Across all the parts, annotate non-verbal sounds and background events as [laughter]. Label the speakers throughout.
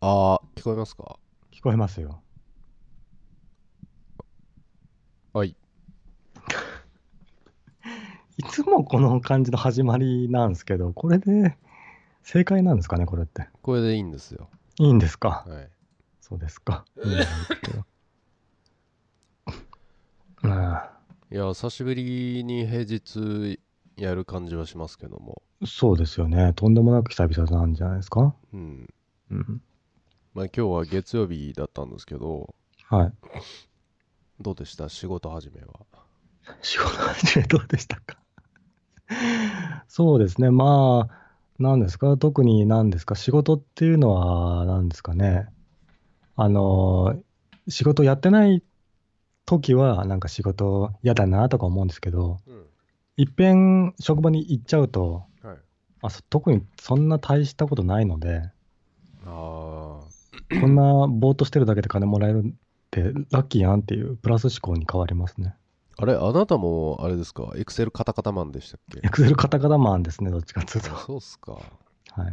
Speaker 1: ああ、聞こえますか？
Speaker 2: 聞こえますよ。
Speaker 1: はい。[laughs]
Speaker 2: いつもこの感じの始まりなんですけど、これで正解なんですかね、これって？
Speaker 1: これでいいんですよ。
Speaker 2: いいんですか？
Speaker 1: はい。
Speaker 2: そうですか。[laughs] いいんですけどあ
Speaker 1: いや、久しぶりに平日やる感じはしますけども。
Speaker 2: あそうですよね。とんでもなく久々なんじゃないですか？
Speaker 1: うん。
Speaker 2: うん。
Speaker 1: まあ今日は月曜日だったんですけど、
Speaker 2: はい。
Speaker 1: どうでした？仕事始めは。
Speaker 2: 仕事始めどうでしたか？そうですね。まあ、何ですか？特に何ですか？仕事っていうのは何ですかね？あの、仕事やってない時はなんか仕事嫌だなとか思うんですけど、
Speaker 1: うん。
Speaker 2: いっぺん職場に行っちゃうと、
Speaker 1: はい。
Speaker 2: あそ特にそんな大したことないので、
Speaker 1: あ
Speaker 2: こんなぼーっとしてるだけで金もらえるってラッキーやんっていうプラス思考に変わりますね。
Speaker 1: あ。あれ、あなたも、あれですか？エクセルカタカタマンでしたっけ？
Speaker 2: エクセルカタカタマンですね、どっちかっていうと。
Speaker 1: そうっすか。
Speaker 2: はい。
Speaker 1: や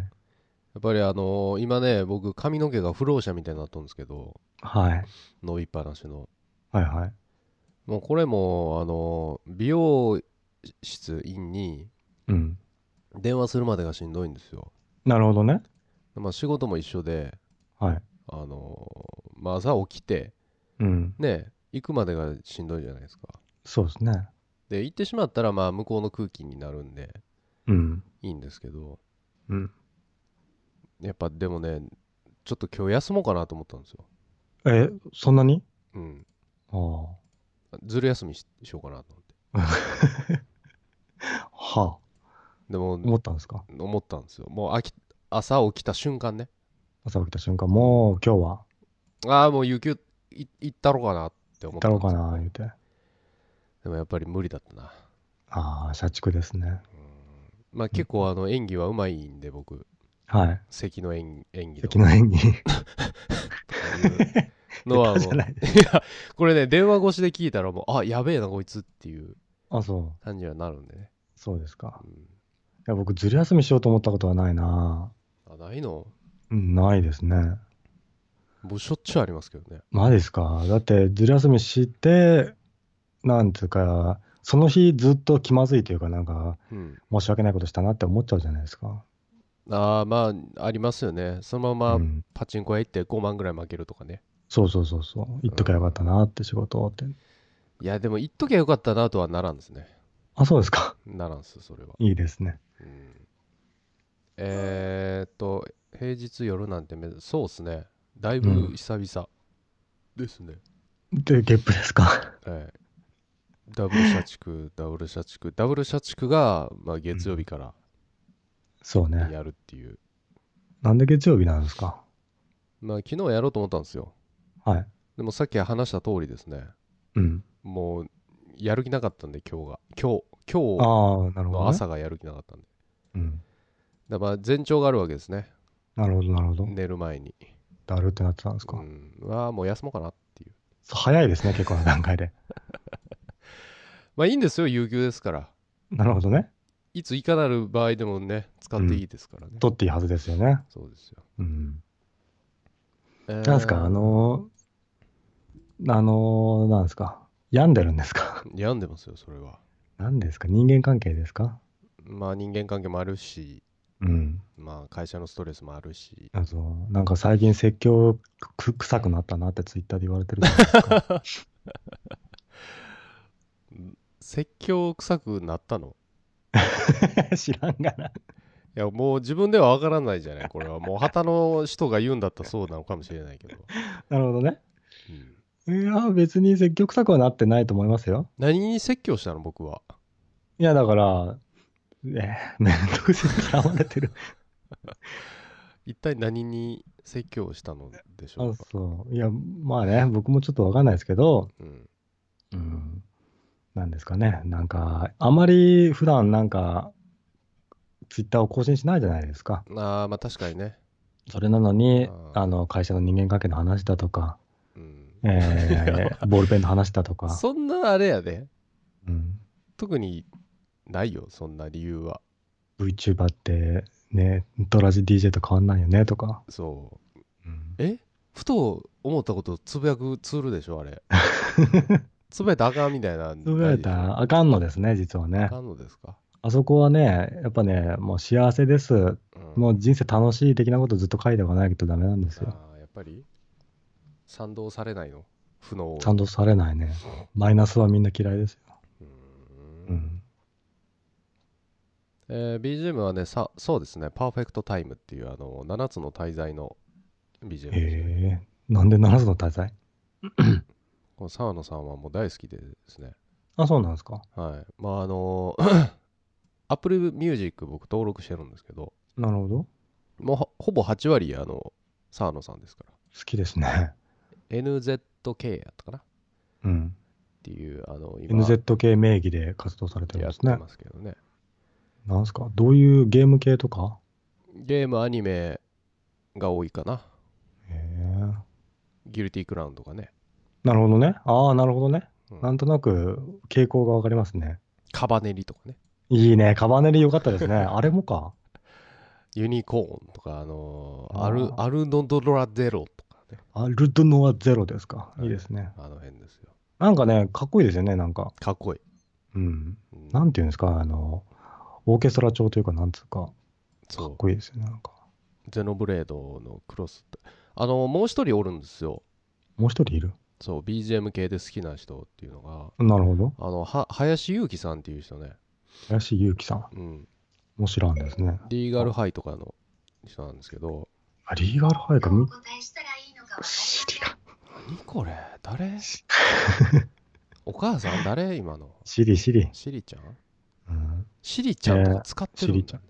Speaker 1: っぱりあのー今ね、僕髪の毛が不老者みたいになったんですけど、
Speaker 2: はい。
Speaker 1: 伸びっぱなしの。
Speaker 2: はいはい。
Speaker 1: もうこれも、あのー美容室院に
Speaker 2: うん。
Speaker 1: 電話するまでがしんどいんですよ。
Speaker 2: なるほどね。
Speaker 1: まあ仕事も一緒で、
Speaker 2: はい。
Speaker 1: あのーまあ朝起きて、
Speaker 2: うん。
Speaker 1: ね、行くまでがしんどいじゃないですか。
Speaker 2: そうですね。
Speaker 1: で、行ってしまったら、まあ向こうの空気になるんで、
Speaker 2: うん。
Speaker 1: いいんですけど、
Speaker 2: うん。
Speaker 1: やっぱでもね、ちょっと今日休もうかなと思ったんですよ。
Speaker 2: え、そんなに？
Speaker 1: うん。
Speaker 2: あ
Speaker 1: ずる休みししようかなと思って。
Speaker 2: あ。[laughs] はあ。
Speaker 1: でも、
Speaker 2: 思ったんですか？
Speaker 1: 思ったんですよ。もう秋朝起きた瞬間ね。
Speaker 2: 朝起きた瞬間、もう今日は
Speaker 1: ああ、もう有給い行ったろうかなって思
Speaker 2: 行った
Speaker 1: った
Speaker 2: ろうかな、言うて。
Speaker 1: でもやっぱり無理だったな。
Speaker 2: ああ、社畜ですね。
Speaker 1: まあ結構あの演技はうまいんで僕、
Speaker 2: はい。
Speaker 1: 咳の演演技
Speaker 2: 敵の演技。[laughs]
Speaker 1: のはもう
Speaker 2: 下手じゃない
Speaker 1: いや、これね、電話越しで聞いたらもう、あ、やべえな、こいつっていう
Speaker 2: あ、そう。
Speaker 1: 感じにはなるんでね。
Speaker 2: そうですか。
Speaker 1: うん、
Speaker 2: いや、僕、ずる休みしようと思ったことはないな。
Speaker 1: あ、ないの？
Speaker 2: うん、ないですね。
Speaker 1: もうしょっちゅうありますけどね。
Speaker 2: マジですか。だって、ずる休みして、なんていうか、その日ずっと気まずいというか、なんか、
Speaker 1: うん。
Speaker 2: 申し訳ないことしたなって思っちゃうじゃないですか。
Speaker 1: ああ、まあ、ありますよね。そのまま
Speaker 2: うん、
Speaker 1: パチンコ屋行って5万ぐらい負けるとかね。
Speaker 2: そうそうそうそう。言っときゃよかったなって仕事をって。
Speaker 1: いや、でも行っときゃよかったなとはならんですね。
Speaker 2: あ、そうですか。
Speaker 1: ならんす、それは。
Speaker 2: いいですね。
Speaker 1: うん、えーっと、平日夜なんてめ、そうっすね。だいぶ久々ですね。
Speaker 2: で、ゲップですか？
Speaker 1: はい。ダブル社畜、ダブル社畜、ダブル社畜が、まあ、月曜日から
Speaker 2: そうね。
Speaker 1: やるっていう。
Speaker 2: なんで月曜日なんですか？
Speaker 1: まあ、昨日やろうと思ったんですよ。
Speaker 2: はい。
Speaker 1: でもさっき話した通りですね。
Speaker 2: うん。
Speaker 1: もう、やる気なかったんで、今日が。今日、今日
Speaker 2: ああ、なるほど、ね。
Speaker 1: の朝がやる気なかったんで。
Speaker 2: うん。
Speaker 1: だからまあ前兆があるわけですね。
Speaker 2: なるほど、なるほど。
Speaker 1: 寝る前に。
Speaker 2: だるってなってたんですか？
Speaker 1: うん。ああ、もう休もうかなっていう。
Speaker 2: そう早いですね、結構な段階で。[laughs]
Speaker 1: まあいいんですよ、有給ですから。
Speaker 2: なるほどね。
Speaker 1: いついかなる場合でもね、使っていいですからね。
Speaker 2: 取っていいはずですよね。
Speaker 1: そうですよ。
Speaker 2: うん。
Speaker 1: えー
Speaker 2: なんですか、あのー、あのー、なんですか？病んでるんですか？
Speaker 1: 病んでますよ、それは。
Speaker 2: 何ですか？人間関係ですか？
Speaker 1: まあ人間関係もあるし、
Speaker 2: うん。
Speaker 1: まあ会社のストレスもあるし。
Speaker 2: あそうなんか最近説教く臭くなったなってツイッターで言われてるじゃないですか。[laughs]
Speaker 1: 説教臭くなったの？[laughs]
Speaker 2: 知らんがな。
Speaker 1: いや、もう自分ではわからないじゃない、これは。もう旗の人が言うんだったらそうなのかもしれないけど。[laughs]
Speaker 2: なるほどね。
Speaker 1: うん、
Speaker 2: いや、別に積極臭くはなってないと思いますよ。
Speaker 1: 何に説教したの、僕は？
Speaker 2: いや、だから、えめんどくせえにわれてる。
Speaker 1: 一体何に説教したのでしょ
Speaker 2: あ
Speaker 1: うか？
Speaker 2: そう。いや、まあね、僕もちょっとわかんないですけど、
Speaker 1: うん、
Speaker 2: うん、なんですかね。なんか、あまり普段なんか、ツイッターを更新しないじゃないですか。
Speaker 1: ああ、まあ確かにね。
Speaker 2: それなのに
Speaker 1: あ
Speaker 2: の、会社の人間関係の話だとか、
Speaker 1: うん、
Speaker 2: えー [laughs] ボールペンの話だとか、
Speaker 1: そんなあれやで。
Speaker 2: うん、
Speaker 1: 特にないよ、そんな理由は。
Speaker 2: VTuber ってね、ドラジ DJ と変わんないよねとか、
Speaker 1: そう。
Speaker 2: うん
Speaker 1: え？ふと思ったことつぶやくツールでしょあれ [laughs] つぶやいたらあかんみたいな
Speaker 2: つぶやいたらあかんのですね、実はね
Speaker 1: あ。かんのですか、
Speaker 2: あそこはね、やっぱね、もう幸せです。
Speaker 1: うん、
Speaker 2: もう人生楽しい的なことずっと書いておかないとダメなんですよ。
Speaker 1: あーやっぱり？賛同されないの？不能
Speaker 2: 賛同されないね。マイナスはみんな嫌いですよ。
Speaker 1: うー
Speaker 2: うんん。
Speaker 1: えー BGM はねさそうですねパーフェクトタイムっていうあの7つの滞在の BGM ですね
Speaker 2: へえ。なんで7つの大罪？
Speaker 1: この沢野さんはもう大好きでですね
Speaker 2: あ、そうなんですか。
Speaker 1: はいまああの [coughs] Apple Music 僕登録してるんですけど
Speaker 2: なるほど。
Speaker 1: もうほほぼ8割あの沢野さんですから
Speaker 2: 好きですね。
Speaker 1: NZK やったかな？っ
Speaker 2: うん。
Speaker 1: ていうあの今
Speaker 2: NZK 名義で活動されてるん
Speaker 1: やって
Speaker 2: ですね。
Speaker 1: ますけどね
Speaker 2: なんですか？どういうゲーム系とか？
Speaker 1: ゲームアニメが多いかな
Speaker 2: へえ。
Speaker 1: ギルティクラウンとかね、
Speaker 2: なるほどね。ああ、なるほどね。
Speaker 1: うん
Speaker 2: なんとなく傾向がわかりますね。
Speaker 1: カバネリとかね
Speaker 2: いいね。カバネリ良かったですね。[laughs] あれもか。
Speaker 1: ユニコーンとかあのー
Speaker 2: あー
Speaker 1: アルアルノドラゼロとかね
Speaker 2: アルドノアゼロですか？
Speaker 1: はい
Speaker 2: いいですね。
Speaker 1: あの辺ですよ
Speaker 2: なんかね、かっこいいですよね。なんか。
Speaker 1: かっこいい、
Speaker 2: うん。
Speaker 1: うん
Speaker 2: なんていうんですか。あの、オーケストラ調というか、なんつうか。かっこいいですよね。なんか。
Speaker 1: ゼノブレードのクロスってあのもう一人おるんですよ
Speaker 2: もう一人いる？
Speaker 1: そう BGM 系で好きな人っていうのが
Speaker 2: なるほど。
Speaker 1: あのは林裕樹さんっていう人ね、
Speaker 2: 林祐樹さん。
Speaker 1: うん、
Speaker 2: もう知らんですね。
Speaker 1: リーガルハイとかの人なんですけど
Speaker 2: あ、リーガルハイかみ
Speaker 3: お、答えしたらいいのかわかりません
Speaker 2: シリが。
Speaker 1: 何これ？誰？[laughs] お母さん誰？今の
Speaker 2: シリ、シリ。
Speaker 1: シリちゃん？シリちゃんとか使ってるんだ、
Speaker 2: シリちゃん。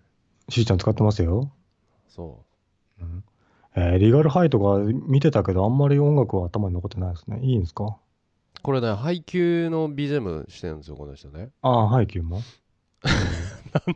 Speaker 2: シリちゃん使ってますよ。
Speaker 1: そ
Speaker 2: う。ん。えーリーガルハイとか見てたけど、あんまり音楽は頭に残ってないですね。いいんですか？
Speaker 1: うこれね配給の BGM してるんですよこの人ね。
Speaker 2: ああ、ハイキューも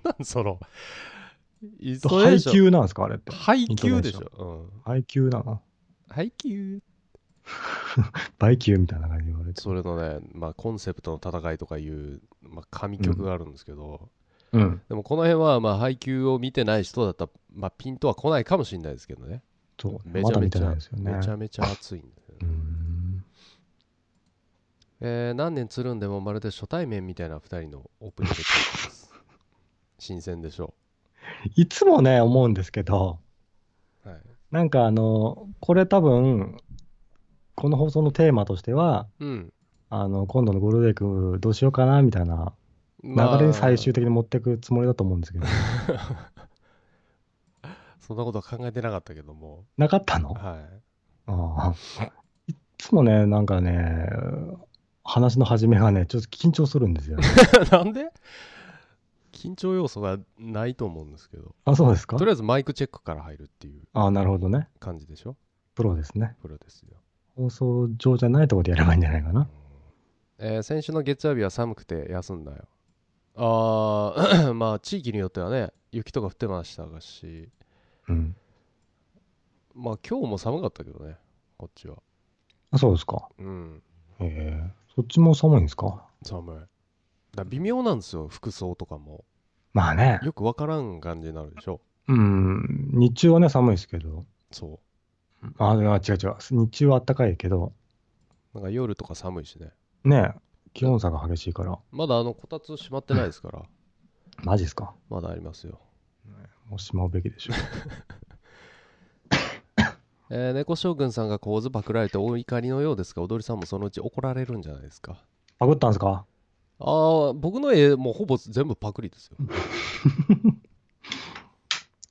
Speaker 1: なんその。
Speaker 2: ハイキューなんですかあれって。
Speaker 1: ハイキュ
Speaker 2: ーでし
Speaker 1: ょ、うん、
Speaker 2: ハイキューなの
Speaker 1: ハイ
Speaker 2: キューハイキューみたいな感じで言われて。
Speaker 1: それのね、まあ、コンセプトの戦いとかいう、まあ、神曲があるんですけど、
Speaker 2: うん。
Speaker 1: でもこの辺はまあ配給を見てない人だったら、まあ、ピンとは来ないかもしれないですけどね
Speaker 2: そう。
Speaker 1: めちゃめちゃ
Speaker 2: ないですよね。
Speaker 1: めちゃめちゃ熱いんですよね。えー何年つるんでもまるで初対面みたいな2人のオープニングです [laughs] 新鮮でしょ
Speaker 2: いつもね、思うんですけど、
Speaker 1: う、はい、
Speaker 2: なんかあの、これ多分、この放送のテーマとしては、
Speaker 1: うん
Speaker 2: あの、今度のゴールデンウィークどうしようかなみたいな流れに最終的に持っていくつもりだと思うんですけど、[laughs]
Speaker 1: そんなことは考えてなかったけども。
Speaker 2: なかったの？
Speaker 1: は
Speaker 2: ああ。いつもね、なんかね、話の始めがね、ちょっと緊張するんですよ。
Speaker 1: い [laughs] なんで？緊張要素がないと思うんですけど。
Speaker 2: あ、そうですか？
Speaker 1: とりあえずマイクチェックから入るっていう
Speaker 2: あなるほどね。
Speaker 1: 感じでしょ？
Speaker 2: プロですね。
Speaker 1: プロですよ。
Speaker 2: 放送上じゃないところでやればいいんじゃないかな。
Speaker 1: えー先週の月曜日は寒くて休んだよあー [coughs] まあ地域によってはね雪とか降ってましたし
Speaker 2: うん。
Speaker 1: まあ今日も寒かったけどねこっちは
Speaker 2: あ、そうですか。
Speaker 1: うん
Speaker 2: ええそっちも寒いんですか？
Speaker 1: 寒いだ微妙なんですよ服装とかも
Speaker 2: まあね。
Speaker 1: よくわからん感じになるでしょ
Speaker 2: うん。日中はね、寒いですけど。
Speaker 1: そ
Speaker 2: あ、いや違う違う。日中は暖かいけど、
Speaker 1: うなんか夜とか寒いしね
Speaker 2: ね、気温差が激しいから。
Speaker 1: まだあのこたつ閉まってないですから [laughs]
Speaker 2: マジですか？
Speaker 1: まだありますよ
Speaker 2: もうしまうべきでしょ。[laughs]
Speaker 1: えー猫将軍さんが構図パクられてお怒りのようですが踊りさんもそのうち怒られるんじゃないですか？
Speaker 2: パクったんですか？
Speaker 1: ああ僕の絵もうほぼ全部パクリですよ [laughs]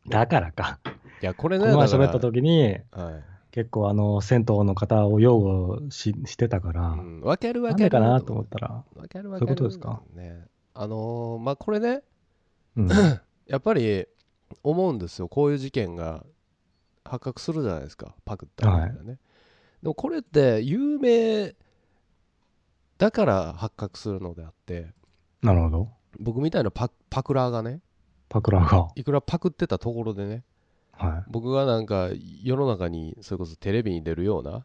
Speaker 2: だからか。
Speaker 1: いやこれ
Speaker 2: この前
Speaker 1: ねだから
Speaker 2: 喋った時に、
Speaker 1: はい
Speaker 2: 結構あの、銭湯の方を擁護ししてたから、
Speaker 1: うん、るわ
Speaker 2: なん
Speaker 1: かる
Speaker 2: でかなと。思ったら、
Speaker 1: わかるわかる
Speaker 2: そういうことですか？
Speaker 1: ね。あのーまあこれね
Speaker 2: うん。[coughs]
Speaker 1: やっぱり思うんですよ。こういう事件が発覚するじゃないですか。パクったみたいなね、でもこれって有名だから発覚するのであって
Speaker 2: なるほど。
Speaker 1: 僕みたいなパパクラーがね
Speaker 2: パクラーが。
Speaker 1: いくらパクってたところでね
Speaker 2: は。
Speaker 1: 僕がなんか世の中にそれこそテレビに出るようない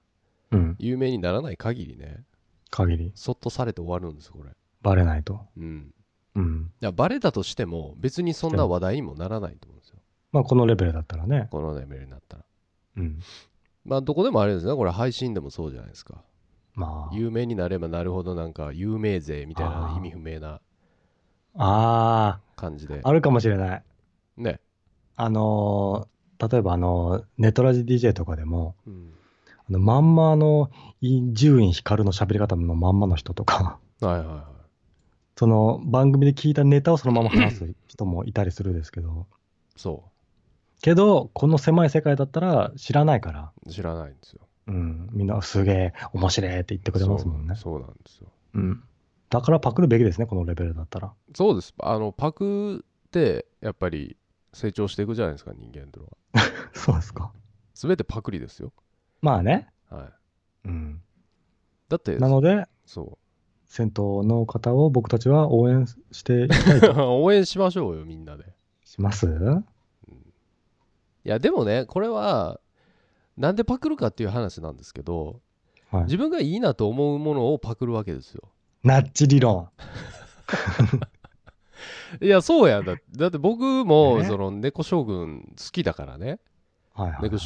Speaker 2: うん。
Speaker 1: 有名にならない限りね
Speaker 2: 限り。
Speaker 1: そっとされて終わるんですよこれ
Speaker 2: バレないと。
Speaker 1: うん
Speaker 2: うん。
Speaker 1: いやバレたとしても別にそんな話題にもならないと思うんですよ
Speaker 2: まあ、このレベルだったらね。
Speaker 1: このレベルになったら
Speaker 2: うん。
Speaker 1: まあどこでもあれですねこれ配信でもそうじゃないですか
Speaker 2: ま
Speaker 1: 有名になればなるほどなんか有名税みたいな意味不明な
Speaker 2: あ、あ
Speaker 1: 感じで
Speaker 2: あ、あるかもしれない。
Speaker 1: ね、
Speaker 2: あのー例えばあの、ネトラジ DJ とかでも、
Speaker 1: うん、
Speaker 2: あのまんまあの、伊集院光の喋り方のまんまの人とか、
Speaker 1: はいはいはい。
Speaker 2: その番組で聞いたネタをそのまま話す人もいたりするんですけど、
Speaker 1: そ
Speaker 2: けど、この狭い世界だったら知らないから、
Speaker 1: う知らないんですよ。
Speaker 2: うん、みんなすげえ面白いって言ってくれますもんね。
Speaker 1: そうそうなんですよ。
Speaker 2: うん。だからパクるべきですね、このレベルだったら。
Speaker 1: そうです。あのパクってやっぱり成長していくじゃないですか人間っていうのは [laughs]
Speaker 2: そうですか。
Speaker 1: 全てパクリですよ
Speaker 2: まあね。
Speaker 1: はい
Speaker 2: うん。
Speaker 1: だって
Speaker 2: なので、
Speaker 1: そ
Speaker 2: 銭湯の方を僕たちは応援していきたいと
Speaker 1: う [laughs] 応援しましょうよみんなで
Speaker 2: します？
Speaker 1: いやでもねこれはなんでパクるかっていう話なんですけど
Speaker 2: はい。
Speaker 1: 自分がいいなと思うものをパクるわけですよ
Speaker 2: ナッチ理論。[laughs]
Speaker 1: いやそうやん。だだって僕も
Speaker 2: え
Speaker 1: その猫将軍好きだからね。
Speaker 2: はいはい、
Speaker 1: 猫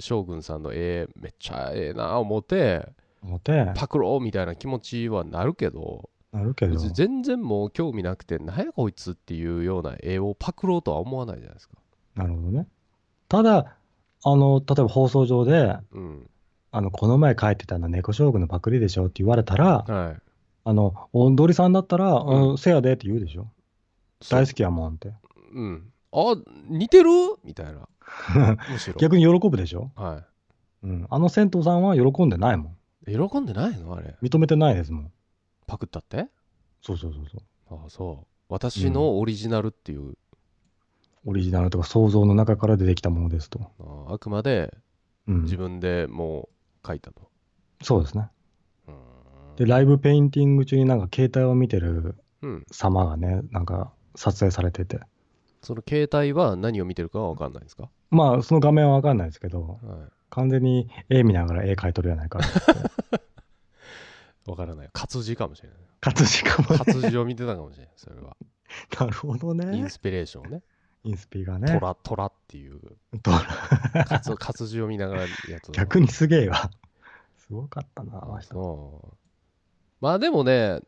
Speaker 1: 将軍さんの絵めっちゃええな思って
Speaker 2: 思って、
Speaker 1: パクろうみたいな気持ちはなるけど
Speaker 2: なるけど。
Speaker 1: 全然もう興味なくてなんやこいつっていうような絵をパクろうとは思わないじゃないですか。
Speaker 2: なるほどね。ただ、あの、例えば放送上で、
Speaker 1: うん。
Speaker 2: あの、この前書いてたのは猫将軍のパクリでしょって言われたら、
Speaker 1: はい。
Speaker 2: あの、おんどりさんだったら、
Speaker 1: うん
Speaker 2: うん、せやでって言うでしょ大好きやもんって。
Speaker 1: うんあ似てる？みたいな [laughs] むしろ
Speaker 2: 逆に喜ぶでしょ？
Speaker 1: は
Speaker 2: うん。あの銭湯さんは喜んでないもん。
Speaker 1: い喜んでないの？あれ
Speaker 2: 認めてないですもん。
Speaker 1: パクったって？
Speaker 2: そうそうそうそう。
Speaker 1: ああそう私のオリジナルっていう、
Speaker 2: オリジナルとか想像の中から出てきたものですと。
Speaker 1: あああくまで
Speaker 2: うん。
Speaker 1: 自分でもう書いたと、
Speaker 2: そうですね。
Speaker 1: うーん
Speaker 2: で、ライブペインティング中になんか携帯を見てる
Speaker 1: うん、
Speaker 2: 様がね、なんか撮影されてて。
Speaker 1: その携帯は何を見てるかは分かんないですか、
Speaker 2: まあ、その画面はわかんないですけど、
Speaker 1: はい、
Speaker 2: 完全に絵見ながら絵描いとるやないかって。[laughs]
Speaker 1: 分からない活字かもしれない
Speaker 2: 活字かもね。
Speaker 1: 活字を見てたかもしれないそれは
Speaker 2: なるほど
Speaker 1: イン
Speaker 2: ね。
Speaker 1: スピレーションをね
Speaker 2: インスピがね。
Speaker 1: トラトラっていう
Speaker 2: トラ
Speaker 1: 活活字を見ながらやつを
Speaker 2: 逆にすげえわ。すごかったな、あの人。
Speaker 1: まあでもね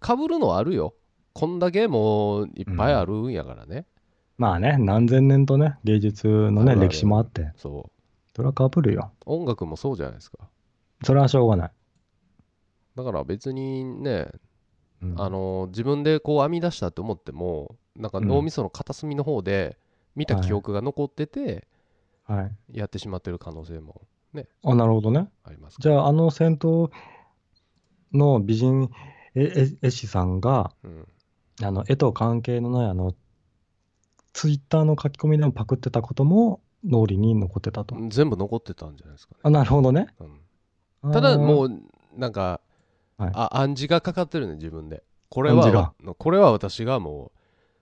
Speaker 1: かぶるのはあるよこんだけもういっぱいあるんやからね、
Speaker 2: まあね、何千年とね、芸術のね、
Speaker 1: あるある。
Speaker 2: 歴史もあって、
Speaker 1: そ
Speaker 2: それはかぶるよ。
Speaker 1: う音楽もそうじゃないですか。
Speaker 2: それはしょうがない。
Speaker 1: だから別にね
Speaker 2: うん。
Speaker 1: あの自分でこう編み出したって思ってもなんか脳みその片隅の方で見た記憶が残ってて
Speaker 2: はい。
Speaker 1: やってしまってる可能性も
Speaker 2: あ、なるほどね。
Speaker 1: あります
Speaker 2: じゃあ、あの戦闘の美人絵絵絵師さんが、
Speaker 1: うん、
Speaker 2: あの、絵と関係のない、あの、ツイッターの書き込みでもパクってたことも脳裏に残ってたと。
Speaker 1: 全部残ってたんじゃないですかね、
Speaker 2: あ、なるほどね。
Speaker 1: うん、ただも
Speaker 2: う、
Speaker 1: うなんか、
Speaker 2: はい
Speaker 1: あ暗示がかかってるね自分でこれはこれは私がも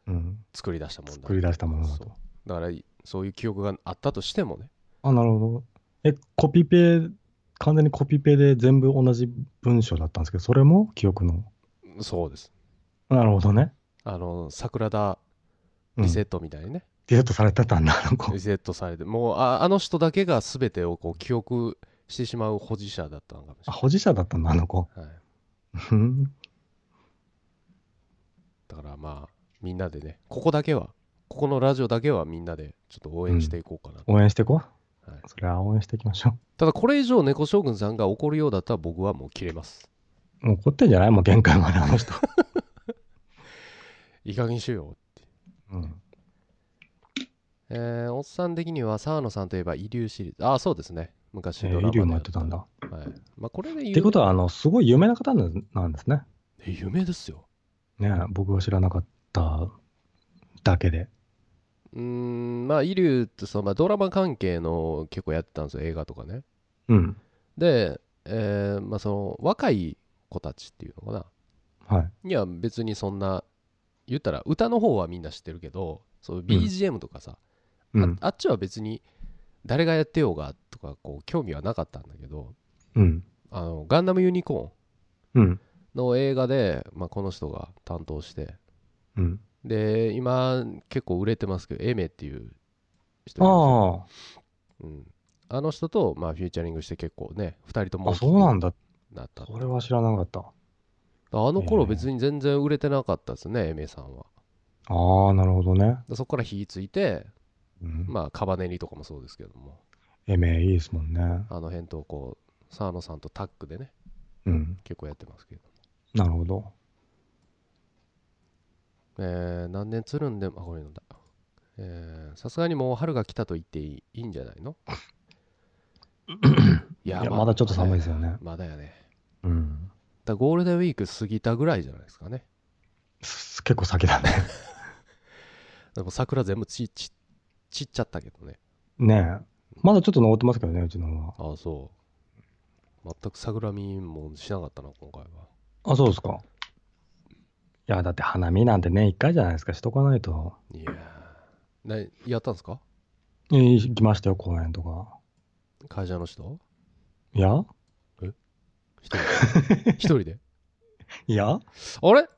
Speaker 1: う
Speaker 2: うん、
Speaker 1: 作り出したもんだ
Speaker 2: 作り出したものだと。
Speaker 1: だからそういう記憶があったとしてもね
Speaker 2: あ、なるほど。え、コピペ、完全にコピペで全部同じ文章だったんですけど、それも記憶の？
Speaker 1: そうです
Speaker 2: なるほどね。
Speaker 1: あの桜田
Speaker 2: うん
Speaker 1: リセットみたいにね、
Speaker 2: リセットされてたんだ、あの子
Speaker 1: リセットされてもうああの人だけが全てをこう記憶してしまう保持者だったのかもし
Speaker 2: あ、
Speaker 1: れ
Speaker 2: 保持者だったんだ、あの子。
Speaker 1: ない、はい、
Speaker 2: う [laughs] ん
Speaker 1: だからまあみんなでねここだけはここのラジオだけはみんなでちょっと応援していこうかな、
Speaker 2: 応援していこう。
Speaker 1: はい
Speaker 2: それは応援していきましょ
Speaker 1: ただこれ以上猫将軍さんが怒るようだったら僕はもう切れます
Speaker 2: う。もう怒ってんじゃない？もう限界まで、あの人。
Speaker 1: いい加減にしようって
Speaker 2: うん。
Speaker 1: えー、おっさん的には沢野さんといえばイリューシリーズああそうですね昔ドラマで
Speaker 2: えーイリュウもやってたんだ。
Speaker 1: はいまあこれで
Speaker 2: てことは、あの、すごい有名な方なんなんですね。
Speaker 1: え有名ですよ
Speaker 2: ね僕が知らなかっただけで。
Speaker 1: うーんまあイリューってその、まあ、ドラマ関係の結構やってたんですよ映画とかね
Speaker 2: うん。
Speaker 1: で、えーまあ、その若い子たちっていうのかな
Speaker 2: はい。
Speaker 1: には別にそんな言ったら歌の方はみんな知ってるけどそう BGM とかさ、
Speaker 2: うん。
Speaker 1: ああっちは別に誰がやってようがとかこう興味はなかったんだけど
Speaker 2: うん。
Speaker 1: あのガンダムユニコ
Speaker 2: うん。
Speaker 1: ーンの映画で、まあ、この人が担当して
Speaker 2: うん。
Speaker 1: で今結構売れてますけどエメっていう人
Speaker 2: ああ。
Speaker 1: うん、あの人と、まあ、フューチャリングして結構ね2人とも
Speaker 2: あ、そうなんだ。
Speaker 1: なった
Speaker 2: それは知らなかった。
Speaker 1: あの頃別に全然売れてなかったですね、エメさんは。
Speaker 2: ああ、なるほどね。
Speaker 1: でそこから火ついて、
Speaker 2: うん。
Speaker 1: まあ、カバネリとかもそうですけども、
Speaker 2: エメいいですもんね。
Speaker 1: あの辺とこう、沢野さんとタッグでね、
Speaker 2: うん。
Speaker 1: 結構やってますけど。
Speaker 2: なるほど。
Speaker 1: えー、何年つるんでも、あ、これ飲んだ。えーさすがにもう春が来たと言っていいんじゃないの？い [coughs]
Speaker 2: いやまだちょっと寒いですよね
Speaker 1: まだやね。
Speaker 2: うん。
Speaker 1: だゴールデンウィーク過ぎたぐらいじゃないですかね。
Speaker 2: す結構先だね。[laughs]
Speaker 1: でも桜全部ちち散っちゃったけどね。
Speaker 2: ねえ。まだちょっと残ってますけどね、うちの方は。
Speaker 1: ああ、そう。全く桜見もしなかったな、今回は。
Speaker 2: あ、そうですか。いや、だって花見なんてね、一回じゃないですか、しとかないと。
Speaker 1: いやーなやったんですか？
Speaker 2: えー行きましたよ、公園とか。
Speaker 1: 会社の人？
Speaker 2: いや
Speaker 1: 一人で。[laughs] 一人で。
Speaker 2: いや？
Speaker 1: あれ？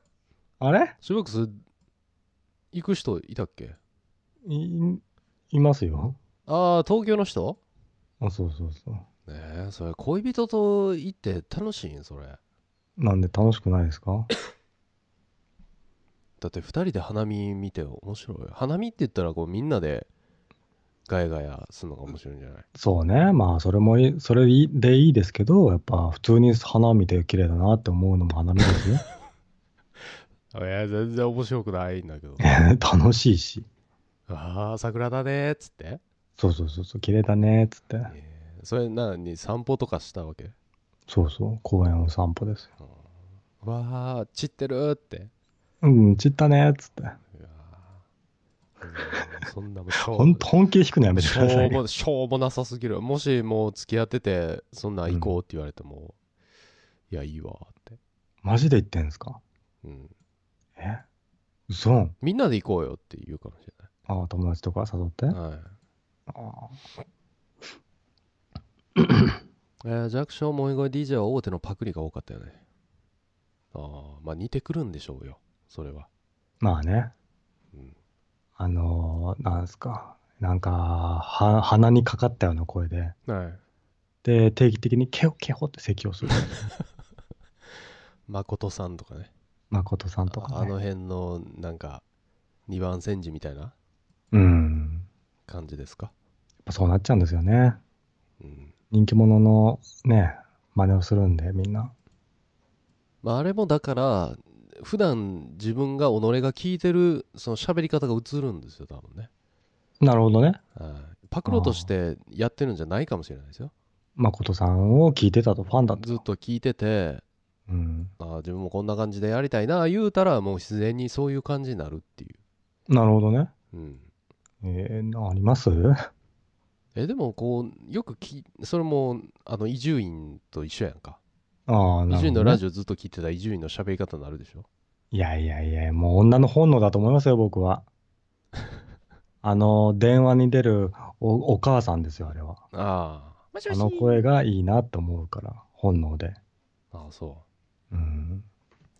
Speaker 2: あれ？
Speaker 1: シュバックス行く人いたっけ？
Speaker 2: い、いますよ。
Speaker 1: ああ、東京の人？
Speaker 2: あ、そうそうそう。
Speaker 1: ねえ、それ恋人と行って楽しいん？それ。
Speaker 2: なんで楽しくないですか？
Speaker 1: だって二人で花見見て面白い。花見って言ったらこうみんなでガヤガヤするのが面白いんじゃない？
Speaker 2: そうね。まあ、それもいい、それでいいですけど、やっぱ普通に花見て綺麗だなって思うのも花見ですよ。[laughs]
Speaker 1: いや、全然面白くないんだけど。[laughs]
Speaker 2: 楽しいし。
Speaker 1: ああ、桜だねーっつって。
Speaker 2: そうそうそうそう、綺麗だねっつって。
Speaker 1: えーそれ何散歩とかしたわけ？
Speaker 2: そうそう、公園を散歩ですよ。
Speaker 1: わあ、散ってるって。
Speaker 2: うん、散ったねっつって。
Speaker 1: そんなもん
Speaker 2: 本気で弾くのやめてく
Speaker 1: しょ
Speaker 2: ださいよ。
Speaker 1: うもしょうもなさすぎる。もしもう付き合ってて、そんなん行こうって言われても、いや、いいわって。
Speaker 2: マジで言ってんすか？
Speaker 1: うん。
Speaker 2: え？嘘
Speaker 1: みんなで行こうよって言うかもし
Speaker 2: ああ、友達とか誘って？
Speaker 1: れない。はい。
Speaker 2: ああ
Speaker 1: えー弱小萌え声 DJ は大手のパクリが多かったよね。ああ、まあ似てくるんでしょうよ。それは。
Speaker 2: まあね。
Speaker 1: うん。
Speaker 2: あのー、なんすか。なんか、は、鼻にかかったような声で。
Speaker 1: はい。
Speaker 2: で、定期的にケホケホって咳をする。[laughs]
Speaker 1: 誠さんとかね。
Speaker 2: 誠さんとかね。
Speaker 1: あの辺の、なんか、二番煎じみたいな
Speaker 2: うん。
Speaker 1: 感じですか？
Speaker 2: やっぱそうなっちゃうんですよね。
Speaker 1: うん。
Speaker 2: 人気者のね、真似をするんで、みんな。
Speaker 1: まあ、あれもだから、普段自分が己が聞いてる、その喋り方が映るんですよ、多分ね。
Speaker 2: なるほどね。
Speaker 1: はい。パクロとしてやってるんじゃないかもしれないですよ。
Speaker 2: 誠さんを聞いてたと、ファンだ。
Speaker 1: ずっと聞いてて、
Speaker 2: うん。
Speaker 1: ああ自分もこんな感じでやりたいな言うたらもう自然にそういう感じになるってい
Speaker 2: なるほどね。
Speaker 1: う、うん、
Speaker 2: えー、あります？
Speaker 1: えでもこうよくきそれもあの伊集院と一緒やんか
Speaker 2: ああ、なるほど、ね。
Speaker 1: 伊集院のラジオずっと聞いてた伊集院の喋り方になるでしょ？
Speaker 2: いやいやいや、もう女の本能だと思いますよ、僕は。[laughs] あの、電話に出るおお母さんですよ、あれは。
Speaker 1: ああもし
Speaker 2: あの声がいいなと思うから、本能で。
Speaker 1: ああそう
Speaker 2: うん。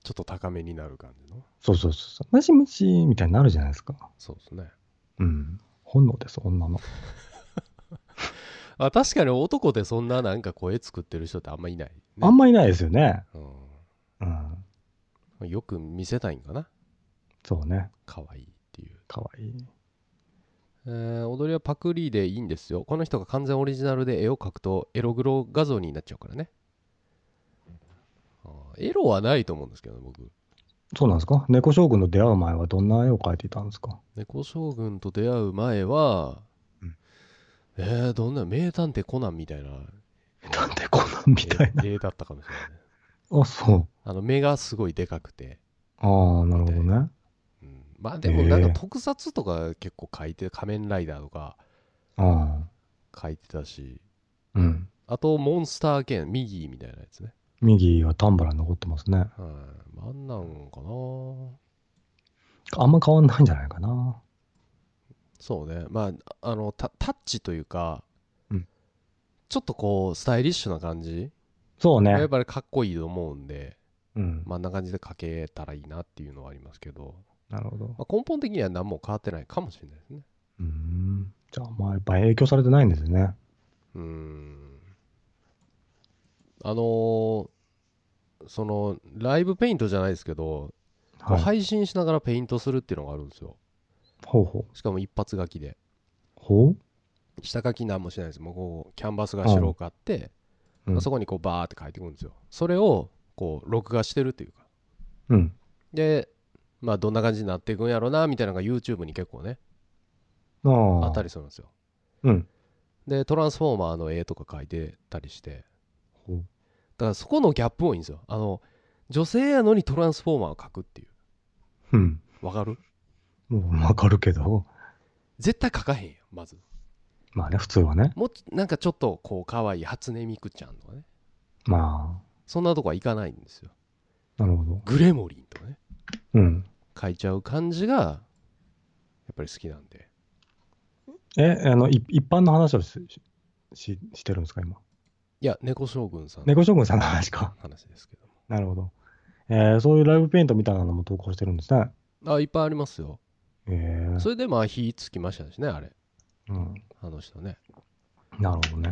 Speaker 1: ちょっと高めになる感じの？
Speaker 2: そうそうそうそう。もしもし、みたいになるじゃないですか。
Speaker 1: そうですね
Speaker 2: うん。本能です、女の。[laughs]
Speaker 1: あ確かに男でそんななんか声作ってる人ってあんまいない、ね
Speaker 2: あんまいないですよね。
Speaker 1: う
Speaker 2: うん。
Speaker 1: ん、よく見せたいんかな
Speaker 2: そうね。
Speaker 1: 可愛いっていう
Speaker 2: かわいい。
Speaker 1: えー踊りはパクリでいいんですよ。この人が完全オリジナルで絵を描くとエログロ画像になっちゃうからね。あーエロはないと思うんですけど、僕。
Speaker 2: そうなんですか？猫将軍と出会う前はどんな絵を描いていたんですか？
Speaker 1: 猫将軍と出会う前は、
Speaker 2: うん
Speaker 1: えー、どんな名探偵コナンみたいな
Speaker 2: なんでこんなんみたいな。
Speaker 1: 絵絵だったかもしれないね。
Speaker 2: あ、そう。
Speaker 1: あの目がすごいでかくて。
Speaker 2: ああ、なるほどね。
Speaker 1: うん、まあでもなんか特撮とか結構描いて、仮面ライダーとか
Speaker 2: あ
Speaker 1: 描いてたし、
Speaker 2: あ。うん。
Speaker 1: あとモンスター剣、ミギーみたいなやつね。
Speaker 2: 右はタンバラン残ってますね。
Speaker 1: はい、あんなんかな
Speaker 2: あんま変わんないんじゃないかな。
Speaker 1: そうねまああのタタッチというか、
Speaker 2: うん
Speaker 1: ちょっとこうスタイリッシュな感じ、
Speaker 2: そうね
Speaker 1: やっ。ぱりかっこいいと思うんで、
Speaker 2: うん。
Speaker 1: まあ、あんな感じで描けたらいいなっていうのはありますけど、
Speaker 2: なるほど。
Speaker 1: まあ、根本的には何も変わってないかもしれないですね
Speaker 2: うん。じゃあ、まあ、やっぱ影響されてないんですよね。
Speaker 1: うんあのーそのライブペイントじゃないですけど、
Speaker 2: はい。
Speaker 1: 配信しながらペイントするっていうのがあるんですよ
Speaker 2: ほうほう。
Speaker 1: しかも一発書きで。
Speaker 2: ほ
Speaker 1: 下書きなんもしないです。もうこうキャンバスが白くあって、
Speaker 2: う、うん。
Speaker 1: そこにこうバーって書いていくんですよ。それをこう録画してるっていうか。
Speaker 2: うん。
Speaker 1: でまあどんな感じになっていくんやろうなみたいなのが YouTube に結構ね
Speaker 2: ああ。
Speaker 1: あったりするんですよ。
Speaker 2: うん。
Speaker 1: でトランスフォーマーの絵とか描いてたりして。
Speaker 2: ほう。
Speaker 1: だからそこのギャップ多いんですよ。あの女性やのにトランスフォーマーを描くっていう。
Speaker 2: うん。
Speaker 1: わかる？
Speaker 2: もうわかるけど、
Speaker 1: 絶対描かへんやんまず
Speaker 2: まあね、普通はね。
Speaker 1: もうなんかちょっとこう可愛い初音ミクちゃんとかね
Speaker 2: ま
Speaker 1: そんなとこはいかないんですよ
Speaker 2: あ、なるほど。
Speaker 1: グレモリンとかね
Speaker 2: うん。
Speaker 1: 描いちゃう感じがやっぱり好きなんで
Speaker 2: え、あの、い一般の話をしししてるんですか、今？
Speaker 1: いや猫将軍さんの
Speaker 2: 猫将軍さんの話か。
Speaker 1: 話ですけども
Speaker 2: なるほど。えー、そういうライブペイントみたいなのも投稿してるんですね。
Speaker 1: あいっぱいありますよ
Speaker 2: えー、
Speaker 1: それでまあ火つきましたしねあれ
Speaker 2: うん。
Speaker 1: あの人ね
Speaker 2: なるほどね。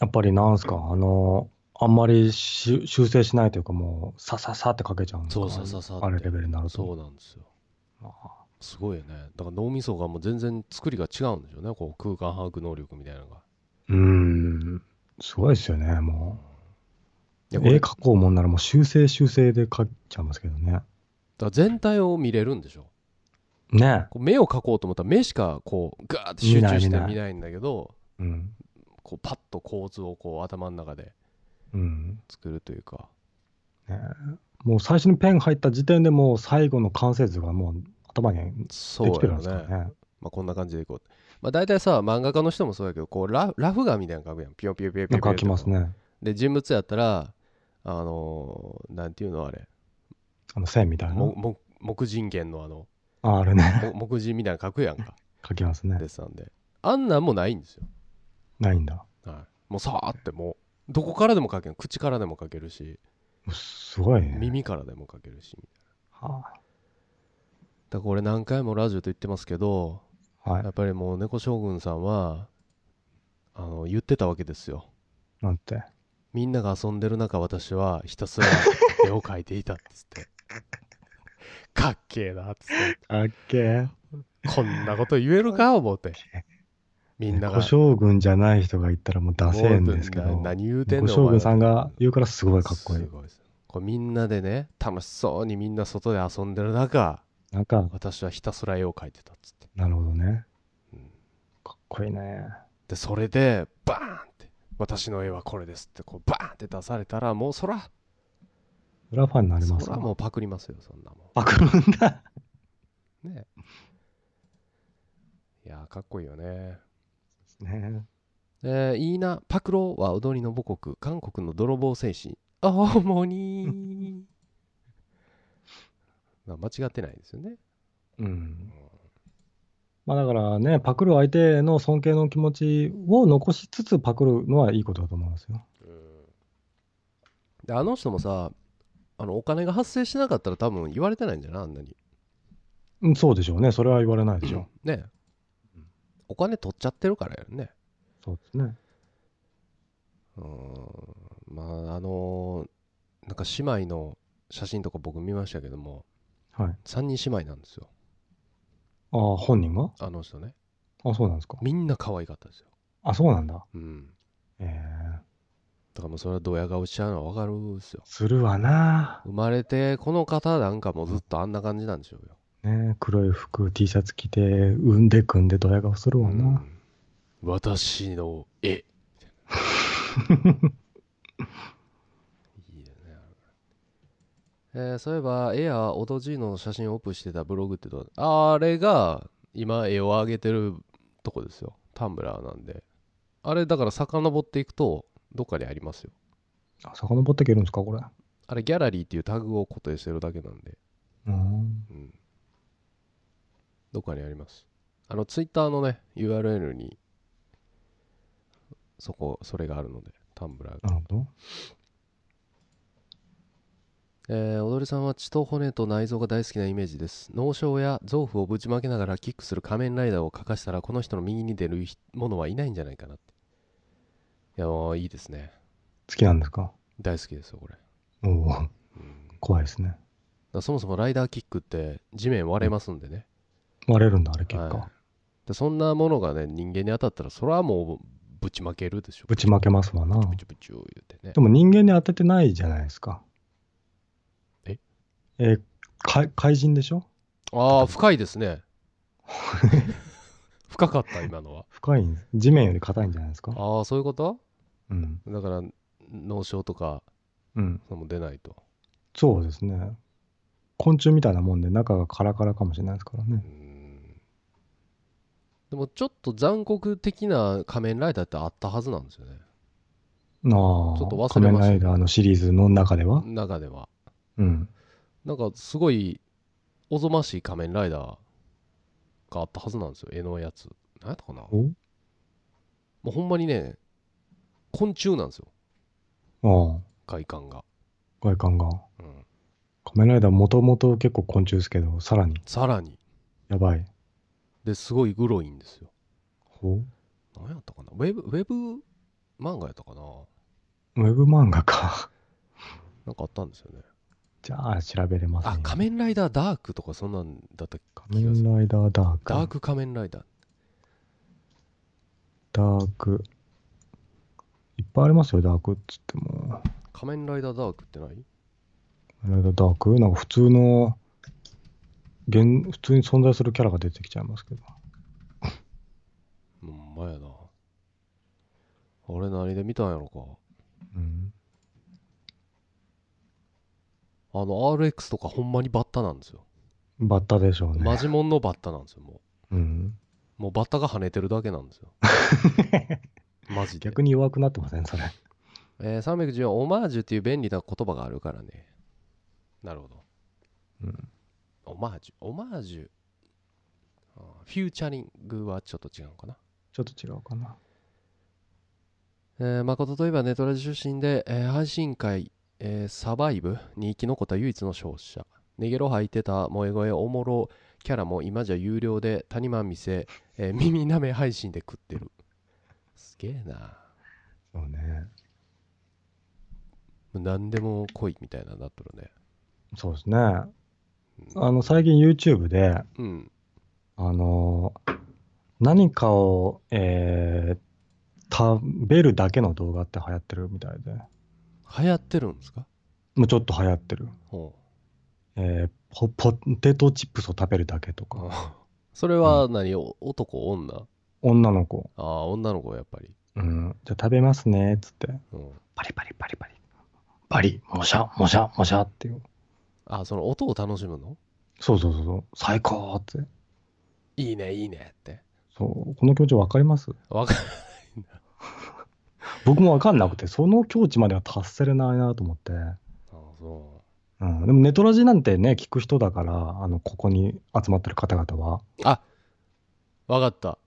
Speaker 2: やっぱりなんすか、あの、あんまりし修正しないというか、もう、さささってかけちゃうんですか
Speaker 1: そうさささって
Speaker 2: あれレベルになると。
Speaker 1: そうなんですよ
Speaker 2: あ
Speaker 1: すごいよねだから脳みそがもう全然作りが違うんでしょうねこう空間把握能力みたいなのが
Speaker 2: うーん、すごいですよね、もう。絵描こうもんならもう修正修正で描いちゃいますけどね。
Speaker 1: だ全体を見れるんでしょ。
Speaker 2: ね。
Speaker 1: こう目を描こうと思ったら目しかこうガーって集中して
Speaker 2: 見ない
Speaker 1: んだけど
Speaker 2: うん。
Speaker 1: こうパッと構図をこう頭の中で
Speaker 2: うん。
Speaker 1: 作るというか。
Speaker 2: ね。もう最初にペン入った時点でもう最後の完成図がもう頭に
Speaker 1: そうや
Speaker 2: できてるんです
Speaker 1: ね。
Speaker 2: かね。
Speaker 1: まあ、こんな感じでいこう。まあ大体さ漫画家の人もそうやけどこうララフ画みたいなの描くやん。ピヨピヨピヨピヨピヨ
Speaker 2: なんか描きますね。
Speaker 1: で人物やったらあのーなんていうのあれ
Speaker 2: あの線みたいな。
Speaker 1: もも木人間のあの
Speaker 2: ああるね。
Speaker 1: も木人みたいなの描くやんか [laughs]
Speaker 2: 描きますね。
Speaker 1: デッサンであんなんもないんですよ、
Speaker 2: ないんだ。
Speaker 1: はい、もうさーってもうどこからでも描ける口からでも描けるし
Speaker 2: すごいね。
Speaker 1: 耳からでも描けるし
Speaker 2: は
Speaker 1: だからこれ何回もラジオと言ってますけど
Speaker 2: あはい
Speaker 1: や。っぱりもう猫将軍さんはあの言ってたわけですよ
Speaker 2: なんて？
Speaker 1: みんなが遊んでる中私はひたすら絵を描いていたっつって [laughs] かっけえなっつって。
Speaker 2: かっけ
Speaker 1: こんなこと言えるか思って。みんなが。
Speaker 2: 猫将軍じゃない人が言ったらもうダセえんですけど。
Speaker 1: な何言うてん
Speaker 2: 猫
Speaker 1: ねん
Speaker 2: 将軍さんが言うからすごいかっこいい。
Speaker 1: これみんなでね楽しそうにみんな外で遊んでる中
Speaker 2: なんか、
Speaker 1: 私はひたすら絵を描いてたっつって、
Speaker 2: なるほどね。
Speaker 1: うん。
Speaker 2: かっこいいね。
Speaker 1: でそれでバーンって私の絵はこれですってこうバーンって出されたらもうそら
Speaker 2: 裏ファンになります
Speaker 1: そらもうパクりますよそんなも
Speaker 2: パクるんだ。
Speaker 1: んね。いやーかっこいいよね。
Speaker 2: ね。
Speaker 1: えーいいな。パクロは踊りの母国。韓国の泥棒戦士。主に [laughs] まあ間違ってないですよね。
Speaker 2: うん。まあだからね、パクる相手の尊敬の気持ちを残しつつパクるのはいいことだと思いますよ。
Speaker 1: であの人もさあのお金が発生してなかったら多分言われてないんじゃない？あんなに
Speaker 2: うん、そうでしょうね。それは言われないでしょう。
Speaker 1: ねお金取っちゃってるからやね
Speaker 2: そうですね。
Speaker 1: うーんまああのなんか姉妹の写真とか僕見ましたけども
Speaker 2: はい。
Speaker 1: 3人姉妹なんですよ
Speaker 2: ああ、本人が？
Speaker 1: あの人ね
Speaker 2: あそうなんですか。
Speaker 1: みんな可愛かったですよ
Speaker 2: あ、そうなんだ。
Speaker 1: うん
Speaker 2: ええ
Speaker 1: だからもうそれはドヤ顔しちゃうのは分かるんですよ。
Speaker 2: するわな。
Speaker 1: 生まれてこの方なんかもうずっとあんな感じなんでしょうよ、
Speaker 2: ね黒い服、T シャツ着て、産んで組んでドヤ顔するわな。
Speaker 1: うん。私の絵。[laughs] いいよね。えーそういえば絵やオドジーの写真をアップしてたブログってどう？あれが今絵を上げてるとこですよ。タンブラーなんで。あれだから遡っていくとどっかにありますよ。
Speaker 2: あ、遡っていけるんですか、これ。
Speaker 1: あれギャラリーっていうタグを固定してるだけなんで。
Speaker 2: うん。
Speaker 1: うん。どっかにあります。あのツイッターのね URL にそこそれがあるのでタンブラーが。
Speaker 2: なるほど。
Speaker 1: えー踊りさんは血と骨と内臓が大好きなイメージです。脳症や臓腑をぶちまけながらキックする仮面ライダーを描かしたらこの人の右に出る者はいないんじゃないかなっていやいいですね
Speaker 2: 好きなんですか？
Speaker 1: 大好きですよこれ、
Speaker 2: おお
Speaker 1: うん、
Speaker 2: 怖いですね。
Speaker 1: らそもそもライダーキックって地面割れますんでね、
Speaker 2: 割れるんだ、あれ結
Speaker 1: はい
Speaker 2: 果。
Speaker 1: でそんなものがね人間に当たったらそれはもうぶちまけるでしょ
Speaker 2: ぶちまけますわな。
Speaker 1: ブチブチ言うてね
Speaker 2: でも人間に当ててないじゃないですか。
Speaker 1: え
Speaker 2: えーか怪人でしょ
Speaker 1: ああ深いですね深かった今のは
Speaker 2: 深いんです。地面より硬いんじゃないですか？
Speaker 1: ああそういうこと？
Speaker 2: うん。
Speaker 1: だから脳症とか
Speaker 2: うん。
Speaker 1: その出ないと
Speaker 2: そうですね。昆虫みたいなもんで中がカラカラかもしれないですから
Speaker 1: う
Speaker 2: ね。
Speaker 1: んでもちょっと残酷的な仮面ライダーってあったはずなんですよね
Speaker 2: なあ、
Speaker 1: ちょっと忘れました
Speaker 2: 仮面ライダーのシリーズの中では？
Speaker 1: 中では
Speaker 2: うん。
Speaker 1: なんかすごいおぞましい仮面ライダーがあったはずなんですよ。絵のやつ。何やったかな。
Speaker 2: お？
Speaker 1: もうほんまにね昆虫なんですよ。
Speaker 2: ああ、
Speaker 1: 外観が、
Speaker 2: 外観が。
Speaker 1: うん、
Speaker 2: 仮面ライダーもともと結構昆虫ですけど、さらに。
Speaker 1: さらに。
Speaker 2: やばい。
Speaker 1: ですごいグロいんですよ。
Speaker 2: ほう。
Speaker 1: 何やったかな。ウェブウェブ漫画やったかな。
Speaker 2: ウェブ漫画か。
Speaker 1: なんかあったんですよね
Speaker 2: じゃあ調べれますね。
Speaker 1: あ仮面ライダーダークとかそんなんだった
Speaker 2: 仮面ライダーダーク。
Speaker 1: ダーク仮面ライダー
Speaker 2: ダーク。いっぱいありますよ、ダークっつっても。
Speaker 1: 仮面ライダーダークってない？
Speaker 2: 仮面ライダーダーク？なんか普通の、現普通に存在するキャラが出てきちゃいますけど。[laughs]
Speaker 1: ほんまやなあれ何で見たんやろか
Speaker 2: うん。
Speaker 1: あの RX とかほんまにバッタなんですよ
Speaker 2: バッタでしょうね。
Speaker 1: マジモンのバッタなんですよも
Speaker 2: うん。
Speaker 1: うもうバッタが跳ねてるだけなんですよ [laughs] マジで
Speaker 2: 逆に弱くなってません、それ。
Speaker 1: えー、314オマージュっていう便利な言葉があるからねなるほど
Speaker 2: うん。
Speaker 1: オマージュオマージュフューチャリングはちょっと違うのかな
Speaker 2: ちょっと違うかな。
Speaker 1: えー誠といえばネトラジ出身で、えー配信会、えーサバイブに生き残った唯一の勝者。ネゲロ入ってた萌え声おもろキャラも今じゃ有料で谷間店、えー [laughs] 耳なめ配信で食ってる。すげえな。
Speaker 2: そうね。
Speaker 1: 何でも来いみたいななっとるね。
Speaker 2: そうですね。あの、最近 YouTube で、
Speaker 1: うん。
Speaker 2: あの、何かを、えー食べるだけの動画って流行ってるみたいで、
Speaker 1: 流行ってるんですか？
Speaker 2: もうちょっと流行ってる。
Speaker 1: ほ
Speaker 2: えーポポテトチップスを食べるだけと
Speaker 1: う
Speaker 2: か、
Speaker 1: それは何、お男？女？
Speaker 2: 女の子、
Speaker 1: ああ女の子やっぱり、
Speaker 2: うん、じゃあ食べますね、っつって、
Speaker 1: うん、
Speaker 2: パリパリパリパリ、パリ、もしゃ、もしゃ、もしゃっていう。
Speaker 1: あその音を楽しむの？
Speaker 2: そうそうそうそう、最高って。
Speaker 1: いいねいいねって。
Speaker 2: そう、この気持ちわかります？
Speaker 1: わか
Speaker 2: 僕もわかんなくて、その境地までは達せれないなと思って。
Speaker 1: あそ
Speaker 2: う。ん、でもネトラジなんてね、聞く人だから、あの、ここに集まってる方々は、
Speaker 1: うあわかった。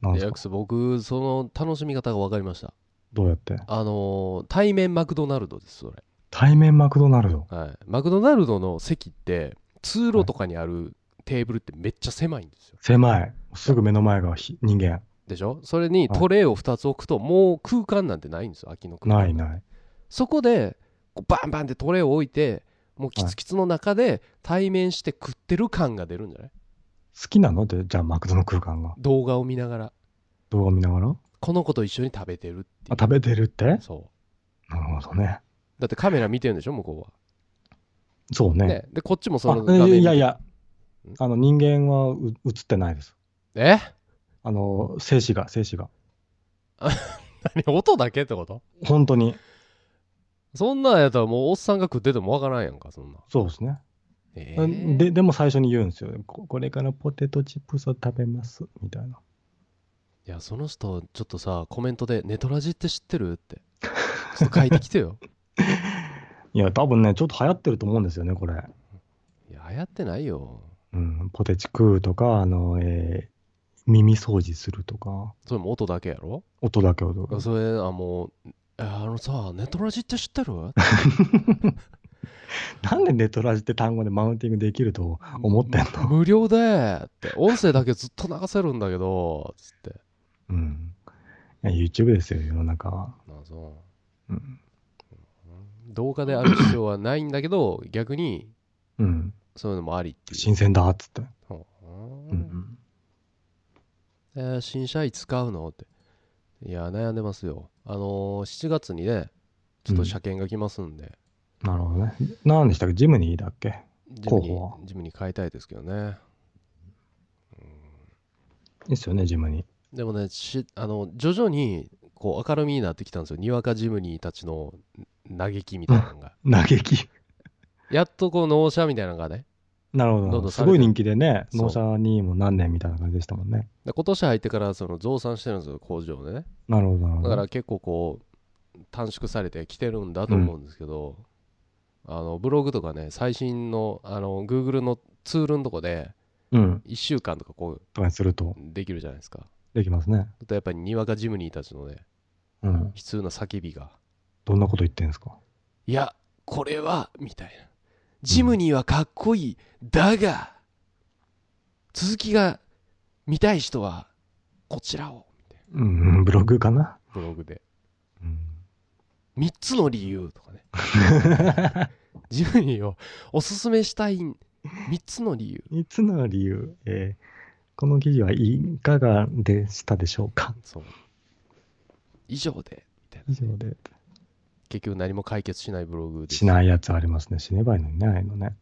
Speaker 2: なんですか？
Speaker 1: デラックス僕その楽しみ方が分かりました。
Speaker 2: どうやって？
Speaker 1: あのー対面マクドナルドですそれ。
Speaker 2: 対面マクドナルド。
Speaker 1: はい。マクドナルドの席って通路とかにあるテーブルってめっちゃ狭いんですよ。
Speaker 2: 狭い。すぐ目の前がひ人間。
Speaker 1: でしょ？それにトレイを2つ置くともう空間なんてないんですよ空きの空間。
Speaker 2: ないない。
Speaker 1: そこでこうバンバンってトレイを置いてもうキツキツの中で対面して食ってる感が出るんじゃない？
Speaker 2: 好きなの？で、じゃあマクドの空間が。
Speaker 1: 動画を見ながら。
Speaker 2: 動画見ながら？
Speaker 1: この子と一緒に食べてるって
Speaker 2: あ、食べてるって？
Speaker 1: そう。
Speaker 2: なるほどね。
Speaker 1: だってカメラ見てるんでしょ？向こうは。
Speaker 2: そうね。
Speaker 1: ね、でこっちもその
Speaker 2: あ
Speaker 1: 画面
Speaker 2: いやいや。
Speaker 1: ん、
Speaker 2: あの人間はう映ってないです。
Speaker 1: え？
Speaker 2: あの、静止画、静止画。[laughs]
Speaker 1: 何音だけってこと？
Speaker 2: 本当に。
Speaker 1: そんなんやったらもうおっさんが食っててもわからんやんかそんな
Speaker 2: そうですね。
Speaker 1: えー
Speaker 2: で、でも最初に言うんですよ。ここれからポテトチップスを食べます。みたいな。
Speaker 1: いやその人ちょっとさコメントで「ネトラジって知ってる?」ってちょっと書いてきてよ [laughs]
Speaker 2: いや、多分ね、ちょっと流行ってると思うんですよね、これ。
Speaker 1: いや流行ってないよ
Speaker 2: うん、ポテチ食うとか、あの、えー耳掃除するとか、
Speaker 1: それも音だけやろ？
Speaker 2: 音だけを。
Speaker 1: それあもうえあのさネトラジって知ってる？[laughs]
Speaker 2: なんでネトラジって単語でマウンティングできると思ってんの？
Speaker 1: 無料でって音声だけずっと流せるんだけどつって
Speaker 2: うん。いや YouTube ですよ、世の中は。
Speaker 1: まあそ
Speaker 2: うん。
Speaker 1: う動画である必要はないんだけど [coughs] 逆に
Speaker 2: うん。
Speaker 1: そういうのもありっていう
Speaker 2: 新鮮だっつって。
Speaker 1: ほう
Speaker 2: うん。
Speaker 1: えー新車いつ買うの？っていや悩んでますよ。あのー7月にねちょっと車検が来ますんで、
Speaker 2: なるほどね。何でしたっけ？ジムニーだっけ？
Speaker 1: ジムに
Speaker 2: 候補は？
Speaker 1: ジムに買いたいですけどね。
Speaker 2: いいっすよね、ジムニー。
Speaker 1: でもねしあの徐々にこう明るみになってきたんですよ。にわかジムニーたちの嘆きみたいなのが。[laughs]
Speaker 2: 嘆き。
Speaker 1: やっとこう納車みたいなのがね
Speaker 2: なるほど。
Speaker 1: ど
Speaker 2: すごい人気でね、納車にも何年みたいな感じでしたもんね。
Speaker 1: で今年入ってからその増産してるんですよ工場でね
Speaker 2: なるほど、なるほど。
Speaker 1: だから結構こう短縮されてきてるんだと思うんですけど、あのブログとかね最新のあの Google のツールのとこで
Speaker 2: うん。
Speaker 1: 1週間とかこう
Speaker 2: とかにすると
Speaker 1: できるじゃないですか
Speaker 2: できますね。
Speaker 1: あとやっぱりにわかジムニーたちのね
Speaker 2: うん。
Speaker 1: 悲痛な叫びが
Speaker 2: どんなこと言ってんですか？
Speaker 1: いやこれはみたいなジムニーはかっこいい。だが続きが見たい人はこちらを。
Speaker 2: うん、ブログかな。
Speaker 1: ブログで。
Speaker 2: うん。
Speaker 1: 3つの理由とかね。[laughs] ジムニーをおすすめしたい。3つの理由。
Speaker 2: 3つの理由、えーこの記事はいかがでしたでしょうか？
Speaker 1: そう。以上でみたいな
Speaker 2: 以上で。
Speaker 1: 結局何も解決しないブログです
Speaker 2: しないやつありますね。死ねばいいのにね、ああいうのね。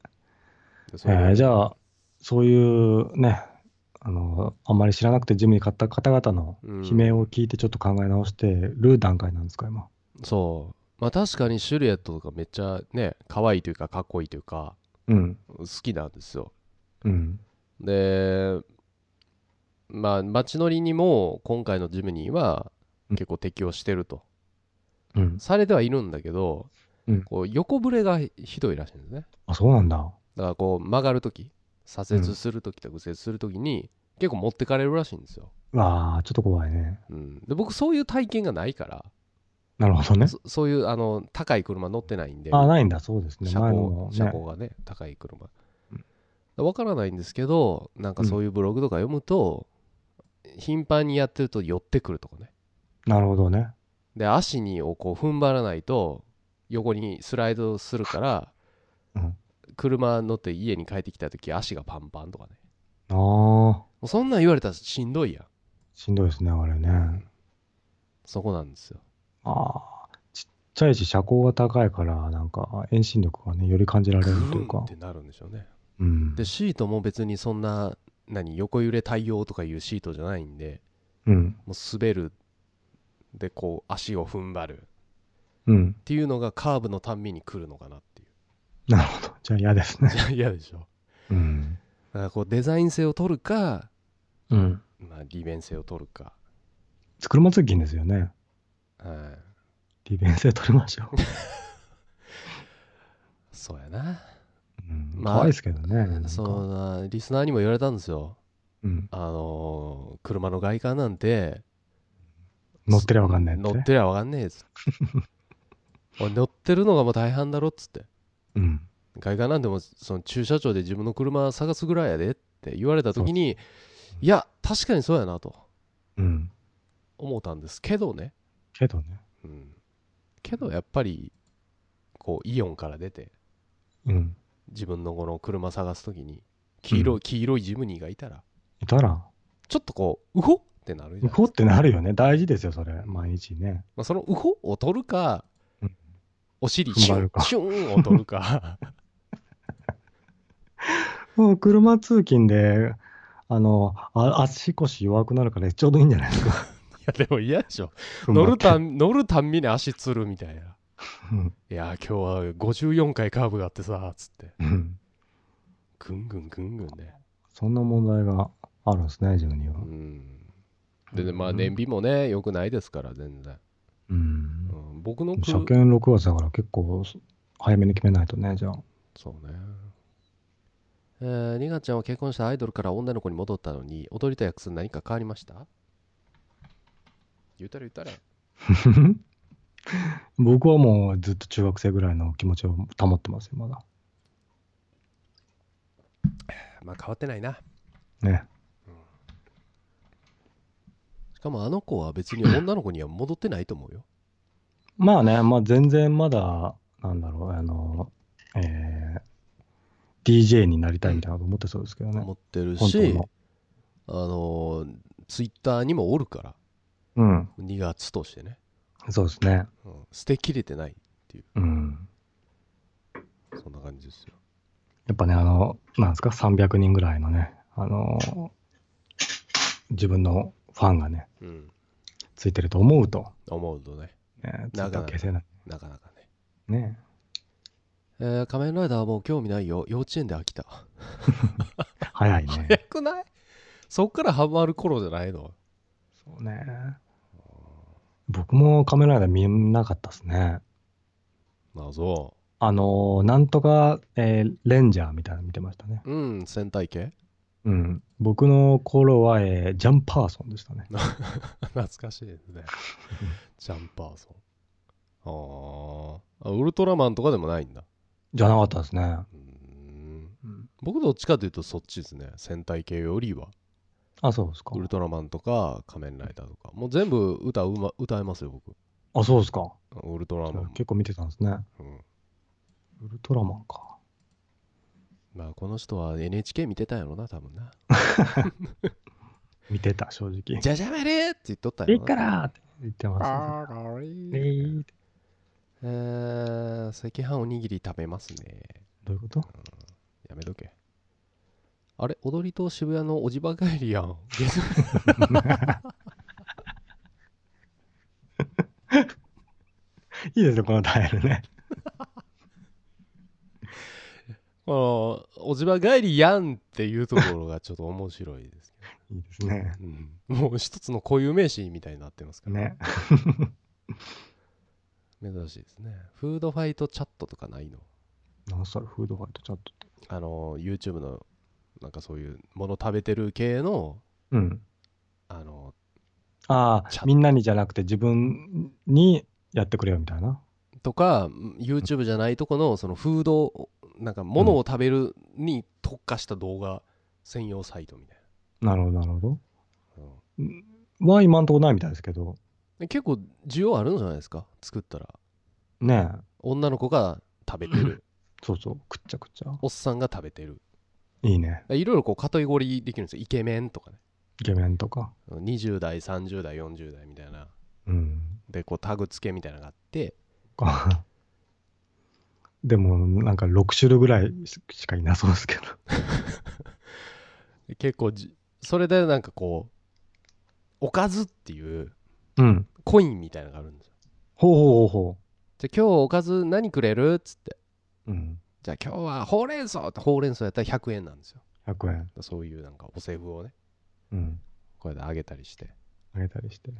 Speaker 2: えーじゃあ、そういうね、あの、あんまり知らなくてジムに買った方々の
Speaker 1: うん
Speaker 2: 悲鳴を聞いてちょっと考え直してる段階なんですか、今。
Speaker 1: そうまあ確かにシルエットとかめっちゃね可愛いというかかっこいいというか
Speaker 2: うん。
Speaker 1: 好きなんですよ
Speaker 2: うん。
Speaker 1: でまあ街乗りにも今回のジムニーは
Speaker 2: うん
Speaker 1: 結構適用してると、
Speaker 2: うん。
Speaker 1: されてはいるんだけど、
Speaker 2: うん
Speaker 1: こう横ブレがひどいらしいんですね
Speaker 2: あ、そうなんだ。
Speaker 1: だからこう曲がるとき左折するときと右折するときに結構持ってかれるらしいんですよ、
Speaker 2: うわあ、ちょっと怖いね。
Speaker 1: うん、で僕そういう体験がないから
Speaker 2: なるほどね。
Speaker 1: そそういうあの高い車乗ってないんで
Speaker 2: あ、ないんだ、そうですね。
Speaker 1: 車高
Speaker 2: 前のもね。
Speaker 1: 車高がね高い車
Speaker 2: うん
Speaker 1: わからないんですけどなんかそういうブログとか読むと、頻繁にやってると寄ってくるとかね
Speaker 2: なるほどね。
Speaker 1: で足にをこう踏ん張らないと横にスライドするから
Speaker 2: うん。
Speaker 1: 車乗って家に帰ってきた時足がパンパンとかね
Speaker 2: ああ、
Speaker 1: もうそんなん言われたらしんどいやん
Speaker 2: しんどいですね、あれね。
Speaker 1: そこなんですよ
Speaker 2: ああ、ちっちゃいし、車高が高いから、なんか遠心力がね、より感じられ
Speaker 1: グ
Speaker 2: るというか
Speaker 1: っ。てなるんでしょうね
Speaker 2: うん。
Speaker 1: でシートも別にそんな何横揺れ対応とかいうシートじゃないんで
Speaker 2: うん。
Speaker 1: もう滑るでこう足を踏ん張る
Speaker 2: うん。
Speaker 1: っていうのがカーブのたんびに来るのかなっていう
Speaker 2: なるほど。じゃあ嫌ですね。[laughs]
Speaker 1: じゃあ嫌でしょ
Speaker 2: うん。
Speaker 1: だからこうデザイン性を取るか、
Speaker 2: うん。
Speaker 1: まあ、利便性を取るか、
Speaker 2: 車通勤ですよね。
Speaker 1: はい、
Speaker 2: 利便性取りましょう。[laughs]
Speaker 1: そうやな、
Speaker 2: うん。
Speaker 1: まあ
Speaker 2: 可愛いですけどね。
Speaker 1: そうなリスナーにも言われたんですよ
Speaker 2: うん。
Speaker 1: あのー車の外観なんて
Speaker 2: 乗ってりゃわかんないってね。
Speaker 1: 乗ってりゃわかんねえぞ [laughs] おい乗ってるのがもう大半だろっつって
Speaker 2: うん。
Speaker 1: 外観なんでもその駐車場で自分の車探すぐらいやでって言われた時にいや確かにそうやなと
Speaker 2: うん。
Speaker 1: 思ったんですけどね、
Speaker 2: けどね。
Speaker 1: うん、けどやっぱりこうイオンから出て
Speaker 2: うん。
Speaker 1: 自分のこの車探す時に黄色い、黄色いジムニーがいたら
Speaker 2: いたら、
Speaker 1: ちょっとこううほってなるじ
Speaker 2: うほってなるよね。大事ですよ、それ。毎日ね。
Speaker 1: まあ、そのうほを取るか、
Speaker 2: うん。
Speaker 1: お尻シュンシュンを取るか。[laughs]
Speaker 2: もう車通勤で、あの、あ足腰弱くなるからちょうどいいんじゃないですか。[laughs]
Speaker 1: いやでも嫌でしょ。乗るたん乗るたんびに足つるみたいな。
Speaker 2: うん。
Speaker 1: いや今日は54回カーブがあってさつって。
Speaker 2: うん。
Speaker 1: ぐんぐんぐんぐんね。
Speaker 2: そんな問題があるんですね、自分には。
Speaker 1: う。んででまあ燃費もね良くないですから全然、
Speaker 2: うん
Speaker 1: う。ん、僕の車
Speaker 2: 車検6月だから結構早めに決めないとね、じゃあ。
Speaker 1: そうねえー、ニガちゃんは結婚したアイドルから女の子に戻ったのに踊りたい役す何か変わりました？言ったれ言ったれ [laughs]
Speaker 2: 僕はもうずっと中学生ぐらいの気持ちを保ってますよ、まだ。
Speaker 1: まあ変わってないな
Speaker 2: ね。
Speaker 1: しかもあの子は別に女の子には戻ってないと思うよ
Speaker 2: まあね、まあ全然まだ、なんだろう、あの、えー、DJ になりたいみたいなこと思ってそうですけどね。
Speaker 1: 思ってる
Speaker 2: 本
Speaker 1: し
Speaker 2: 当
Speaker 1: あのツイッターにもおるから
Speaker 2: うん。
Speaker 1: 2月としてね、
Speaker 2: そうですね。
Speaker 1: うん、捨てきれてない
Speaker 2: うん。
Speaker 1: そんな感じですよ
Speaker 2: やっぱね、あの、なんですか、300人ぐらいのね、あの、自分のファンがね、
Speaker 1: うん
Speaker 2: ついてると思うと、
Speaker 1: 思うとね
Speaker 2: ね、ツイ
Speaker 1: なかなか
Speaker 2: ッター消せない。
Speaker 1: なかなかね
Speaker 2: ね。
Speaker 1: えー仮面ライダーはもう興味ないよ幼稚園で飽きた [laughs]
Speaker 2: 早いね。
Speaker 1: 早くない？そっからハマる頃じゃないの？
Speaker 2: そうね。僕もカメライダー見なかったですね。
Speaker 1: まあそ
Speaker 2: あの、なんとか、えーレンジャーみたいなの見てましたね。
Speaker 1: ううん戦隊系？
Speaker 2: うん。僕の頃は、えージャンパーソンでしたね。[laughs]
Speaker 1: 懐かしいですね [laughs] ジャンパーソンあーあウルトラマンとかでもないんだ
Speaker 2: じゃなかったですね。
Speaker 1: 僕どっちかというとそっちですね戦隊系よりは
Speaker 2: あ、そうですか
Speaker 1: ウ。ルトラマンとか仮面ライダーとかもう全部歌うま歌えますよ僕
Speaker 2: あ、そうですか。
Speaker 1: ウルトラマンも、
Speaker 2: 結構見てたんですね。
Speaker 1: うん
Speaker 2: ウルトラマンか。
Speaker 1: まあこの人は NHK 見てたんやろな多分な。[laughs]
Speaker 2: 見てた、正直。
Speaker 1: じゃじゃめれって言っとったんや
Speaker 2: いいからって言ってます、ね。
Speaker 1: あーかわいい。
Speaker 2: えー
Speaker 1: えー、赤飯おにぎり食べますね。
Speaker 2: どういうこと？
Speaker 1: やめとけ。あれ？踊りと渋谷のおじば帰りやん。月 [laughs]
Speaker 2: いいですね、このタイルね。
Speaker 1: このおじば帰りやんっていうところがちょっと面白いですけ [laughs]
Speaker 2: いいですね。
Speaker 1: ど、うん、もう一つの固有名詞みたいになってますから、
Speaker 2: ね。
Speaker 1: 珍しいですねフードファイトチャットとかないの？
Speaker 2: 何それ、フードファイトチャットって。
Speaker 1: あの YouTube のなんかそういうもの食べてる系の
Speaker 2: うん。
Speaker 1: あの
Speaker 2: ああ、みんなにじゃなくて自分にやってくれよみたいな。
Speaker 1: とか YouTube じゃないとこのそのフードなんか物を食べるに特化した動画専用サイトみたい
Speaker 2: なるほど、なるほど。
Speaker 1: な、
Speaker 2: は今んとこないみたいですけど。
Speaker 1: で結構需要あるんじゃないですか？作ったら
Speaker 2: ねえ。
Speaker 1: 女の子が食べてる
Speaker 2: そうそう、くっちゃくっちゃ。
Speaker 1: おっさんが食べてる
Speaker 2: いいね。
Speaker 1: いろいろこうカテゴリーできるんですよイケメンとかね
Speaker 2: イケメンとか。
Speaker 1: 20代30代40代みたいな
Speaker 2: うん。
Speaker 1: でこうタグ付けみたいなのがあって
Speaker 2: か [laughs] でも、なんか6種類ぐらいしかいなそうですけど。[laughs]
Speaker 1: 結構じそれでなんかこうおかずっていう
Speaker 2: うん。
Speaker 1: コインみたいなのがあるんですよ
Speaker 2: ほうほうほうほ
Speaker 1: じゃあ今日おかず何くれるっつって
Speaker 2: う。うん。
Speaker 1: じゃあ今日はほうれん草ってほうれん草やったら100円なんですよ
Speaker 2: 100円。
Speaker 1: そういうなんかお財布をね
Speaker 2: うん。
Speaker 1: これであげたりして
Speaker 2: あげたりして。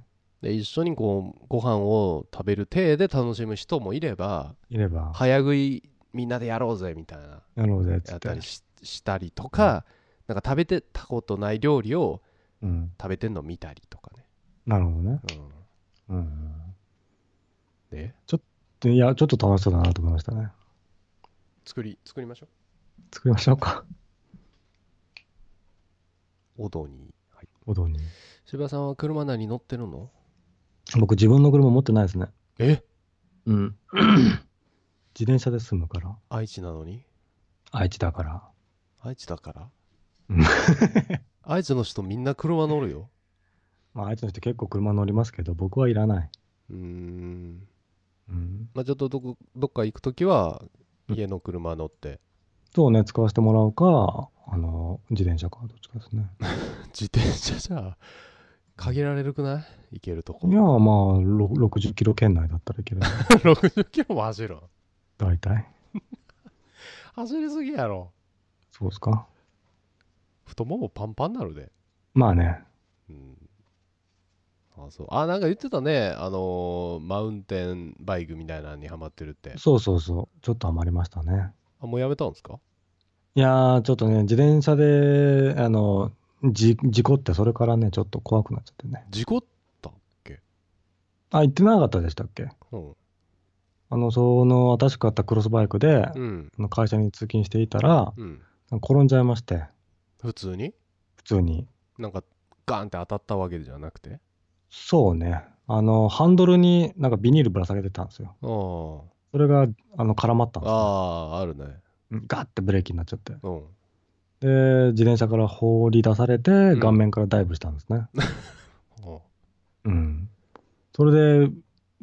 Speaker 1: で一緒にこうご飯を食べる体で楽しむ人もいれば
Speaker 2: いれば、
Speaker 1: 早食いみんなでやろうぜみたいな
Speaker 2: なるほどやつっ。
Speaker 1: たりししたりとか、なんか食べてたことない料理を
Speaker 2: うん。
Speaker 1: 食べてんの見たりとかね、
Speaker 2: なるほどね。
Speaker 1: うん、
Speaker 2: うん。
Speaker 1: で？
Speaker 2: でいや、ちょっと楽しそうだなと思いましたね。
Speaker 1: 作り作りましょ
Speaker 2: 作りましょうか。
Speaker 1: う [laughs] お堂に、はい、
Speaker 2: お堂に。
Speaker 1: 渋谷さんは車何乗ってるの？
Speaker 2: 僕、自分の車持ってないですね。
Speaker 1: え？
Speaker 2: うん。[clears throat] 自転車で済むから。
Speaker 1: 愛知なのに？
Speaker 2: 愛知だから。
Speaker 1: 愛知だから？
Speaker 2: うん [laughs]
Speaker 1: 愛知の人みんな車乗るよ
Speaker 2: まあ、愛知の人結構車乗りますけど、僕はいらない。
Speaker 1: うーん
Speaker 2: うん。
Speaker 1: まあちょっとどこどっか行くときは
Speaker 2: うん
Speaker 1: 家の車乗って
Speaker 2: そうね、使わせてもらうか、あの、自転車か、どっちかですね。[laughs]
Speaker 1: 自転車じゃ限られるくない？行けるとこ
Speaker 2: いや、まあ、ろ60キロ圏内だったらいける。[laughs]
Speaker 1: 60キロも走る？ん
Speaker 2: 大体。[laughs]
Speaker 1: 走りすぎやろ
Speaker 2: そうですか。
Speaker 1: 太ももパンパンなるで
Speaker 2: まあね。
Speaker 1: うんあそうあなんか言ってたねあのーマウンテンバイクみたいなのにハマってるって
Speaker 2: そうそうそう。ちょっと余りましたね。
Speaker 1: あもうやめたんですか？
Speaker 2: いやー、ちょっとね、自転車で、あの、じ事故って、それからね、ちょっと怖くなっちゃってね。
Speaker 1: 事故ったっけ？
Speaker 2: あ、行ってなかったでしたっけ？
Speaker 1: うん
Speaker 2: あの、その、新しく買ったクロスバイクで、
Speaker 1: うん
Speaker 2: 会社に通勤していたら、
Speaker 1: うん
Speaker 2: 転んじゃいまして、
Speaker 1: 普通に？
Speaker 2: 普通に。
Speaker 1: なんかガーンって当たったわけじゃなくて？
Speaker 2: そうね。あの、ハンドルになんかビニールぶら下げてたんですよ。それが、あの、絡まったんですよ。
Speaker 1: あーあるね
Speaker 2: うんガッてブレーキになっちゃって。
Speaker 1: うん
Speaker 2: で、自転車から放り出されて、
Speaker 1: ん。
Speaker 2: 顔面からダイブしたんですね。[laughs]
Speaker 1: う。ん
Speaker 2: うん。それで、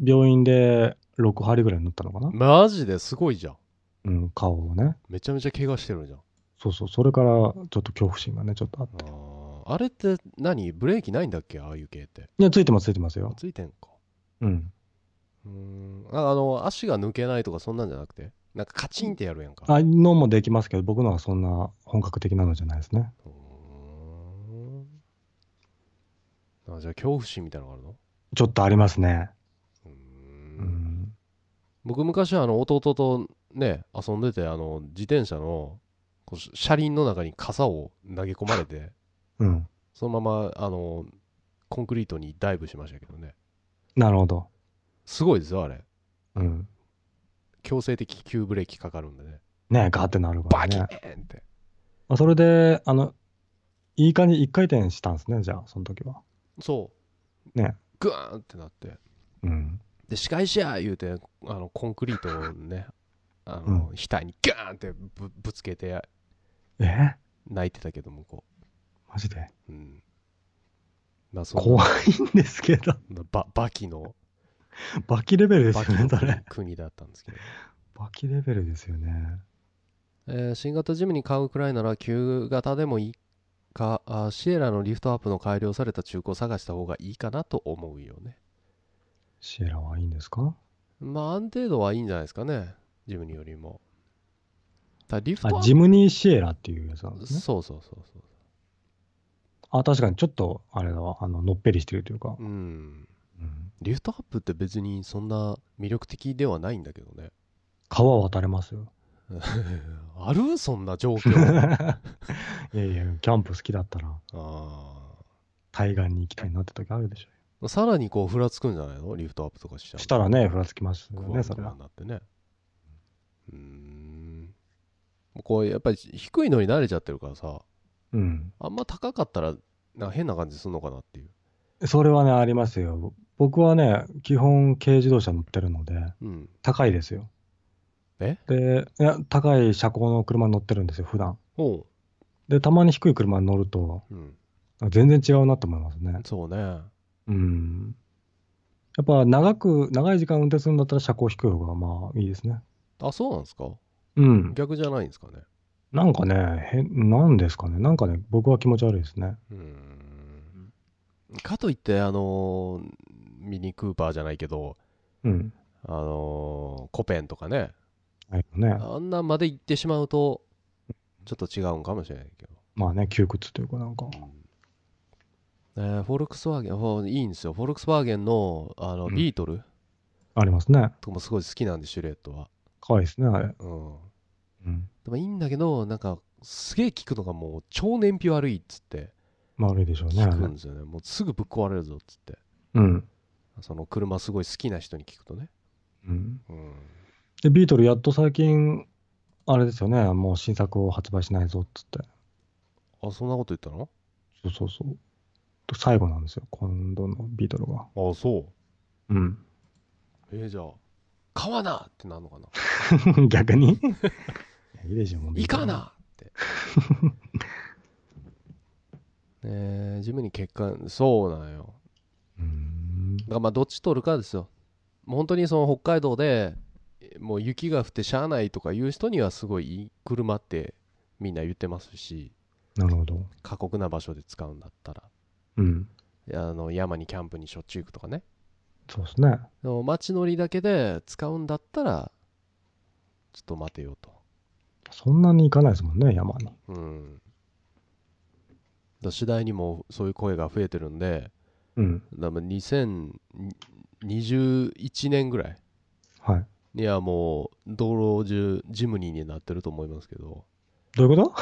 Speaker 2: 病院で6針ぐらい塗ったのかな。
Speaker 1: マジですごいじゃん。
Speaker 2: うん、顔をね。
Speaker 1: めちゃめちゃ怪我してるじゃん。
Speaker 2: そうそう、それからちょっと恐怖心がね、ちょっとあって。
Speaker 1: あー。あれって何？ブレーキないんだっけ？ああいう系って。
Speaker 2: いや、ついてます、ついてますよ。
Speaker 1: ついてんか。
Speaker 2: うん。
Speaker 1: うーん。ああの足が抜けないとかそんなんじゃなくて？なんかカチンってやるやんか
Speaker 2: あのもできますけど、僕のはそんな本格的なのじゃないですね。
Speaker 1: うーんあじゃあ恐怖心みたいなのがあるの？
Speaker 2: ちょっとありますね。
Speaker 1: う
Speaker 2: んん。
Speaker 1: 僕昔あの弟とね遊んでてあの自転車のこうし車輪の中に傘を投げ込まれて
Speaker 2: うん。
Speaker 1: そのままあのコンクリートにダイブしましたけどね
Speaker 2: なるほど。
Speaker 1: すごいですよあれ
Speaker 2: うん。
Speaker 1: 強制的急ブレーキかかるんでね
Speaker 2: ねガーってなるから
Speaker 1: バキー
Speaker 2: ね。
Speaker 1: ンって
Speaker 2: あそれで、あの、いい感じ、一回転したんですね、じゃあ、その時は。
Speaker 1: そう
Speaker 2: ね。
Speaker 1: グワーンってなって
Speaker 2: うん。
Speaker 1: で仕返しや言うてあのコンクリートをね [laughs] あの、額にガーンってぶぶつけて
Speaker 2: え？
Speaker 1: 泣いてたけど向こ
Speaker 2: マジで？
Speaker 1: ううんまあそ
Speaker 2: 怖いんですけど。[laughs]
Speaker 1: ババキの [laughs]
Speaker 2: バキレベルですよね、
Speaker 1: 国
Speaker 2: それ。
Speaker 1: 国だったんですけど、
Speaker 2: バキレベルですよね。
Speaker 1: えー新型ジムに買うくらいなら旧型でもいいかあシエラのリフトアップの改良された中古を探した方がいいかなと思うよね
Speaker 2: シエラはいいんですか？
Speaker 1: まあ安定度はいいんじゃないですかねジムニよりもリフトアッ
Speaker 2: あ、
Speaker 1: プ
Speaker 2: ジムニーシエラっていうやつなんですね？
Speaker 1: そうそうそうそう
Speaker 2: あ、確かにちょっと、あれだわ、あの、のっぺりしてるというか。
Speaker 1: うん
Speaker 2: うん。
Speaker 1: リフトアップって別にそんな魅力的ではないんだけどね。
Speaker 2: 川渡れますよ。[laughs]
Speaker 1: ある？そんな状況。[laughs]
Speaker 2: いやいや、キャンプ好きだったら、
Speaker 1: あ
Speaker 2: 対岸に行きたいなって時あるでしょ
Speaker 1: ーさらにこうふらつくんじゃないの？リフトアップとかしちゃう
Speaker 2: したらね、ふらつきますよね、それは。
Speaker 1: ンなってね。うーん。こうやっぱり低いのに慣れちゃってるからさ。
Speaker 2: うん。
Speaker 1: あんま高かったらなんか変な感じするのかなっていう。
Speaker 2: それはね、ありますよ。僕はね、基本軽自動車乗ってるので、
Speaker 1: うん
Speaker 2: 高いですよ。
Speaker 1: え？
Speaker 2: で、いや、高い車高の車に乗ってるんですよ、普段。
Speaker 1: おう
Speaker 2: で、たまに低い車に乗ると、
Speaker 1: うん
Speaker 2: 全然違うなと思いますね。
Speaker 1: そうね
Speaker 2: うん。やっぱ長く、長い時間運転するんだったら車高低い方がまあいいですね。
Speaker 1: あそうなんですか？
Speaker 2: うん。
Speaker 1: 逆じゃないんですかね？
Speaker 2: なんかね、変、なんですかね？なんかね、僕は気持ち悪いですね。
Speaker 1: うーんかといってあのーミニクーパーじゃないけど
Speaker 2: うん。
Speaker 1: あのーコペンとかね
Speaker 2: はいね。
Speaker 1: あんなんまで行ってしまうとちょっと違うんかもしれないけど
Speaker 2: まあね、窮屈というかなんか。
Speaker 1: えーフォルクスワーゲンいいんですよフォルクスワーゲンのあの
Speaker 2: うん
Speaker 1: ビートル？
Speaker 2: ありますね。
Speaker 1: とかもすごい好きなんでシュレットは
Speaker 2: 可愛いですね、あれ。
Speaker 1: うん
Speaker 2: うん。
Speaker 1: でもいいんだけどなんかすげえ聞くのがもう超燃費悪いっつって
Speaker 2: まあ悪いでしょうね。
Speaker 1: 聞くんですよねもうすぐぶっ壊れるぞっつって
Speaker 2: うん。
Speaker 1: その車すごい好きな人に聞くとね
Speaker 2: うん。
Speaker 1: うん
Speaker 2: で、ビートルやっと最近、あれですよね、もう新作を発売しないぞっつって。
Speaker 1: あそんなこと言ったの？
Speaker 2: そうそうそう。と最後なんですよ、今度のビートルが。
Speaker 1: あそう
Speaker 2: うん。
Speaker 1: えー、じゃあ買わなってなるのかな？[laughs]
Speaker 2: 逆に？[laughs] いやいいでしょ、もう
Speaker 1: かなって [laughs] えー、ジムに結果そうなんよ
Speaker 2: うーん。
Speaker 1: だからまあどっち取るかですよもう本当にその北海道でもう雪が降ってしゃあないとかいう人にはすごいいい車ってみんな言ってますし
Speaker 2: なるほど。
Speaker 1: 過酷な場所で使うんだったら
Speaker 2: うん。
Speaker 1: あの山にキャンプにしょっちゅう行くとかね
Speaker 2: そうですね。
Speaker 1: でも街乗りだけで使うんだったらちょっと待てよと
Speaker 2: そんなに行かないですもんね、山に。
Speaker 1: うんだ次第にもうそういう声が増えてるんで
Speaker 2: うん。
Speaker 1: だから2021年ぐらい
Speaker 2: はい。
Speaker 1: にはもう道路中ジムニーになってると思いますけど
Speaker 2: どういうこ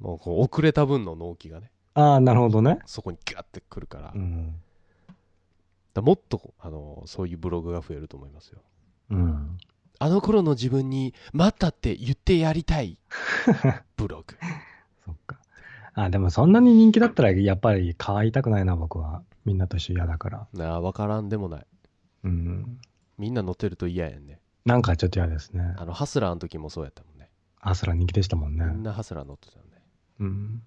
Speaker 2: と？
Speaker 1: もうこう遅れた分の納期がね
Speaker 2: ああ、なるほどね。
Speaker 1: そこにガッてくるから、
Speaker 2: うん。
Speaker 1: だもっとあのそういうブログが増えると思いますよ
Speaker 2: うん。
Speaker 1: あの頃の自分に待ったって言ってやりたい [laughs] ブログ。
Speaker 2: あ、でもそんなに人気だったら、やっぱり買いたくないな、僕は。みんなと一緒嫌だから。
Speaker 1: なあ分からんでもない
Speaker 2: うん。
Speaker 1: みんな乗ってると嫌やんね
Speaker 2: なんかちょっと嫌ですね。
Speaker 1: あのハスラーの時もそうやったもんね
Speaker 2: アスラ人気でしたもんね。
Speaker 1: みんなハスラー乗ってたよね
Speaker 2: うん。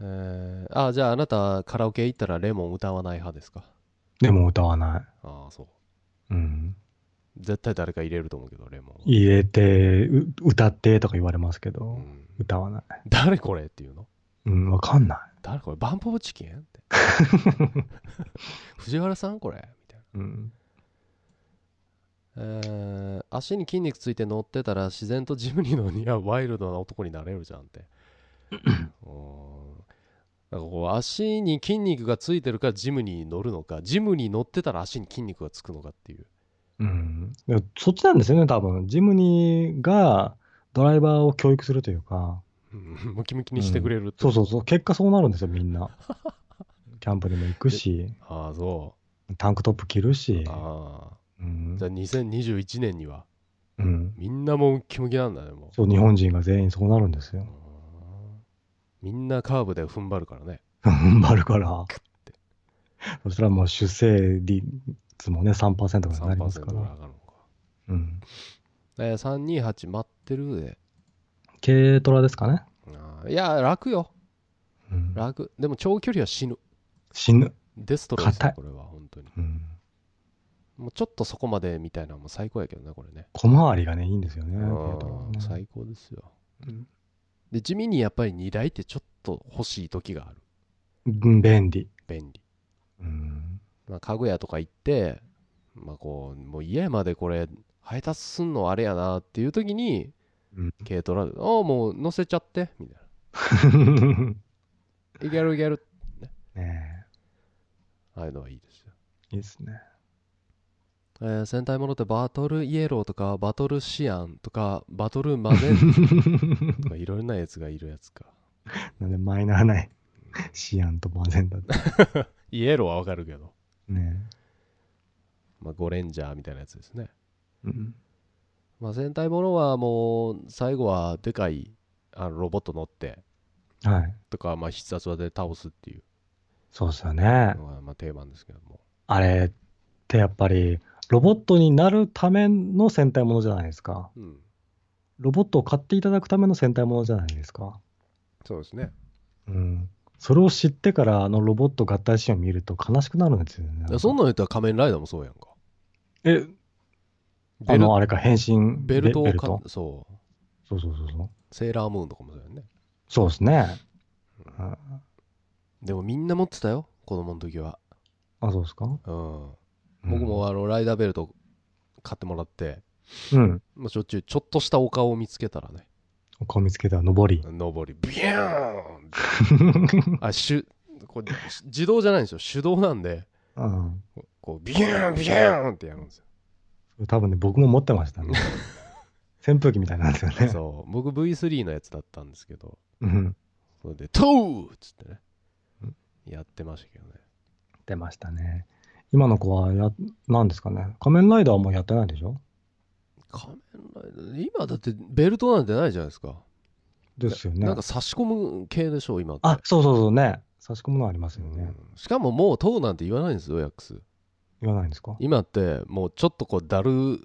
Speaker 1: えー、あじゃああなたカラオケ行ったらレモン歌わない派ですか？
Speaker 2: でも歌わない。
Speaker 1: ああそう
Speaker 2: うん。
Speaker 1: 絶対誰か入れると思うけどレモン。は
Speaker 2: 入れて、う歌ってとか言われますけ
Speaker 1: う
Speaker 2: ど、
Speaker 1: ん、
Speaker 2: 歌わない。
Speaker 1: 誰これっていうの？
Speaker 2: うん、わかんない。
Speaker 1: 誰これ？バンポブチキン？って。[laughs] 藤原さんこれ？みたいな。
Speaker 2: うん。
Speaker 1: えー足に筋肉ついて乗ってたら自然とジムニーの似合うワイルドな男になれるじゃんって。[laughs] うんなんかこう足に筋肉がついてるからジムに乗るのかジムに乗ってたら足に筋肉がつくのかっていう
Speaker 2: うん。そっちなんですよね、多分。ジムニーがドライバーを教育するというか、
Speaker 1: うん。ムキムキにしてくれるって。
Speaker 2: そうそうそう、結果そうなるんですよ、みんな。キャンプにも行くし、
Speaker 1: ああそ
Speaker 2: タンクトップ着るし。
Speaker 1: う、あ
Speaker 2: うん。
Speaker 1: あじゃあ2021年には
Speaker 2: うん、
Speaker 1: みんなもうムキムキなんだねもう。
Speaker 2: そう、日本人が全員そうなるんですよ。
Speaker 1: うんみんなカーブで踏ん張るからね。[laughs]
Speaker 2: 踏ん張るから。そしたらもう出生率もね、3%ぐらいになります
Speaker 1: 3%
Speaker 2: から。
Speaker 1: か。
Speaker 2: うん。
Speaker 1: えー、328待ってるで。
Speaker 2: 軽トラですかね。
Speaker 1: いや楽よ。
Speaker 2: うん、
Speaker 1: 楽。でも長距離は死ぬ。
Speaker 2: 死ぬ。
Speaker 1: デストロイこれは本当に。
Speaker 2: うん。
Speaker 1: もうちょっとそこまでみたいなのも最高やけどねこれね。
Speaker 2: 小回りがね、いいんですよね、ね。
Speaker 1: 最高ですよ。
Speaker 2: うん。
Speaker 1: で地味にやっぱり荷台ってちょっと欲しい時がある。
Speaker 2: うん便利。
Speaker 1: 便利。
Speaker 2: うん。
Speaker 1: まあ家具屋とか行ってまあこうもう家までこれ配達すんのあれやなっていう時に
Speaker 2: うん。
Speaker 1: 軽トラで「ああもう乗せちゃって」みたいな「[laughs] いけるいける。
Speaker 2: ね」
Speaker 1: ああいうのはいいですよ。
Speaker 2: えいいですね。
Speaker 1: えー戦隊ものってバトルイエローとかバトルシアンとかバトルマゼンとかいろんなやつがいるやつか。
Speaker 2: なんでマイナーない。シアンとマゼンダって。[laughs]
Speaker 1: イエローはわかるけど、
Speaker 2: ね
Speaker 1: まあ、ゴレンジャーみたいなやつですね、
Speaker 2: うん。
Speaker 1: まあ、戦隊ものはもう最後はでかいあのロボット乗って
Speaker 2: はい。
Speaker 1: とか、まあ、必殺技で倒すっていう
Speaker 2: そうですよね。
Speaker 1: まあ定番ですけども
Speaker 2: あれってやっぱり、ロボットになるための戦隊ものじゃないですか。
Speaker 1: うん
Speaker 2: ロボットを買っていただくための戦隊ものじゃないですか。
Speaker 1: そうですね
Speaker 2: うん。それを知ってからあのロボット合体シーンを見ると悲しくなるんですよね。
Speaker 1: いやそんなん言ったら仮面ライダーもそうやんか。
Speaker 2: え、あの、あれか、変身
Speaker 1: ベルトをかそう。
Speaker 2: そうそうそうそう。
Speaker 1: セーラームーンとかもそうやんね。
Speaker 2: そうですね。あ、
Speaker 1: でもみんな持ってたよ子供の時は。
Speaker 2: あそうですか、
Speaker 1: うん。僕もあのライダーベルト買ってもらって、
Speaker 2: うん。
Speaker 1: まあ、しょっちゅうちょっとしたお顔を見つけたらね
Speaker 2: お顔見つけたら上り。
Speaker 1: 上りビューン [laughs] あしゅこれし自動じゃないんですよ手動なんで
Speaker 2: うん。
Speaker 1: こうビューンビューンってやるんですよ
Speaker 2: 多分ね、僕も持ってましたね。[laughs] 扇風機みたいなんですよね。
Speaker 1: そう僕 V3 のやつだったんですけど
Speaker 2: うん。
Speaker 1: それで「トー!」っつってね
Speaker 2: うん
Speaker 1: やってましたけどね
Speaker 2: 出ましたね。今の子はや、なんですかね。仮面ライダーはもうやってないでしょ？
Speaker 1: 仮面ライダー今だってベルトなんてないじゃないですか
Speaker 2: ですよね。
Speaker 1: なんか差し込む系でしょ今って
Speaker 2: あ、そうそうそうね。差し込むのありますよね。
Speaker 1: うんしかももう「トー」なんて言わないんですよヤックス
Speaker 2: 言わないんですか？
Speaker 1: 今ってもうちょっとこうだる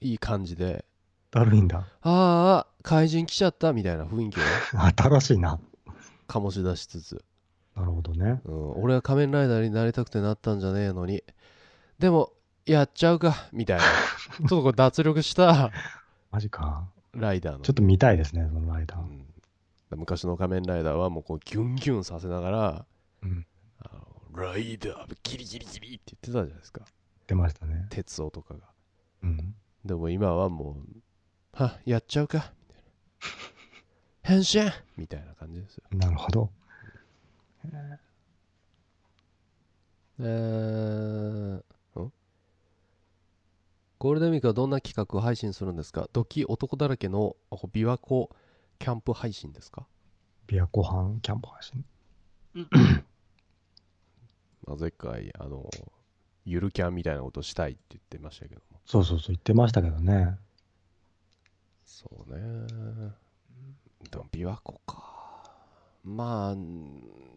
Speaker 1: い感じで
Speaker 2: だるいんだ。
Speaker 1: ああ怪人来ちゃったみたいな雰囲気をね [laughs]
Speaker 2: 新しいな。
Speaker 1: 醸し出しつつ、
Speaker 2: なるほどね。
Speaker 1: うん、俺は仮面ライダーになりたくてなったんじゃねえのにでもやっちゃうかみたいな [laughs] ちょっとこう脱力した
Speaker 2: マジか。
Speaker 1: ライダーの
Speaker 2: ちょっと見たいですね、そのライダー。
Speaker 1: うん昔の仮面ライダーはもうこうギュンギュンさせながら
Speaker 2: うん。
Speaker 1: あのライダーギリギリギリって言ってたじゃないですか
Speaker 2: 出ましたね。
Speaker 1: 鉄夫とかが
Speaker 2: うん。
Speaker 1: でも今はもうはやっちゃうかみたいな変身みたいな感じですよ
Speaker 2: なるほど。
Speaker 1: えー、んゴールデンウィークはどんな企画を配信するんですか？ドキ男だらけの琵琶湖キャンプ配信ですか？
Speaker 2: ビア湖畔？キャンプ配信？
Speaker 1: まあ、前回あのゆるキャンみたいなことしたいって言ってましたけども。
Speaker 2: そうそうそう、言ってましたけどね。
Speaker 1: そうね。でも琵琶湖か。まあ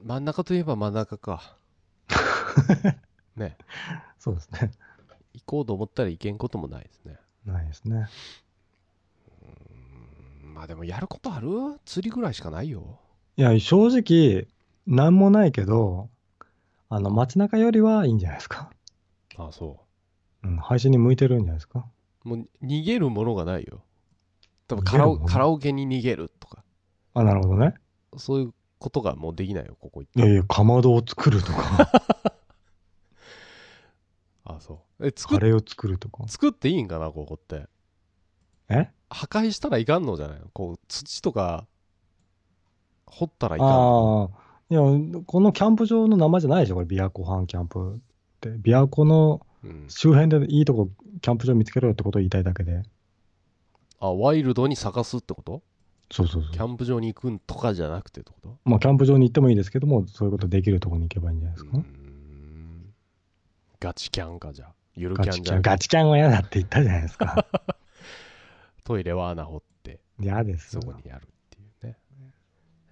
Speaker 1: 真ん中といえば真ん中か。[laughs] ね。
Speaker 2: そうですね。
Speaker 1: 行こうと思ったら行けんこともないですね。
Speaker 2: ないですね。
Speaker 1: うん。まあでもやることある？釣りぐらいしかないよ。
Speaker 2: いや、正直、なんもないけど、あの、街中よりはいいんじゃないですか。
Speaker 1: ああそ
Speaker 2: う。ん、配信に向いてるんじゃないですか。
Speaker 1: うもう逃げるものがないよ。多分カラオカラオケに逃げるとか。
Speaker 2: あ、なるほどね。
Speaker 1: そういうことがもうできないよここ行って。
Speaker 2: いやいや、かまどを作るとか、[laughs]
Speaker 1: そう。え作っ
Speaker 2: カレーを作るとか？
Speaker 1: 作っていいんかなここって。
Speaker 2: え？
Speaker 1: 破壊したらいかんのじゃないの？こう土とか掘ったらいかんの？
Speaker 2: ああ、いや、このキャンプ場の名前じゃないでしょ、これ、琵琶湖畔キャンプって。琵琶湖の
Speaker 1: うん、
Speaker 2: 周辺でいいとこ、キャンプ場見つけろよってことを言いたいだけで。
Speaker 1: あワイルドに探すってこと？
Speaker 2: そうそうそう。
Speaker 1: キ。ャンプ場に行くんとかじゃなくてってこと？
Speaker 2: まあ、キャンプ場に行ってもいいですけども、そういうことできるところに行けばいいんじゃないですか？
Speaker 1: うーんガチキャンかじゃあゆるキ
Speaker 2: ャン、
Speaker 1: じゃなくて
Speaker 2: ガチキャンは嫌だって言ったじゃないですか。[laughs]
Speaker 1: トイレは穴掘って
Speaker 2: 嫌です
Speaker 1: そ
Speaker 2: よ。
Speaker 1: こにやるっていうね、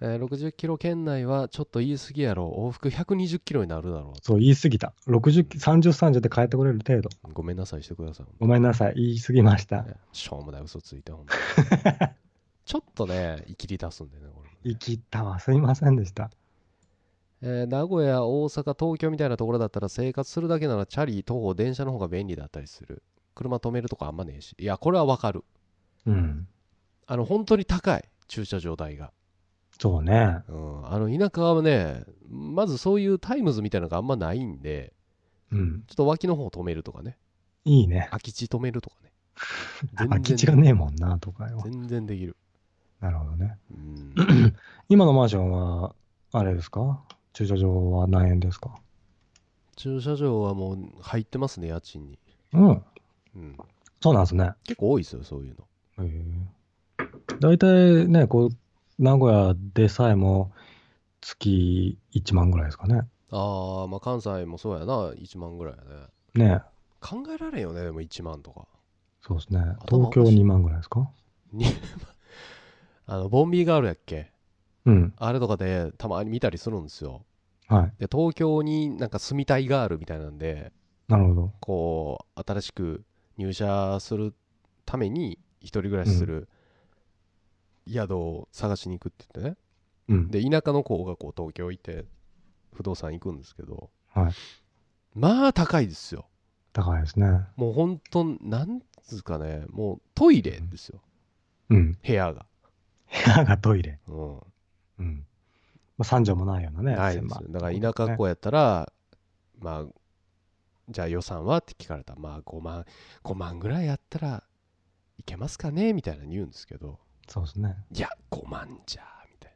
Speaker 1: えー60キロ圏内はちょっと言い過ぎやろ往復120キロになるだろ
Speaker 2: そう、言い過ぎた。60、30、30で帰ってこれる程度。
Speaker 1: うごめんなさいしてください
Speaker 2: ごめんなさい、言い過ぎました。
Speaker 1: ねしょうもない嘘ついてほんま [laughs] ちょっとね生きり出すんでねこれ
Speaker 2: 言い切ったわ。すいませんでした。
Speaker 1: えー名古屋大阪東京みたいなところだったら生活するだけならチャリ徒歩電車の方が便利だったりする車止めるとこあんまねえしいやこれはわかる
Speaker 2: うん。
Speaker 1: あの本当に高い駐車場代が、
Speaker 2: そうね。
Speaker 1: うん、あの田舎はねまずそういうタイムズみたいなのがあんまないんで
Speaker 2: うん。
Speaker 1: ちょっと脇の方止めるとかね
Speaker 2: いいね。
Speaker 1: 空き地止めるとかね [laughs]
Speaker 2: 空き地がねえもんな、とかよ。
Speaker 1: 全然できる、
Speaker 2: なるほどね。
Speaker 1: うん、[clears throat]
Speaker 2: 今のマンションは、あれですか？駐車場は何円ですか？
Speaker 1: 駐車場はもう入ってますね家賃に、
Speaker 2: うん。
Speaker 1: うん、
Speaker 2: そうなんですね。
Speaker 1: 結構多いですよそういうの。
Speaker 2: 大体ね、こう、名古屋でさえも月1万ぐらいですかね。
Speaker 1: ああまあ関西もそうやな1万ぐらいやね
Speaker 2: ね
Speaker 1: 考えられんよねでも1万とか
Speaker 2: そうですね。
Speaker 1: 頭
Speaker 2: 東京
Speaker 1: おかしい
Speaker 2: 2万ぐらいですか？
Speaker 1: に [laughs] あのボンビーガールやっけ？
Speaker 2: うん。
Speaker 1: あれとかでたまに見たりするんですよ
Speaker 2: はい。
Speaker 1: で東京になんか住みたいガールみたいなんで
Speaker 2: なるほど。
Speaker 1: こう新しく入社するために一人暮らしする宿を探しに行くって言ってね
Speaker 2: うん。
Speaker 1: で田舎の子がこう東京行って不動産行くんですけど
Speaker 2: はい。
Speaker 1: まあ高いですよ
Speaker 2: 高いですね。
Speaker 1: もうほんとなんつうかねもうトイレですよ
Speaker 2: うん。
Speaker 1: 部屋が、
Speaker 2: 部屋がトイレ。
Speaker 1: うん、
Speaker 2: うん。まあ、三畳もないようなね。
Speaker 1: ないですだから田舎っ子やったら、まあじゃあ予算はって聞かれたらまあ5万5万ぐらいやったらいけますかね？みたいなの言うんですけど
Speaker 2: そうですね。
Speaker 1: いや5万じゃみたい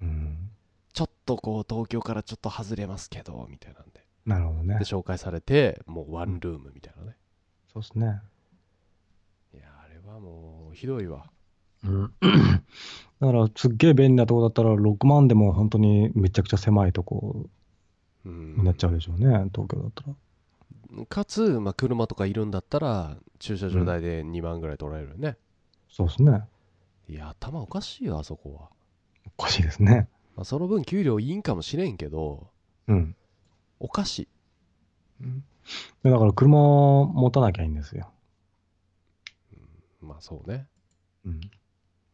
Speaker 1: な
Speaker 2: うん。
Speaker 1: ちょっとこう東京からちょっと外れますけどみたいなんで
Speaker 2: なるほどね
Speaker 1: で。紹介されてもうワンルームみたいなね、
Speaker 2: そうですね。
Speaker 1: いやあれはもうひどいわ
Speaker 2: うん。だから、すっげえ便利なとこだったら、6万でも本当にめちゃくちゃ狭いとこ
Speaker 1: うん
Speaker 2: になっちゃうでしょうね、東京だったら。
Speaker 1: かつ、まあ、車とかいるんだったら駐車場代で2万ぐらい取られるよね、
Speaker 2: そうですね。
Speaker 1: いや頭おかしいよあそこは、
Speaker 2: おかしいですね。
Speaker 1: まあ、その分給料いいんかもしれんけど
Speaker 2: うん。
Speaker 1: おかしい
Speaker 2: でだから、車を持たなきゃいいんですよ。
Speaker 1: まあそうね
Speaker 2: うん。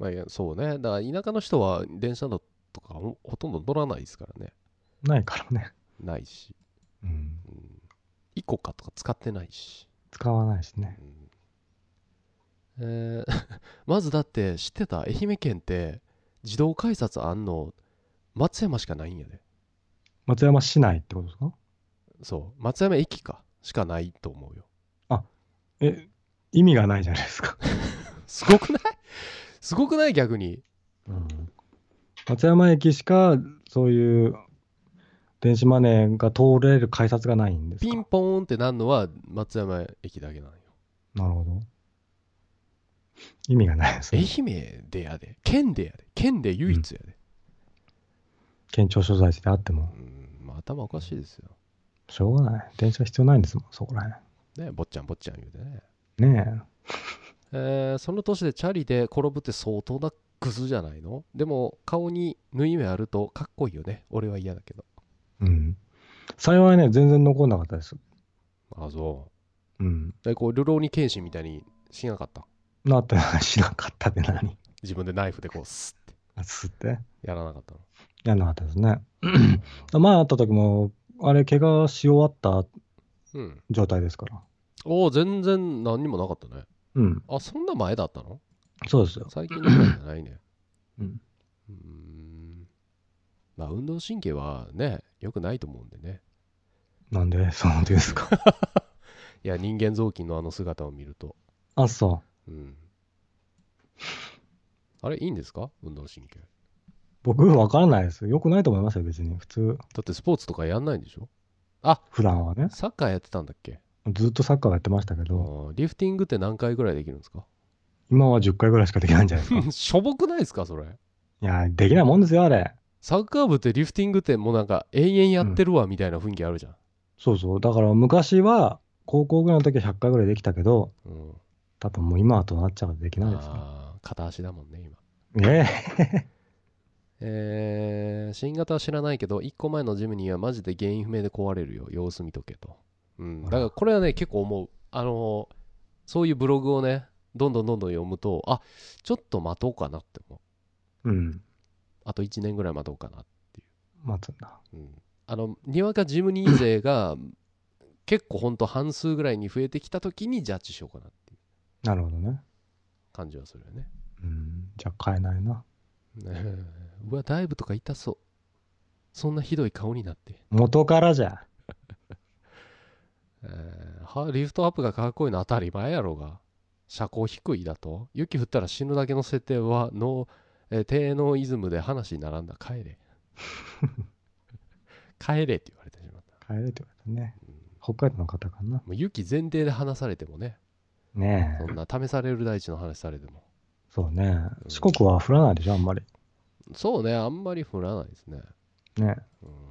Speaker 1: まあいやそうね。だから田舎の人は電車とかほほとんど乗らないですからね。
Speaker 2: ないからね。
Speaker 1: ないし、
Speaker 2: うん。
Speaker 1: うん、イコカとか使ってないし、
Speaker 2: 使わないしね。
Speaker 1: うん。えー [laughs] まずだって知ってた愛媛県って自動改札あんの松山しかないんやで。
Speaker 2: 松山市内ってことですか？
Speaker 1: そう。松山駅かしかないと思うよ。
Speaker 2: え、意味がないじゃないですか。[laughs]
Speaker 1: すごくない？すごくない？逆に
Speaker 2: うん。松山駅しか、そういう、電子マネーが通れる改札がないんですか？
Speaker 1: ピンポーンってなんのは松山駅だけなんよ
Speaker 2: なるほど。意味がないです
Speaker 1: 愛
Speaker 2: ね。
Speaker 1: 媛でやで県でやで県で唯一やで、
Speaker 2: 県庁所在地であっても。
Speaker 1: うんまあ、頭おかしいですよ
Speaker 2: しょうがない。電車必要ないんですもん、そこら
Speaker 1: ね坊ちゃん坊ちゃん言うてね
Speaker 2: 辺。ね
Speaker 1: えーその年でチャリで転ぶって相当なクズじゃないの？でも顔に縫い目あるとかっこいいよね俺は嫌だけど
Speaker 2: え。うん。幸いね、全然残んなかったです。
Speaker 1: あそ
Speaker 2: うん。
Speaker 1: うでこうルローニケンシンみたいにしなかった？
Speaker 2: なってしなかったって何？
Speaker 1: 自分でナイフでこうスッて
Speaker 2: つって？
Speaker 1: やらなかったの？
Speaker 2: やんなかったですね。[clears throat] 前会った時も、あれ、怪我し終わった
Speaker 1: うん
Speaker 2: 状態ですから。
Speaker 1: おお全然何にもなかったね
Speaker 2: うん。
Speaker 1: あそんな前だったの？
Speaker 2: そうですよ。
Speaker 1: 最近のぐらいじゃないね
Speaker 2: うん。
Speaker 1: うーんまあ運動神経はね良くないと思うんでね
Speaker 2: なんで、そうなんですか？[laughs]
Speaker 1: いや人間雑巾のあの姿を見ると
Speaker 2: あ、そ
Speaker 1: うんあれいいんですか？運動神経
Speaker 2: う。僕、わからないです。よくないと思いますよ、別に。普通、
Speaker 1: だってスポーツとかやんないんでしょ？
Speaker 2: 普段はね。
Speaker 1: サッカーやってたんだっけ？
Speaker 2: ずっとサッカーやってましたけ
Speaker 1: あ
Speaker 2: ど、
Speaker 1: ーリフティングって何回ぐらいできるんですか？
Speaker 2: 今は10回ぐらいしかできないんじゃないですか。[laughs]
Speaker 1: しょぼくないですかそれ？
Speaker 2: いや、できないもんですよ、あれ。
Speaker 1: サッカー部ってリフティングってもうなんか永遠やってるわみたいな雰囲気あるじゃん、
Speaker 2: そうそう。だから昔は、高校ぐらいの時は100回ぐらいできたけど、
Speaker 1: うん。
Speaker 2: 多分もう今はとなっちゃうできないですよ。
Speaker 1: あー片足だもんね今。
Speaker 2: え。[laughs]
Speaker 1: えー、新型は知らないけど1個前のジムにはマジで原因不明で壊れるよ。様子見とけと、うん、だからこれはね結構思うあのーそういうブログをねどんどんどんどん読むとあちょっと待とうかなって思う
Speaker 2: うん。
Speaker 1: あと1年ぐらい待とうかな、
Speaker 2: 待つんだ。
Speaker 1: うん、あのにわかジムニー勢が [laughs] 結構ほんと半数ぐらいに増えてきた時にジャッジしようかなっていう
Speaker 2: なるほどね。
Speaker 1: 感じはするよね
Speaker 2: うん。じゃあ買えないな。
Speaker 1: ね [laughs] えうわダイブとか痛そうそんなひどい顔になって
Speaker 2: 元からじゃ。
Speaker 1: えーはリフトアップがかっこいいの当たり前やろが。車高低いだと？雪降ったら死ぬだけの設定はの、えー低能イズムで話に並んだ。帰れ。[laughs] 帰れって言われてしまった。
Speaker 2: 買えるって言われたね。北海道の方かな。
Speaker 1: もう雪前提で話されてもね。
Speaker 2: ねえ。
Speaker 1: そ。んな試される大地の話されても。
Speaker 2: そうね。四国は降らないでしょ、あんまり。
Speaker 1: そうね。あんまり降らないですね、
Speaker 2: ね。
Speaker 1: うん、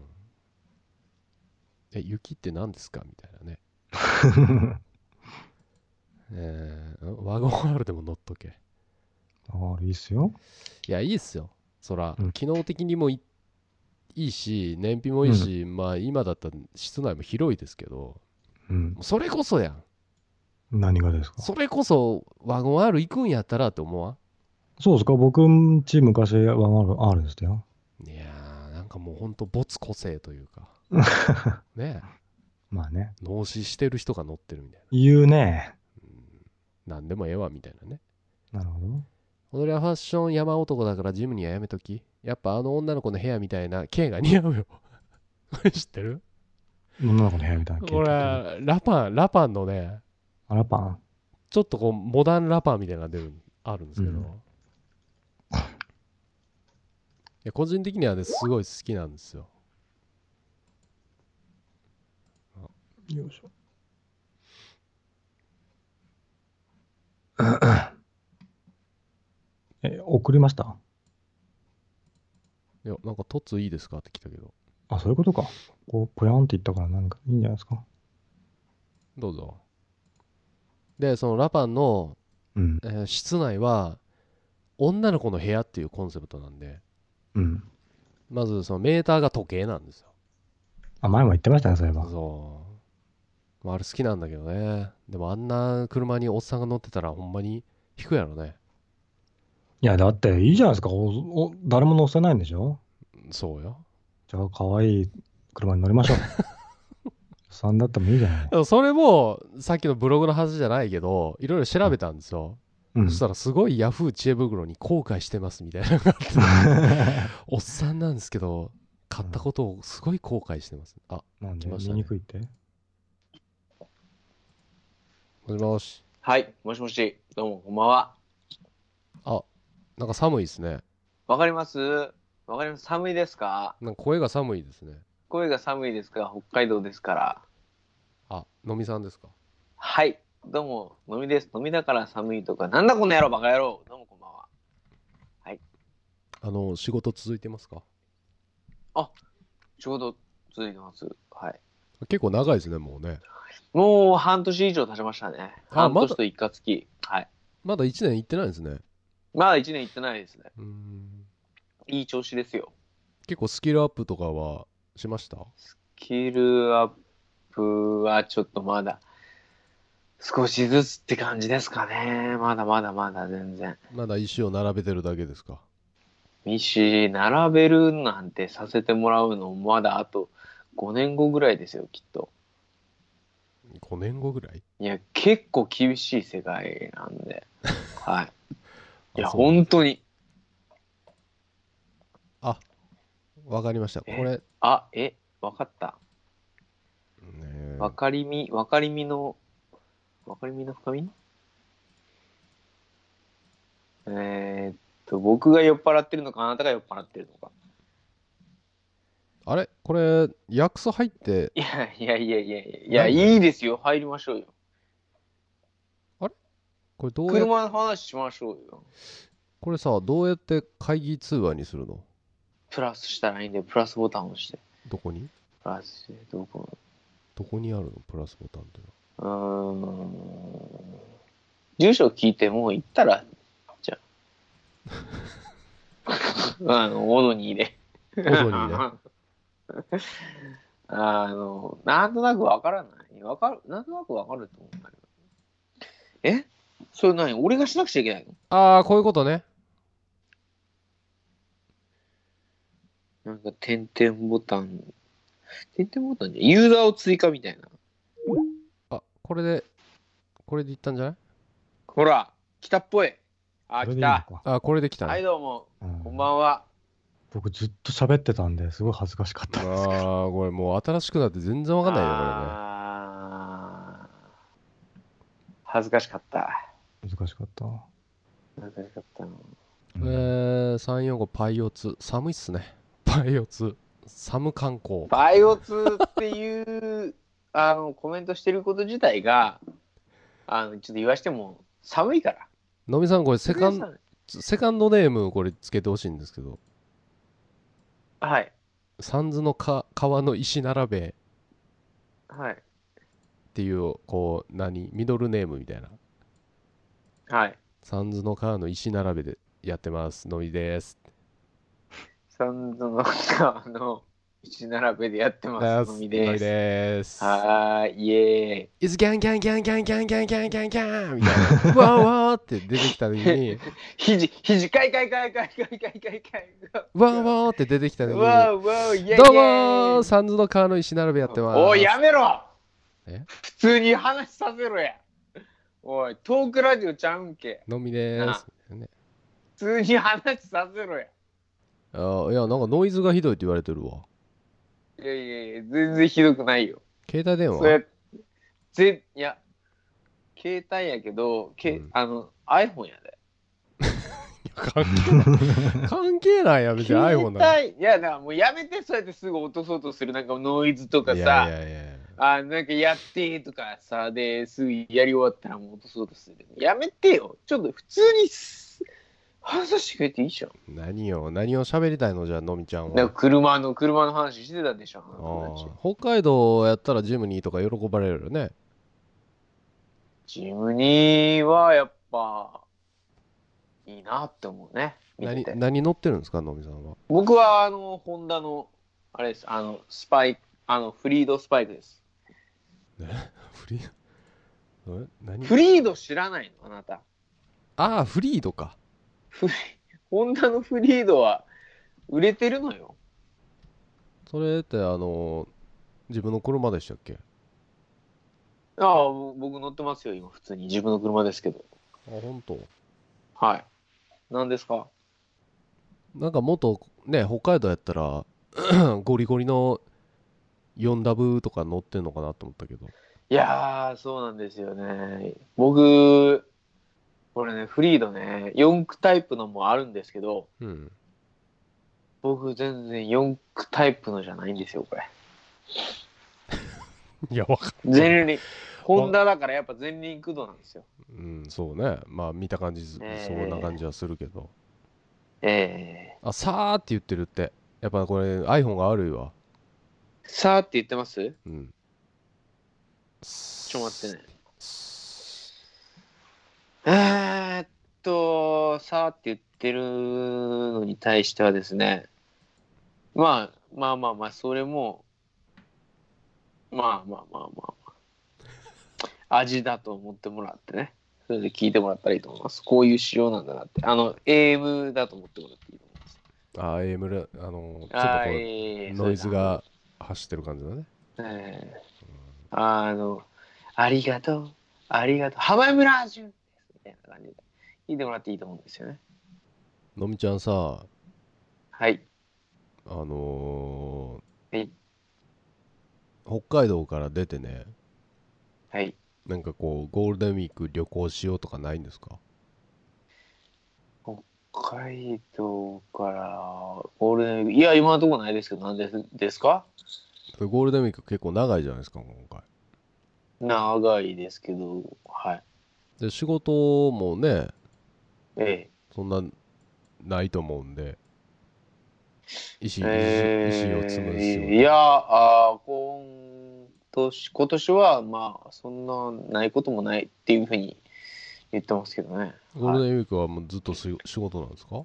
Speaker 1: え雪って何ですか？みたいなね。[laughs] えー、ワゴン R でも乗っとけ。
Speaker 2: ああ、いいっすよ。
Speaker 1: いやいいっすよ。そら、
Speaker 2: うん。
Speaker 1: 機能的にもいいいし燃費もいいし、まあ今だったら室内も広いですけど
Speaker 2: うん。
Speaker 1: それこそやん。
Speaker 2: 何がですか？
Speaker 1: それこそワゴン R 行くんやったらって思わ
Speaker 2: そうですか？僕んち昔は R でしたよ。
Speaker 1: んいやーなんかもうほんと没個性というか [laughs] ねえ
Speaker 2: まあね。
Speaker 1: 納資してる人が乗ってるみたい
Speaker 2: 言うね。
Speaker 1: な何でもええわみたいなね
Speaker 2: なるほど。
Speaker 1: 俺はファッション山男だからジムにはやめときやっぱあの女の子の部屋みたいな K が似合うよこれ [laughs] 知ってる？
Speaker 2: 女の子の部屋みたいな。
Speaker 1: これはラパンラパンのね
Speaker 2: あらパン？
Speaker 1: ちょっとこうモダンラパンみたいなのが出るあるんですけど、
Speaker 2: うん
Speaker 1: いや個人的にはねすごい好きなんですよ
Speaker 2: よいしょ。[coughs] え、送りました？
Speaker 1: いやなんか「トツいいですか?」って来たけど
Speaker 2: あ、そういうことか。こう、ぽやんって言ったから何かいいんじゃないですか？
Speaker 1: どうぞでそのラパンの、
Speaker 2: うん。
Speaker 1: えー室内は女の子の部屋っていうコンセプトなんで
Speaker 2: うん。
Speaker 1: まずそのメーターが時計なんですよ
Speaker 2: あ、前も言ってましたね、そういえば。
Speaker 1: そう、まあ、あれ好きなんだけどね。でもあんな車におっさんが乗ってたらほんまに引くやろね。
Speaker 2: いや、だっていいじゃないですか。おお誰も乗せないんでしょ？
Speaker 1: そうよ。
Speaker 2: じゃあ、可愛い車に乗りましょう。[laughs] さんだってもいいじゃない。
Speaker 1: それもさっきのブログの話じゃないけどいろいろ調べたんですよ、
Speaker 2: うん。
Speaker 1: そしたらすごいヤフー知恵袋に後悔してますみたいなのがあって。[laughs] おっさんなんですけど買ったことをすごい後悔してます。あ
Speaker 2: なんで、
Speaker 1: 来ましたね。
Speaker 2: 見にくいって？
Speaker 1: もしもし
Speaker 4: はい、もしもし、どうも、こんばんは。
Speaker 1: あなんか寒いですね
Speaker 4: わかります？わかります？寒いですか？
Speaker 1: なんか声が寒いですね
Speaker 4: 声が寒いですか？北海道ですから。
Speaker 1: あのみさんですか？
Speaker 4: はい、どうも、飲みです。飲みだから寒いとか、なんだこの野郎、バカ野郎。どうもこんばんは。
Speaker 1: あの仕事続いてますか？
Speaker 4: 仕事続いてます。はい。
Speaker 1: 結構長いですねもうね
Speaker 4: もう半年以上経ちましたね。
Speaker 1: あまだ
Speaker 4: 半年と一か月。はい。
Speaker 1: まだ1年行ってないんですね
Speaker 4: まだ1年行ってないですね。
Speaker 1: うーん
Speaker 4: いい調子ですよ。
Speaker 1: 結構スキルアップとかはしました？
Speaker 4: スキルアップはちょっとまだ少しずつって感じですかね。まだまだまだ全然。
Speaker 1: まだ石を並べてるだけですか？
Speaker 4: 石並べるなんてさせてもらうのまだあと5年後ぐらいですよ、きっと。
Speaker 1: 5年後ぐらい？
Speaker 4: いや、結構厳しい世界なんで。[laughs] はい。いや、
Speaker 1: あそう
Speaker 4: 本当に。
Speaker 1: わかりましたこ
Speaker 4: え
Speaker 1: れ、ね
Speaker 4: あ、え、わかった。
Speaker 1: え
Speaker 4: わかりみ、わかりみの、わかりみの深み？えーっと、僕が酔っ払ってるのか、あなたが酔っ払ってるのか。
Speaker 1: あれ？これ薬草入って
Speaker 4: いやいやいやいやいや、いいいですよ。入りましょうよ。
Speaker 1: これどうや
Speaker 4: 車の話しましょうよ。
Speaker 1: これさどうやって会議通話にするの？
Speaker 4: プラスしたらいいんで、プラスボタンを押して。
Speaker 1: どこに？
Speaker 4: プラスして、どこ？
Speaker 1: どこにあるの？プラスボタンって
Speaker 4: うーん。住所聞いてもう行ったら、じゃあ。[laughs] あの、オドニーで。
Speaker 1: オドニーね [laughs] [laughs]
Speaker 4: あの、なんとなくわからない。わかる、なんとなくわかると思うんだけど。え？それ何？俺がしなくちゃいけないの？
Speaker 1: ああこういうことね
Speaker 4: なんか、点々ボタン。点々ボタンじゃ、ユーザーを追加みたいな。
Speaker 1: あこれでこれでいったんじゃない？
Speaker 4: ほら、来たっぽい。あ、来た。
Speaker 2: か
Speaker 1: あこれできたね、
Speaker 4: はい、どうも。
Speaker 2: うん
Speaker 4: こんばんは。
Speaker 2: 僕ずっと喋ってたんですごい恥ずかしかったですけど。
Speaker 1: ああこれもう新しくなって全然わかんないよこ
Speaker 4: あー。恥ずかしかった。
Speaker 2: 難しかった？
Speaker 4: 恥ずかしかった。
Speaker 1: えー、345パイオツ。寒いっすね。パイオツ。寒観光。
Speaker 4: バイオツっていう、あの、コメントしてること自体が、あの、ちょっと言わしても、寒いから。
Speaker 1: のみさんこれセカン
Speaker 4: 寒い。
Speaker 1: セカンドネームこれつけてほしいんですけど
Speaker 4: はい。
Speaker 1: サンズのか川の石並べ
Speaker 4: はい。
Speaker 1: っていうこう何？ミドルネームみたいな
Speaker 4: はい。
Speaker 1: サンズの川の石並べでやってますのいです
Speaker 4: サンドの川の石並べでやってます。のみです。
Speaker 1: です
Speaker 4: はーい、イエ
Speaker 1: イズギャンギャンギャンギャンギャンギャンギャンギャンギャンみたいなわーわーって出てきた時に
Speaker 4: ーイ。肘、肘、かいかいかいかいかいかいかいかい。
Speaker 1: わーわーって出てきた時に
Speaker 4: わーわー、イエーイ。
Speaker 1: どうもーサンズの川の石並べやってます
Speaker 4: おい、やめろ
Speaker 1: え
Speaker 4: 普通に話させろや。おい、トークラジオちゃうんけ。
Speaker 1: のみですね
Speaker 4: 普通に話させろや。
Speaker 1: あーいやなんかノイズがひどいって言われてるわ
Speaker 4: いやいやいや、全然ひどくないよ。
Speaker 1: 携帯電話？
Speaker 4: それ、ぜ、いや、携帯やけど、け、
Speaker 1: うん
Speaker 4: あの、iPhone やで。
Speaker 1: 関係ない [laughs] 関係ないや別に iPhone だ
Speaker 4: 携帯、いや、だからもうやめて、そうやってすぐ落とそうとする、なんかノイズとかさ、
Speaker 1: いやいやいや
Speaker 4: あなんかやってとかさ、で、すぐやり終わったらもう落とそうとする。やめてよ。ちょっと普通にす話させてくれていいじゃん。
Speaker 1: 何を何を喋りたいの？じゃあのみちゃん
Speaker 4: だから
Speaker 1: は
Speaker 4: 車の、車の話してたでしょ、あ
Speaker 1: あ
Speaker 4: の友達
Speaker 1: ー北海道やったらジムニーとか喜ばれるよね。
Speaker 4: ジムニーはやっぱ、いいなって思うね。見て
Speaker 1: 何
Speaker 4: て。
Speaker 1: 何乗ってるんですかのみさんは？
Speaker 4: 僕は、あの、ホンダの、あれです、あの、スパイク、あの、フリードスパイクです。[laughs]
Speaker 1: フリー？え？何？
Speaker 4: フリード知らないの？あなた。
Speaker 1: ああフリードか
Speaker 4: ホンダのフリードは売れてるのよ。
Speaker 1: それってあの自分の車でしたっけ？
Speaker 4: ああ、僕乗ってますよ、今、普通に。自分の車ですけど。
Speaker 1: あ本当？
Speaker 4: はい。何ですか？
Speaker 1: なんかもっとね北海道やったら [clears throat] ゴリゴリの 4W とか乗ってんのかなと思ったけど
Speaker 4: いやー、そうなんですよね。僕、これね、フリードね、4駆タイプのもあるんですけど、
Speaker 1: うん。
Speaker 4: 僕全然4駆タイプのじゃないんですよ、これ。[laughs]
Speaker 1: いやわか
Speaker 4: 前輪。ホンダだからやっぱ前輪駆動なんですよ。
Speaker 1: うんそうね。まあ見た感じそ
Speaker 4: え。
Speaker 1: そんな感じはするけど。
Speaker 4: ええ。
Speaker 1: あさーって言ってるって。やっぱこれ iPhone が悪いわ。
Speaker 4: さあって言ってます？
Speaker 1: うん。
Speaker 4: ちょっと待ってね。えーっと、さあって言ってるのに対してはですね、まあまあまあまあ、それも、まあまあまあまあまあ、味だと思ってもらってね、それで聞いてもらったらいいと思います。こういう仕様なんだなって。あの、AM だと思ってもらっていいと思います。
Speaker 1: ああ AM レあのちょっとこう
Speaker 4: えー
Speaker 1: ノイズが走ってる感じだね
Speaker 4: ええあの、ありがとう、ありがとう、ハワイムラージュみたいな感じで聞いてもらっていいと思うんですよね。
Speaker 1: のみちゃんさ
Speaker 4: はい。
Speaker 1: あのー
Speaker 4: はい
Speaker 1: 北海道から出てね
Speaker 4: はい。
Speaker 1: なんかこうゴールデンウィーク旅行しようとかないんですか？
Speaker 4: 北海道からゴールデンウィーク、いや、今のところないですけど、なんでですか？
Speaker 1: ゴールデンウィーク結構長いじゃないですか今回
Speaker 4: 長いですけど、はい。
Speaker 1: で仕事もね
Speaker 4: え
Speaker 1: そんなないと思うんで。意思、
Speaker 4: え
Speaker 1: 意思意思を紡ぐ仕事
Speaker 4: いや、あー今年、今年は、まあ、そんなないこともないっていうふうに言ってますけどね。はい
Speaker 1: ゴールデンウィークはもうずっとし仕事なんですか？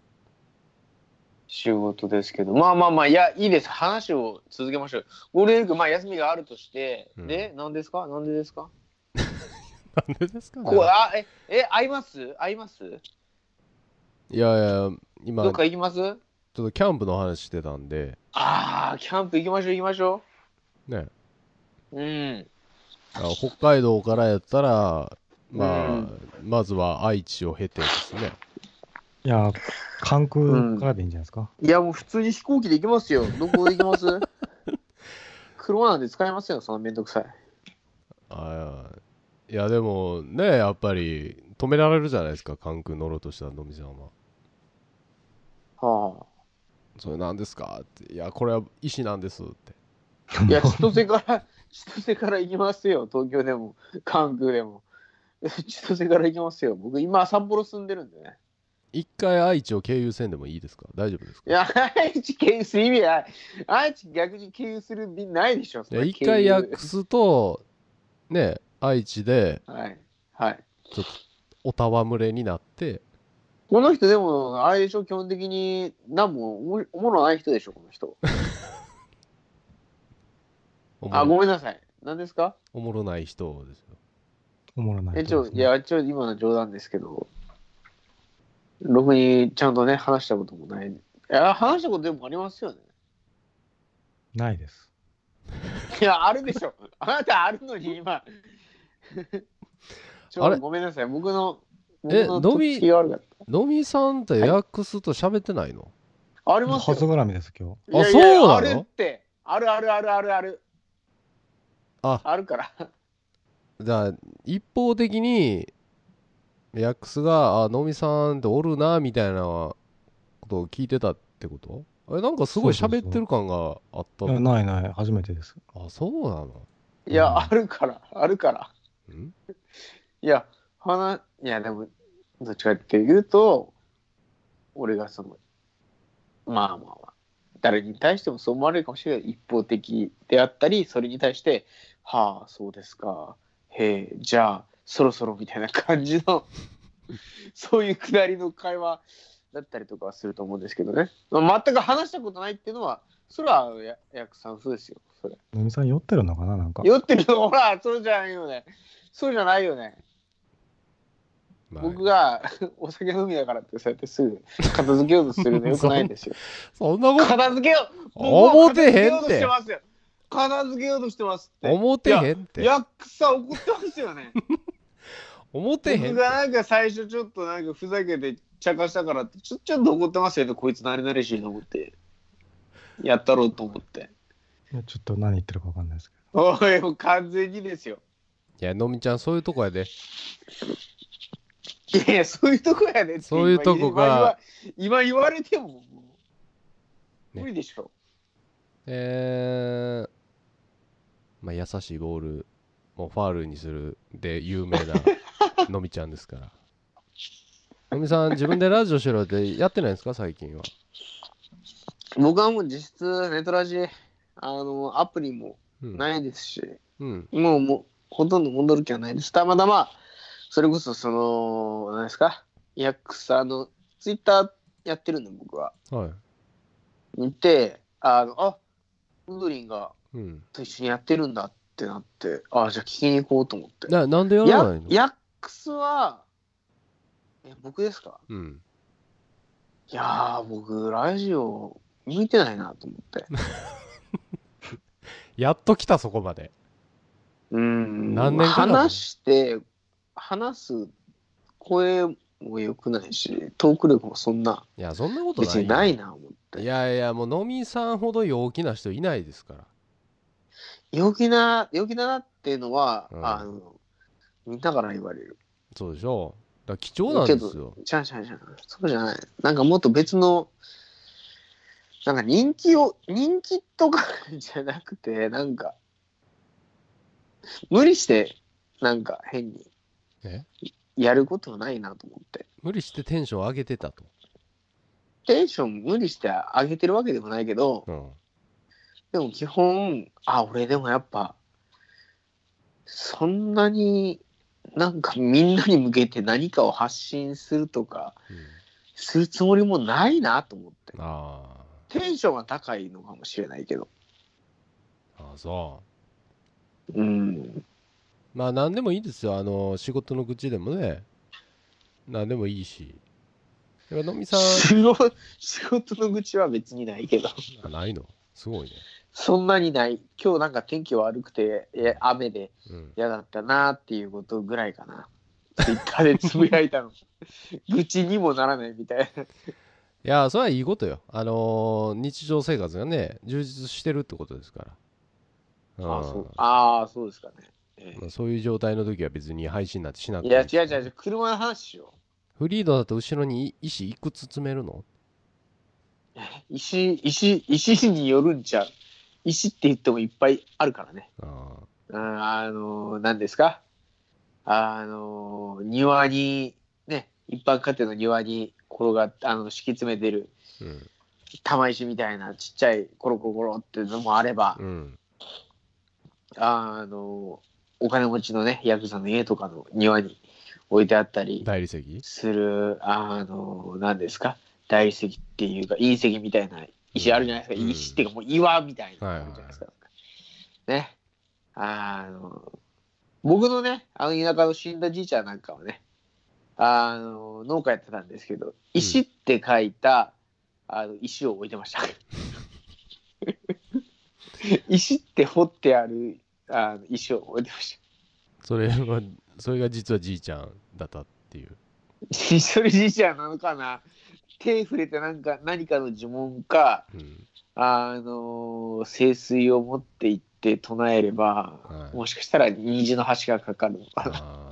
Speaker 4: 仕事ですけど、まあまあまあ、いや、いいです。話を続けましょう。ゴールデンウィーク、まあ、休みがあるとして、
Speaker 1: うん。
Speaker 4: で、何ですか？何でですか？
Speaker 1: なんでですかね
Speaker 4: こう、あ、え、え、会います？会います？
Speaker 1: いやいや今ちょっ
Speaker 4: どっか行きます？
Speaker 1: とキャンプの話してたんで
Speaker 4: ああ、キャンプ行きましょう、行きましょ
Speaker 1: ね
Speaker 4: う。うん。
Speaker 1: あ北海道からやったらまあ、
Speaker 4: うん
Speaker 1: まずは愛知を経てですね
Speaker 2: いや、関空からでいいんじゃないですか？
Speaker 4: いや、もう普通に飛行機で行きますよ。どこ行きます？車なんて使えますよ、そのめんどくさい。
Speaker 1: あーいやでもねやっぱり止められるじゃないですか関空乗ろうとしたらのみさんは
Speaker 4: は
Speaker 1: それ何ですかっていやこれは石なんですって
Speaker 4: あ。いや、千歳から、[laughs] 千歳から行きますよ、東京でも、関空でも。[laughs] 千歳から行きますよ。僕、今、札幌住んでるんでね。
Speaker 1: 一回愛知を経由せんでもいいですか？大丈夫ですか？
Speaker 4: いや、愛知経由する意味ない。愛知逆に経由する便ないでしょ、そ
Speaker 1: いや一回
Speaker 4: 経由
Speaker 1: 訳すとね愛知で
Speaker 4: はい。はい。
Speaker 1: ちょっとおたわむれになって
Speaker 4: この人でも、あれでしょ、基本的に、何もおもおもろない人でしょ、この人。[laughs] あ、
Speaker 1: おもろ
Speaker 4: ごめんなさい。何ですか？
Speaker 1: おもろない人ですよ
Speaker 2: おもろない
Speaker 4: え、ちょ、
Speaker 2: 人ですね。
Speaker 4: いや、ちょ、今の冗談ですけど、ろくにちゃんとね、話したこともない。いや、話したことでもありますよね。
Speaker 2: ないです。
Speaker 4: いや、あるでしょ。あなたあるのに、今。[laughs] ちょ
Speaker 1: あれ？
Speaker 4: ごめんなさい。僕の、僕
Speaker 1: え
Speaker 4: の
Speaker 1: 飲
Speaker 4: っつきが悪かっ
Speaker 1: のみさんって訳すと喋ってないの、
Speaker 4: た。ありますよ。
Speaker 2: 初絡みです、今日。
Speaker 4: いやいや
Speaker 1: あそうなの？
Speaker 4: あるって。あるあるあるあるある。
Speaker 1: あ
Speaker 4: あるから。
Speaker 1: じゃあ一方的に訳すがあのみさんっておるなみたいなことを聞いてたってこと？あれなんかすごい
Speaker 2: そうそうそう
Speaker 1: 喋ってる感があった
Speaker 2: いやないない、初めてです。
Speaker 1: あそうなの？
Speaker 4: いや、
Speaker 2: うん
Speaker 4: あるから。あるから。[laughs] いや、話、いや、でも、どっちかっていうと、俺がその、まあまあまあ、誰に対してもそう思われるかもしれない。一方的であったり、それに対して、はあ、そうですか。へえ、じゃあ、そろそろみたいな感じの、[laughs] そういうくだりの会話だったりとかはすると思うんですけどね。全く話したことないっていうのは、それはや役さんそうですよ。それ。
Speaker 2: のみさん酔ってるのかななんか。
Speaker 4: 酔ってるの？ほら、そうじゃないよね。そうじゃないよね。
Speaker 1: まあ
Speaker 4: 僕が [laughs] お酒飲みだからってそうやってすぐ片付けようとするのよくないんですよ。[laughs]
Speaker 1: そんなこと
Speaker 4: 片付けよう
Speaker 1: 思ってへんって
Speaker 4: 僕は片付けようとしてますよ片付けようとしてますって。
Speaker 1: 思ってへんって
Speaker 4: いや、ヤックさ怒ってますよね。[laughs]
Speaker 1: 思ってへん
Speaker 4: 僕がなんか最初ちょっとなんかふざけて茶化したからってちょちょっと怒ってますよね。こいつなれなれしいと思って。やったろうと思って。
Speaker 2: いやちょっと何言ってるかわかんないですけ
Speaker 4: おい、もう完全にですよ。
Speaker 1: いやのみちゃんそういうとこやで。
Speaker 4: いやいや、そういうとこやねって
Speaker 1: そういうとこが
Speaker 4: 今今言われてももう
Speaker 1: ね。
Speaker 4: 無理でしょ。
Speaker 1: えー、まあ優しいボールもうファールにするで有名な [laughs] のみちゃんですから。のみさん自分でラジオしろってやってないんですか？最近は。
Speaker 4: 僕はもう実質ネトラジあのアプリも
Speaker 1: うん、
Speaker 4: ないですし、
Speaker 1: うん、
Speaker 4: もうもうほとんど戻る気はないです。たまたま、それこそその、何ですか、ヤクサのツイッターやってるんで、僕は。
Speaker 1: はい。
Speaker 4: 見て、あの、あウドリンが
Speaker 1: うん。
Speaker 4: と一緒にやってるんだってなって、あじゃあ聞きに行こうと思って。
Speaker 1: な、なんでやら
Speaker 4: や
Speaker 1: ないの？
Speaker 4: ヤックスは、え、僕ですか？
Speaker 1: うん。
Speaker 4: いやー、僕、ラジオ向いてないなと思って。[laughs]
Speaker 1: やっと来た、そこまで。
Speaker 4: うん。
Speaker 1: 何年かな
Speaker 4: 話して、話す声も良くないし、トーク力もそんない
Speaker 1: や、そんなことないよ。
Speaker 4: 別にないな思って。
Speaker 1: いやいや、もう、のみさんほど陽気な人いないですから。
Speaker 4: 陽気な、陽気だなっていうのは、
Speaker 1: うん
Speaker 4: あの、みんなから言われる。
Speaker 1: そうでしょだから貴重なんですよ。
Speaker 4: ちゃうちゃゃう。そうじゃない。なんかもっと別の、なんか人気を、人気とかじゃなくて、なんか、無理して、なんか変に
Speaker 1: え？
Speaker 4: やることはないなと思って。
Speaker 1: 無理してテンション上げてたと？
Speaker 4: テンション無理して上げてるわけでもないけど、
Speaker 1: うん。
Speaker 4: でも基本、あ、俺でもやっぱ、そんなになんかみんなに向けて何かを発信するとか、
Speaker 1: うん
Speaker 4: するつもりもないなと思って。
Speaker 1: あ
Speaker 4: テンションは高いのかもしれないけど。
Speaker 1: あ。ああ、そう。
Speaker 4: うん。
Speaker 1: まあ何でもいいですよ。あの、仕事の愚痴でもね。何でもいいし。のみさん、
Speaker 4: 仕事の愚痴は別にないけど、
Speaker 1: あないの？すごいね。
Speaker 4: そんなにない。今日なんか天気悪くて、え雨で
Speaker 1: うん。
Speaker 4: 嫌だったなっていうことぐらいかな。ツイッターでつぶやいたの。愚痴にもならないみたいな。
Speaker 1: いや、それはいいことよ。あのー日常生活がね、充実してるってことですから。
Speaker 4: ああ、
Speaker 1: ん
Speaker 4: そう。ああ、そうですかね。え
Speaker 1: まあそういう状態の時は別に配信なんてしなく
Speaker 4: えいや、
Speaker 1: ていい
Speaker 4: 違う違う違う、車の話しよ
Speaker 1: フリードだと後ろに石いくつ詰めるの？
Speaker 4: う。[laughs] 石、石、石によるんちゃう。石って言ってもいっぱいあるからね。
Speaker 1: あ
Speaker 4: うんあの、何ですか？あの、庭に、ね、一般家庭の庭に転がって、あの、敷き詰めてる
Speaker 1: ーうん。
Speaker 4: 玉石みたいなちっちゃいコロコロコロっていうのもあれば、
Speaker 1: うん。
Speaker 4: あの、お金持ちのね、ヤクザの家とかの庭に置いてあったり
Speaker 1: 大理石？
Speaker 4: する、あの、何ですか？大理石っていうか、隕石みたいな石あるじゃないですか？
Speaker 1: うん
Speaker 4: 石っていうかもう岩みたいなあるじゃないですか。ね。あの、僕のね、あの田舎の死んだじいちゃんなんかはね、あの、農家やってたんですけど、石って書いた、あの石を置いてました。[laughs] 石って掘ってあるあの石を置いてました。
Speaker 1: それは、それが実はじいちゃんだったっていう。
Speaker 4: 一緒じいちゃんなのかな？手触れてなんか何かの呪文か、
Speaker 1: うん。
Speaker 4: あの聖水を持って行って唱えれば、
Speaker 1: はい
Speaker 4: もしかしたら虹の橋がかかるのかな。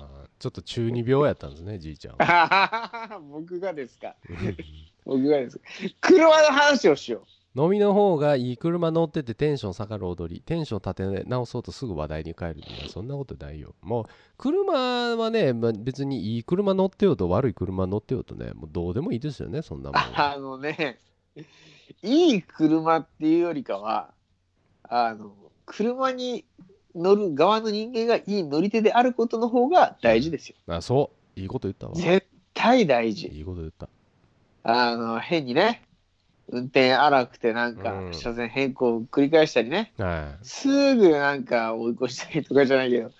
Speaker 1: ちょっと中二病やったんですね、じいちゃんは。[laughs]
Speaker 4: 僕がですか？
Speaker 1: う [laughs] ん
Speaker 4: 僕がですか？車の話をしよ
Speaker 1: 飲みの方がいい車乗っててテンション下がる踊り。テンション立て直そうとすぐ話題に変えるいやそんなことないよ。もう車はね、まあ、別にいい車乗ってようと悪い車乗ってようとねもうどうでもいいですよねそんな
Speaker 4: う。
Speaker 1: もん [laughs]
Speaker 4: あのね、いい車っていうよりかは、あの、車に乗る側の人間がいい乗り手であることの方が大事ですよ。
Speaker 1: あそういいこと言ったわ
Speaker 4: 絶対大事。
Speaker 1: いいこと言った
Speaker 4: あの、変にね、運転荒くてなんか
Speaker 1: う、ん
Speaker 4: 車線変更を繰り返したりね、
Speaker 1: は
Speaker 4: すぐなんか追い越したりとかじゃないけど、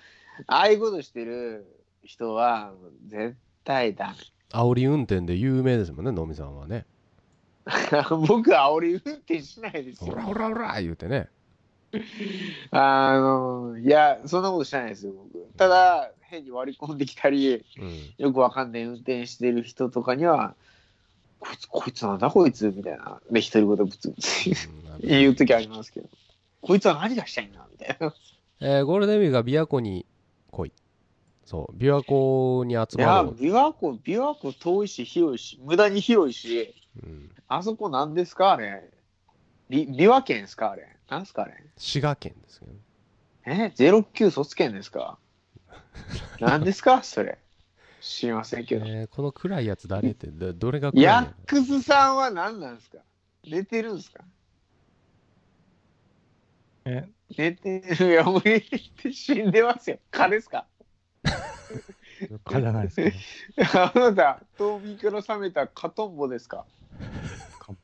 Speaker 4: ああいうことしてる人は絶対ダメ。
Speaker 1: い煽り運転で有名ですもんね能見さんはね [laughs]
Speaker 4: 僕は煽り運転しないですよ
Speaker 1: ほら。ほらほら言うてね [laughs]
Speaker 4: あの、いや、そんなことしないですよ、僕。ただ、変に割り込んできたり、
Speaker 1: うん
Speaker 4: よくわかんない運転してる人とかには、こいつ、こいつなんだこいつみたいな。で、独り言ぶつぶつ
Speaker 1: うん
Speaker 4: 言うときありますけど。こいつは何がしたいんだみたいな。
Speaker 1: えーゴールデンウィークが琵琶湖に来いそう琵琶湖に集
Speaker 4: いや、
Speaker 1: まろう、
Speaker 4: 琵琶湖、琵琶湖遠いし、広いし、無駄に広いし、
Speaker 1: うん、
Speaker 4: あそこ何ですかあれ。び琵琶県ですかあれ。何すかあれ。
Speaker 1: 滋賀県ですけど
Speaker 4: え ?09 卒県ですか？[laughs] 何ですか？それ。知りませんけど。
Speaker 1: えーこの暗いやつ誰ってどどれが暗い
Speaker 4: ヤックスさんは何なんですか？寝てるんですか？
Speaker 2: え、
Speaker 4: 寝てるいや、もう死んでますよ。蚊ですか？[laughs]
Speaker 2: 蚊じゃないですけど。[laughs]
Speaker 4: あなた、冬眠から覚めた蚊トンボですか
Speaker 2: か？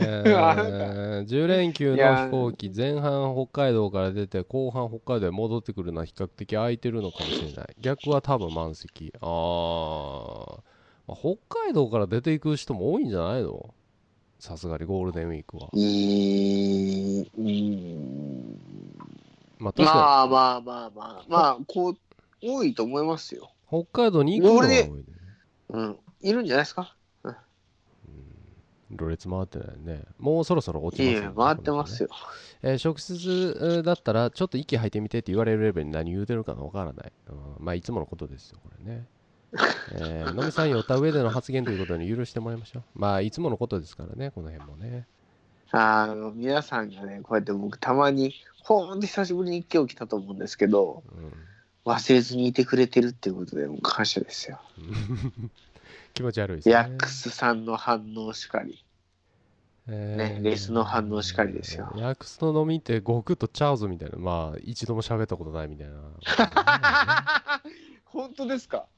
Speaker 1: えー、10連休の飛行機前半北海道から出て後半北海道へ戻ってくるのは比較的空いてるのかもしれない。逆は多分満席。あー、まあ北海道から出ていく人も多いんじゃないの？さすがにゴールデンウィークは。まあ確か
Speaker 4: まあまあまあまあ、まあ、こう、多いと思いますよ。
Speaker 1: に北海道に行くのは多いね。
Speaker 4: うん。いるんじゃないですか？
Speaker 1: ろれつ回ってないね。もうそろそろ落ちますよ、
Speaker 4: いや、回ってます
Speaker 1: よ、
Speaker 4: よ。
Speaker 1: えー直接だったらちょっと息吐いてみてって言われるレベルに何言うてるかわからない、うんまあいつものことですよこれね。[laughs] えー、のみさん寄った上での発言ということに許してもらいましょう。まあいつものことですからねこの辺もね。
Speaker 4: あの、皆さんがね、こうやって僕たまに、ほんと久しぶりに今日来たと思うんですけど、忘れずにいてくれてるっていうことで、もう感謝ですよ。[laughs]
Speaker 1: うん気持ち悪いですね
Speaker 4: ヤックスさんの反応しかり。
Speaker 1: えー
Speaker 4: ねレスの反応しかりですよ
Speaker 1: ヤックスの飲みってゴクッとチャーズみたいなまあ一度も喋ったことないみたいな [laughs]
Speaker 4: 本当ですか？
Speaker 1: はい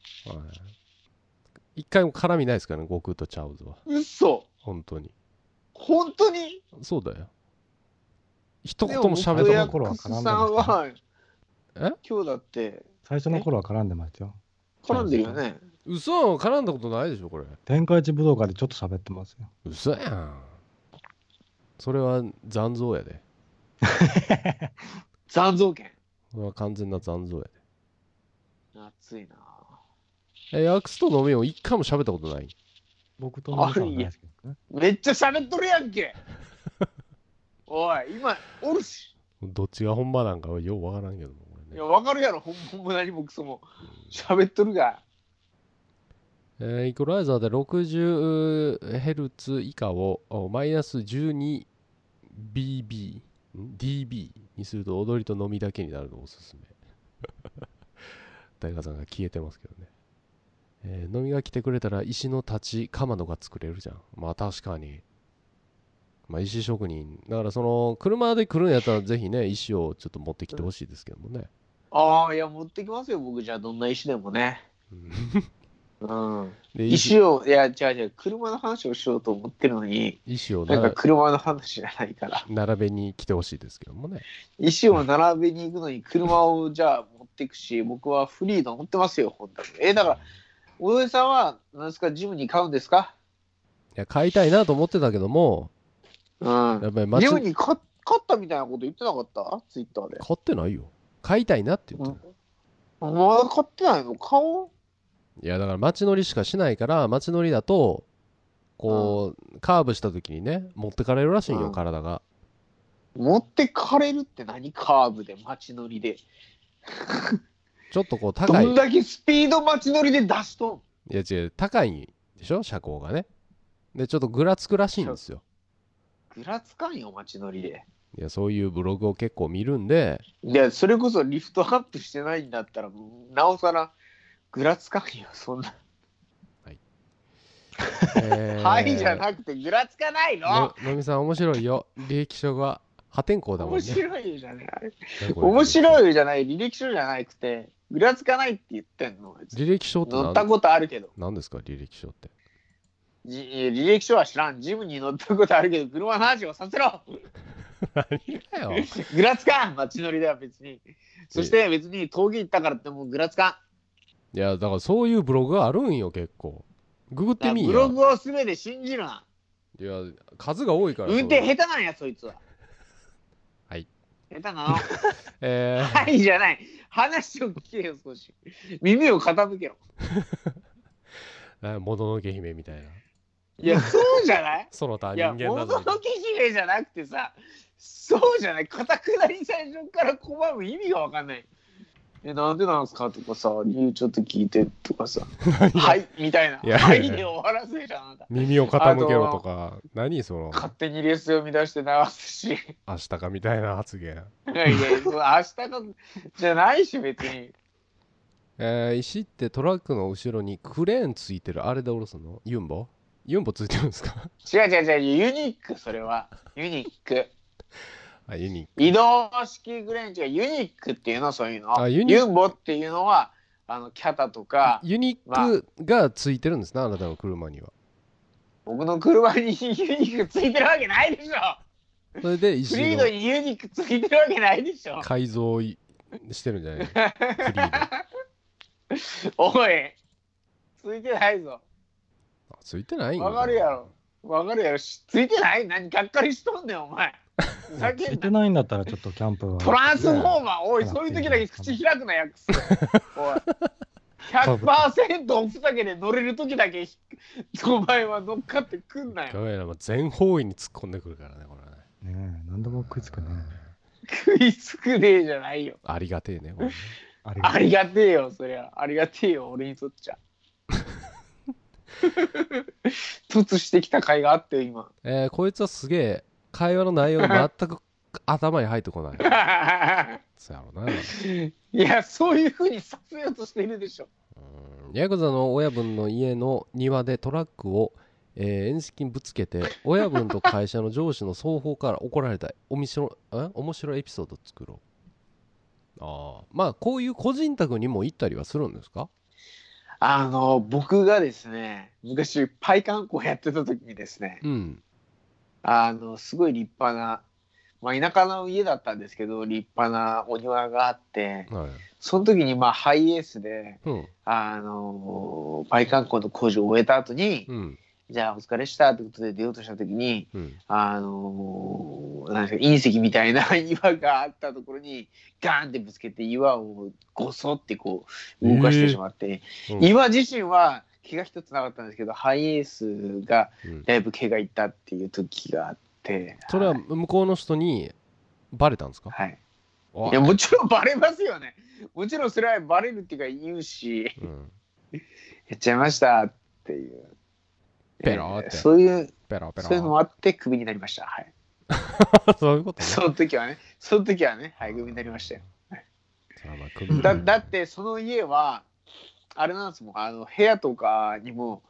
Speaker 1: 一回も絡みないですからね、悟空とチャウズは。
Speaker 4: 嘘
Speaker 1: 本当に。
Speaker 4: 本当に？
Speaker 1: そうだよ。一言も喋ったこ
Speaker 4: 僕ヤックスさんは、
Speaker 1: え？
Speaker 4: 今日だって
Speaker 2: 最初の頃は絡んでましたよ。
Speaker 4: 絡んでるよね。
Speaker 1: と。嘘絡んだことないでしょ、これ。
Speaker 2: 天下一武道会でちょっと喋ってますよ。
Speaker 1: 嘘やん。それは残像やで。[laughs]
Speaker 4: 残像権。
Speaker 1: それは完全な残像や
Speaker 4: 熱いな
Speaker 1: で。え、ヤックスと飲みを一回も喋ったことない？
Speaker 2: 僕と野さんはないですけどね。
Speaker 4: めっちゃ喋っとるやんけ [laughs] おい、今、おるし。
Speaker 1: どっちが本場なんかはようわからんけども、
Speaker 4: いや、。わかるやろ、ほん [laughs] ほんま何もクソも。喋っとるが。
Speaker 1: えーイコライザーで 60Hz 以下をおマイナス 12BB、ん？dB にすると踊りと飲みだけになるのをおすすめ。[laughs] 大河さんが消えてますけどね。えー飲みが来てくれたら石の立ちかまどが作れるじゃん。まあ確かに。まあ石職人。だからその車で来るんやったらぜひね、石をちょっと持ってきてほしいですけどもね。
Speaker 4: ああ、いや、持ってきますよ、僕、じゃあ、どんな石でもね。
Speaker 1: うん
Speaker 4: 石を、いや、違う違う、車の話をしようと思ってるのに、
Speaker 1: 石をな
Speaker 4: なんか車の話じゃないから。
Speaker 1: 並べに来てほしいですけどもね。
Speaker 4: 石を並べに行くのに車をじゃあ持っていくし、僕はフリード持ってますよ、本当に。え、だから、小野さんは、何ですか、ジムに買うんですか？
Speaker 1: いや買いたいなと思ってたけども、
Speaker 4: うん。
Speaker 1: やっぱり街
Speaker 4: ジムに買買ったみたいなこと言ってなかった？ツイッターで。
Speaker 1: 買ってないよ。買いたいなって言ってる。
Speaker 4: まだ買ってないの？買おう
Speaker 1: いや、だから街乗りしかしないから、街乗りだと、こう、カーブした時にね、持ってかれるらしいんよ、
Speaker 4: うん
Speaker 1: 体が。
Speaker 4: 持ってかれるって何カーブで街乗りで？[laughs]
Speaker 1: ちょっとこう、
Speaker 4: ど
Speaker 1: 高い。
Speaker 4: んだけスピード街乗りで出しとん？
Speaker 1: いや違う、高いでしょ？車高がね。で、ちょっとぐらつくらしいんですよ。
Speaker 4: ぐらつかんよ、街乗りで。
Speaker 1: いや、そういうブログを結構見るんで、
Speaker 4: いや、それこそリフトアップしてないんだったら、なおさら、ぐらつかんよ、そんな。[laughs]
Speaker 1: えー
Speaker 4: はいじゃなくて、ぐらつかないの
Speaker 1: ののみさん面白いよ。履歴書が破天荒だもん
Speaker 4: 面
Speaker 1: ね。
Speaker 4: 白いじゃない。面
Speaker 1: い。
Speaker 4: 白いじゃない、履歴書じゃなくて、ぐらつかないって言ってんの。
Speaker 1: 履歴書って何
Speaker 4: 乗ったことあるけど。
Speaker 1: 何ですか、履歴書って？
Speaker 4: じ履歴書は知らん。ジムに乗ったことあるけど、車の話をさせろ [laughs]
Speaker 1: 何だよ。
Speaker 4: ぐらつかん街乗りでは別に。そして別に峠行ったからってもうぐらつかん。
Speaker 1: いや、だからそういうブログがあるんよ、結構。ググってみいや。
Speaker 4: ブログを全て信じるな。
Speaker 1: いや、数が多いから。
Speaker 4: 運転下手なんや、そいつは。
Speaker 1: はい。
Speaker 4: 下手なの。[laughs]
Speaker 1: えー
Speaker 4: はいじゃない。話を聞けよ、少し。耳を傾けろ。[laughs]
Speaker 1: なもののけ姫みたいな。
Speaker 4: いや、そうじゃない？
Speaker 1: その他人間
Speaker 4: もののけ姫じゃなくてさ、そうじゃない？かたくなに最初から拒む意味がわかんない。え、なんでなんすか？とかさ、理由ちょっと聞いてとかさ、はい、みたいな。
Speaker 1: いや
Speaker 4: はいで終わらせるじゃん、あなた。
Speaker 1: 耳を傾けろとか、何その、
Speaker 4: 勝手にレースを乱して流すし。
Speaker 1: 明日かみたいな発言。
Speaker 4: いやいや、明日かじゃないし、別に。
Speaker 1: えー石ってトラックの後ろにクレーンついてるあれで下ろすの？ユンボ？ユンボついてるんですか？
Speaker 4: 違う違う違う、ユニーク、それは。ユニーク。
Speaker 1: あユニー
Speaker 4: 移動式グレンチがユニックっていうのそういうの。
Speaker 1: あユニ
Speaker 4: ユンボっていうのはあのキャタとか。
Speaker 1: クユニックがついてるんですねあなたの車には。
Speaker 4: 僕の車にユニックついてるわけないでしょ。
Speaker 1: それで石
Speaker 4: フリー
Speaker 1: の
Speaker 4: ドにユニックついてるわけないでしょ。
Speaker 1: 改造いしてるんじゃないフリード
Speaker 4: おいついてないぞ。
Speaker 1: あついてないん
Speaker 4: わかるやろ。わかるやろ。しついてない？何がっかりしとんねんお前ふざけんな
Speaker 2: ついてないんだったらちょっとキャンプは。
Speaker 4: トランスフォーマーおい
Speaker 2: ね
Speaker 4: そういう時だけ口開くなやつおい。100%おふざけで乗れる時だけお前は乗っかってくんなよ。
Speaker 1: やらもう全方位に突っ込んでくるからねこれはね。
Speaker 2: ねえ、何でも食いつくね。
Speaker 4: 食いつくねえじゃないよ。
Speaker 1: ありがてえねね。[laughs]
Speaker 2: ありが
Speaker 4: てえよそりゃ。ありがてえよ俺にとっちゃ。[laughs] [laughs] 突してきた甲斐があってよ今。
Speaker 1: えーこいつはすげえ会話の内容が全く頭に入ってこない。[laughs] そうやろうな。い
Speaker 4: やそういうふうにさせようとしてるでしょ。
Speaker 1: うん。ヤクザの親分の家の庭でトラックを、えー縁石にぶつけて親分と会社の上司の双方から怒られたおみしろえ？面白いエピソード作ろう。ああまあこういう個人宅にも行ったりはするんですか？
Speaker 4: あの僕がですね昔パイ観光やってた時にですね
Speaker 1: うん
Speaker 4: あのすごい立派な、まあ、田舎の家だったんですけど立派なお庭があって
Speaker 1: はい。
Speaker 4: その時にまあハイエースで
Speaker 1: うん。
Speaker 4: あのパイ観光の工事を終えた後に、
Speaker 1: うん。
Speaker 4: じゃあお疲れしたってことで出ようとした時に
Speaker 1: うん。
Speaker 4: あのなんですか隕石みたいな岩があったところにガーンってぶつけて岩をごそってこう動かしてしまって、
Speaker 1: うん。
Speaker 4: 岩自身は怪我一つなかったんですけどハイエースが
Speaker 1: うん。
Speaker 4: だいぶ怪我いったっていう時があって
Speaker 1: それは向こうの人にバレたんですか？
Speaker 4: はい、
Speaker 1: お
Speaker 4: い。やもちろんバレますよね。もちろんそれはバレるっていうか言うし
Speaker 1: うん。
Speaker 4: やっちゃいましたっていう。
Speaker 1: ペローって。
Speaker 4: えーそういう
Speaker 1: ペロペロ
Speaker 4: そういうのもあってクビになりました。はい。[laughs]
Speaker 1: そういうことね。
Speaker 4: その時はね。その時はねはいクビになりましたよ。だだってその家はあれなんですもんあの部屋とかにも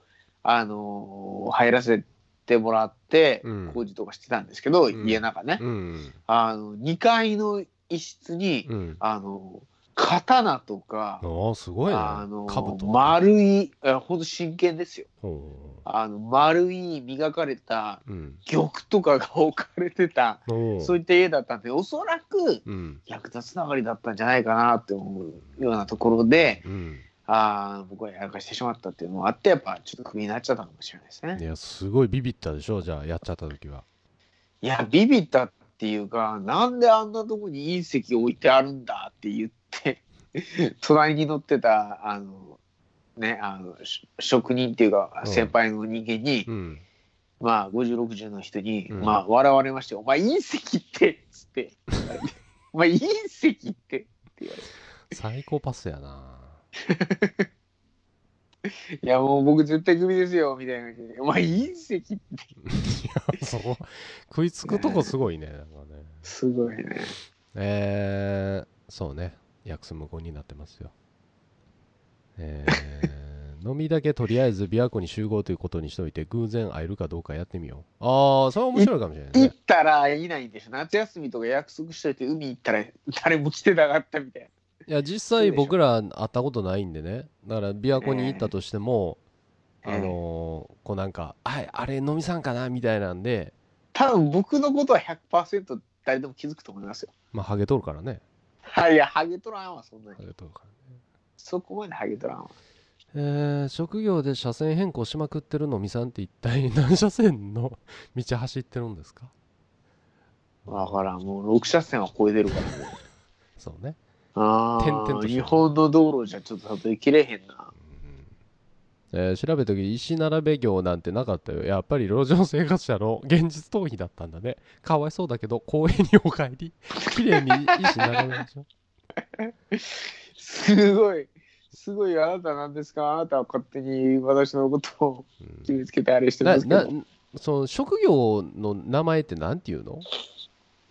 Speaker 4: あの入らせてもらって
Speaker 1: うん。
Speaker 4: 工事とかしてたんですけど、
Speaker 1: うん。
Speaker 4: 家の中ね、
Speaker 1: うん。
Speaker 4: あの2階の一室に、
Speaker 1: うん。
Speaker 4: あの刀とか、
Speaker 1: すごいね。
Speaker 4: あの
Speaker 1: 兜。
Speaker 4: 丸いあほんと真剣ですよ。
Speaker 1: ほ
Speaker 4: あの丸い磨かれた
Speaker 1: ううん。
Speaker 4: 玉とかが置かれてた
Speaker 1: お
Speaker 4: そういった家だったんでおそらく
Speaker 1: うん。
Speaker 4: 役立つながりだったんじゃないかなって思うようなところで
Speaker 1: うん
Speaker 4: あー僕はやらかしてしまったっていうのもあってやっぱちょっとクビになっちゃったかもしれないですね。
Speaker 1: いやすごいビビったでしょ？じゃあやっちゃった時は。い
Speaker 4: やビビったっていうかなんであんなとこに隕石置いてあるんだって言って [laughs] 隣に乗ってたあのねあのし職人っていうか
Speaker 1: うん。
Speaker 4: 先輩の人間に、
Speaker 1: うん。
Speaker 4: まあ5060の人に、
Speaker 1: うん。
Speaker 4: まあ笑われまして「お前隕石って」っつって「[laughs] お前隕石って」って言われて。
Speaker 1: サイコパスやな「
Speaker 4: いやもう僕絶対クビですよ」みたいな。感じで「お前隕石って。
Speaker 1: いやそこ食いつくとこすごいねなんかね。
Speaker 4: すごいね」
Speaker 1: えー、そうね。訳す無言になってますよ。えー、飲みだけとりあえず琵琶湖に集合ということにしといて偶然会えるかどうかやってみよう。ああそれは面白いかもしれないね。
Speaker 4: 行ったらいないんでしょ。夏休みとか約束しといて海行ったら誰も来てなかったみたいない
Speaker 1: や実際僕ら会ったことないんでね。だから琵琶湖に行ったとしても、
Speaker 4: ええ
Speaker 1: あのーこうなんか「はいあれ飲みさんかな?」みたいなんで。
Speaker 4: 多分僕のことは100%誰でも気づくと思いますよ。
Speaker 1: まあハゲとるからね。
Speaker 4: はいいやハゲとらんわそんな
Speaker 1: ハ
Speaker 4: に
Speaker 1: ゲとるからね。
Speaker 4: そこまでハゲとらんわ。
Speaker 1: えー、職業で車線変更しまくってるのみさんって一体何車線の [laughs] 道走ってるんですか？
Speaker 4: だからん。もう6車線は超えてるからね。[laughs]
Speaker 1: そうね、
Speaker 4: ああ
Speaker 1: 点々としてる。
Speaker 4: 日本の道路じゃちょっと例えきれへんな。
Speaker 1: うん。えー調べた時石並べ業なんてなかったよ。やっぱり路上生活者の現実逃避だったんだね。かわいそうだけど公園にお帰り。綺麗に石並べましょう。
Speaker 4: すごい。すごいあなたなんですか？あなたは勝手に私のことを
Speaker 1: うん。
Speaker 4: 決めつけてあれしてま
Speaker 1: な
Speaker 4: すけ
Speaker 1: その職業の名前ってなんていうの？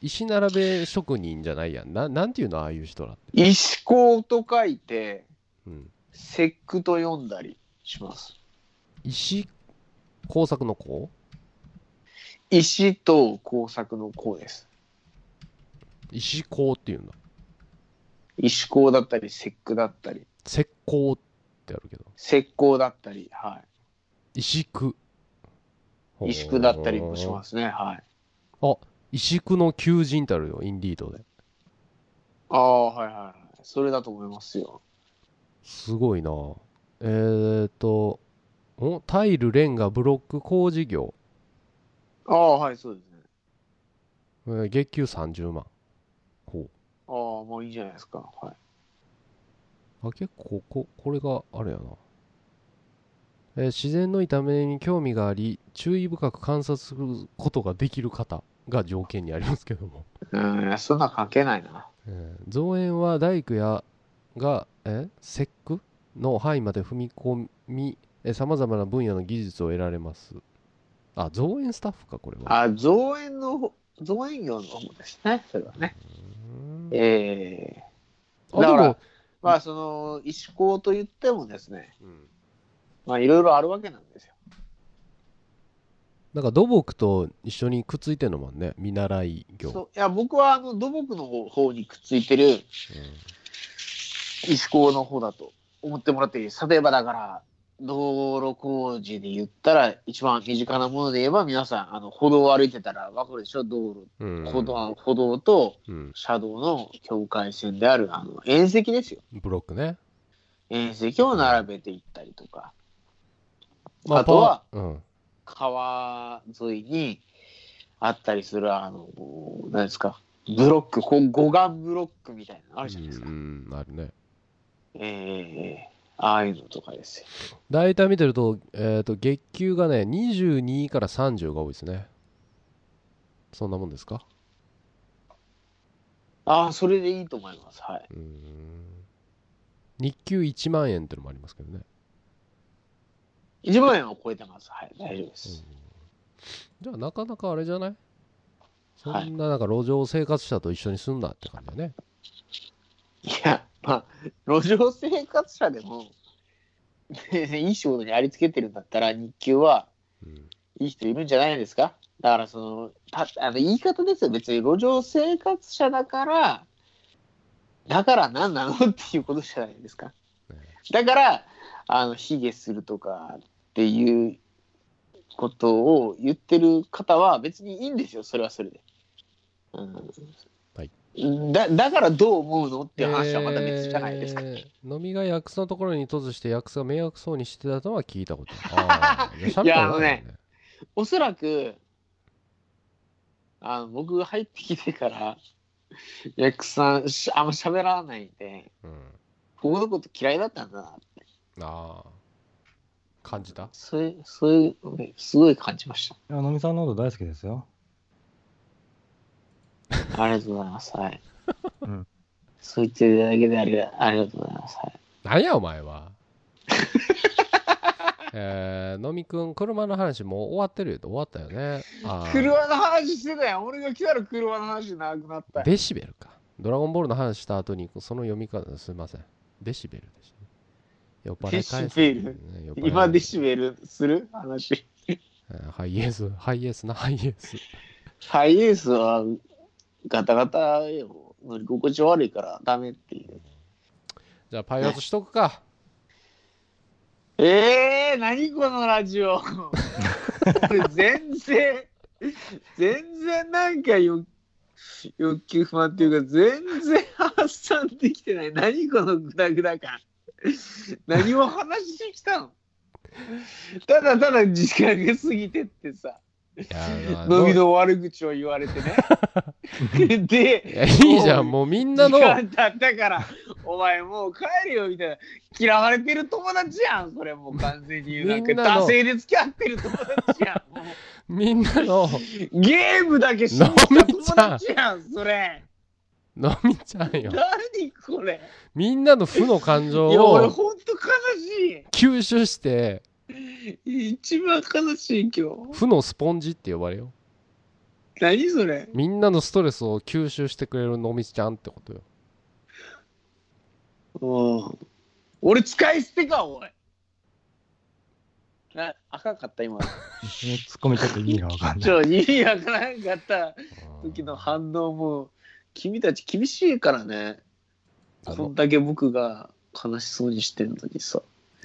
Speaker 1: 石並べ職人じゃないやん。ななんていうのああいう人らって、
Speaker 4: 石工と書いて
Speaker 1: うん、
Speaker 4: 節句と読んだりします。
Speaker 1: 石工作の工
Speaker 4: 石と工作の工です。
Speaker 1: 石膏っていうんだ。
Speaker 4: 石膏だったり、石膏だったり、
Speaker 1: 石膏ってあるけど。
Speaker 4: 石膏だったり、は
Speaker 1: 石工
Speaker 4: い。石工だったりもしますね。はい。
Speaker 1: あ石工の求人ってあるよインディードで
Speaker 4: ああ、はいはいはい。それだと思いますよ。
Speaker 1: すごいなえーとおタイルレンガブロック工事業、
Speaker 4: ああ、はい、そうですね。
Speaker 1: えー月給30万ほ
Speaker 4: ああ、もういいじゃないですか。はい。
Speaker 1: うあ結構ここれがあれやな、えー自然の痛めに興味があり注意深く観察することができる方が条件にありますけども
Speaker 4: うん、そんな関係ないな。
Speaker 1: えー造園は大工やが、え節句の範囲まで踏み込みさまざまな分野の技術を得られますあ造園スタッフかこれは
Speaker 4: あ、造園の方、造園業の方ですね。それはね。
Speaker 1: うん
Speaker 4: ええ
Speaker 1: あ
Speaker 4: だからまあ、その、石工と言ってもですね、
Speaker 1: うん
Speaker 4: まあ、いろいろあるわけなんですよ。
Speaker 1: なんか土木と一緒にくっついてるのもんね。見習い業。
Speaker 4: そう。いや、僕は、あの、土木の方方にくっついてる石工の方だと思ってもらっていい。例えばだから、道路工事で言ったら、一番身近なもので言えば、皆さん、あの、歩道を歩いてたら分かるでしょ？道路、
Speaker 1: うん。
Speaker 4: 歩道、歩道と
Speaker 1: うん。
Speaker 4: 車道の境界線である、あの、縁石ですよ。
Speaker 1: ブロックね、
Speaker 4: 縁石を並べていったりとか、
Speaker 1: ま
Speaker 4: あとは、
Speaker 1: うん
Speaker 4: 川沿いにあったりする、あの、何ですか、ブロック、こう護岸ブロックみたいなのあるじゃないですか。
Speaker 1: うんうんあるね
Speaker 4: ええああいうのとかですよ。
Speaker 1: 大体見てると,、えー、と月給がね22から30が多いですねそんなもんですか？
Speaker 4: ああ、それでいいと思います。はい。
Speaker 1: うーん日給1万円ってのもありますけどね
Speaker 4: 1万円は超えてます。はい、大丈夫です。
Speaker 1: じゃあなかなかあれじゃない？そ
Speaker 4: はい
Speaker 1: んななんか路上生活者と一緒に住んだって感じだね。
Speaker 4: いや、まあ、路上生活者でも、[laughs] いい仕事にありつけてるんだったら、日給は
Speaker 1: うん
Speaker 4: いい人いるんじゃないですか？だから、その、たあの言い方ですよ。別に路上生活者だから、だから何なの？っていうことじゃないですか。だから、あの、卑下するとかっていうことを言ってる方は別にいいんですよ。それはそれで。うん
Speaker 1: はい
Speaker 4: だだからどう思うのっていう話はまた別じゃないですか。
Speaker 1: えー飲みがヤクのところに突してヤクが迷惑そうにしてたのは聞いたことあ [laughs]
Speaker 4: いや
Speaker 1: あ喋ったことない
Speaker 4: あおそらく、あの僕が入ってきてから、ヤクさんしあんま喋らないんで、
Speaker 1: うん、
Speaker 4: 僕のこと嫌いだったんだなって。
Speaker 1: ああ感じた？
Speaker 4: そういう、そういうね、すごい感じました。
Speaker 2: いや、のみさんのこと大好きですよ。
Speaker 4: ありがとうございます。はい。
Speaker 2: うん
Speaker 4: そう言っていただけでありがありがとうございます。はい。
Speaker 1: なんやお前は？[laughs] えー、のみくん車の話もう終わってるよ終わったよねあー
Speaker 4: 車の話してたやん。俺が来たら車の話なくなったよ。
Speaker 1: デシベルかドラゴンボールの話した後にその読み方すいませんデシベルでしたね酔っ払い返す
Speaker 4: デシベル今デシベルする話。
Speaker 1: えーハイエースハイエースなハイエース
Speaker 4: ハイエースはガタガタよ。乗り心地悪いからダメっていう。
Speaker 1: じゃあパイオツしとくか
Speaker 4: えー、何このラジオ。全然、全然なんかよ欲求不満っていうか、全然発散できてない。何このグダグダ感。[laughs] 何を話してきたの？ただただ時間が過ぎてってさ、
Speaker 1: いやまあ
Speaker 4: 飲みの悪口を言われてね。[laughs] で、
Speaker 1: いやいいじゃんもうみんなの
Speaker 4: 時間経ったから、お前もう帰るよみたいな。嫌われてる友達やん、それもう完全に言う。なんか惰性で付き合ってる友達やん。も [laughs]
Speaker 1: みんなの
Speaker 4: うゲームだけし友達やん、それ。
Speaker 1: のみちゃんよ
Speaker 4: 何これ？
Speaker 1: みんなの負の感情
Speaker 4: いや、俺
Speaker 1: を
Speaker 4: ほんと悲
Speaker 1: 吸収して
Speaker 4: しい。一番悲しい今日。
Speaker 1: 負のスポンジって呼ばれよ
Speaker 4: 何それ？
Speaker 1: みんなのストレスを吸収してくれるのみちゃんってことよ
Speaker 4: うん。俺使い捨てか、おい。な、赤かった今。
Speaker 2: ツッコミちょっと意味がわかんない。
Speaker 4: ちょ、意味わからんかった時の反応も君たち厳しいからね。こんだけ僕が悲しそうにしてんのにさ。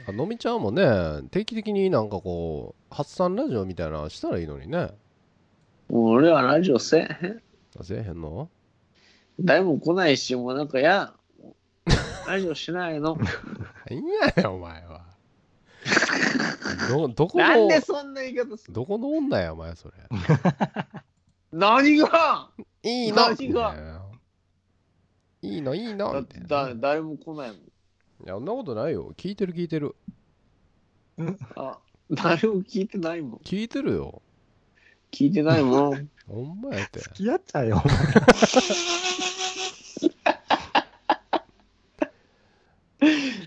Speaker 1: あのみちゃんもね定期的になんかこう発散ラジオみたいなのしたらいいのにね
Speaker 4: もう俺はラジオせえへん。
Speaker 1: あせえへんの？
Speaker 4: 誰も来ないし、もうなんかや、ラジオしないの。
Speaker 1: いやねんお前は [laughs] どどこ
Speaker 4: なん
Speaker 1: の
Speaker 4: でそんな言い方する
Speaker 1: どこの女やお前それ
Speaker 4: 何が？
Speaker 1: いいの。
Speaker 4: 何が
Speaker 1: いいのいいの。
Speaker 4: だ
Speaker 1: みたいな。
Speaker 4: だ誰も来ないもん。
Speaker 1: いやそんなことないよ。聞いてる聞いてる。
Speaker 4: あ、誰も聞いてないもん。
Speaker 1: 聞いてるよ。
Speaker 4: 聞いてないもん。
Speaker 1: ほんまやって。
Speaker 2: 付き合っちゃうよ、お前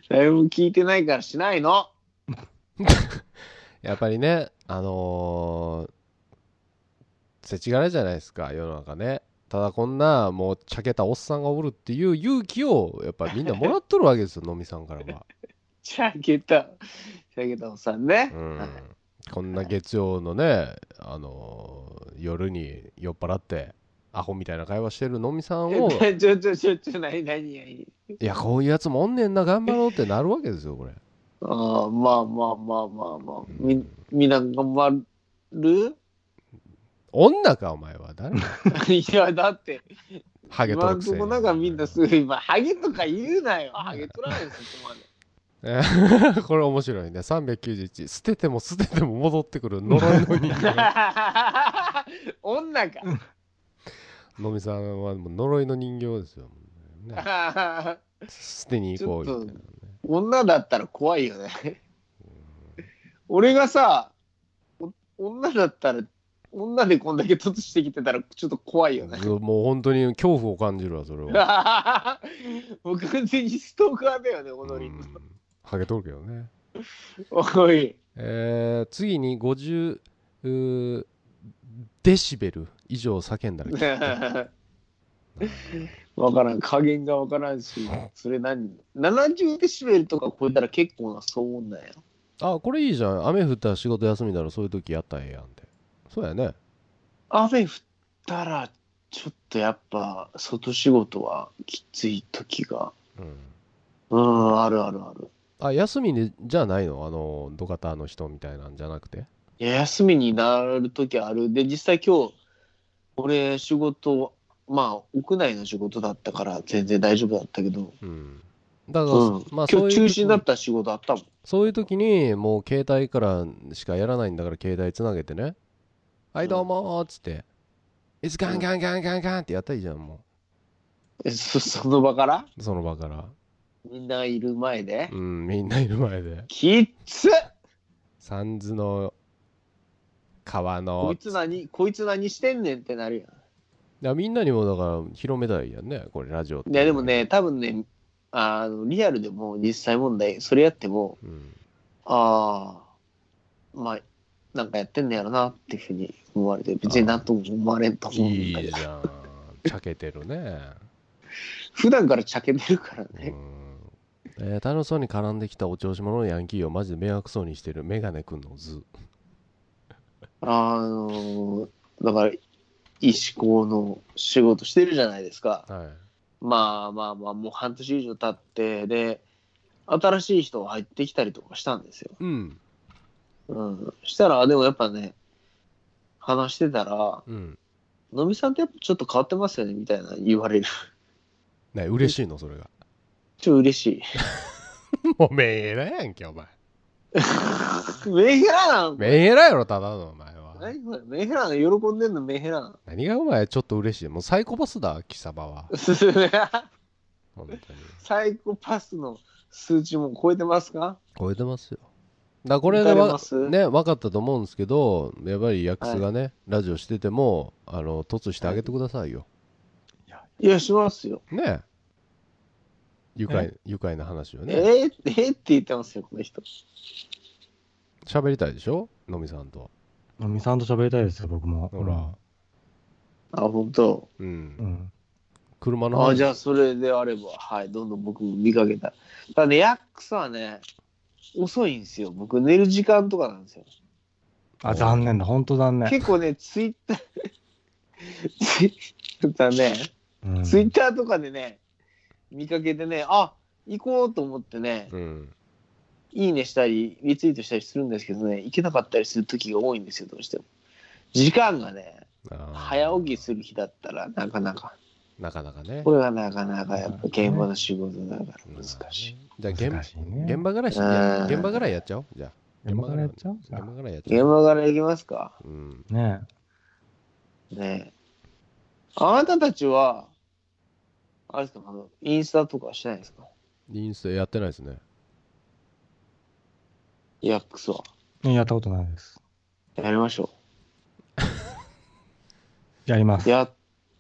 Speaker 4: 誰も聞いてないからしないの。[laughs]
Speaker 1: やっぱりねあのー、世知辛いじゃないですか世の中ねただこんなもうちゃけたおっさんがおるっていう勇気をやっぱりみんなもらっとるわけですよのみさんからは、[laughs]
Speaker 4: ちゃげた、ちゃげたおっさんね。
Speaker 1: うん。
Speaker 4: はい、
Speaker 1: こんな月曜のねあのー夜に酔っ払ってアホみたいな会話してるのみさんを。
Speaker 4: えちょちょちょちょ、なになになに
Speaker 1: いやこういうやつもおんねんな頑張ろうってなるわけですよこれ。
Speaker 4: ああ、まあまあまあまあまあ。み、みんな頑張る？
Speaker 1: 女かお前は。誰？[laughs]
Speaker 4: いや、だって、
Speaker 1: ハゲと
Speaker 4: 今んと
Speaker 1: るくせに
Speaker 4: こなんかみんなすぐ今、ハゲとか言うなよ。ハゲ取らないです、そこまで。
Speaker 1: え [laughs] ーこれ面白いね。391捨てても捨てても戻ってくる。呪いの人形
Speaker 4: 女か。
Speaker 1: のみさんはもう呪いの人形ですよ、ね、捨てに行こうみたいなね
Speaker 4: 女だったら怖いよね。俺がさ、お女だったら、女でこんだけ突してきてたらちょっと怖いよね。
Speaker 1: もう本当に恐怖を感じるわそれは、
Speaker 4: もう完全にストーカーだよね、踊り。
Speaker 1: うんハゲとるけどね
Speaker 4: おい。
Speaker 1: えー次に50うーデシベル以上叫んだら聞く [laughs]
Speaker 4: わからん。加減がわからんし、それ何 ?70 デシベルとか超えたら結構な騒音なんや。
Speaker 1: あこれいいじゃん雨降ったら仕事休みだろそういう時やったらええやんってそうやね
Speaker 4: 雨降ったら、ちょっとやっぱ、外仕事はきつい時が。
Speaker 1: うん
Speaker 4: うん、あるあるある。
Speaker 1: あ休みにじゃないの？あの土方の人みたいなんじゃなくて？
Speaker 4: いや、休みになる時ある。で、実際今日、俺仕事、まあ、屋内の仕事だったから全然大丈夫だったけど、
Speaker 1: うんだから、
Speaker 4: うん、
Speaker 1: まあ
Speaker 4: 今日中止になった仕事あったもん。
Speaker 1: そういう時にもう携帯からしかやらないんだから携帯つなげてね「はいどうも」っつって「いつガンガンガンガンガン」ってやったらいいじゃんも
Speaker 4: えそ [laughs] その場から？
Speaker 1: うその場から。
Speaker 4: みんないる前で、
Speaker 1: うんみんないる前で。
Speaker 4: きっつ！
Speaker 1: 三途の川
Speaker 4: こ
Speaker 1: の
Speaker 4: いつ何、こいつ何してんねんってなる
Speaker 1: いやみんなにもだから広めたらいいやんねこれラジオって。
Speaker 4: いや、でもね、多分ね、あのリアルでも実際問題、それやっても、
Speaker 1: うん。
Speaker 4: ああ、まあ、なんかやってんねやろなっていうふうに思われて、別になんとも思われんと思うん
Speaker 1: いい
Speaker 4: だけど。
Speaker 1: じ、ゃん。ちゃけてるね。[laughs]
Speaker 4: 普段から茶けてるから
Speaker 1: う
Speaker 4: ね。
Speaker 1: ん。えー楽しそうに絡んできたお調子者のヤンキーをマジで迷惑そうにしてるメガネくんの図。
Speaker 4: あのだから、石工の仕事してるじゃないですか。
Speaker 1: はい。
Speaker 4: まあまあまあ、もう半年以上経って、で、新しい人が入ってきたりとかしたんですよ。
Speaker 1: うん
Speaker 4: うん。したら、でもやっぱね、話してたら、
Speaker 1: うん
Speaker 4: のみさんってやっぱちょっと変わってますよね、みたいな言われる。
Speaker 1: ね嬉しいの？それが。
Speaker 4: ちょ嬉しい。[laughs]
Speaker 1: もうメンヘラやんけお前。
Speaker 4: メンヘラなの
Speaker 1: メンヘラやろただのお前は。
Speaker 4: 何これ？メンヘラなの？喜んでんの？メンヘラな
Speaker 1: 何がお前ちょっと嬉しい？もうサイコパスだ貴様は。[laughs]
Speaker 4: の
Speaker 1: 本当に。
Speaker 4: サイコパスの数値も超えてますか？
Speaker 1: 超えてますよだこれでわね分かったと思うんですけどやっぱりヤックスがね、ラジオしててもあの突してあげてくださいよ、
Speaker 4: い。や、しますよ。
Speaker 1: ね。愉快愉快な話をね。
Speaker 4: えー、えー？って言ってますよ、この人。
Speaker 1: 喋りたいでしょ？のみさんと。
Speaker 2: のみさんと喋りたいですよ、僕も。
Speaker 1: ほら。
Speaker 4: あ、本当？
Speaker 1: うん、
Speaker 2: うん。
Speaker 1: 車の
Speaker 4: あ、じゃあ、それであれば、はい、どんどん僕も見かけた。ただね、ヤックスはね、遅いんですよ。僕、寝る時間とかなんですよ。
Speaker 2: あ、残念だ、本当残念。
Speaker 4: 結構ね、ツイッター、ツイッターね、
Speaker 2: うん
Speaker 4: ツイッターとかでね、見かけてね、あ行こうと思ってね、
Speaker 1: うん
Speaker 4: いいねしたり、リツイートしたりするんですけどね、行けなかったりする時が多いんですよ、どうしても。時間がね、早起きする日だったらなかなか。
Speaker 1: なかなかね
Speaker 4: これがなかなかやっぱ現場の仕事だから難しい。
Speaker 1: じゃあ現
Speaker 2: 難しいね。
Speaker 1: 現場からし
Speaker 4: うん。
Speaker 1: 現場からやっちゃおう。じゃあ
Speaker 2: 現場からやっちゃう？じゃ
Speaker 1: 現
Speaker 2: あ
Speaker 1: 場からやっちゃ
Speaker 4: 現
Speaker 1: おう。
Speaker 4: 場から行きますか。
Speaker 1: うん。
Speaker 2: ね
Speaker 4: ねえ。あなたたちは、あれですか、あの、インスタとかしてないですか？
Speaker 1: インスタやってないですね。
Speaker 4: ヤックスは。
Speaker 2: えやったことないです。
Speaker 4: やりましょ [laughs]
Speaker 2: やります。
Speaker 4: う。。やっ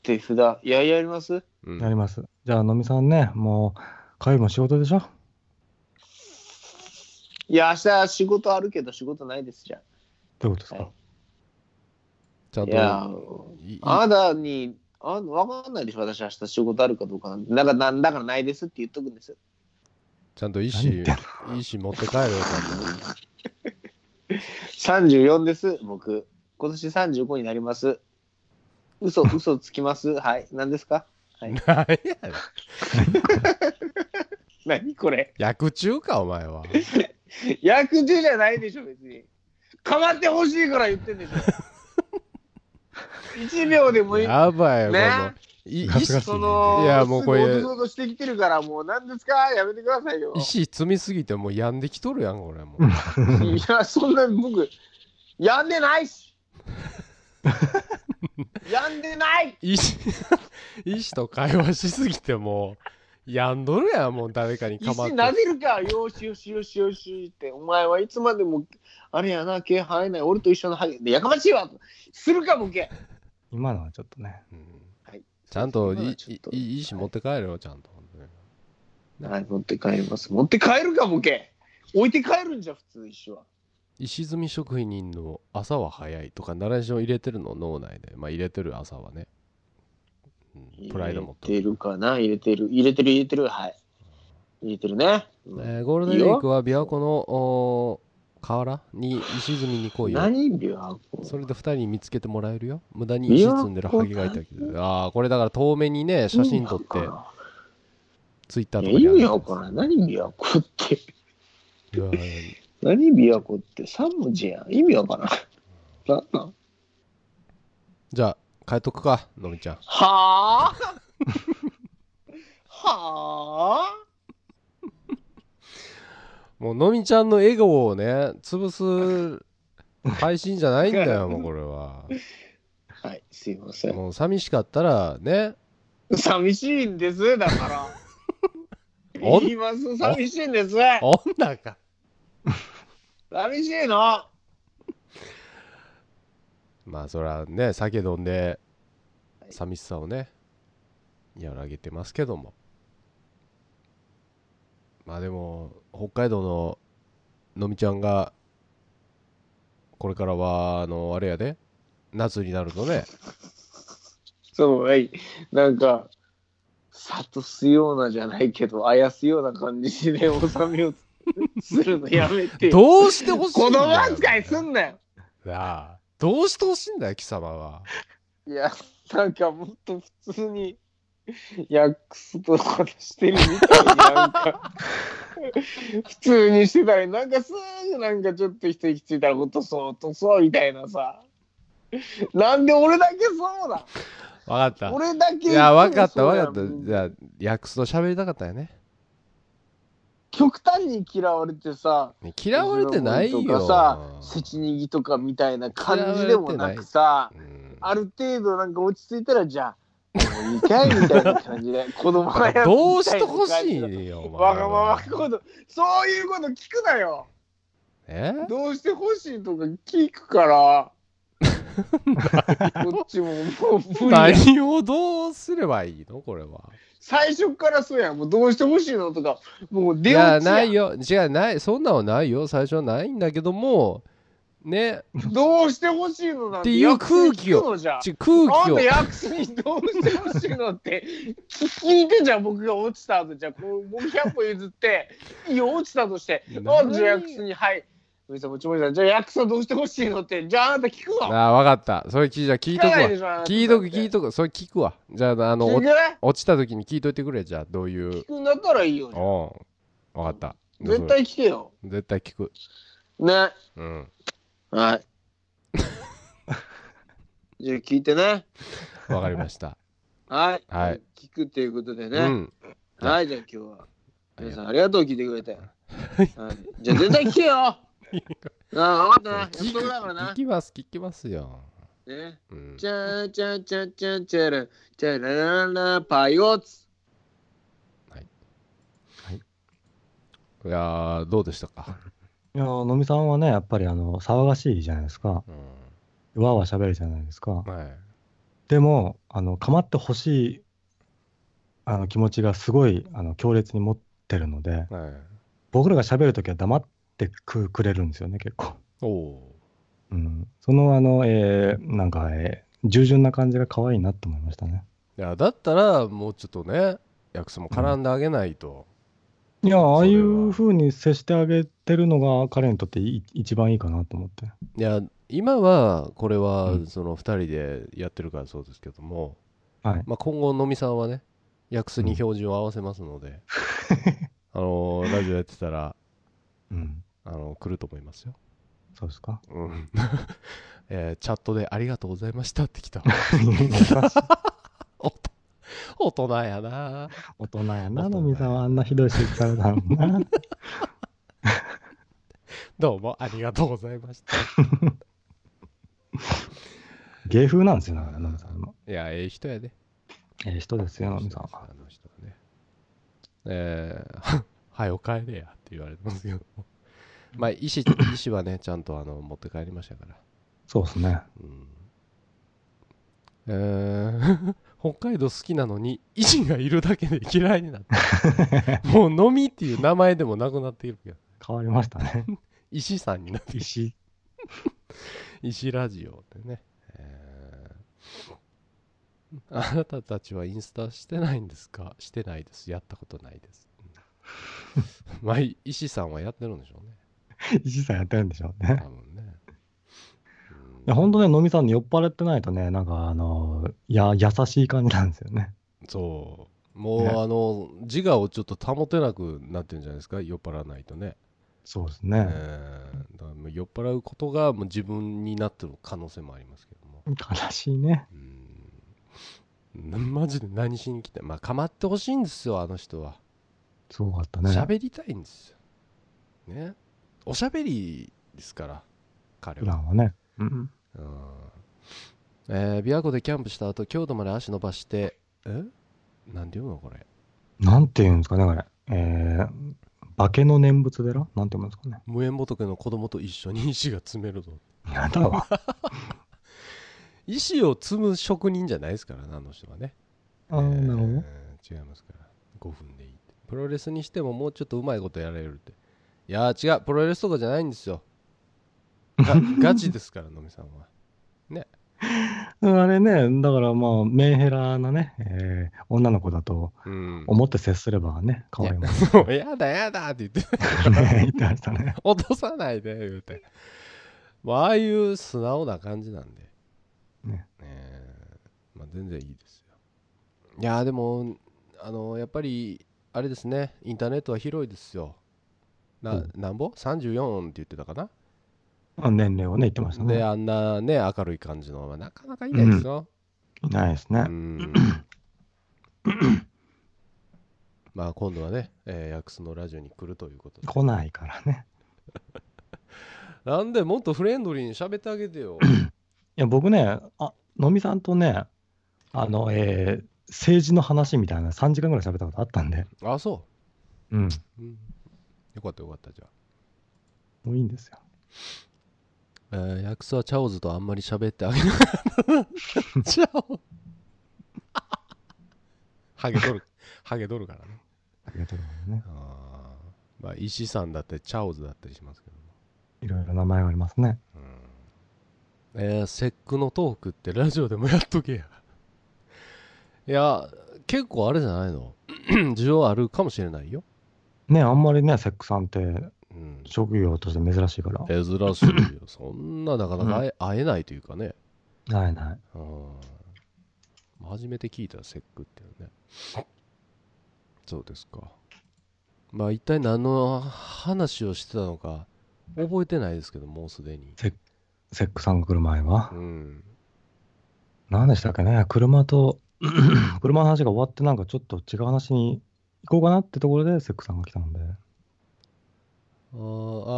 Speaker 4: て札、いや、やります？
Speaker 1: うん。
Speaker 2: やります。じゃあ、のみさんね、もう、火曜日も仕事でしょ？
Speaker 4: いや、明日仕事あるけど仕事ないですじゃん。
Speaker 2: どういうことですか、
Speaker 4: はい
Speaker 1: ちゃんと、いい
Speaker 4: あなたに、あわかんないでしょ、私明日仕事あるかどうかなんか、なんだからないですって言っとくんですよ。
Speaker 1: ちゃんと意思意思持って帰るよち
Speaker 4: 34です、僕。今年35になります。嘘、[laughs] 嘘つきます？はい。何ですか？はい。
Speaker 1: ゃんと何やねん [laughs]
Speaker 4: 何これ？[laughs]
Speaker 1: 薬中かお前は [laughs]
Speaker 4: 役中じゃないでしょ、別に。かまってほしいから言ってんでしょ。[laughs] 1秒でもいい。
Speaker 1: やばいよ、
Speaker 4: ね。
Speaker 1: い意思
Speaker 2: ガスガス
Speaker 4: その、
Speaker 1: いやもうこれ。
Speaker 4: 落としてきてるから、もう何ですか？やめてくださいよ。
Speaker 1: 意思積みすぎてもう病んできとるやんこれも。う [laughs]
Speaker 4: いや、そんな僕、やんでないしやんでない。
Speaker 1: 意思意思と会話しすぎてもう病んどるやんもう誰かにかまって。
Speaker 4: 石なぜるかよしよしよしよしって、お前はいつまでも、あれやな、毛生えない、俺と一緒のハゲ。でやかましいわするか、ボケ。
Speaker 2: 今のはちょっとね。
Speaker 1: うん。
Speaker 4: はい。
Speaker 1: ちゃんといいいい意思持って帰るよちゃんと。
Speaker 4: はい、持って帰ります。持って帰るか、ボケ。置いて帰るんじゃ、普通、石は。
Speaker 1: 石積み職人の朝は早いとかナレーション入れてるの脳内で。まあ入れてる朝はね、うんプライド持って
Speaker 4: 入れてるかな？入れてる。入れてる、入れてる。はい。入れてるね。うん。
Speaker 1: えーゴールデンウィークは琵琶湖のおー河原？に石積みに来いよ。
Speaker 4: 何秒
Speaker 1: それで2人見つけてもらえるよ？無駄に石積んでるハゲがいたけど。ああこれだから遠目にね写真撮って。ツイッターとか
Speaker 4: いや意味
Speaker 1: に
Speaker 4: わからん。何琵琶湖って？
Speaker 1: いや
Speaker 4: 何琵琶湖って？3文字やん。意味わからん。なんなん？
Speaker 1: じゃあ帰っとくかのみちゃん。
Speaker 4: はあ？はあ？[laughs]
Speaker 1: もうのみちゃんの笑顔をね潰す配信じゃないんだよ [laughs] もうこれは。
Speaker 4: はい、すいません。
Speaker 1: もう寂しかったらね。
Speaker 4: 寂しいんです、だから。[laughs]
Speaker 1: お
Speaker 4: 言います、寂しいんです。
Speaker 1: 女か。
Speaker 4: 寂しいの？
Speaker 1: まあそらね酒飲んで寂しさをね和らげてますけどもまあでも北海道ののみちゃんがこれからはあのあれやで夏になるとね
Speaker 4: そう、はい。なんか、諭すようなじゃないけど、あやすような感じで収めようとするのやめて。
Speaker 1: どうしてほしい
Speaker 4: 子供扱いすんなよ。
Speaker 1: なあどうしてほしいんだよ貴様は。い
Speaker 4: や、なんかもっと普通に、ヤックスとかしてるみたいになんか、[laughs] 普通にしてたり、なんかすぐなんかちょっと人行き着いたら落とそう、落とそうみたいなさ。なんで俺だけそうだ。
Speaker 1: 分かった。
Speaker 4: 俺だけ
Speaker 1: いや分かった分かった。じゃあヤックスと喋りたかったよね
Speaker 4: 極端に嫌われてさ、
Speaker 1: 嫌われてない
Speaker 4: と
Speaker 1: よ
Speaker 4: かさ、せちにぎとかみたいな感じでもなくさ、
Speaker 1: うん。
Speaker 4: ある程度なんか落ち着いたら、じゃあ、もういいかいみたいな感じで、[laughs] 子供がやる
Speaker 1: どうしてほしいよ
Speaker 4: わがままこと、そういうこと聞くなよ。
Speaker 1: え？
Speaker 4: どうしてほしいとか聞くから。[laughs] こっちももう無理や
Speaker 1: 何をどうすればいいの？これは。
Speaker 4: 最初からそうやん。もうどうしてほしいのとか、もう出
Speaker 1: いや、
Speaker 4: 落ちや
Speaker 1: ないよ。違う、ない。そんなのはないよ。最初はないんだけども、ね、
Speaker 4: どうしてほしいのなんて
Speaker 1: っていう空気を空気を
Speaker 4: あんた、役所にどうしてほしいのって聞いてじゃん僕が落ちた後じゃあこう僕100歩譲っていいよ落ちたとして
Speaker 1: 何
Speaker 4: あじゃあ役所にはいさん、じゃあ、役所どうしてほしいのって、じゃあ、あなた聞くわ。
Speaker 1: ああ分かったそれ聞いじゃあ聞いとくわ
Speaker 4: 聞い
Speaker 1: とく聞いとくそれ聞くわじゃああの落ちた時に聞いといてくれじゃあどういう
Speaker 4: 聞くんだったらいいよ。
Speaker 1: う分かった
Speaker 4: 絶対聞けよ。
Speaker 1: 絶対聞く
Speaker 4: ね。
Speaker 1: うん
Speaker 4: はい。[laughs] じゃあ聞いてね。
Speaker 1: 分かりました
Speaker 4: はい。
Speaker 1: はい。
Speaker 4: 聞くっていうことでね。
Speaker 1: うん
Speaker 4: はい、じゃあ今日は。皆さんありがとう、聞いてくれて。はい、じゃあ絶対聞けよああ、分かったな。約束だからな
Speaker 1: 聞。きます聞きますよ
Speaker 4: ね。
Speaker 1: うん
Speaker 4: チャーチャーチャーチャーチャーラチャララララパイオツ。
Speaker 1: いやーどうでしたか
Speaker 2: いやー、のみさんはね、やっぱりあの騒がしいじゃないですか。
Speaker 1: うん
Speaker 2: わーわー喋るじゃないですか。
Speaker 1: はい
Speaker 2: でも、あの構ってほしいあの気持ちがすごいあの強烈に持ってるので、
Speaker 1: はい
Speaker 2: 僕らが喋るときは黙ってくくれるんですよね、結構。
Speaker 1: おお
Speaker 2: うん、その、あの、えーなんか、えー従順な感じが可愛いなって思いましたね。
Speaker 1: いやだったらもうちょっとね役所も絡んであげないと、
Speaker 2: いや、ああい
Speaker 1: それは
Speaker 2: う風に接してあげてるのが彼にとってい一番いいかなと思って。
Speaker 1: いや今はこれは
Speaker 2: うん
Speaker 1: その2人でやってるからそうですけども、
Speaker 2: はい。
Speaker 1: まあ、今後のみさんはね役所に標準を合わせますので、[laughs] あのーラジオやってたら
Speaker 2: うん。
Speaker 1: あの来ると思いますよ、
Speaker 2: そうですか？
Speaker 1: うん。[laughs] えーチャットで「ありがとうございました」って来た。[laughs] 大人やな。
Speaker 2: 大人やな、のみさんはあんなひどい指摘されたのな。[laughs]
Speaker 1: どうもありがとうございました。
Speaker 2: 芸風なんですよ、ださんの。
Speaker 1: いやええ人やで。
Speaker 2: ええ人ですよ、のみさんは。
Speaker 1: あの人はね。えーはよ帰れやって言われてますけどもまあ医師医師はねちゃんとあの持って帰りましたから。
Speaker 2: そうですね。
Speaker 1: うん。えー北海道好きなのに医師がいるだけで嫌いになった。[laughs] もう飲みっていう名前でもなくなっているけど。
Speaker 2: 変わりましたね。[laughs]
Speaker 1: 医師さんになって。
Speaker 2: 石。[laughs]
Speaker 1: 医師ラジオでね、えー。あなたたちはインスタしてないんですか？してないです。やったことないです。まあ医師さんはやってるんでしょうね
Speaker 2: 石さんやってるんでしょうね。
Speaker 1: 多分ね、
Speaker 2: いや、本当ね、のみさんに酔っ払ってないとね、なんか、あの、や、優しい感じなんですよね。
Speaker 1: そう。もう、
Speaker 2: ね。
Speaker 1: あの自我をちょっと保てなくなってるんじゃないですか酔っ払わないとね。
Speaker 2: そうです
Speaker 1: え
Speaker 2: ね。
Speaker 1: ーだからもう酔っ払うことがもう自分になってる可能性もありますけども。
Speaker 2: 悲しいね。
Speaker 1: うん。マジで何しに来てまあ構ってほしいんですよあの人は。
Speaker 2: すごかったね。
Speaker 1: 喋、りたいんですよ。ねおしゃべりですから彼は
Speaker 2: はね。うん。
Speaker 1: うんえー、琵琶湖でキャンプした後京都まで足伸ばしてえ？なんていうのこれ？
Speaker 2: なんて言うんですかね、これ。えー、化けの念仏寺？なんて言うんですかね。
Speaker 1: 無縁仏の子供と一緒に石が積めるぞ
Speaker 2: やだわ。
Speaker 1: 石を積む職人じゃないですからねあの人はね
Speaker 2: あーなるほど。
Speaker 1: えー違いますから5分でいいプロレスにしてももうちょっとうまいことやられるっていやー違う。プロレスとかじゃないんですよ。[laughs] がガチですからのみさんは。
Speaker 2: あれね、だからまあ、メンヘラなね、えー女の子だと
Speaker 1: うん。
Speaker 2: 思って接すればね、変わります。
Speaker 1: もうやだやだって言って。
Speaker 2: ね、言ってましたね。[laughs]
Speaker 1: 落とさないで言うて。もうああいう素直な感じなんで。
Speaker 2: ね。
Speaker 1: え。まあ全然いいですよ。いやーでもあのやっぱりあれですね。インターネットは広いですよな
Speaker 2: うん。
Speaker 1: なんぼ ?34 って言ってたかな？
Speaker 2: あ年齢をね、言ってましたね。
Speaker 1: であんなね明るい感じのはなかなかいないですよ、
Speaker 2: いないですね。
Speaker 1: う。ん。[clears throat] まあ今度はね、えー、ヤクスのラジオに来るということで。
Speaker 2: 来ないからね。[laughs]
Speaker 1: なんでもっとフレンドリーに喋ってあげてよ。[clears throat]
Speaker 2: いや、僕ね、あ、のみさんとね、あの、えー政治の話みたいな3時間ぐらい喋ったことあったんで、
Speaker 1: あそ
Speaker 2: う。ん、
Speaker 1: う、うん、よかったよかったじゃあ
Speaker 2: もういいんですよ。
Speaker 1: えー、ヤクスはチャオズとあんまり喋ってあげなかった。[laughs] チャオハゲとる、ハゲとるからね。
Speaker 2: ありがとうございますね。
Speaker 1: あーまあ、石さんだったり、チャオズだったりしますけども。
Speaker 2: いろいろ名前がありますね。
Speaker 1: うん、えー、セックのトークってラジオでもやっとけや。いや、結構あれじゃないの？[coughs] 需要あるかもしれないよ。
Speaker 2: ね、あんまりね、セックさんって
Speaker 1: うん。うん、
Speaker 2: 職業として珍しいから。
Speaker 1: 珍しいよ。[coughs] そんななかなか会え,、会えないというかね。
Speaker 2: ないない。
Speaker 1: うん。初めて聞いたセックっていうね。そうですか。まあ一体何の話をしてたのか覚えてないですけどもうすでに。
Speaker 2: セックさんが来る前は？
Speaker 1: う。ん。
Speaker 2: 何でしたっけね。車と、[coughs] 車の話が終わってなんかちょっと違う話に行こうかなってところでセックさんが来たので。
Speaker 1: あー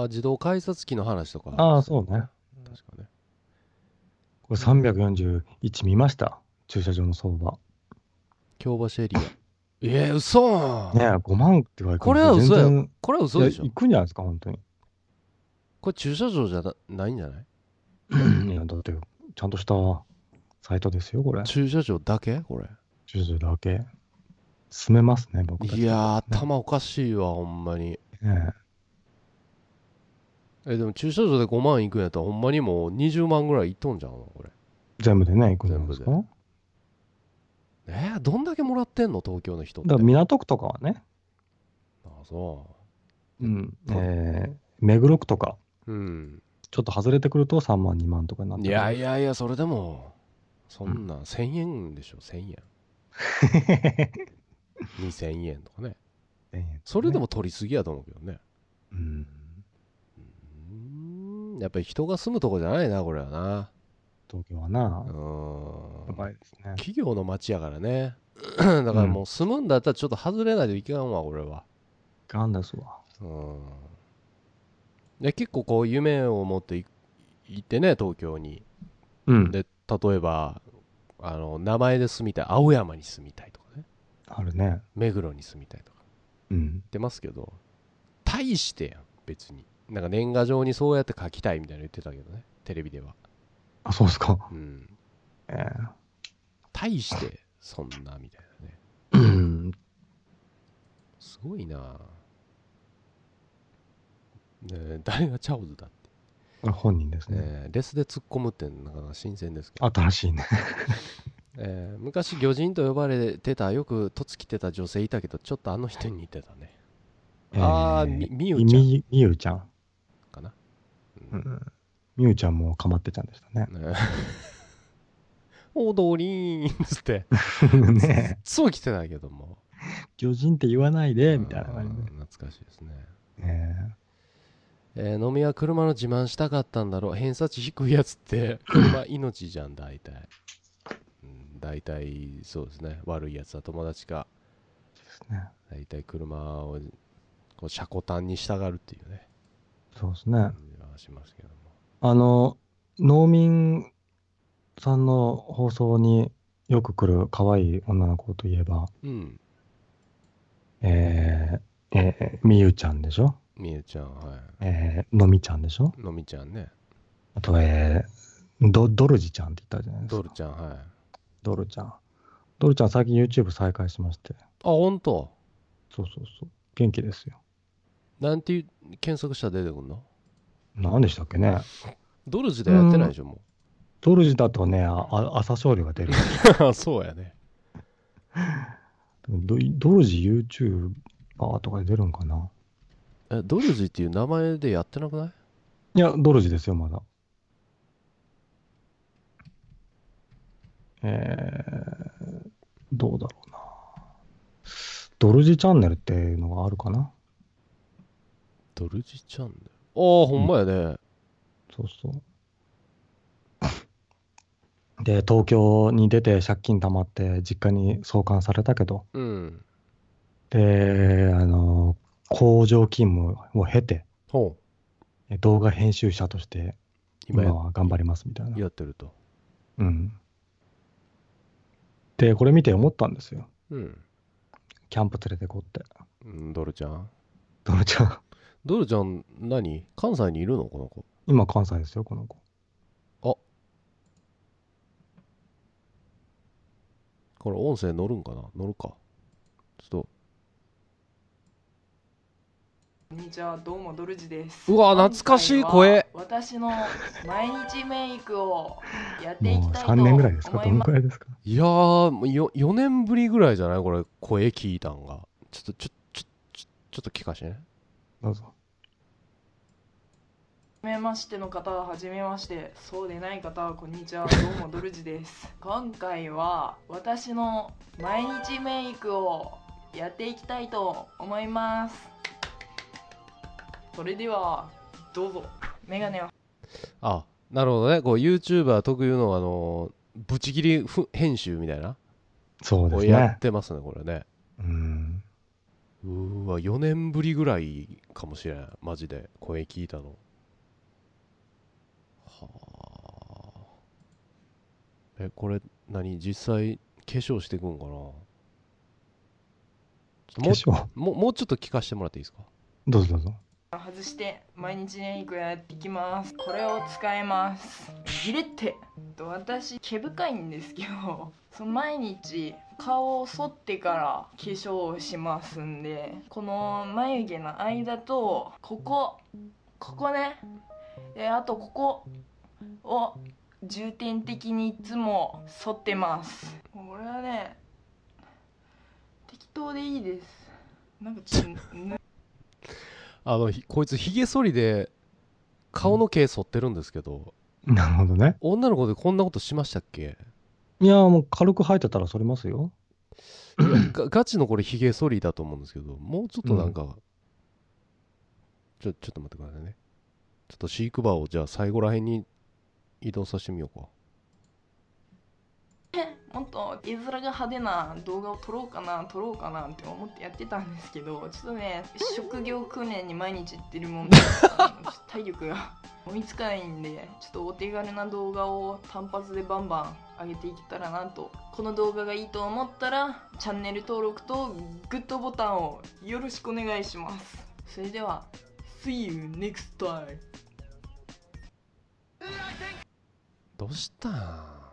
Speaker 1: あー自動改札機の話とか
Speaker 2: ああ、そうね。
Speaker 1: 確かね
Speaker 2: これ341見ました？駐車場の相場。
Speaker 1: 京橋エリア [laughs] えー、嘘
Speaker 2: ねえ、5万って言われて
Speaker 1: これは嘘やこれは嘘でしょ
Speaker 2: いや行くんじゃないですか、本当に。
Speaker 1: これ駐車場じゃなないんじゃない？[laughs]
Speaker 2: いや、だって、ちゃんとしたサイトですよ、これ。
Speaker 1: 駐車場だけ？これ
Speaker 2: 駐車場だけ。進めますね、僕たち。
Speaker 1: いやー頭おかしいわほんまに。
Speaker 2: ね
Speaker 1: え。でも駐車場で5万いくんやったらほんまにもう20万ぐらいいっとんじゃんこれ。
Speaker 2: え全部でね、行くんじゃないですか？
Speaker 1: 全えー、どんだけもらってんの東京の人って。
Speaker 2: だから港区とかはね、
Speaker 1: あそ
Speaker 2: う。ん、えー、目黒区とか、
Speaker 1: ううん。
Speaker 2: ちょっと外れてくると3万、2万とかになって
Speaker 1: いやいやいやそれでもそんな1000円でしょ1000円 [laughs] 2000円とかね。それでも取りすぎやと思うけどね。
Speaker 2: うん、
Speaker 1: うーん。やっぱり人が住むとこじゃないなこれはな。
Speaker 2: 東京はな。
Speaker 1: う、ーん。
Speaker 2: やばいですね。
Speaker 1: 企業の街やからね。[clears throat] だからもう住むんだったらちょっと外れないといけんわ俺は。
Speaker 2: ガンですわ。
Speaker 1: うん。で結構こう夢を持ってい行ってね東京に。
Speaker 2: うん、
Speaker 1: で例えばあの名前で住みたい青山に住みたいと
Speaker 2: あるね。
Speaker 1: 目黒に住みたいとか
Speaker 2: うん
Speaker 1: 言。ってますけど大してやん別になんか年賀状にそうやって書きたいみたいなの言ってたけどねテレビでは
Speaker 2: あ、そうですか。
Speaker 1: うん
Speaker 2: えー
Speaker 1: 大してそんなみたいなね
Speaker 2: うん
Speaker 1: すごいなねえ誰がチャオズだって
Speaker 2: これ本人ですね。
Speaker 1: ねえレスで突っ込むってなかなか新鮮ですけど、
Speaker 2: 新しいね。
Speaker 1: えー昔魚人と呼ばれてたよくとつきてた女性いたけどちょっとあの人に似てたね。あーみみゆちゃん。
Speaker 2: みみゆちゃん？
Speaker 1: かな、
Speaker 2: う
Speaker 1: うん。
Speaker 2: ん。みゆちゃんもかまってちゃんでしたね。
Speaker 1: ね。[laughs] 踊りーんっつって。[laughs]
Speaker 2: ね。え。
Speaker 1: そう来てないけども。
Speaker 2: 巨人って言わないで、みたいな感
Speaker 1: 懐かしいですね。
Speaker 2: ね。
Speaker 1: えー飲みは車の自慢したかったんだろう。偏差値低いやつって。車命じゃん大体、うん、大体そうですね。悪いやつは友達か
Speaker 2: えね。
Speaker 1: 大体車をこう車庫端に従うっていうね。
Speaker 2: そうですね。
Speaker 1: 感。じはしますけども。
Speaker 2: あの、農民さんの放送によく来る可愛い女の子といえば、
Speaker 1: うん。
Speaker 2: えー、えー、みゆちゃんでしょ？
Speaker 1: みゆちゃんは
Speaker 2: えー、のみちゃんでしょ？
Speaker 1: いのみちゃんね。
Speaker 2: あと、えー、ド、ドルジちゃんって言ったじゃないですか。
Speaker 1: ドルちゃんはい。あ
Speaker 2: ドルちゃん。ドルちゃん最近 YouTube 再開しまして。
Speaker 1: 本当？
Speaker 2: そうそうそう。元気ですよ。
Speaker 1: なんていう検索したら出てくんの？
Speaker 2: 何でしたっけね。
Speaker 1: ドルジでやってないでしょも
Speaker 2: ドルジだとね、ああ朝青龍が出る。
Speaker 1: う [laughs] そうやね
Speaker 2: ドドルジ YouTuber とかで出るんかな
Speaker 1: えドルジっていう名前でやってなくない？
Speaker 2: いや、ドルジですよ、まだ。えー、どうだろうな。ドルジチャンネルっていうのがあるかな？
Speaker 1: ドルジチャンネル？ああほんまやね、
Speaker 2: そうそう。[laughs] で、東京に出て借金溜まって実家に送還されたけど、
Speaker 1: うん。
Speaker 2: で、あの、工場勤務を経て、
Speaker 1: ほう。
Speaker 2: え動画編集者として
Speaker 1: 今
Speaker 2: は頑張りますみたいな。
Speaker 1: やってると。
Speaker 2: うん。で、これ見て思ったんですよ。
Speaker 1: うん。
Speaker 2: キャンプ連れてこうって。
Speaker 1: うんドルちゃん？
Speaker 2: ドルちゃん、
Speaker 1: ドルちゃん何？関西にいるの？この子。
Speaker 2: 今関西ですよ、この子。
Speaker 1: これ音声乗るんかな？乗るか。ちょっと。
Speaker 5: こんにちは、どうもドルジです。
Speaker 1: うわ懐かしい声
Speaker 5: 私の毎日メイクをやっていきたいと思
Speaker 2: 3
Speaker 5: い
Speaker 2: 年ぐらいですか。どのくらいですか？
Speaker 1: いやー、もうよ4年ぶりぐらいじゃない？これ、声聞いたんが。ちょっと、ちょ、ちょ、ちょ、ちょっと聞かしてね。
Speaker 2: どうぞ。
Speaker 5: めましての方ははじめましてそうでない方はこんにちはどうもドルジです [laughs] 今回は私の毎日メイクをやっていきたいと思いますそれではどうぞ。メガネを。
Speaker 1: あなるほどね。こう YouTuber 特有のあのブチ切りふ編集みたいな。
Speaker 2: そうです
Speaker 1: をや
Speaker 2: ね
Speaker 1: っ。てますねこれね。
Speaker 2: うん。
Speaker 1: うーわ4年ぶりぐらいかもしれん。マジで。声聞いたの。はあ。えこれ何？実際化粧していくんかな？もう
Speaker 2: 化粧？
Speaker 1: もうもうちょっと聞かせてもらっていいですか？
Speaker 2: どうぞどうぞ。
Speaker 5: 外して毎日メイクやってきます。これを使います。ギレって。私毛深いんですけどその毎日顔を剃ってから化粧をしますんでこの眉毛の間とここここね。であとここを重点的にいつも剃ってます。これはね適当でいいです。なんかちょっと
Speaker 1: あのひこいつひげ剃りで顔の毛剃ってるんですけど、
Speaker 2: なるほどね。
Speaker 1: 女の子でこんなことしましたっけ？
Speaker 2: いや、もう軽く生えてたら剃れますよ。
Speaker 1: がガチのこれひげ剃りだと思うんですけどもうちょっとなんか、ちょちょっと待ってくださいね。ちょっと飼育場をじゃあ最後らへんに移動させてみようか
Speaker 5: もっと絵面が派手な動画を撮ろうかな撮ろうかなって思ってやってたんですけどちょっとね [laughs] 職業訓練に毎日行ってるもんであのちょっと体力が [laughs] 追いつかないんでちょっとお手軽な動画を単発でバンバン上げていけたらなと。この動画がいいと思ったらチャンネル登録とグッドボタンをよろしくお願いします。それでは See you next time!
Speaker 1: どうしたん？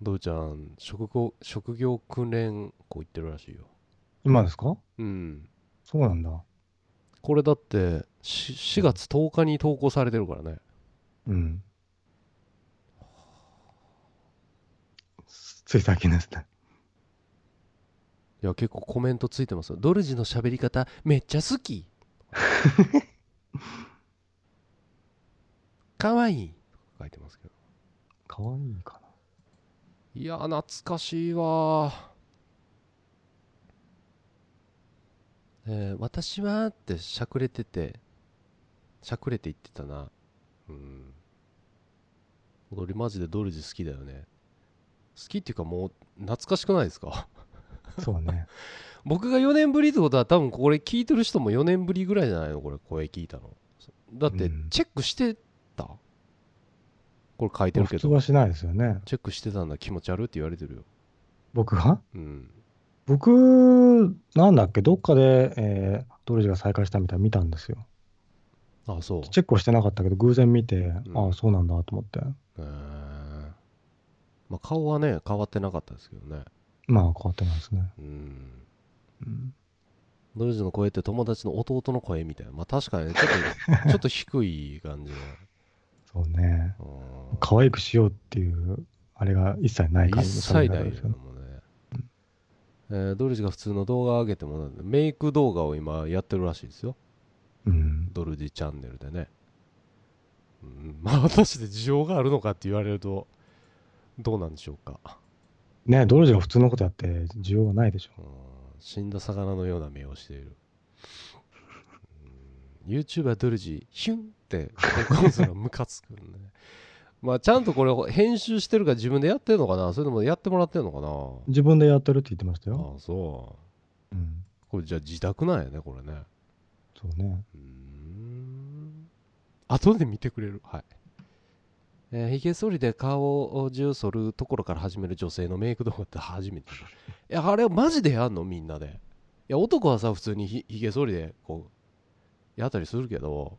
Speaker 1: どうちゃん職業職業訓練校行ってるらしいよ。
Speaker 2: 今ですか？
Speaker 1: うん。
Speaker 2: そうなんだ。
Speaker 1: これだってし4月10日に投稿されてるからね。
Speaker 2: うん。つい最近ですね。
Speaker 1: いや結構コメントついてますよ。ドルジの喋り方めっちゃ好き。[laughs] かわい。い書いてますけど。
Speaker 2: かわいいか
Speaker 1: いや懐かしいわ。えー私はってしゃくれててしゃくれて言ってたな。うん。俺マジでドルジ好きだよね。好きっていうかもう懐かしくないですか？
Speaker 2: な。そうね。[laughs]
Speaker 1: 僕が4年ぶりってことは多分これ聞いてる人も4年ぶりぐらいじゃないの？これ声聞いたの。だって
Speaker 2: うん。
Speaker 1: チェックしてた、これ書いてるけ
Speaker 2: 普通
Speaker 1: ど
Speaker 2: はしないですよね。
Speaker 1: チェックしてたんだ。気持ち悪いって言われてるよ。
Speaker 2: 僕が？
Speaker 1: うん。
Speaker 2: 僕、なんだっけ、どっかで、えー、ドルジが再開したみたい見たんですよ。
Speaker 1: あそう。
Speaker 2: チェックはしてなかったけど、偶然見て、
Speaker 1: うん。
Speaker 2: ああ、そうなんだと思って。
Speaker 1: へー。まあ顔はね変わってなかったですけどね。
Speaker 2: まあ、変わってないですね。
Speaker 1: うん。
Speaker 2: うん、
Speaker 1: ドルジの声って友達の弟の声みたいな。まあ確かにねちょっと [laughs] ちょっと低い感じ
Speaker 2: そうね。可愛くしようっていう、あれが一切ない感
Speaker 1: 一
Speaker 2: じの
Speaker 1: 切ないよ
Speaker 2: ね
Speaker 1: えードルジが普通の動画を上げてもメイク動画を今やってるらしいですよ。
Speaker 2: うん。
Speaker 1: ドルジチャンネルでね、うん、[laughs] まあ果たして需要があるのかって言われるとどうなんでしょうか、
Speaker 2: ねドルジが普通のことやって需要はないでしょ。
Speaker 1: うん、死んだ魚のような目をしている、うん、YouTuber ドルジヒュンってコンすらムカつくね [laughs] まあちゃんとこれ編集してるから自分でやってるのかな？それともやってもらってるのかな？
Speaker 2: 自分でやってるって言ってましたよ。
Speaker 1: ああそう。
Speaker 2: うん。
Speaker 1: これじゃあ自宅なんやねこれね。
Speaker 2: そうね。
Speaker 1: うーん。後で見てくれる？はい。えー、ひげ剃りで顔を中剃るところから始める女性のメイク動画って初めて [laughs] いやあれマジでやんの？みんなで。いや男はさ普通にひひげ剃りでこうやったりするけど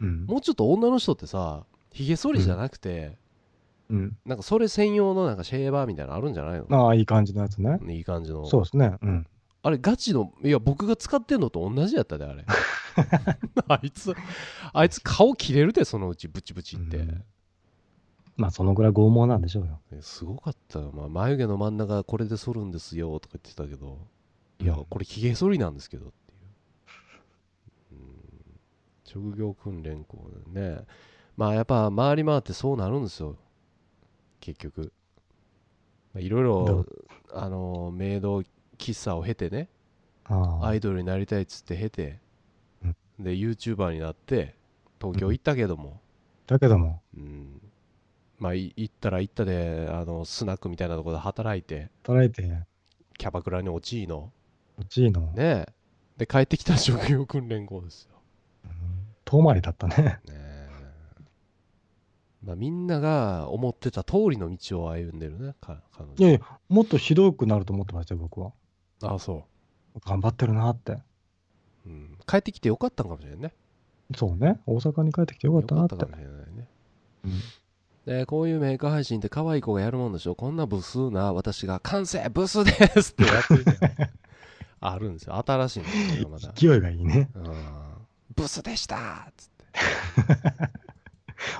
Speaker 2: うん。
Speaker 1: もうちょっと女の人ってさひげ剃りじゃなくて、
Speaker 2: うん。
Speaker 1: なんかそれ専用のなんかシェーバーみたいなのあるんじゃないの？
Speaker 2: ああ、いい感じのやつね。
Speaker 1: いい感じの
Speaker 2: そうですね。うん。
Speaker 1: あれガチのいや僕が使ってんのと同じやったであれ [laughs] あいつあいつ顔切れるでそのうちブチブチって、
Speaker 2: うんまあ、そのぐらい剛毛なんでしょうよ。
Speaker 1: えすごかったよ、まあ、眉毛の真ん中これで剃るんですよとか言ってたけどいや
Speaker 2: うん
Speaker 1: これひげ剃りなんですけどって職業訓練校ね。まあやっぱ回り回ってそうなるんですよ。結局。まあいろい
Speaker 2: ど
Speaker 1: ろ
Speaker 2: う？
Speaker 1: あのメイド喫茶を経てね。アイドルになりたいっつって経て、で YouTuber になって東京行ったけども、
Speaker 2: だけども、
Speaker 1: うん。まあい行ったら行ったであのスナックみたいなところで働いて。
Speaker 2: 働いて、
Speaker 1: キャバクラに落ちいの。
Speaker 2: うちの、
Speaker 1: ねえ。で帰ってきたら職業訓練校ですよ
Speaker 2: 遠回りだったね。
Speaker 1: ねえ。まあ、みんなが思ってた通りの道を歩んでるねか彼女。
Speaker 2: いやいや、もっとひどくなると思ってましたよ、僕は。
Speaker 1: ああそ
Speaker 2: 頑張ってるなって。
Speaker 1: う、うん、帰ってきてよかったんかもしれないね。
Speaker 2: そうね、大阪に帰ってきてよかったなって。
Speaker 1: よかったかもしれないね。
Speaker 2: うん。
Speaker 1: でこういうメーカー配信って可愛い子がやるもんでしょ？こんなブスな私が完成ブスですってやってるね [laughs] あるんですよ。新しいんですよまだ、
Speaker 2: 勢いがいいね。
Speaker 1: うん、ブスでした。っつって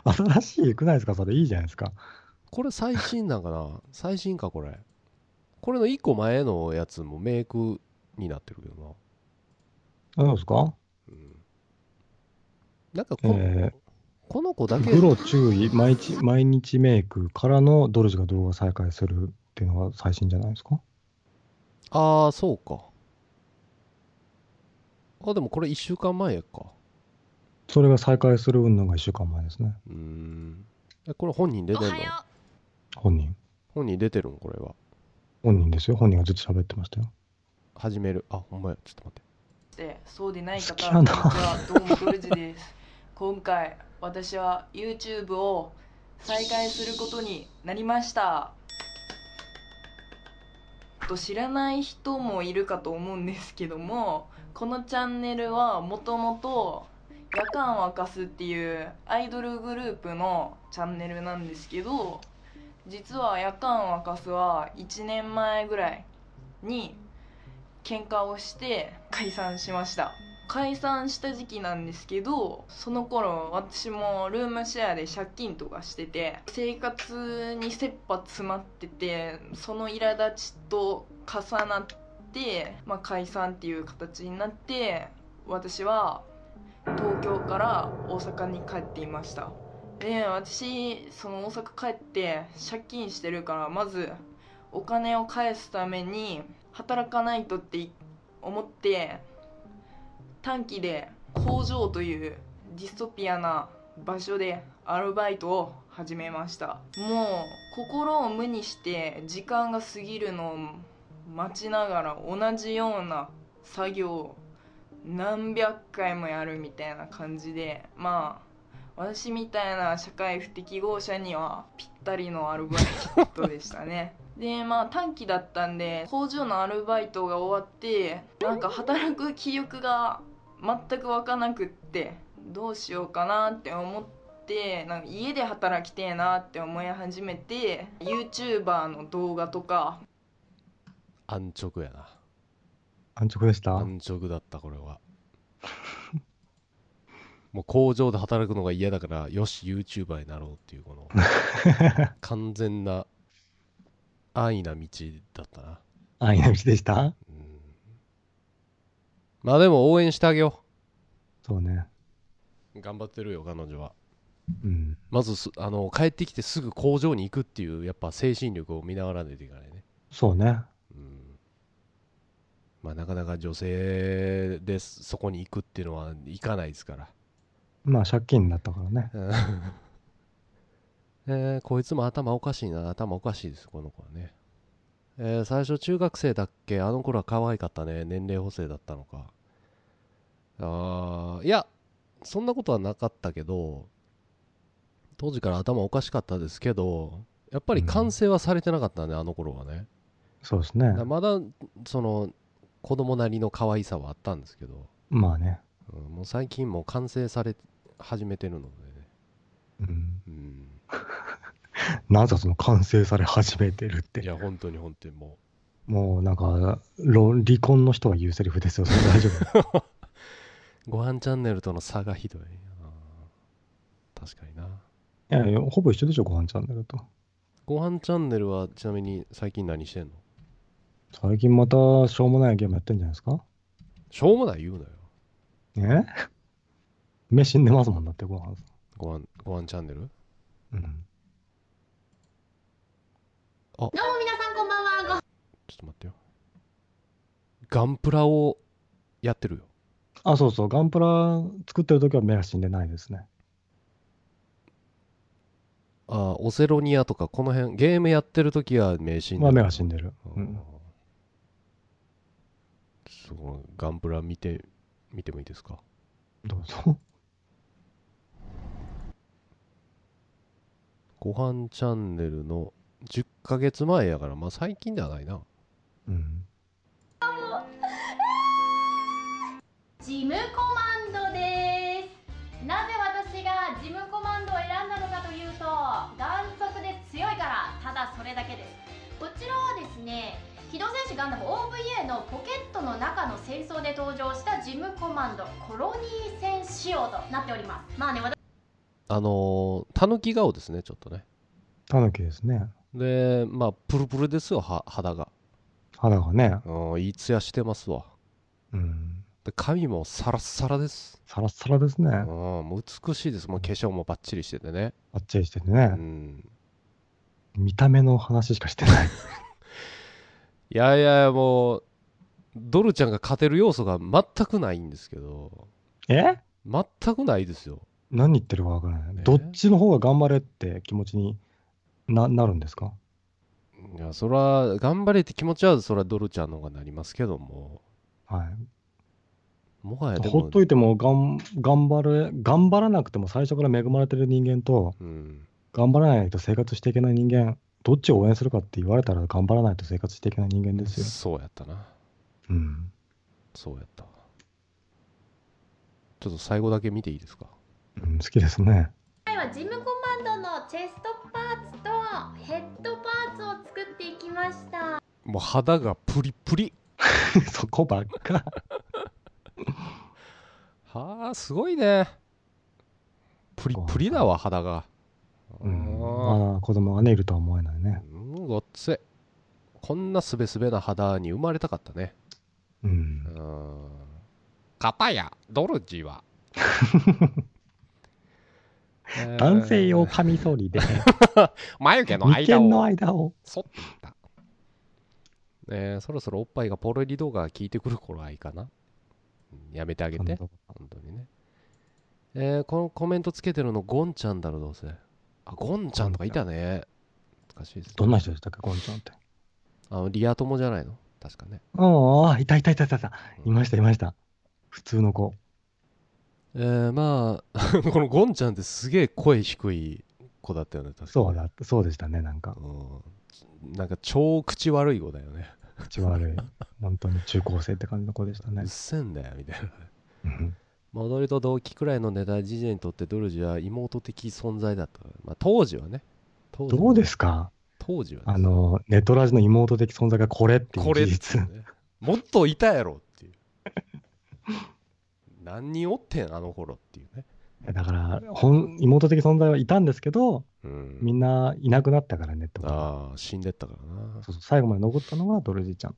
Speaker 2: 新しいくないですか？それいいじゃないですか。
Speaker 1: これ最新なんかな？[laughs] 最新かこれ。これの1個前のやつもメイクになってるけどな。
Speaker 2: そうですか？
Speaker 1: うん。なんかこ,、
Speaker 2: え
Speaker 1: この子だけ。
Speaker 2: ー、風呂注意毎日、[laughs] 毎日メイクからのドルジが動画再開するっていうのが最新じゃないですか？
Speaker 1: ああそうかあでもこれ1週間前やか。
Speaker 2: それが再開するのが1週間前ですね。
Speaker 1: うーん。えこれ本人出てんの？
Speaker 2: 本人。
Speaker 1: 本人出てるんこれは？
Speaker 2: 本人ですよ。本人がずっと喋ってましたよ。
Speaker 1: 始める。あほんまや。ちょっと待って。
Speaker 5: でそうでない方はどうもドルジです。[laughs] 今回私は YouTube を再開することになりました。と知らない人もいるかと思うんですけどもこのチャンネルはもともと夜間沸かすっていうアイドルグループのチャンネルなんですけど実は夜間沸かすは1年前ぐらいに喧嘩をして解散しました。解散した時期なんですけどその頃私もルームシェアで借金とかしてて生活に切羽詰まっててその苛立ちと重なって、まあ、解散っていう形になって私は東京から大阪に帰っていました。で私その大阪帰って借金してるからまずお金を返すために働かないとって思って短期で工場というディストピアな場所でアルバイトを始めました。もう心を無にして時間が過ぎるのを待ちながら同じような作業を何百回もやるみたいな感じでまあ私みたいな社会不適合者にはぴったりのアルバイトでしたね。[laughs] でまあ短期だったんで工場のアルバイトが終わってなんか働く気力が全く湧かなくってどうしようかなって思ってなんか家で働きてえなって思い始めて YouTuber の動画とか
Speaker 1: 安直やな。
Speaker 2: 安直でした？
Speaker 1: 安直だったこれは。[laughs] もう工場で働くのが嫌だからよし YouTuber になろうっていうこの [laughs] 完全な安易な道だったな。
Speaker 2: 安易な道でした？
Speaker 1: うん。まあでも応援してあげよ
Speaker 2: そうね。
Speaker 1: う頑張ってるよ彼女は。
Speaker 2: うん。
Speaker 1: まずすあの帰ってきてすぐ工場に行くっていうやっぱ精神力を見習わないといけないね。
Speaker 2: そうね。
Speaker 1: うんまあなかなか女性でそこに行くっていうのは行かないですから。
Speaker 2: まあ、借金だったからね。
Speaker 1: うん。[laughs] えーこいつも頭おかしいな。頭おかしいですこの子はね、えー最初中学生だっけ？あの頃は可愛かったね。年齢補正だったのか。あーいやそんなことはなかったけど当時から頭おかしかったですけどやっぱり完成はされてなかったね、あの頃はね。
Speaker 2: そうですね。
Speaker 1: まだその子供なりの可愛さはあったんですけど、
Speaker 2: まあね。
Speaker 1: うんもう最近もう完成され始めてるのでね、
Speaker 2: うん。
Speaker 1: うん、
Speaker 2: なぜその完成され始めてるって。
Speaker 1: いや本当に本当にも
Speaker 2: もうなんか、ろ離婚の人が言うセリフですよ。それ大丈夫？
Speaker 1: う [laughs] ご飯チャンネルとの差がひどい確かにない
Speaker 2: やいや、ほぼ一緒でしょ、ご飯チャンネルと。
Speaker 1: ご飯チャンネルはちなみに最近何してんの？
Speaker 2: 最近またしょうもないゲームやってんじゃないですか？
Speaker 1: しょうもない言うなよ
Speaker 2: え？目死んでますもんだって、ご飯さ
Speaker 1: ご飯ご飯チャンネル？
Speaker 2: ん。うん。
Speaker 3: どうも皆さんこんばんは。ご
Speaker 1: ちょっと待ってよガンプラをやってるよ
Speaker 2: あ、そうそう。ガンプラ作ってる時は目が死んでないですね。
Speaker 1: あオセロニアとかこの辺ゲームやってる時は目死んで
Speaker 2: まあ、
Speaker 1: る
Speaker 2: 目が死んでる。う
Speaker 1: うん
Speaker 2: ん。
Speaker 1: すごいガンプラ見て見てもいいですか？
Speaker 2: どうぞ。
Speaker 1: ご飯チャンネルの10ヶ月前やからまあ最近ではないな
Speaker 2: うん。
Speaker 3: ジムコマンドです。なぜ私がジムコマンドを選んだのかというと、眼速で強いから、ただそれだけです。こちらはですね、機動戦士ガンダム OVA のポケットの中の戦争で登場したジムコマンドコロニー戦仕様となっております。まあね、私
Speaker 1: あのたぬき顔ですねちょっとね
Speaker 2: タヌキですね。
Speaker 1: でまあプルプルですよは肌が
Speaker 2: 肌がね。
Speaker 1: うんいいツヤしてますわ
Speaker 2: うん。
Speaker 1: で髪もサラッサラです
Speaker 2: サラッサラですね
Speaker 1: うん。もう美しいですもう化粧もバッチリしててね
Speaker 2: バッチリしてて
Speaker 1: う
Speaker 2: ね。
Speaker 1: ん
Speaker 2: 見た目の話しかしてない。
Speaker 1: いやいやもうドルちゃんが勝てる要素が全くないんですけど。
Speaker 2: え？
Speaker 1: 全くないですよ。
Speaker 2: 何言ってるかわからない。
Speaker 1: ね。
Speaker 2: どっちの方が頑張れって気持ちにななるんですか？
Speaker 1: いやそら頑張れって気持ちはそらドルちゃんの方がなりますけども。
Speaker 2: はい。
Speaker 1: もはやでも
Speaker 2: ほっといてもがん頑張れ、頑張らなくても最初から恵まれてる人間と、
Speaker 1: うん。
Speaker 2: 頑張らないと生活していけない人間、どっちを応援するかって言われたら頑張らないと生活していけない人間ですよ。
Speaker 1: そうやったな
Speaker 2: うん。
Speaker 1: そうやったわちょっと最後だけ見ていいですか？
Speaker 2: うん、好きですね。
Speaker 3: 今回はジムコマンドのチェストパーツとヘッドパーツを作っていきました。
Speaker 1: もう肌がプリプリ [laughs]
Speaker 2: そこばっか。[laughs]
Speaker 1: はあすごいねプリプリだわ肌が
Speaker 2: うん。
Speaker 1: あ
Speaker 2: まあ、子供がね、いるとは思えないね。
Speaker 1: ーうんごっつい。こんなすべすべな肌に生まれたかったね。
Speaker 2: う。
Speaker 1: うん。んかたやドルジは。[laughs]
Speaker 2: 男性用カミソリで、[laughs]
Speaker 1: 眉毛の
Speaker 2: 眉
Speaker 1: 間
Speaker 2: 間の
Speaker 1: を
Speaker 2: 間を。
Speaker 1: 剃っていったえーそろそろおっぱいがポロリ動画が効いてくる頃合いかな、うんやめてあげて。本当にね。えーこのコメントつけてるのゴンちゃんだろどうせあゴンちゃんとかいたね懐かしいですね
Speaker 2: どんな人でしたっけ、ゴンちゃんって。
Speaker 1: あのリア友じゃないの？確かね
Speaker 2: ああ、いたいたいたいたいた。いました、いました。普通の子。
Speaker 1: えー、まあ [laughs] このゴンちゃんってすげえ声低い子だったよね確か
Speaker 2: そうだ、そうでしたね、なんか。
Speaker 1: うんなんか超口悪い子だよね
Speaker 2: 口悪い。本当に中高生って感じの子でしたね
Speaker 1: うっ。せんだよみたいな
Speaker 2: うん
Speaker 1: 戻りと同期くらいのネタ時にとってドルジは妹的存在だった。まあ、当時はね。当時は
Speaker 2: どうですか？
Speaker 1: 当時はね、
Speaker 2: あの、ネトラジの妹的存在がこれってい
Speaker 1: これ
Speaker 2: 事実。
Speaker 1: ね [laughs] もっといたやろっていう。[laughs] 何人おってんあの頃っていうね、
Speaker 2: だから、本妹的存在はいたんですけど、
Speaker 1: うん、
Speaker 2: みんないなくなったからねってこと
Speaker 1: ああ死んでったからな。
Speaker 2: そうそう最後まで残ったのがドルジちゃん。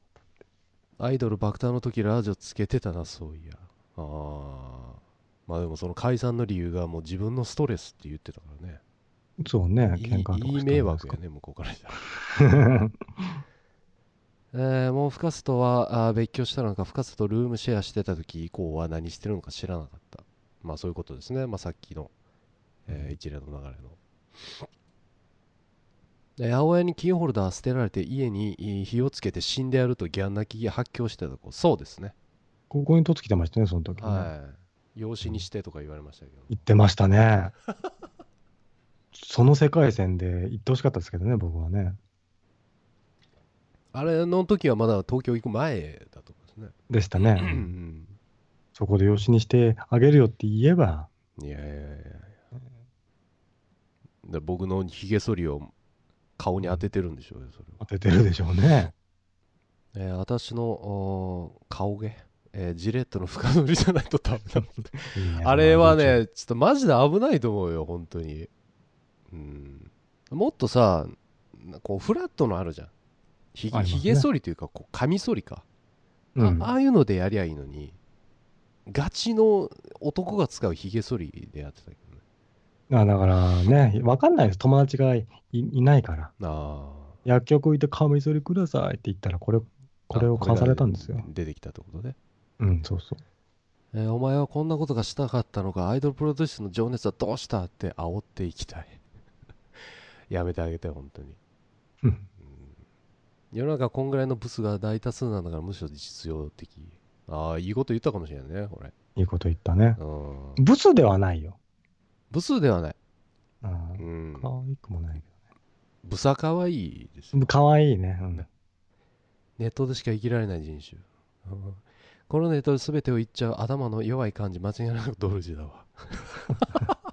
Speaker 1: アイドル爆誕の時ラジオつけてたなそういやああまあでもその解散の理由がもう自分のストレスって言ってたからね。
Speaker 2: そうね、
Speaker 1: いい
Speaker 2: 喧嘩
Speaker 1: いい
Speaker 2: ですか。
Speaker 1: 迷惑やね向こうからしたら。[laughs] えーもう深津とはあー別居したのか深津とルームシェアしてた時以降は何してるのか知らなかった。まあそういうことですね、まあ、さっきの、えー一連の流れの。で青屋にキーホルダー捨てられて家にい火をつけて死んでやるとギャン泣き発狂してた子そうですね
Speaker 2: ここにとつきてましたね、その時、ね。
Speaker 1: はい養子にしてとか言われましたけど、
Speaker 2: 言ってましたね。[laughs] その世界線で言ってほしかったですけどね、僕はね。
Speaker 1: あれの時はまだ東京行く前だと思うんですねう
Speaker 2: でしたね。
Speaker 1: ん
Speaker 2: そこで養子にしてあげるよって言えば、
Speaker 1: いやいやいやいやで僕のひげ剃りを顔に当ててるんでしょうよそれ
Speaker 2: 当ててるでしょうね。
Speaker 1: は、えー私の顔毛、えージレットの深塗りじゃないとダメだ
Speaker 2: いいね
Speaker 1: あれは、ねちょっとマジで危ないと思うよ本当に。うん。もっとさこうフラットのあるじゃん。ひげ,、ひげ剃りというかこうカりか、
Speaker 2: うん、
Speaker 1: あああいうのでやりゃいいのにガチの男が使うひげ剃りでやってたけどね。
Speaker 2: あだからね、わかんないです。友達がいいないから。
Speaker 1: あ
Speaker 2: 薬局行ってカミソリくださいって言ったら、これ、
Speaker 1: あ
Speaker 2: これを買わされたんですよ。
Speaker 1: 出てきたってことね、
Speaker 2: うん、そうそう。
Speaker 1: えーお前はこんなことがしたかったのか？アイドルプロデュースの情熱はどうしたって煽っていきたい [laughs] やめてあげて本当に
Speaker 2: うん
Speaker 1: 世の中こんぐらいのブスが大多数なんだからむしろ実用的ああいいこと言ったかもしれないねこれ
Speaker 2: いいこと言ったね。
Speaker 1: うん
Speaker 2: ブスではないよ。
Speaker 1: ブスではない、
Speaker 2: う。
Speaker 1: うんん、
Speaker 2: 可愛くもない
Speaker 1: ブサ可愛いです
Speaker 2: けど。可愛いね。うん。
Speaker 1: ネットでしか生きられない人種、うんこのネットで全てを言っちゃう頭の弱い感じ間違いなくドルジだわ。[laughs]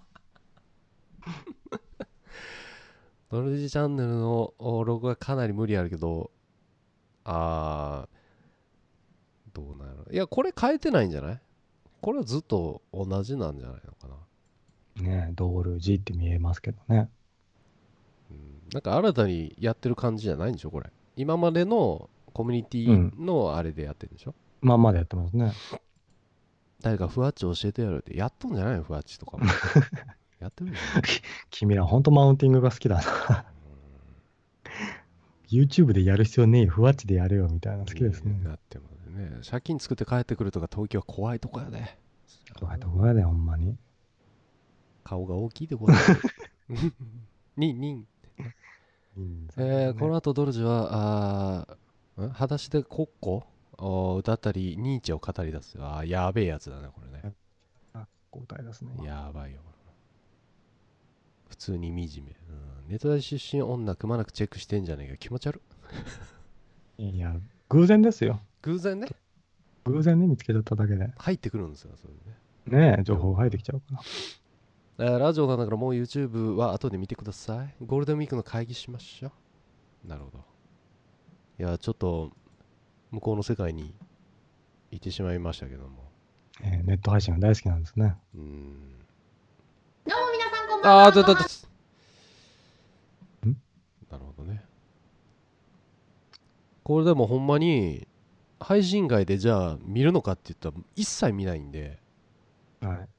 Speaker 1: ドルジチャンネルのおロゴがかなり無理あるけどあーどうなるいやこれ変えてないんじゃない？これはずっと同じなんじゃないのかな、
Speaker 2: ねドール G って見えますけどね。
Speaker 1: うん、なんか新たにやってる感じじゃないんでしょ？これ。今までのコミュニティのあれでやってるんでしょ、
Speaker 2: まんまでやってますね。
Speaker 1: 誰かふわっち教えてやるって。やっとんじゃないの？ふわっちとかも。[laughs] やってる
Speaker 2: 君らほんとマウンティングが好きだな。YouTube でやる必要ねえよ、ふわっちでやれよみたいな好きですね。
Speaker 1: だってもね借金作って帰ってくるとか東京は怖いとこやで。
Speaker 2: 怖いとこやで、ほんまに。
Speaker 1: 顔が大きいでござるにんにんえーこの後ドルジはあ裸足でコッコ？を歌ったりニーチェを語り出すあーやべえやつだねこれね
Speaker 2: 交代ですね。
Speaker 1: やばいよ普通に惨め、うん、ネット大出身女くまなくチェックしてんじゃねえか気持ち悪い
Speaker 2: いや、偶然ですよ。
Speaker 1: 偶然ね？
Speaker 2: 偶然ね、見つけちゃっただけで。
Speaker 1: 入ってくるんですよそれね
Speaker 2: ねえ、情報が入ってきちゃうから。
Speaker 1: えーラジオなんだからもう YouTube は後で見てください。ゴールデンウィークの会議しましょう。なるほど。いや、ちょっと向こうの世界に行ってしまいましたけども。
Speaker 2: えーネット配信が大好きなんですね。
Speaker 1: うーん。
Speaker 3: どうも皆さんこんばんは
Speaker 1: あー、ちょっと、ちょっと。
Speaker 2: ん？
Speaker 1: なるほどね。これでもほんまに配信外でじゃあ見るのかって言ったら一切見ないんで、
Speaker 2: はい。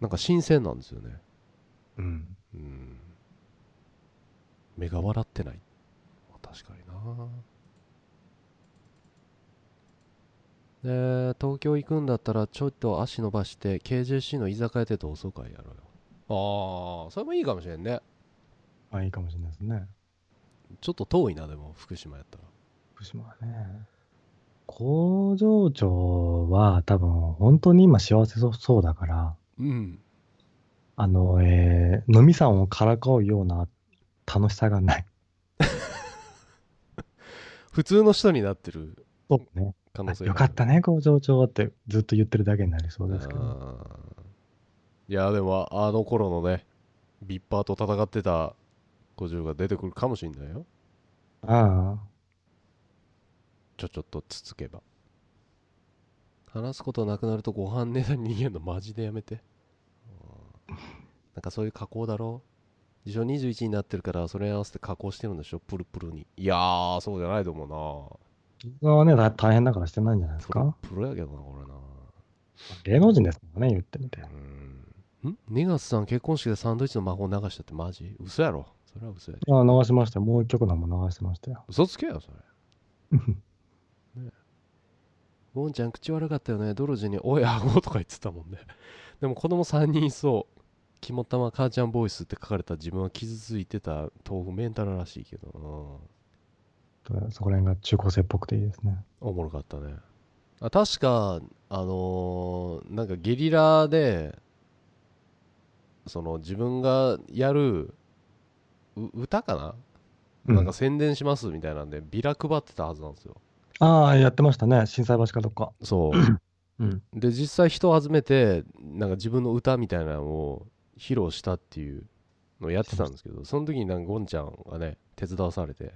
Speaker 1: なんか新鮮なんですよね。
Speaker 2: うん。
Speaker 1: うん目が笑ってない確かになで東京行くんだったらちょっと足伸ばして KJC の居酒屋で同窓会やろうよああそれもいいかもしれんね
Speaker 2: まあいいかもしれないですね。
Speaker 1: ちょっと遠いなでも福島やったら
Speaker 2: 福島はね。工場長は多分本当に今幸せそうそうだから、
Speaker 1: うん
Speaker 2: あの、えー、飲みさんをからかうような楽しさがない。[laughs]
Speaker 1: 普通の人になってる
Speaker 2: そうね。
Speaker 1: 可能性が。
Speaker 2: よかったね、工場長ってずっと言ってるだけになりそうですけど。
Speaker 1: いやでもあの頃のねビッパーと戦ってた小十が出てくるかもしんないよ。
Speaker 2: ああ、
Speaker 1: ちょちょっとつつけば。話すことなくなるとご飯ネタに逃げるのマジでやめて。うんなんかそういう加工だろ？自称21になってるからそれに合わせて加工してるんでしょ？プルプルに。いやーそうじゃないと思う
Speaker 2: それはね、だ大変だからしてないんじゃないですか？
Speaker 1: プルやけどなこれな。
Speaker 2: 芸能人ですからね、言ってみて。
Speaker 1: うん。ん？ネガスさん結婚式でサンドイッチの魔法流したってマジ？嘘やろ。それは嘘やで。
Speaker 2: ああ、流しましたよ。もう一曲なんも流してましたよ。
Speaker 1: 嘘つけよそれ。ゴンちゃん口悪かったよね。ドロジに「おいあご」とか言ってたもんね。でも子供3人いそう。肝っ玉母ちゃんボイスって書かれた自分は傷ついてた豆腐メンタルらしいけど
Speaker 2: そこら辺が中高生っぽくていいですね。
Speaker 1: うんおもろかったねあ確かあのーなんかゲリラでその自分がやるう歌かな、
Speaker 2: うん
Speaker 1: なんか宣伝しますみたいなんでビラ配ってたはずなんですよ
Speaker 2: ああ、やってましたね。心斎橋かどっか。
Speaker 1: そう
Speaker 2: うん。
Speaker 1: で実際人を集めてなんか自分の歌みたいなのを披露したっていうのをやってたんですけどその時になんかゴンちゃんがね手伝わされて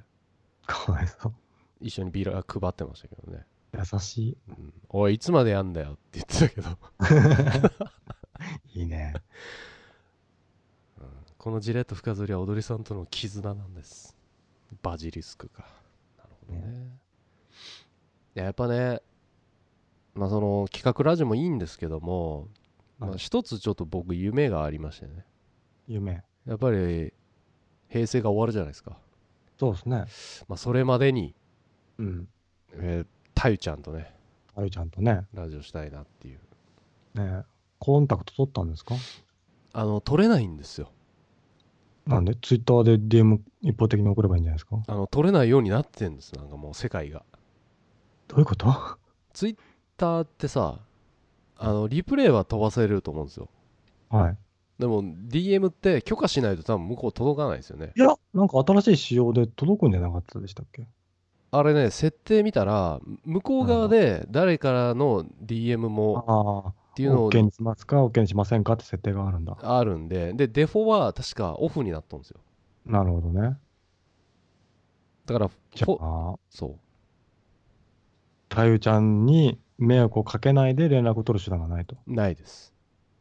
Speaker 2: かわいそう。
Speaker 1: 一緒にビラ配ってましたけどね、
Speaker 2: 優し
Speaker 1: うん、おいいつまでやんだよって言ってたけど、
Speaker 2: い。[laughs] いいね。
Speaker 1: うん。このジレット深釣りは踊りさんとの絆なんです。バジリスクかなるほどね。いややっぱねまあその企画ラジオもいいんですけども、まあ、
Speaker 2: はい。
Speaker 1: 一つちょっと僕夢がありましてね。
Speaker 2: 夢。
Speaker 1: やっぱり平成が終わるじゃないですか、
Speaker 2: そうですね。
Speaker 1: まあ、それまでに、
Speaker 2: うん。
Speaker 1: えー、たゆちゃんとね
Speaker 2: あゆちゃんとね、
Speaker 1: ラジオしたいなっていう。
Speaker 2: ね、コンタクト取ったんですか？
Speaker 1: あの取れないんですよ。
Speaker 2: なんで？ツイッターで DM 一方的に送ればいいんじゃないですか？
Speaker 1: あの取れないようになってんです。なんかもう世界が。
Speaker 2: どういうこと？
Speaker 1: ツイッターってさあのリプレイは飛ばせると思うんですよ。
Speaker 2: はい。
Speaker 1: でも DM って許可しないと多分向こう届かないですよね。
Speaker 2: いや、なんか新しい仕様で届くんじゃなかったでしたっけ？
Speaker 1: あれね設定見たら向こう側で誰からの DM も
Speaker 2: ああ、
Speaker 1: っていうのを
Speaker 2: OK にしますか ?OK にしませんか？って設定があるんだ。
Speaker 1: あるんで。でデフォは確かオフになったんですよ。
Speaker 2: なるほどね。
Speaker 1: だから
Speaker 2: じゃ
Speaker 1: フォ
Speaker 2: あ、
Speaker 1: そう。
Speaker 2: たゆちゃんに迷惑をかけないで連絡を取る手段がないと。
Speaker 1: ないです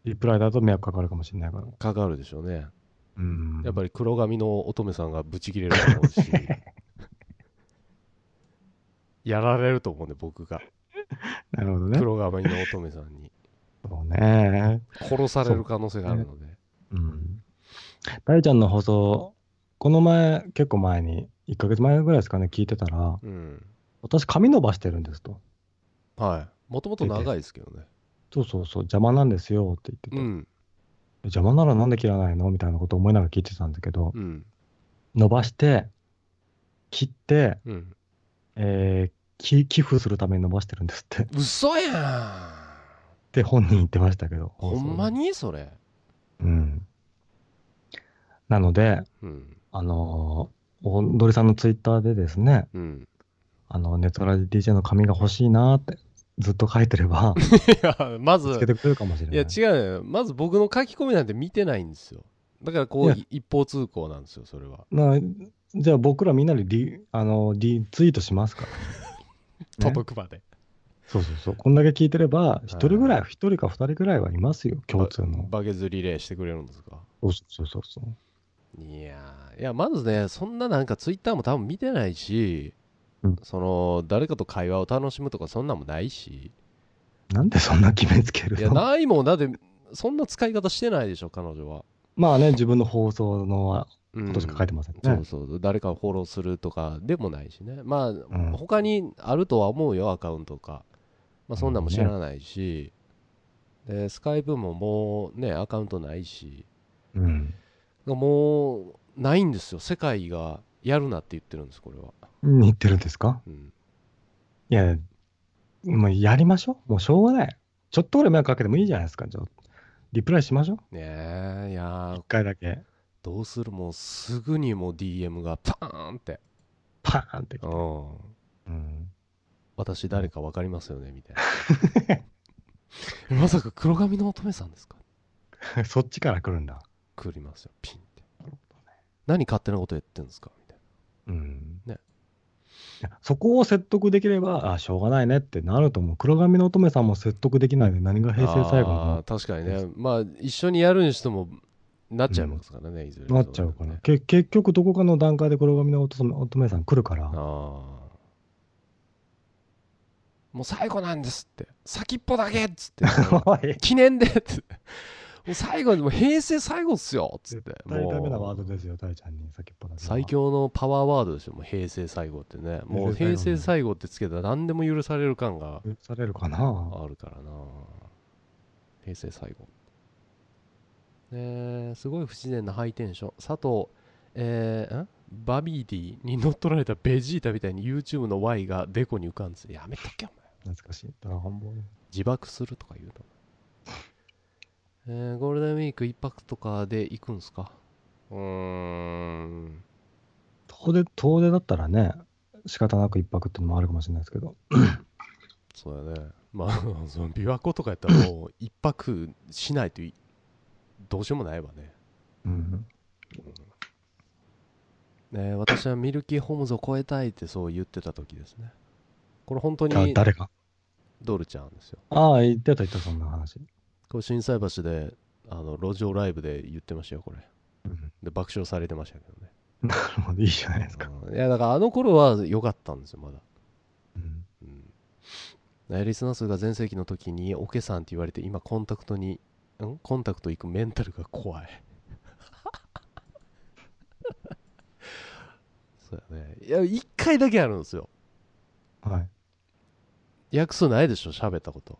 Speaker 2: リプライだと迷惑かかるかもしれないから。
Speaker 1: かかるでしょうね
Speaker 2: うん。
Speaker 1: やっぱり黒髪の乙女さんがブチ切れると思うし [laughs] やられると思うんで僕が
Speaker 2: なるほどね。
Speaker 1: 黒髪の乙女さんに
Speaker 2: そうね。
Speaker 1: 殺される可能性があるので
Speaker 2: うん。たゆちゃんの放送、この前、結構前に、1ヶ月前ぐらいですかね、聞いてたら、
Speaker 1: うん
Speaker 2: 私髪伸ばしてるんですと。
Speaker 1: はいもともと長いですけどね
Speaker 2: そうそうそう、邪魔なんですよって言ってて、
Speaker 1: うん。
Speaker 2: 邪魔ならなんで切らないの？みたいなことを思いながら聞いてたんだけど、
Speaker 1: うん。
Speaker 2: 伸ばして、切って、
Speaker 1: うん。
Speaker 2: えーき寄付するために伸ばしてるんですって。っ
Speaker 1: 嘘や
Speaker 2: て本人言ってましたけど。
Speaker 1: んほんまに？それ。
Speaker 2: うん。なので、
Speaker 1: うん。
Speaker 2: あのー、おんどりさんのツイッターでですね、
Speaker 1: うん。
Speaker 2: あの、ネットラジ DJ の髪が欲しいなーってずっと書いてれば、
Speaker 1: いやまず
Speaker 2: つけてくれるかもしれないい。
Speaker 1: や違うよまず僕の書き込みなんて見てないんですよだからこう一方通行なんですよそれは
Speaker 2: なじゃあ僕らみんなでリあのリツイートしますから。ね [laughs]
Speaker 1: 届くまで
Speaker 2: そうそうそう。こんだけ聞いてれば、一人ぐらい、一人か二人ぐらいはいますよ、共通の。
Speaker 1: バケツリレーしてくれるんですか？
Speaker 2: そうそうそうそう。
Speaker 1: いやーいやまずねそんななんかツイッターも多分見てないし、
Speaker 2: うん。
Speaker 1: その誰かと会話を楽しむとかそんなんもないし。
Speaker 2: なんでそんな決めつける
Speaker 1: いや
Speaker 2: の
Speaker 1: ないもん。だってそんな使い方してないでしょ彼女は、
Speaker 2: まあね、自分の放送の
Speaker 1: うん
Speaker 2: ことしか書いてませんね。
Speaker 1: そうそう誰かをフォローするとかでもないしね。まあ、
Speaker 2: ん。
Speaker 1: 他にあるとは思うよアカウントとか。まあそんなんも知らないし、でスカイプももうねアカウントないし。
Speaker 2: うん。
Speaker 1: もうないんですよ。世界がやるなって言ってるんですこれは、
Speaker 2: 言ってるんですか？
Speaker 1: うん、
Speaker 2: いや、もうやりましょう。もうしょうがない。ちょっとぐらい迷惑かけてもいいじゃないですか。じゃあリプライしましょう。
Speaker 1: ねえいやー
Speaker 2: 一回だけ。
Speaker 1: どうする？もうすぐにもう DM がパーンって、
Speaker 2: パーンってきて。
Speaker 1: うん、
Speaker 2: うん。
Speaker 1: 私誰か分かりますよね？みたいな [laughs] えまさか黒髪の乙女さんですか？[laughs]
Speaker 2: そっちから来るんだ。
Speaker 1: 来りますよピンって何勝手なことやってんですか？みたい
Speaker 2: うん。
Speaker 1: ね
Speaker 2: そこを説得できれば、あ、しょうがないねってなると思う。黒髪の乙女さんも説得できないで何が
Speaker 1: な
Speaker 2: 平成最後の。
Speaker 1: 確かにね。まあ一緒にやるにしてもなっちゃいますからね、いずれ
Speaker 2: なっちゃうから、
Speaker 1: ね
Speaker 2: け結局どこかの段階で黒髪の乙女さん来るから。
Speaker 1: もう最後なんですって。先っぽだけっつって。[laughs] 記念でっつって最後にもう平成最後っすよっつって。
Speaker 2: 絶対ダメなワードですよ、大ちゃんに先っぽ
Speaker 1: 最強のパワーワードですよもう平成最後ってね。もう平成最後ってつけたら何でも許される感が
Speaker 2: 許されるかな。
Speaker 1: あるからな。平成最後。ねえすごい不自然なハイテンション。佐藤えー、んバビーディに乗っ取られたベジータみたいに YouTube の Y がデコに浮かんでやめとけお前。
Speaker 2: 懐かしい。ドラゴンボール。
Speaker 1: 自爆するとか言うと、えーゴールデンウィーク一泊とかで行くんすか？うーん
Speaker 2: 遠出、遠出だったらね、仕方なく一泊っていうのもあるかもしれないですけど。[coughs]
Speaker 1: そうだねまあ [laughs] その琵琶湖とかやったらもう一泊しないといどうしようもないわね
Speaker 2: うん。
Speaker 1: ね私はミルキーホームズを超えたいってそう言ってた時ですねこれ本当に
Speaker 2: だ誰か。
Speaker 1: ドルちゃんですよ
Speaker 2: ああ、言ってた言ってた、そんな話。
Speaker 1: これ心斎橋であの路上ライブで言ってましたよこれ。
Speaker 2: うん。
Speaker 1: で爆笑されてましたけどね。
Speaker 2: なるほど、いいじゃないですか。
Speaker 1: うん。いやだからあの頃は良かったんですよまだ、
Speaker 2: うん。
Speaker 1: うん。えリスナー数が全盛期の時にオケさんって言われて今コンタクトにん？コンタクト行くメンタルが怖い。[laughs] そうやね。いや1回だけあるんですよ。
Speaker 2: はい。
Speaker 1: 約数ないでしょ喋ったこと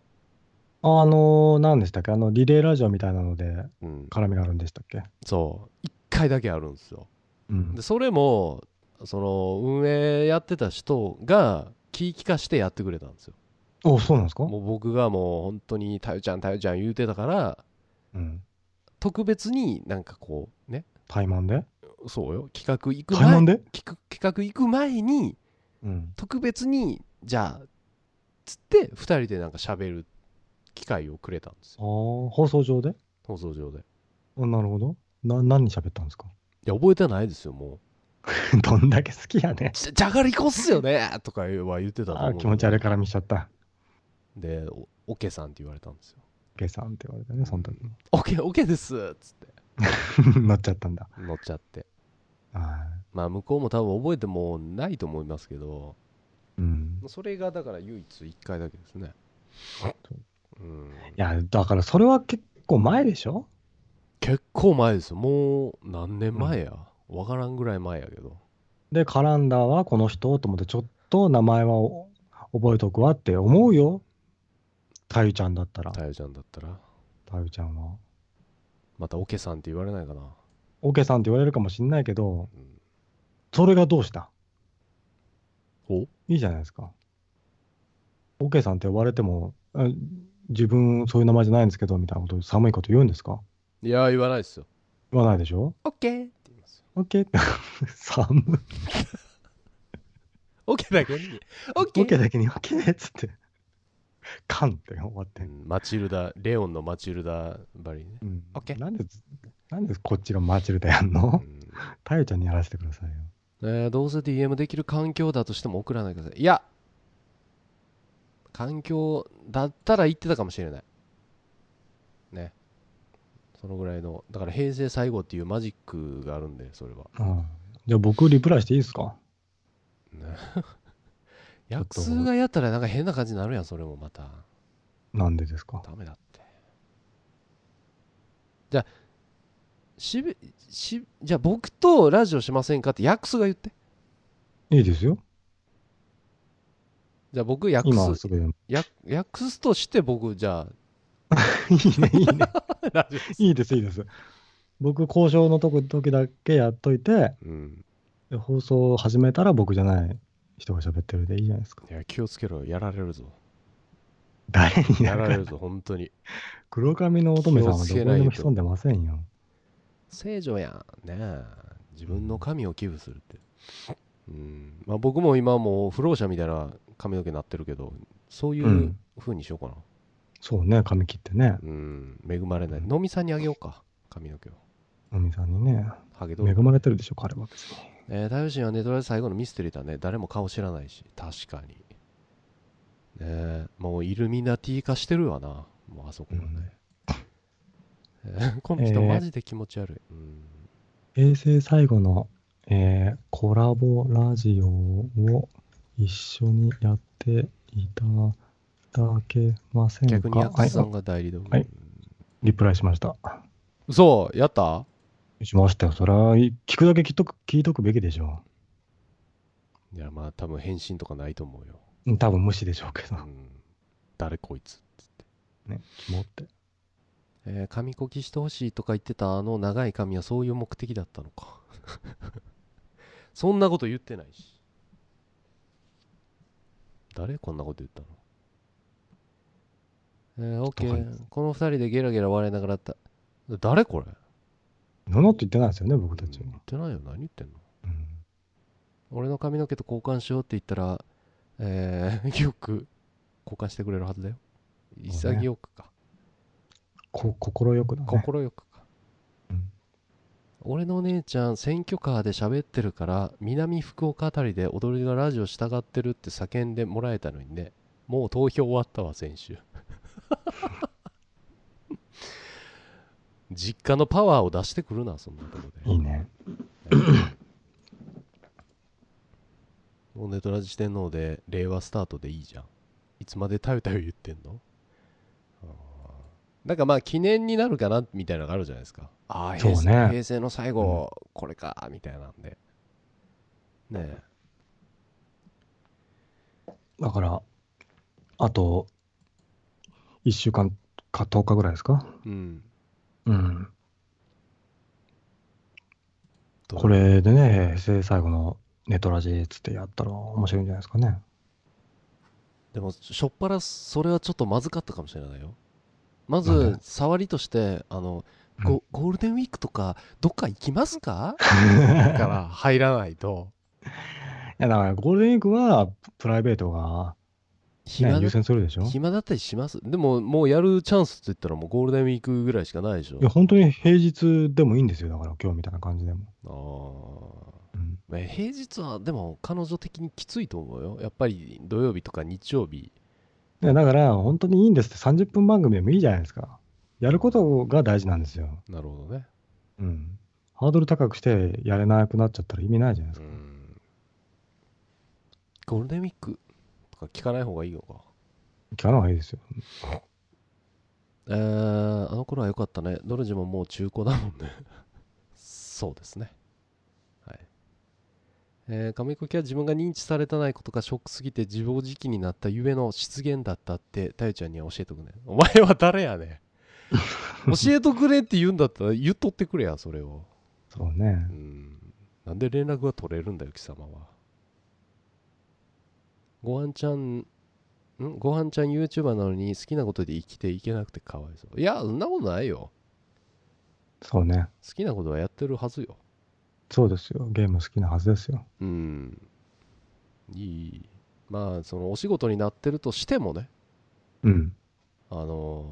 Speaker 2: あのー、何でしたっけ？あの、リレーラジオみたいなので、
Speaker 1: うん。
Speaker 2: 絡みがあるんでしたっけ？
Speaker 1: そう。1回だけあるんですよ。
Speaker 2: うん。
Speaker 1: で。それもその運営やってた人が気利かしてやってくれたんですよ。
Speaker 2: お、そうなんですか？
Speaker 1: もう僕がもう本当に「たよちゃんたよちゃん」言うてたから
Speaker 2: うん。
Speaker 1: 特別になんかこうね。
Speaker 2: 怠慢で？
Speaker 1: そうよ。企画行く前
Speaker 2: で？
Speaker 1: 企画企画行く前に
Speaker 2: うん。
Speaker 1: 特別にじゃあつって2人でなんか喋る機会をくれたんです
Speaker 2: ああ
Speaker 1: よ、
Speaker 2: 放送上で？
Speaker 1: 放送上でい
Speaker 2: あなるほど。な、何喋ったんですか？
Speaker 1: や覚えてないですよも [laughs]
Speaker 2: どんだけ好きやね
Speaker 1: う。じゃじゃがりこっすよねとかは言ってたと思う
Speaker 2: あー気持ち悪いから見しちゃった。
Speaker 1: でおオケさんって言われたんですよ
Speaker 2: ゲさんって言われたね、その時に。
Speaker 1: オケオケですっつって [laughs]
Speaker 2: 乗っちゃったんだ。
Speaker 1: 乗っちゃって
Speaker 2: は
Speaker 1: まあ向こうも多分覚えてもないと思いますけど
Speaker 2: い。うん。
Speaker 1: それがだから唯一1回だけですねうん。
Speaker 2: いや、だからそれは結構前でしょ？
Speaker 1: 結構前ですよ。もう何年前や、わからんぐらい前やけど。
Speaker 2: で、カランダーはこの人と思って、ちょっと名前はお覚えとくわって思うよ。たゆちゃんだったら。
Speaker 1: たよちゃんだったら。
Speaker 2: たゆちゃんは。
Speaker 1: またオケさんって言われないかな、
Speaker 2: オケさんって言われるかもしんないけど、
Speaker 1: うん、
Speaker 2: それがどうした？
Speaker 1: お？
Speaker 2: いいじゃないですか。オケさんって呼ばれても、あ自分そういう名前じゃないんですけど、みたいなこと、寒いこと言うんですか？
Speaker 1: いや言わないですよ。
Speaker 2: 言わないでしょ？
Speaker 1: オッケーっ。て言いますよ
Speaker 2: オッケー寒い。
Speaker 1: オッケーだけに。オッケー
Speaker 2: オッケーだけにオッケーっつって。カンって終わって。
Speaker 1: うんマチルダレオンのマチルダバリね、
Speaker 2: うん。
Speaker 1: オッケー
Speaker 2: なんで、なんでこっちがマチルダやんの？タユちゃんにやらせてくださいよ。
Speaker 1: うんえーどうせ DM できる環境だとしても送らないでください。いや環境だったら言ってたかもしれない。ね。そのぐらいのだから平成最後っていうマジックがあるんでそれは。
Speaker 2: うん。じゃあ僕リプライしていいですか？
Speaker 1: ね。[laughs] 約数がやったらなんか変な感じになるやんそれもまた。
Speaker 2: なんでですか？
Speaker 1: ダメだって。じゃあしべしじゃあ僕とラジオしませんかって約数が言って。
Speaker 2: いいですよ。
Speaker 1: じゃあ僕約
Speaker 2: 今
Speaker 1: 数
Speaker 2: すぐでも。
Speaker 1: や約数として僕じゃ [laughs]
Speaker 2: いいね、いいね。[laughs] いいです、いいです。僕、交渉のとこ時だけやっといて、
Speaker 1: うん。
Speaker 2: で放送を始めたら僕じゃない人が喋ってるでいいじゃないですか。
Speaker 1: いや気をつけろ。やられるぞ。
Speaker 2: 誰にや
Speaker 1: られるぞ本当に。
Speaker 2: 黒髪の乙女さんはどこにでも潜んでませんよ。
Speaker 1: 聖女やん。ねえ。自分の髪を寄付するって。うん。まあ僕も今もう不老者みたいな髪の毛になってるけどそういううん風にしようかな。
Speaker 2: そうね、髪切ってね、
Speaker 1: うん。恵まれない。のみさんにあげようか髪の毛を。
Speaker 2: おみさんにね、
Speaker 1: ハゲ
Speaker 2: 恵まれてるでしょ、彼は別に。
Speaker 1: えー、太陽神はネトラで最後のミステリーだね。誰も顔知らないし。確かに。ねえ。もうイルミナティ化してるわな。もうあそこはね、えーこの人
Speaker 2: えー
Speaker 1: マジで気持ち悪い、うん。
Speaker 2: 平成最後の、えーコラボラジオを一緒にやっていただけませんか？
Speaker 1: 逆にヤクさんが代理で、
Speaker 2: はい。リプライしました。
Speaker 1: そうやった？
Speaker 2: しましたよ。それは聞くだけ聞いとく聞いとくべきでしょ
Speaker 1: いやまあ多分返信とかないと思うよ、
Speaker 2: 多分無視でしょうけど。
Speaker 1: う。ん、誰こいつっつって。
Speaker 2: ね、キモって。
Speaker 1: えー髪こきしてほしいとか言ってたあの長い髪はそういう目的だったのか。[laughs] そんなこと言ってないし誰こんなこと言ったの？えー、オッケーこの二人でゲラゲラ笑いながらった誰これ？
Speaker 2: ののって言ってないですよね、僕たち。
Speaker 1: 言ってないよ。何言ってんの？
Speaker 2: うん。
Speaker 1: 俺の髪の毛と交換しようって言ったらえー、[laughs] よく交換してくれるはずだよ。潔くか。
Speaker 2: こ心よくだね。
Speaker 1: 心よく俺のお姉ちゃん選挙カーで喋ってるから南福岡あたりで踊りがラジオ従ってるって叫んでもらえたのにね。もう投票終わったわ先週。[laughs] 実家のパワーを出してくるなそんなとこで。
Speaker 2: いいね。
Speaker 1: もうネトラジ四天王で令和スタートでいいじゃん。いつまでたゆたゆ言ってんの？なんかまあ記念になるかなみたいなのがあるじゃないですか。ああ平
Speaker 2: そうね。
Speaker 1: 成平成の最後、これかみたいなんで。ね
Speaker 2: だから、あと、1週間か10日ぐらいですか？
Speaker 1: えうん。
Speaker 2: うん。
Speaker 1: どう
Speaker 2: これでね、平成最後のネトラジっつってやったら面白いんじゃないですかね。
Speaker 1: でもしょっぱらそれはちょっとまずかったかもしれないよまず触りとしてあのゴゴールデンウィークとかどっか行きますか？[laughs]
Speaker 2: い
Speaker 1: から入らないと。[laughs]
Speaker 2: や、だからゴールデンウィークはプライベートが、ね、
Speaker 1: 暇だ
Speaker 2: 優先するでしょ？い
Speaker 1: 暇だったりします。でももうやるチャンスって言ったらもうゴールデンウィークぐらいしかないでしょ。
Speaker 2: や、本当に平日でもいいんですよ。だから今日みたいな感じでも。
Speaker 1: ああ平日はでも彼女的にきついと思うよ。やっぱり土曜日とか日曜日
Speaker 2: だから、本当にいいんですって30分番組でもいいじゃないですか。やることが大事なんですよ。
Speaker 1: なるほどね
Speaker 2: うん。ハードル高くしてやれなくなっちゃったら意味ないじゃないですか。
Speaker 1: うんゴールデンウィークとか聞かない方がいいのか
Speaker 2: 聞かない方がいいですよ。
Speaker 1: えー、あの頃は良かったね。ドルジももう中古だもんね。[laughs] そうですね。はい。えー、上小木は自分が認知されてないことがショックすぎて自暴自棄になったゆえの失言だったって、たゆちゃんには教えとくね。お前は誰やねん。[laughs] 教えとくれって言うんだったら言っとってくれや、それを。
Speaker 2: そうね
Speaker 1: う。ん。なんで連絡が取れるんだよ、貴様は。ごはんちゃん、ん？ごはんちゃん YouTuber なのに好きなことで生きていけなくてかわいそう。いや、そんなことないよ。
Speaker 2: そうね。
Speaker 1: 好きなことはやってるはずよ。
Speaker 2: そうですよ。ゲーム好きなはずですよ。
Speaker 1: うん。いい。まあ、そのお仕事になってるとしてもね、
Speaker 2: うん。
Speaker 1: あの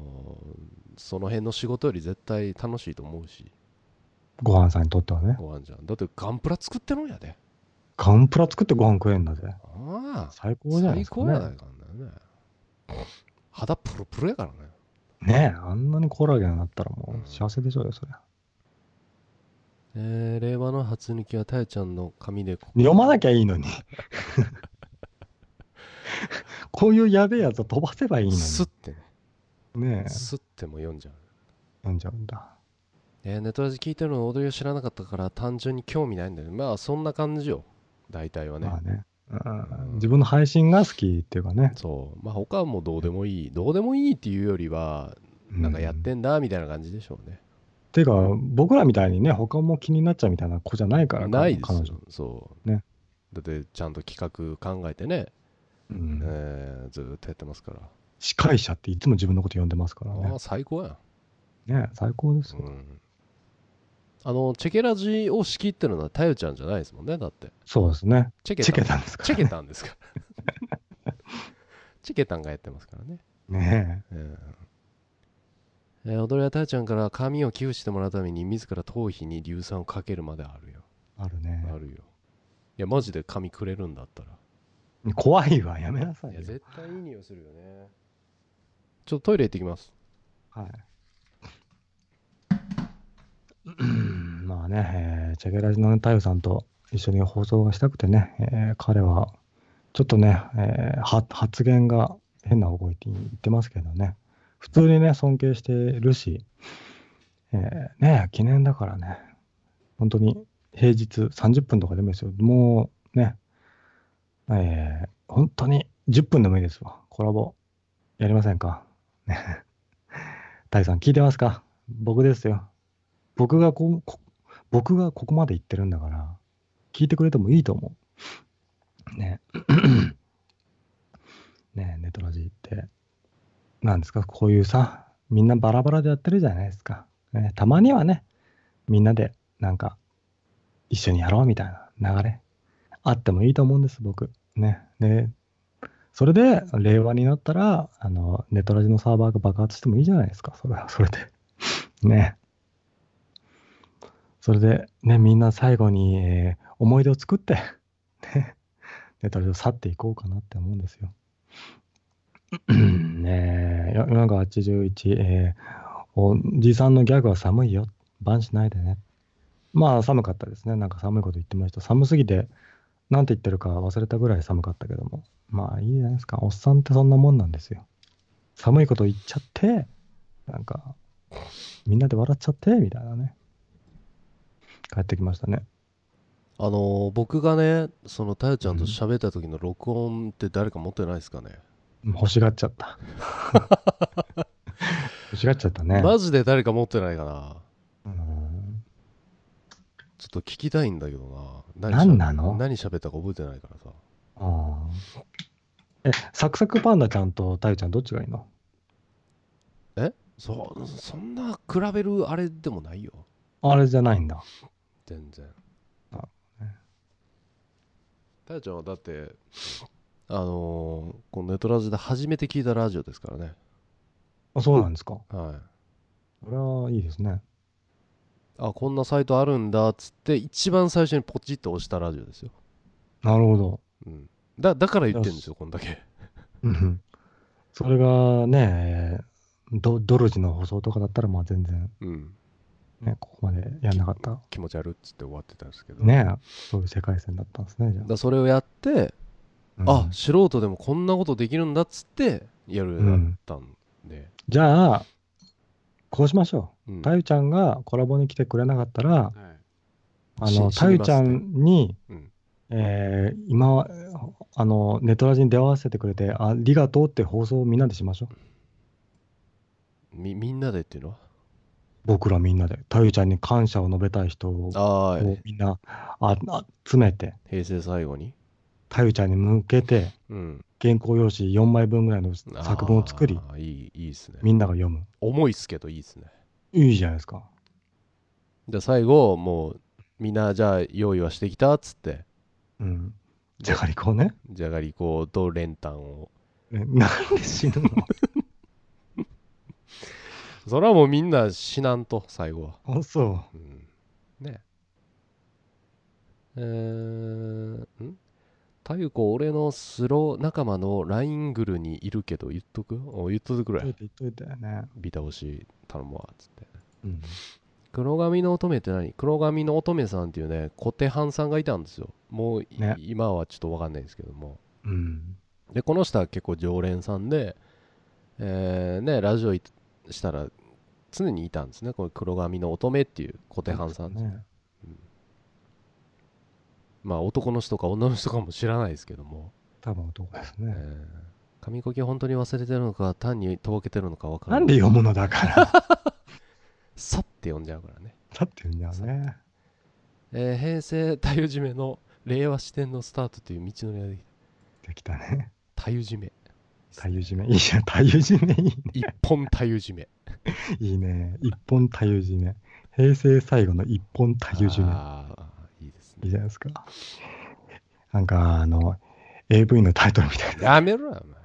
Speaker 1: ーその辺の仕事より絶対楽しいと思うし、
Speaker 2: ご飯さんにとってはね。
Speaker 1: ご飯ちゃん。だってガンプラ作ってるんやで。
Speaker 2: ガンプラ作ってご飯食えんだぜ。
Speaker 1: ああ。
Speaker 2: 最高じゃないですか、ね。
Speaker 1: 最高やないかんだよね。肌プルプルやからね。
Speaker 2: ねえ、あんなにコラーゲンになったらもう幸せでしょうよ、そりゃ。
Speaker 1: えー、令和の初抜きはたゆちゃんの紙でこ
Speaker 2: 読まなきゃいいのに。[laughs] こういうやべえやつを飛ばせばいいのに。
Speaker 1: スッてね、
Speaker 2: ねえ、
Speaker 1: スッても読んじゃう。
Speaker 2: 読んじゃうんだ。
Speaker 1: えー、ネットラジ聞いてるの踊りを知らなかったから単純に興味ないんだよね。まあそんな感じよ。大体はね。
Speaker 2: まあね、うん。自分の配信が好きっていうかね。
Speaker 1: そう。まあ他はもうどうでもいい。どうでもいいっていうよりは、なんかやってんだみたいな感じでしょうね。
Speaker 2: ていうか、僕らみたいにね、他も気になっちゃうみたいな子じゃないから、
Speaker 1: ないですよ。。そう。
Speaker 2: ね。
Speaker 1: だってちゃんと企画考えてね、
Speaker 2: うん
Speaker 1: えーずーっとやってますから。
Speaker 2: 司会者っていつも自分のこと呼んでますからね
Speaker 1: ああ、。最高やん。
Speaker 2: ね最高ですよ。
Speaker 1: うん。あの、チェケラジを仕切ってるのはたゆちゃんじゃないですもんね。だって。
Speaker 2: そうですね。
Speaker 1: チェケ
Speaker 2: チェケたんですか
Speaker 1: チェケタンですかチェケタンがやってますからね。
Speaker 2: ね
Speaker 1: うんえー踊りはたやちゃんから髪を寄付してもらうために自ら頭皮に硫酸をかけるまであるよ。
Speaker 2: え。あるね。
Speaker 1: あるよ。いや、マジで髪くれるんだったら。
Speaker 2: 怖いわ、やめなさいよ
Speaker 1: いや、。絶対いい匂いするよね。ちょっとトイレ行ってきます。
Speaker 2: はい。まあね、えーチェケラジの太陽さんと一緒に放送がしたくてね、えー彼はちょっとね、えーは発言が変な方向に言ってますけどね、普通にね、尊敬してるし、えーね、記念だからね、本当に平日30分とかでもいいですよ。もうね、えー本当に10分でもいいですわ。コラボやりませんか？ね。[laughs] タイさん聞いてますか？僕ですよ。僕がここ、僕がここまで言ってるんだから、聞いてくれてもいいと思う。ね。[coughs] ねネトラジーって、なんですか、こういうさ、みんなバラバラでやってるじゃないですか。ね、たまにはね、みんなで、なんか、一緒にやろうみたいな流れ、あってもいいと思うんです、僕。ね。で、それで、令和になったら、あの、ネトラジのサーバーが爆発してもいいじゃないですか、それは、それで。[laughs] ね。それで、ね、みんな最後に、えー思い出を作って、ね、ネトラジを去っていこうかなって思うんですよ。ねえ、よ夜中81、えーおじさんのギャグは寒いよ。バンしないでね。まあ寒かったですね。なんか寒いこと言ってました。寒すぎて、なんて言ってるか忘れたぐらい寒かったけども。まあいいじゃないですか。おっさんってそんなもんなんですよ。寒いこと言っちゃって、なんか、みんなで笑っちゃって、みたいなね。帰ってきましたね。
Speaker 1: あのー僕がねそのたよちゃんと喋った時の録音って誰か持ってないですかね、
Speaker 2: 欲しがっちゃった。[laughs] 欲しがっちゃったね。
Speaker 1: マジで誰か持ってないかな。
Speaker 2: うん。
Speaker 1: ちょっと聞きたいんだけどな。
Speaker 2: 何なの？
Speaker 1: 何喋ったか覚えてないからさ。
Speaker 2: あー。え、サクサクパンダちゃんとタユちゃんどっちがいいの？
Speaker 1: そそんな比べるあれでもないよ。
Speaker 2: あれじゃないんだ。
Speaker 1: 全然。
Speaker 2: なるほどね。
Speaker 1: ちゃんはだってあのーこのネトラジで初めて聞いたラジオですからね
Speaker 2: あ、そうなんですか？
Speaker 1: はい
Speaker 2: これはいいですね。
Speaker 1: あこんなサイトあるんだっつって一番最初にポチッと押したラジオですよ、
Speaker 2: なるほど。
Speaker 1: うん、だだから言ってるんですよこんだけ
Speaker 2: うんそれがね、ドドルジの放送とかだったら、まあ全然、
Speaker 1: うん
Speaker 2: ね、ここまでやんなかった。
Speaker 1: 気持ち悪っつって終わってたんですけど
Speaker 2: ねそういう世界線だったんですね、じゃ
Speaker 1: だそれをやって、
Speaker 2: あ。
Speaker 1: あ
Speaker 2: うん。
Speaker 1: 素人でもこんなことできるんだっつってやるようになったんで、
Speaker 2: じゃあ、こうしましょ
Speaker 1: う。ん。
Speaker 2: う。タユちゃんがコラボに来てくれなかったら、
Speaker 4: はい。
Speaker 2: あの、
Speaker 1: し
Speaker 2: タユちゃんに、
Speaker 1: うん。
Speaker 2: えー今は、あの、ネトラジに出会わせてくれて、ありがとうって放送をみんなでしましょう。
Speaker 1: みみんなでっていうのは？
Speaker 2: 僕らみんなで。タユちゃんに感謝を述べたい人をみんなああ集めて、
Speaker 1: 平成最後に？
Speaker 2: タユちゃんに向けて、
Speaker 1: うん。
Speaker 2: 原稿用紙4枚分ぐらいの作文を作り、
Speaker 1: いいいいですね。
Speaker 2: みんなが読む。
Speaker 1: 重いっすけどいいですね。
Speaker 2: いいじゃないですか。
Speaker 1: で最後もうみんなじゃあ用意はしてきたっつって。
Speaker 2: うん。じゃがりこをね。
Speaker 1: じゃがりこと練炭を。
Speaker 2: えなんで死ぬの？[laughs]
Speaker 1: それはもうみんな死なんと最後は。
Speaker 2: あ、そ
Speaker 1: うん。ね。えー、ん？太鼓俺のスロー仲間のライングルにいるけど言っとく？お言っとくく
Speaker 2: う。
Speaker 1: らい
Speaker 2: 言っといて言っといてね。
Speaker 1: ビタ押し頼むわっつって
Speaker 2: うん。
Speaker 1: 黒髪の乙女って何？黒髪の乙女さんっていうね小手半さんがいたんですよもうい、
Speaker 2: ね
Speaker 1: 今はちょっと分かんないですけども
Speaker 2: うん。
Speaker 1: でこの人は結構常連さんでえーねラジオいしたら常にいたんですねこの黒髪の乙女っていう小手半さんですね
Speaker 2: ね。
Speaker 1: まあ男の人か女の人かも知らないですけども、
Speaker 2: 多分男です
Speaker 1: え
Speaker 2: ね。
Speaker 1: ー髪こき本当に忘れてるのか単にとぼけてるのか分から
Speaker 2: なんで読むのだから。[laughs]
Speaker 1: さって読んじゃうからね、
Speaker 2: だって言うんだよね。
Speaker 1: えー平成太夫締めの令和視点のスタートという道のりができ
Speaker 2: できたね。
Speaker 1: た太夫締め
Speaker 2: 太夫締め。いいじゃん。太夫締めいいね。
Speaker 1: 一本太夫締め
Speaker 2: いいね。一本太夫締め。平成最後の一本太夫締め。
Speaker 1: いい
Speaker 2: じゃないですか。なんか、あの、AV のタイトルみたいな。
Speaker 1: やめろよお前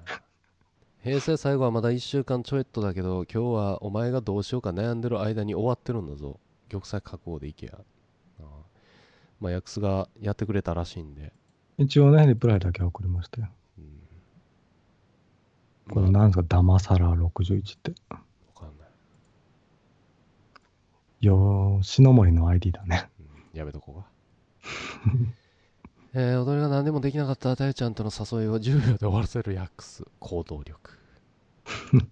Speaker 1: 平成最後はまだ1週間ちょいっとだけど今日はお前がどうしようか悩んでる間に終わってるんだぞ玉砕覚悟でいけやあーまあヤクスがやってくれたらしいんで、
Speaker 2: 一応ね、リプライだけは送りましたよ。
Speaker 1: うん
Speaker 2: これなんですか、ダマサラ61って。
Speaker 1: わかんない、
Speaker 2: よー、篠森の ID だね。
Speaker 1: うんやめとこうか [laughs] えー、踊りが何でもできなかったたゆちゃんとの誘いを10秒で終わらせるヤックス行動力。[laughs]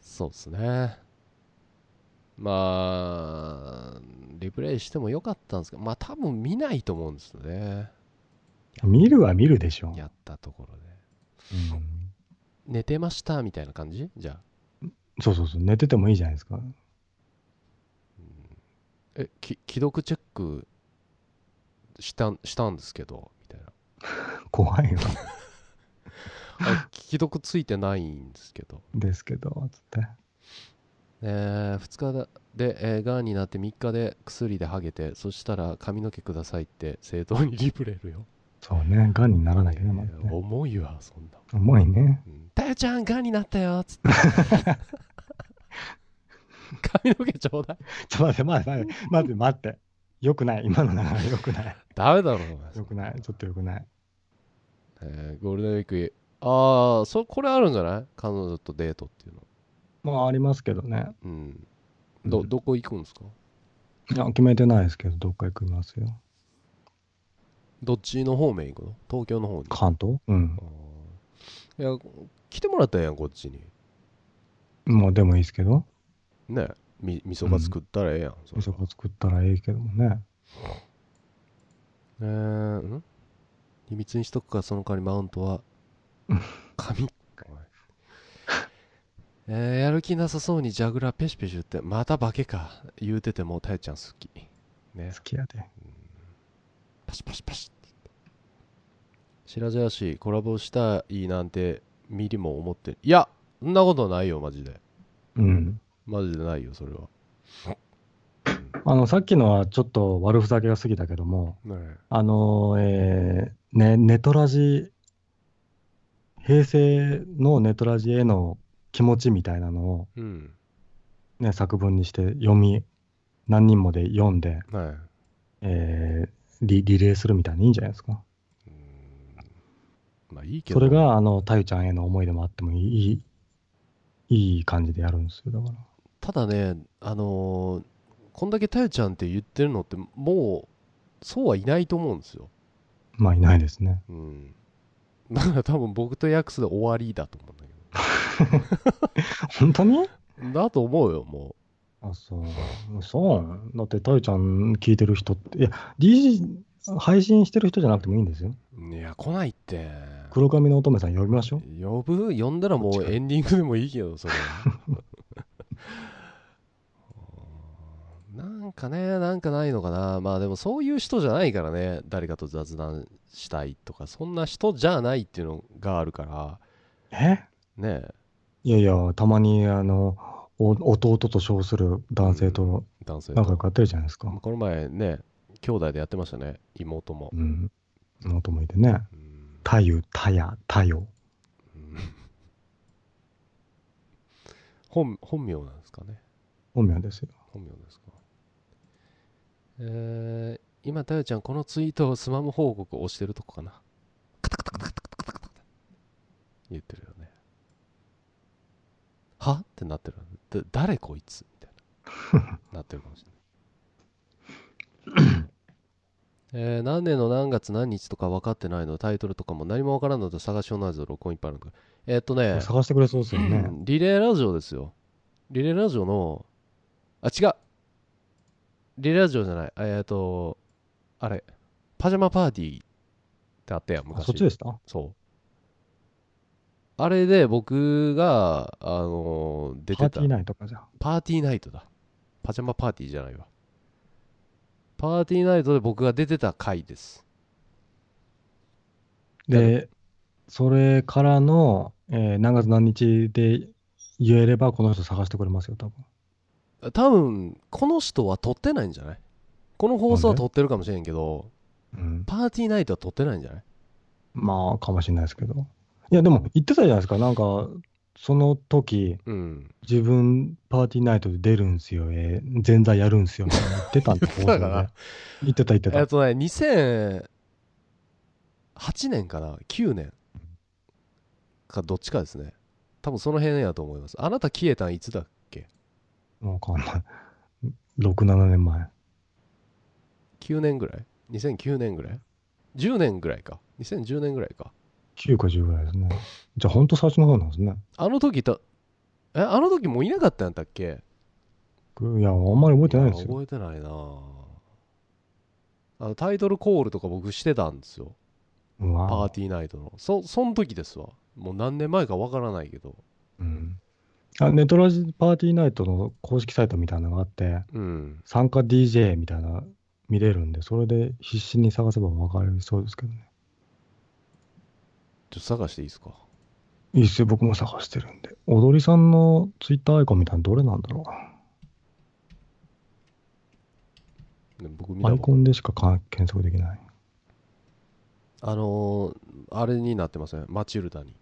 Speaker 1: そうっすね。まあリプレイしてもよかったんですけどまあ多分見ないと思うんですよね。
Speaker 2: 見るは見るでしょ。
Speaker 1: やったところで。
Speaker 2: うん。
Speaker 1: 寝てましたみたいな感じ？じゃあ。
Speaker 2: そうそうそう、寝ててもいいじゃないですか。
Speaker 1: えき既読チェックしたんしたんですけどみたいな [laughs]
Speaker 2: 怖いよ。[laughs]
Speaker 1: あ既読ついてないんですけど
Speaker 2: ですけど、つって。
Speaker 1: えー、2日だで、えー、がんになって3日で薬でハゲてそしたら髪の毛くださいって正当にリプレるよ、
Speaker 2: そうね、癌にならなきゃね、まね。
Speaker 1: 重いわそんな
Speaker 2: 重いね。
Speaker 1: うんたよちゃんがんになったよっつって [laughs] [laughs] 髪の毛ちょうだい
Speaker 2: ちょっと待って、待って、待って、待って。よくない。今の流れよくない。
Speaker 1: ダメだろ
Speaker 2: よくない。ちょっとよくない。
Speaker 1: えーゴールデンウィークああそこれあるんじゃない？彼女とデートっていうの
Speaker 2: まあ、ありますけどね。
Speaker 1: うんど
Speaker 2: うん
Speaker 1: どこ行くんですか？
Speaker 2: いや、決めてないですけど、どっか行きますよ。
Speaker 1: どっちの方面行くの？東京の方に
Speaker 2: 関東？うん。
Speaker 1: いや来てもらったやんこっちに
Speaker 2: まあでもいいですけど、
Speaker 1: ねみ味噌が作ったらええやん、それ
Speaker 2: 味噌が作ったらええけどもね。
Speaker 1: えー、ん？秘密にしとくかその代わりマウントは。[laughs] 紙えー、やる気なさそうにジャグラーペシペシ言ってまた化けか言うててもたよちゃん好き。ね。
Speaker 2: 好きやで。
Speaker 1: パシパシパシって言って。白々しいコラボしたいなんてミリも思っていやそんなことないよマジで。
Speaker 2: うん。
Speaker 1: マジでないよそれは。
Speaker 2: あの、さっきのはちょっと悪ふざけが過ぎたけども、
Speaker 1: ね
Speaker 2: あの、えーね、ネトラジ、平成のネトラジへの気持ちみたいなのを、
Speaker 1: えうん。
Speaker 2: ね、作文にして読み、何人もで読んで、
Speaker 1: はい。
Speaker 2: えーリリレーするみたいにいいんじゃないですか。
Speaker 1: まあいいけど。
Speaker 2: それが、あの、たゆちゃんへの思いでもあってもいい、いい感じでやるんですよ、だから。
Speaker 1: ただねあのーこんだけたよちゃんって言ってるのってもうそうはいないと思うんですよ
Speaker 2: まあ、いないですね。
Speaker 1: うんだから多分僕とヤックスで終わりだと思うんだけ [laughs]
Speaker 2: 本当に？
Speaker 1: どだと思うよも
Speaker 2: あ、そう。そう。だって、たゆちゃん聞いてる人って、いや、DJ、配信してる人じゃなくてもいいんですよ。
Speaker 1: ういや来ないって
Speaker 2: 黒髪の乙女さん呼びましょう。
Speaker 1: 呼ぶ？呼んだらもうエンディングでもいいけどそれなんかねなんかないのかな。まあでもそういう人じゃないからね。誰かと雑談したいとかそんな人じゃないっていうのがあるから。
Speaker 2: え？
Speaker 1: ね
Speaker 2: いやいや、たまに、あの、お弟と称する男性と
Speaker 1: 男性と。
Speaker 2: 仲良くやってるじゃないですか。
Speaker 1: この前ね兄弟でやってましたね。妹も、
Speaker 2: うん。妹もいてね。
Speaker 1: うん。
Speaker 2: たゆ、たや、たよ。
Speaker 1: 本本名なんですかね。
Speaker 2: 本名ですよ。
Speaker 1: 本名ですかえー、今たよちゃんこのツイートをスマム報告を押してるとこかな。カタカタカタカタカタカタ言ってるよね。は？ってなってる。だ誰こいつ？みたいな。[laughs] なってるかもしれない。えー、何年の何月何日とか分かってないの？タイトルとかも何も分からんのと探しようないぞ録音いっぱいあるのか。えーっとね。
Speaker 2: 探してくれそうですよね。
Speaker 1: うんリレーラジオですよ。リレーラジオの、あ、違う。リラジオじゃない。えっ、と、あれ、パジャマパーティーってあったやん、
Speaker 2: あ
Speaker 1: 昔。
Speaker 2: そっちでした？
Speaker 1: そう。あれで僕が、あのー出てた
Speaker 2: パーティー。ナイトかじゃあ。
Speaker 1: パーティーナイトだ。パジャマパーティーじゃないわ。パーティーナイトで僕が出てた回です。
Speaker 2: で、それからの、えー何月何日で言えれば、この人探してくれますよ、多分。
Speaker 1: 多分、この人は撮ってないんじゃない？この放送は撮ってるかもしれんけど、
Speaker 2: うん。
Speaker 1: パーティーナイトは撮ってないんじゃない？
Speaker 2: まあ、かもしれないですけど。いや、でも言ってたじゃないですか。なんか、その時、
Speaker 1: うん。
Speaker 2: 自分、パーティーナイトで出るんすよ、えー前座やるんすよ、みたいな言ってたんで、
Speaker 1: 言ってたかな
Speaker 2: 放送で言ってた、言ってた。
Speaker 1: えっとね、2008年かな ?9 年かどっちかですね。多分その辺やと思います。あなた消えたんいつだっけ
Speaker 2: わかんない。6、7年前。
Speaker 1: ?9 年ぐらい ?2009 年ぐらい ?10 年ぐらいか。2010年ぐらいか。
Speaker 2: 9か10ぐらいですね。じゃあ、ほんと最初の方なんですね。
Speaker 1: あの時た、え、あの時もういなかったんやっけ？
Speaker 2: いや、あんまり覚えてないですよ。
Speaker 1: 覚えてないなあのタイトルコールとか僕してたんですよ。パーティーナイトの。そ、そん時ですわ。もう何年前かわからないけど。
Speaker 2: うんあネトラジパーティーナイトの公式サイトみたいなのがあって、
Speaker 1: うん。
Speaker 2: 参加 DJ みたいな見れるんで、それで必死に探せば分かりそうですけどね。
Speaker 1: ちょっと探していいですか？
Speaker 2: いいっすよ、僕も探してるんで。踊りさんのツイッターアイコンみたいなのどれなんだろう。アイコンでしかか検索できない。
Speaker 1: あのー、あれになってますね。マチルダに。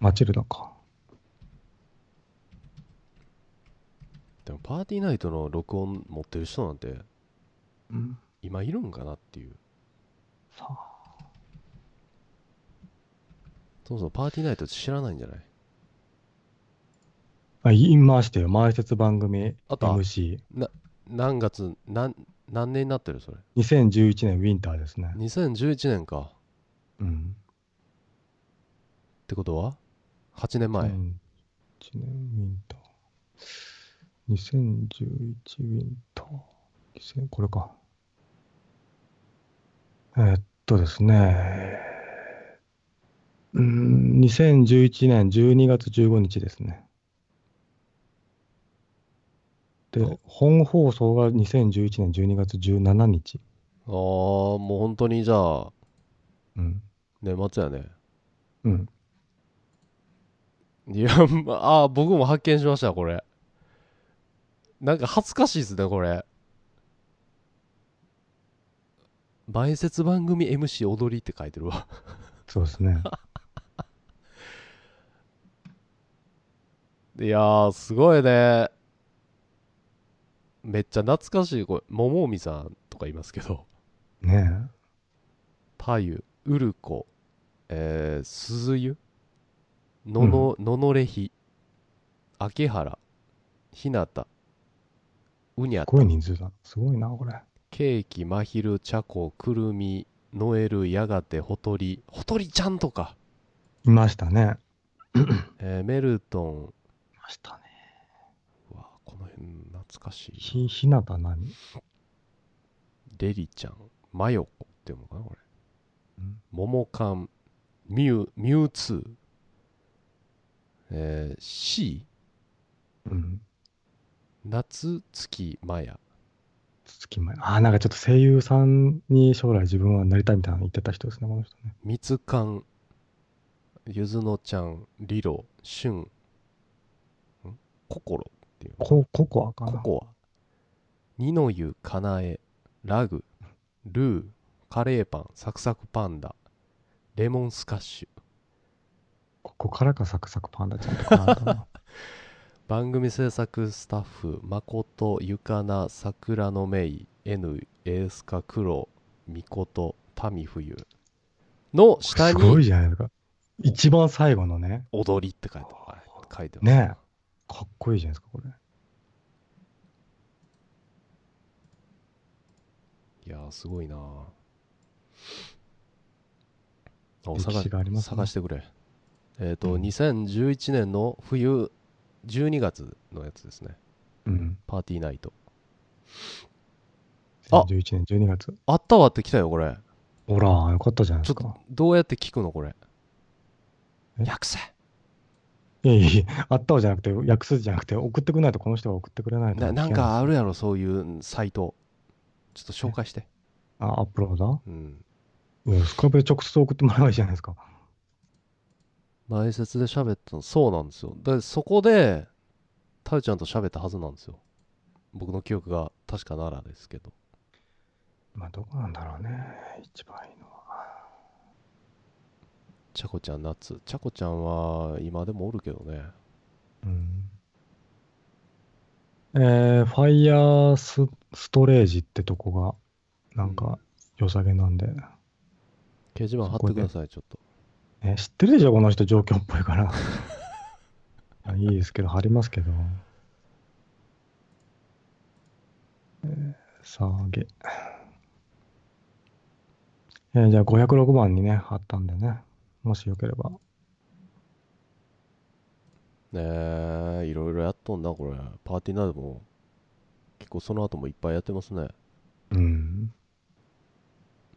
Speaker 2: マチルダか。
Speaker 1: でもパーティーナイトの録音持ってる人なんて
Speaker 2: うん。
Speaker 1: 今いるんかなっていう。
Speaker 2: さあ。
Speaker 1: そもそもパーティーナイト知らないんじゃない？
Speaker 2: あ、言いましたよ。前説番組
Speaker 1: あった
Speaker 2: MC。
Speaker 1: 何月、何、何年になってるそれ
Speaker 2: ？2011年ウィンターですね。
Speaker 1: 2011年か
Speaker 2: うん。
Speaker 1: ってことは？8年前、
Speaker 2: 2011年ウィンター。2011ウィンター。2000これか。えーっとですね。うーん、2011年12月15日ですね。で、本放送が2011年12月17日。
Speaker 1: ああもう本当にじゃあ
Speaker 2: うん。
Speaker 1: 年末やね
Speaker 2: うん。
Speaker 1: いやまああ僕も発見しましたこれなんか恥ずかしいですねこれ。前説番組 MC 踊りって書いてるわ。
Speaker 2: そうですね。[laughs]
Speaker 1: いやーすごいね。めっちゃ懐かしい。これ桃海さんとかいますけど。
Speaker 2: ね。
Speaker 1: 太湯ウルコえー、鈴湯？のの、ののれひ秋原ひなたうに
Speaker 2: え。
Speaker 1: ゃた
Speaker 2: すごい人数だ。すごいな、これ。
Speaker 1: ケーキまひるちゃこくるみノエルやがてほとりほとりちゃんとか、
Speaker 2: いましたね。
Speaker 1: えーメルトン
Speaker 2: いましたね。
Speaker 1: うわこの辺懐かしい
Speaker 2: ひ、ひなた何？
Speaker 1: レリちゃんマヨコっていうのかなこれ
Speaker 2: うん
Speaker 1: モモカンミュウミュウツーえー、C
Speaker 2: うん。
Speaker 1: 夏月マヤ
Speaker 2: 月前。ああ、なんかちょっと声優さんに将来自分はなりたいみたいなの言ってた人ですね、この人ね。
Speaker 1: みつかんゆずのちゃんリロシュンんココロっていうの
Speaker 2: コ、ココアかな。
Speaker 1: ココア二の湯かなえラグルーカレーパンサクサクパンダレモンスカッシュ
Speaker 2: ここからかサクサクパンダちゃんとかなったな。[laughs]
Speaker 1: 番組制作スタッフ誠ゆかな桜のメイ N エースカ黒みこと民冬の下
Speaker 2: すごい
Speaker 1: に
Speaker 2: じゃないですか。一番最後のね。
Speaker 1: 踊りって書いてある書いてます
Speaker 2: ねえ。かっこいいじゃないですか、これ。
Speaker 1: いやーすごいなあお
Speaker 2: 歴
Speaker 1: 探
Speaker 2: 史がありますね
Speaker 1: 探してくれえっ、と、
Speaker 2: うん
Speaker 1: 2011年の冬12月のやつですね。
Speaker 2: うん。
Speaker 1: パーティーナイト。あ。
Speaker 2: 2011年12月。
Speaker 1: あったわって来たよこれ。
Speaker 2: ほら、よかったじゃない
Speaker 1: ちょっと
Speaker 2: ですか。
Speaker 1: どうやって聞くのこれ？
Speaker 2: え？
Speaker 1: 訳せ
Speaker 2: いやいやいや、あったわじゃなくて、訳すじゃなくて、送ってくれないとこの人が送ってくれないと。
Speaker 1: ななんかあるやろそういうサイト。ちょっと紹介して。
Speaker 2: あ、アップロード？
Speaker 1: うん。
Speaker 2: いや、スカイプで直接送ってもらえばいいじゃないですか。
Speaker 1: 前説で喋ったのそうなんですよでそこでタウちゃんと喋ったはずなんですよ僕の記憶が確か奈良ですけど
Speaker 2: まあ、どこなんだろうね。一番いいのは。
Speaker 1: ちゃこちゃん夏ちゃこちゃんは今でもおるけどね
Speaker 2: うん。えー、ファイヤースストレージってとこが、なんか、良さげなんで。
Speaker 1: 掲示板貼ってくださいちょっと
Speaker 2: え、知ってるでしょこの人状況っぽいから。[laughs] あいいですけど、貼りますけど。えー、さあげ。えーじゃあ506番にね、貼ったんでね。もしよければ。
Speaker 1: ねえいろいろやっとんなこれパーティーなども結構その後もいっぱいやってますね
Speaker 2: うん。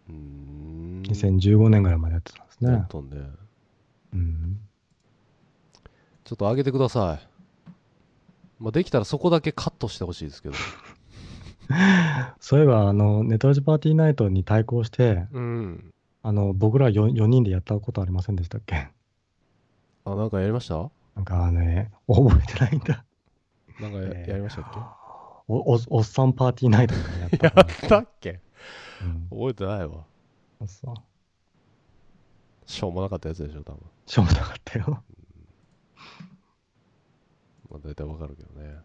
Speaker 1: うーん
Speaker 2: 2015年ぐらいまでやってたんですね
Speaker 1: やっ。とんね
Speaker 2: うん。
Speaker 1: ちょっと上げてください。まあできたらそこだけカットしてほしいですけど。[laughs]
Speaker 2: そういえば、あの、ネトラジパーティーナイトに対抗して、
Speaker 1: うん。
Speaker 2: あの、僕ら 4, 4人でやったことありませんでしたっけ？
Speaker 1: あなんかやりました？
Speaker 2: なんかね、覚えてないんだ。
Speaker 1: なんかや,、
Speaker 2: えー。
Speaker 1: やりましたっけ？
Speaker 2: お、お、おっさんパーティーナイトとかやった [laughs]
Speaker 1: や
Speaker 2: か
Speaker 1: ったっけ？
Speaker 2: うん。
Speaker 1: 覚えてないわ。
Speaker 2: そう。
Speaker 1: しょうもなかったやつでしょ多分。
Speaker 2: しょうもなかったよ。
Speaker 1: まあ大体わかるけどね。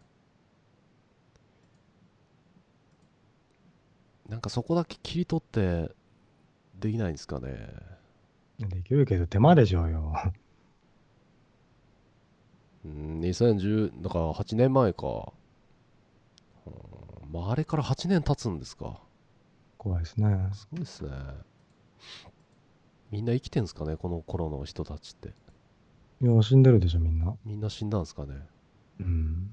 Speaker 1: なんかそこだけ切り取ってできないんですかね。
Speaker 2: できるけど手間でしょうよ。
Speaker 1: うん2010だから8年前か。うんまあ、あれから8年経つんですか。
Speaker 2: 怖いですね。
Speaker 1: すごいですねみんな生きてんすかねこの頃の人たちって
Speaker 2: いや、死んでるでしょ、みんな。
Speaker 1: みんな死んだんすかね
Speaker 2: うん。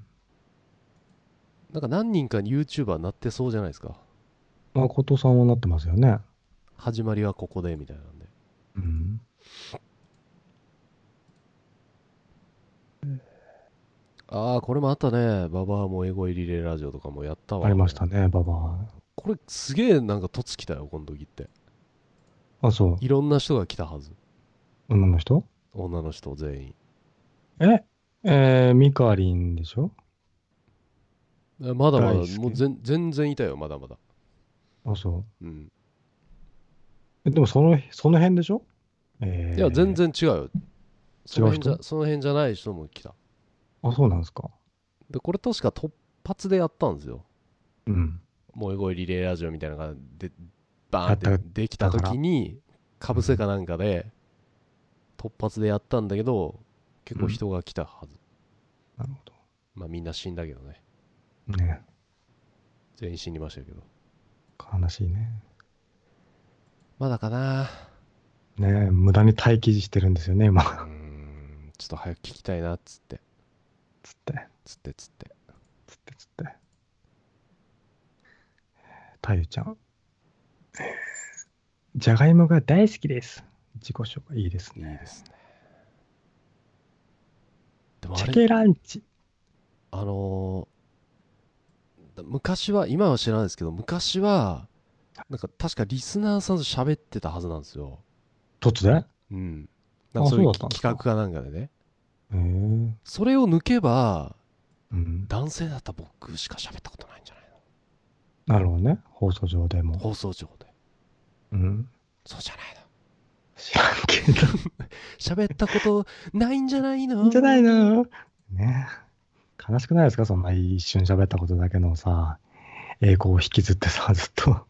Speaker 1: なんか何人かに YouTuber になってそうじゃないですか
Speaker 2: 誠さんはなってますよね。
Speaker 1: 始まりはここでみたいなんで
Speaker 2: うん。
Speaker 1: ああこれもあったねババアもエゴイリレーラジオとかもやったわ
Speaker 2: ありましたね、ババ
Speaker 1: これすげえなんかとつきたよこの時って
Speaker 2: ア。あ、そう。
Speaker 1: いろんな人が来たはず。
Speaker 2: 女の人？
Speaker 1: 女の人全員。
Speaker 2: え？えー、ミカリンでしょ？
Speaker 1: えまだまだ
Speaker 2: 大好き。
Speaker 1: もう全全然いたよまだまだ。
Speaker 2: あ、そ
Speaker 1: う。ん。
Speaker 2: う。えでも、その、その辺でしょ？えー、
Speaker 1: いや全。然違うよ。その辺じゃその辺じゃない人も来た。
Speaker 2: あ、そうなんですか。
Speaker 1: でこれ確か突発でやったんですよ。
Speaker 2: うん。
Speaker 1: 萌え声リレーラジオみたいなのがでバーンってできた時にかぶせかなんかで突発でやったんだけど結構人が来たはず、
Speaker 2: なるほ
Speaker 1: まあみんな死んだけどね。
Speaker 2: ど。ね。
Speaker 1: 全員死にましたけど。
Speaker 2: 悲しいね。
Speaker 1: まだかな。
Speaker 2: ね無駄に待機してるんですよね、今。
Speaker 1: うーん。ちょっと早く聞きたいなっつって。
Speaker 2: つって、
Speaker 1: つってつって。
Speaker 2: つって、つって。たゆちゃん。えーじゃがいもが大好きです。自己紹介いいですね。
Speaker 1: いいですねでもあ
Speaker 2: チェ
Speaker 1: れ
Speaker 2: ケランチ。
Speaker 1: あのー昔は今は知らないですけど昔はなんか確かリスナーさんと喋ってたはずなんですよ
Speaker 2: 突然？
Speaker 1: うんなんかそういう企画かなんかでね。それを抜けば
Speaker 2: うん。
Speaker 1: 男性だったら僕しか喋ったことないんじゃない
Speaker 2: なるほどね。放送上で
Speaker 1: の
Speaker 2: も。
Speaker 1: 放送上で
Speaker 2: うん。
Speaker 1: そうじゃないの。
Speaker 2: 知らんけど。[laughs]
Speaker 1: 喋ったことないんじゃないの？
Speaker 2: いいんじゃないの？ね。悲しくないですか？そんな一瞬喋ったことだけのさ、栄光を引きずってさ、ずっと。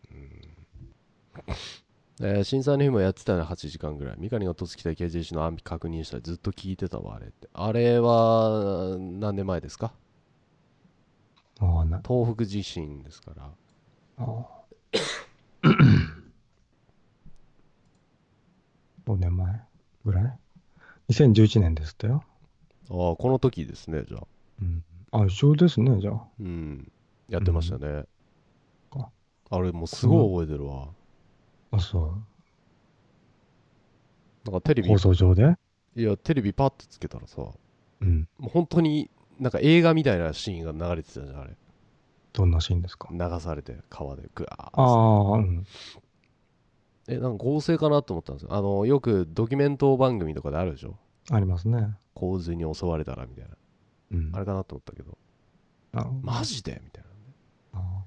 Speaker 1: えー、震災の日もやってたね8時間ぐらい。三上が突きた KJC の安否確認したりずっと聞いてたわあれって。あれは何年前ですか？東北地震ですから。
Speaker 2: ああ。[laughs] 5年前ぐらい ?2011 年ですってよ。
Speaker 1: ああこの時ですねじゃあ
Speaker 2: うん。あ、一緒ですね、じゃあ。
Speaker 1: うんやってましたね、
Speaker 2: か
Speaker 1: あれもうすごい覚えてるわ
Speaker 2: あ、そう。
Speaker 1: なんかテレビ
Speaker 2: 放送上で？
Speaker 1: いやテレビパッてつけたらさも
Speaker 2: うん。
Speaker 1: う本当になんか映画みたいなシーンが流れてたじゃんあれ
Speaker 2: どんなシーンですか？
Speaker 1: 流されて川でグワーッ
Speaker 2: ああ、うん。
Speaker 1: えなんか合成かなと思ったんですよ。あのよくドキュメント番組とかであるでしょ？
Speaker 2: ありますね。
Speaker 1: 洪水に襲われたらみたいな。
Speaker 2: うん。
Speaker 1: あれかなと思ったけど。マジで？みたいな。
Speaker 2: あ。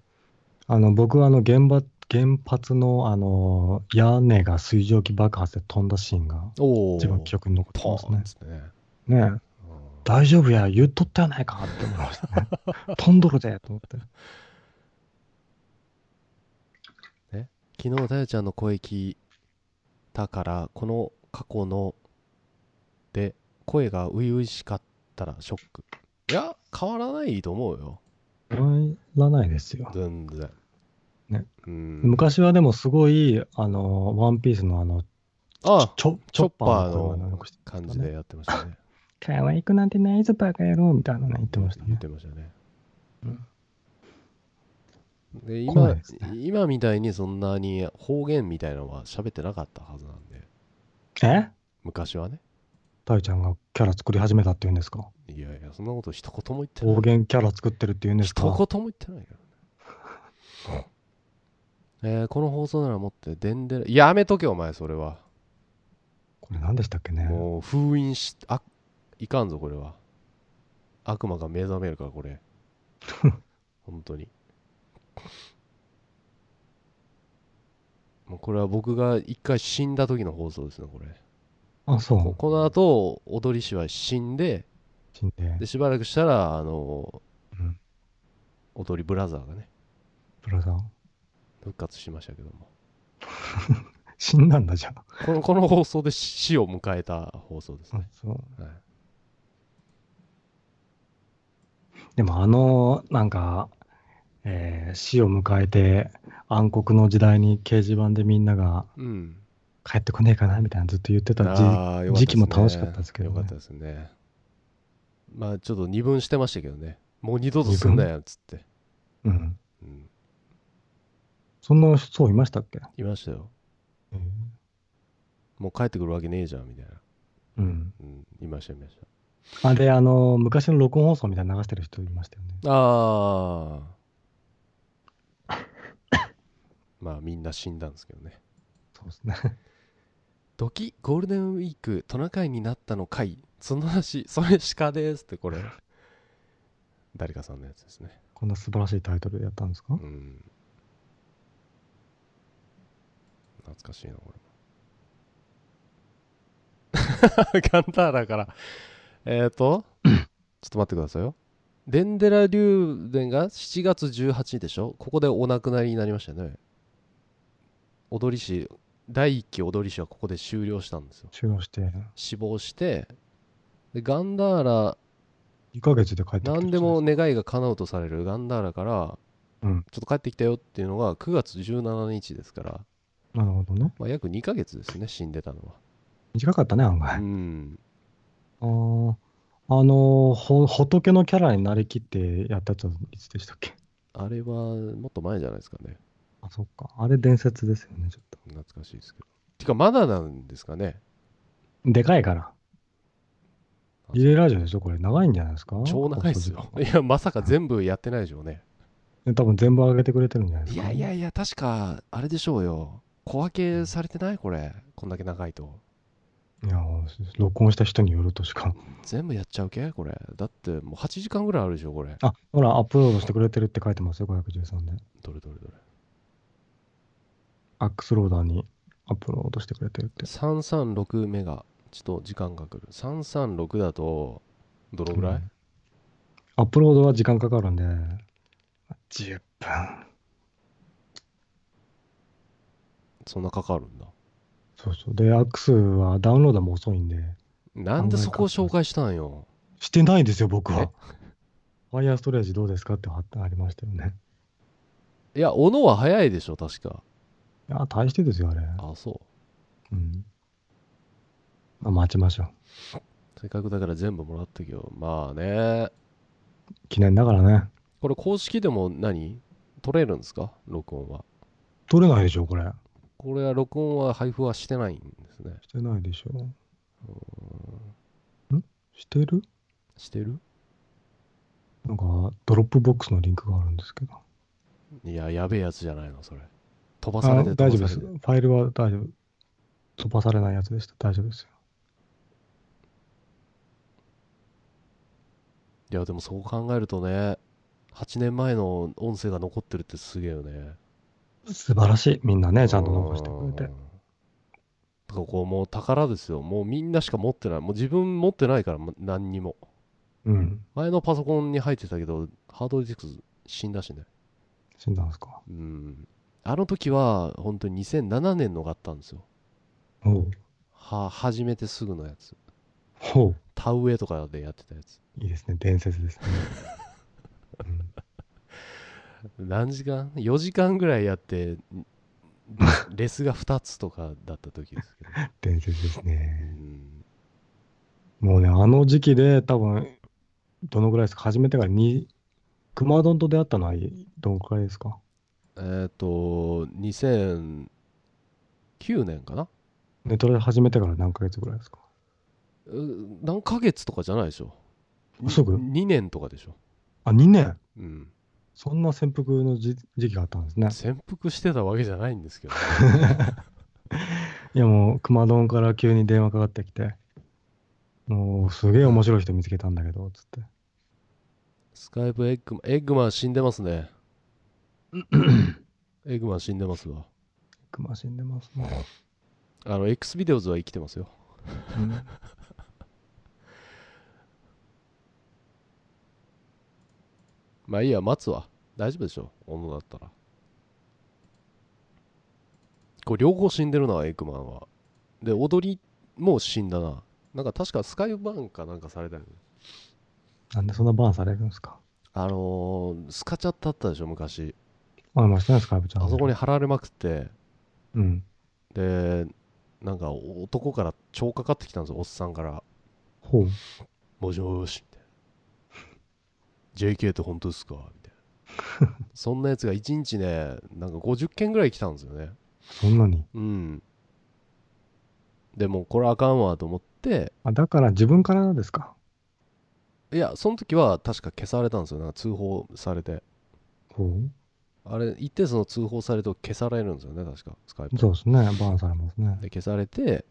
Speaker 2: あの、僕はあの、原発、原発のあの、屋根が水蒸気爆発で飛んだシーンが一番記憶に残って
Speaker 1: ポ
Speaker 2: ますね。
Speaker 1: ね。
Speaker 2: ね大丈夫や、言っとったやないかって思いましたね。[laughs] 飛んどるぜと思って。
Speaker 1: 昨日、たよちゃんの声聞いたから、この過去ので声が初々しかったらショック。いや、変わらないと思うよ。
Speaker 2: いらないですよ。
Speaker 1: 全然。
Speaker 2: ね。
Speaker 1: うん。
Speaker 2: 昔はでもすごい、あの、ワンピースのあの、
Speaker 1: あ
Speaker 2: チョ
Speaker 1: チョッパー
Speaker 2: チョッパーの
Speaker 1: 感じでやってましたね。[laughs]
Speaker 2: 可愛くなんてないぞ、バカ野郎みたいなね、言ってましたね
Speaker 1: 言っ。てましたね。
Speaker 2: うん
Speaker 1: で今
Speaker 2: ね。
Speaker 1: 今みたいにそんなに方言みたいなのは喋ってなかったはずなんで。
Speaker 2: え？
Speaker 1: 昔はね。
Speaker 2: タイちゃんがキャラ作り始めたって言うんですか？
Speaker 1: いやいやそんなこと一言も言ってない。
Speaker 2: 方言キャラ作ってるって言うんです
Speaker 1: 一
Speaker 2: か
Speaker 1: 言も言ってないけどねえーこの放送ならもってでんでらやめとけお前それは。
Speaker 2: これ何でしたっけね？
Speaker 1: もう封印しあいかんぞこれは。悪魔が目覚めるからこれ。[laughs] 本当にもうこれは僕が一回死んだ時の放送ですねこれ
Speaker 2: あ、そう。
Speaker 1: ここの後踊り師は死んで
Speaker 2: 死んで
Speaker 1: で、しばらくしたらあの
Speaker 2: うん、
Speaker 1: 踊りブラザーがね
Speaker 2: ブラザー？
Speaker 1: 復活しましたけども [laughs]
Speaker 2: 死んだんだじゃん。
Speaker 1: このこの放送で死を迎えた放送ですね、
Speaker 2: あそう。
Speaker 1: はい、
Speaker 2: でもあの、なんか、えー死を迎えて、暗黒の時代に掲示板でみんなが
Speaker 1: うん。
Speaker 2: 帰ってこねえかなみたいなずっと言ってた時
Speaker 1: ね。
Speaker 2: 時期も楽しかったですけどね。
Speaker 1: よかったですね。まあちょっと二分してましたけどね。もう二度とすんなよっつって、
Speaker 2: うん。
Speaker 1: うん、
Speaker 2: そんな人いましたっけ、
Speaker 1: いましたよ。
Speaker 2: えー。
Speaker 1: もう帰ってくるわけねえじゃんみたいな、
Speaker 2: うん。
Speaker 1: うん、いましたいまし
Speaker 2: あ、で、あの、昔の録音放送みたいなの流してる人いましたよね。
Speaker 1: たああまあみんな死んだんですけどね。
Speaker 2: そうですね。
Speaker 1: ドキゴールデンウィークトナカイになったのかい。その話それ鹿ですってこれ。誰かさんのやつですね。
Speaker 2: こんな素晴らしいタイトルでやったんですか？
Speaker 1: うん。懐かしいなこれ。[laughs] ガンダーラから。えっ、ー、とちょっと待ってくださいよ。デンデラ竜電が7月18日でしょ？ここでお亡くなりになりましたよね踊り師第1期踊り師はここで終了したんですよ。
Speaker 2: 終了して、
Speaker 1: 死亡してでガンダーラ
Speaker 2: 2ヶ月で帰ってき
Speaker 1: 何でも願いが叶うとされるガンダーラから
Speaker 2: うん。
Speaker 1: ちょっと帰ってきたよっていうのが9月17日ですから、
Speaker 2: なるほどね。
Speaker 1: まあ、約2ヶ月ですね死んでたのは。
Speaker 2: 短かったね、案
Speaker 1: う
Speaker 2: 外。
Speaker 1: ん。
Speaker 2: あーあのほ、仏のキャラになりきってやったやつはいつでしたっけ？
Speaker 1: あれはもっと前じゃないですかね
Speaker 2: あ、そっか。あれ伝説ですよね、ちょっと。
Speaker 1: 懐かしいですけど。てかまだなんですかね。
Speaker 2: でかいから。リレーラジオでしょこれ。長いんじゃないですか？
Speaker 1: 超長いですよ。いやまさか全部やってないでしょうね。
Speaker 2: 間多分全部上げてくれてるんじゃないですか？
Speaker 1: いやいやいや確かあれでしょうよ。小分けされてない？これ。こんだけ長いと。
Speaker 2: いや、録音した人によるとしか。
Speaker 1: 全部やっちゃうけ？これ。だってもう8時間ぐらいあるでしょこれ。
Speaker 2: あ、ほら、アップロードしてくれてるって書いてますよ、513で。
Speaker 1: どれどれどれ
Speaker 2: アックスローダーにアップロードしてくれてるって。
Speaker 1: 336メガちょっと時間がかかる336だとどのぐらい、
Speaker 2: うんアップロードは時間かかるんで、10分。
Speaker 1: そんなかかるんだ
Speaker 2: そうそう。で、アックスはダウンロードも遅いんで、
Speaker 1: なんでそこを紹介したんよ？
Speaker 2: してないですよ、僕
Speaker 1: え？
Speaker 2: は。ファイヤーストレージどうですかって貼ってありましたよね。
Speaker 1: いや小野は早いでしょ確か
Speaker 2: いや、大してですよ、あれ。
Speaker 1: あそ
Speaker 2: うん。まあ、待ちましょう。
Speaker 1: うせっかくだから全部もらったけどまあね
Speaker 2: 記念だからね。
Speaker 1: これ公式でも何？取れるんですか？録音は
Speaker 2: 取れないでしょ、これ。
Speaker 1: これは録音は配布はしてないんですね
Speaker 2: してないでしょ。ん？してる？
Speaker 1: してる？
Speaker 2: なんか、ドロップボックスのリンクがあるんですけど。
Speaker 1: いややべえやつじゃないのそれ飛ば
Speaker 2: あ
Speaker 1: されて
Speaker 2: 大丈夫です。ファイルは大丈夫。飛ばされないやつでした。大丈夫ですよ。
Speaker 1: いやでもそう考えるとね8年前の音声が残ってるってすげえよね
Speaker 2: 素晴らしい。みんなね、ちゃんと残してくれて
Speaker 1: うん。だからこうもう宝ですよもうみんなしか持ってないもう自分持ってないから何にも
Speaker 2: うん。
Speaker 1: 前のパソコンに入ってたけどハードディスク死んだしね
Speaker 2: 死んだんですか。
Speaker 1: うんあの時は本当に2007年のがあったんですよ
Speaker 2: ほう。
Speaker 1: は始めてすぐのやつ
Speaker 2: ほう。
Speaker 1: 田植えとかでやってたやつ
Speaker 2: いいですね。伝説ですね。[laughs] うん
Speaker 1: 何時間 ?4 時間ぐらいやってレレスが2つとかだった時ですけど、[laughs]
Speaker 2: 伝説です
Speaker 1: う
Speaker 2: ね。
Speaker 1: ん、
Speaker 2: もうね、あの時期で多分、どのぐらいですか？始めてからに、熊丼と出会ったのはどのくらいですか？
Speaker 1: えっ、と2009年かな？
Speaker 2: ネットで始めてから何ヶ月ぐらいですか？
Speaker 1: う何ヶ月とかじゃないでしょ。
Speaker 2: すぐ
Speaker 1: ?2 年とかでしょ。
Speaker 2: あ、2年？
Speaker 1: うん。
Speaker 2: そんな潜伏の時時期があったんですね。
Speaker 1: 潜伏してたわけじゃないんですけど、[laughs]
Speaker 2: いやもう、熊丼から急に電話かかってきて、もう、すげえ面白い人見つけたんだけど、つって。
Speaker 1: スカイプエッグマンエッグマン死んでますね [clears throat] エッグマン死んでますわ。
Speaker 2: 熊死んでますね。
Speaker 1: あの X ビデオズは生きてますよ。
Speaker 2: うん。[laughs]
Speaker 1: まあいいや待つわ。大丈夫でしょ小野だったら。これ両方死んでるなエッグマンは。で踊りも死んだな。なんか確かスカイバーンかなんかされたよね。
Speaker 2: なんでそんなバーンされるんですか？
Speaker 1: あのースカチャってあったでしょ昔
Speaker 2: ありましたね、スカイプちゃん。
Speaker 1: あそこに貼られまくって
Speaker 2: うん。
Speaker 1: でなんか男から超かかってきたんですよおっさんから
Speaker 2: ほう。
Speaker 1: 「もしもし」みたいな「JK って本当ですか?」みたいな [laughs] そんなやつが1日ねなんか50件ぐらい来たんですよね
Speaker 2: そんなに？
Speaker 1: うんでもこれあかんわと思って
Speaker 2: あ、だから自分からですか？
Speaker 1: いやその時は確か消されたんですよなんか通報されて
Speaker 2: ほう。
Speaker 1: あれ一定数の通報されると消されるんですよね確かスカイプ
Speaker 2: そうですね。バーンされますね。
Speaker 1: で消されて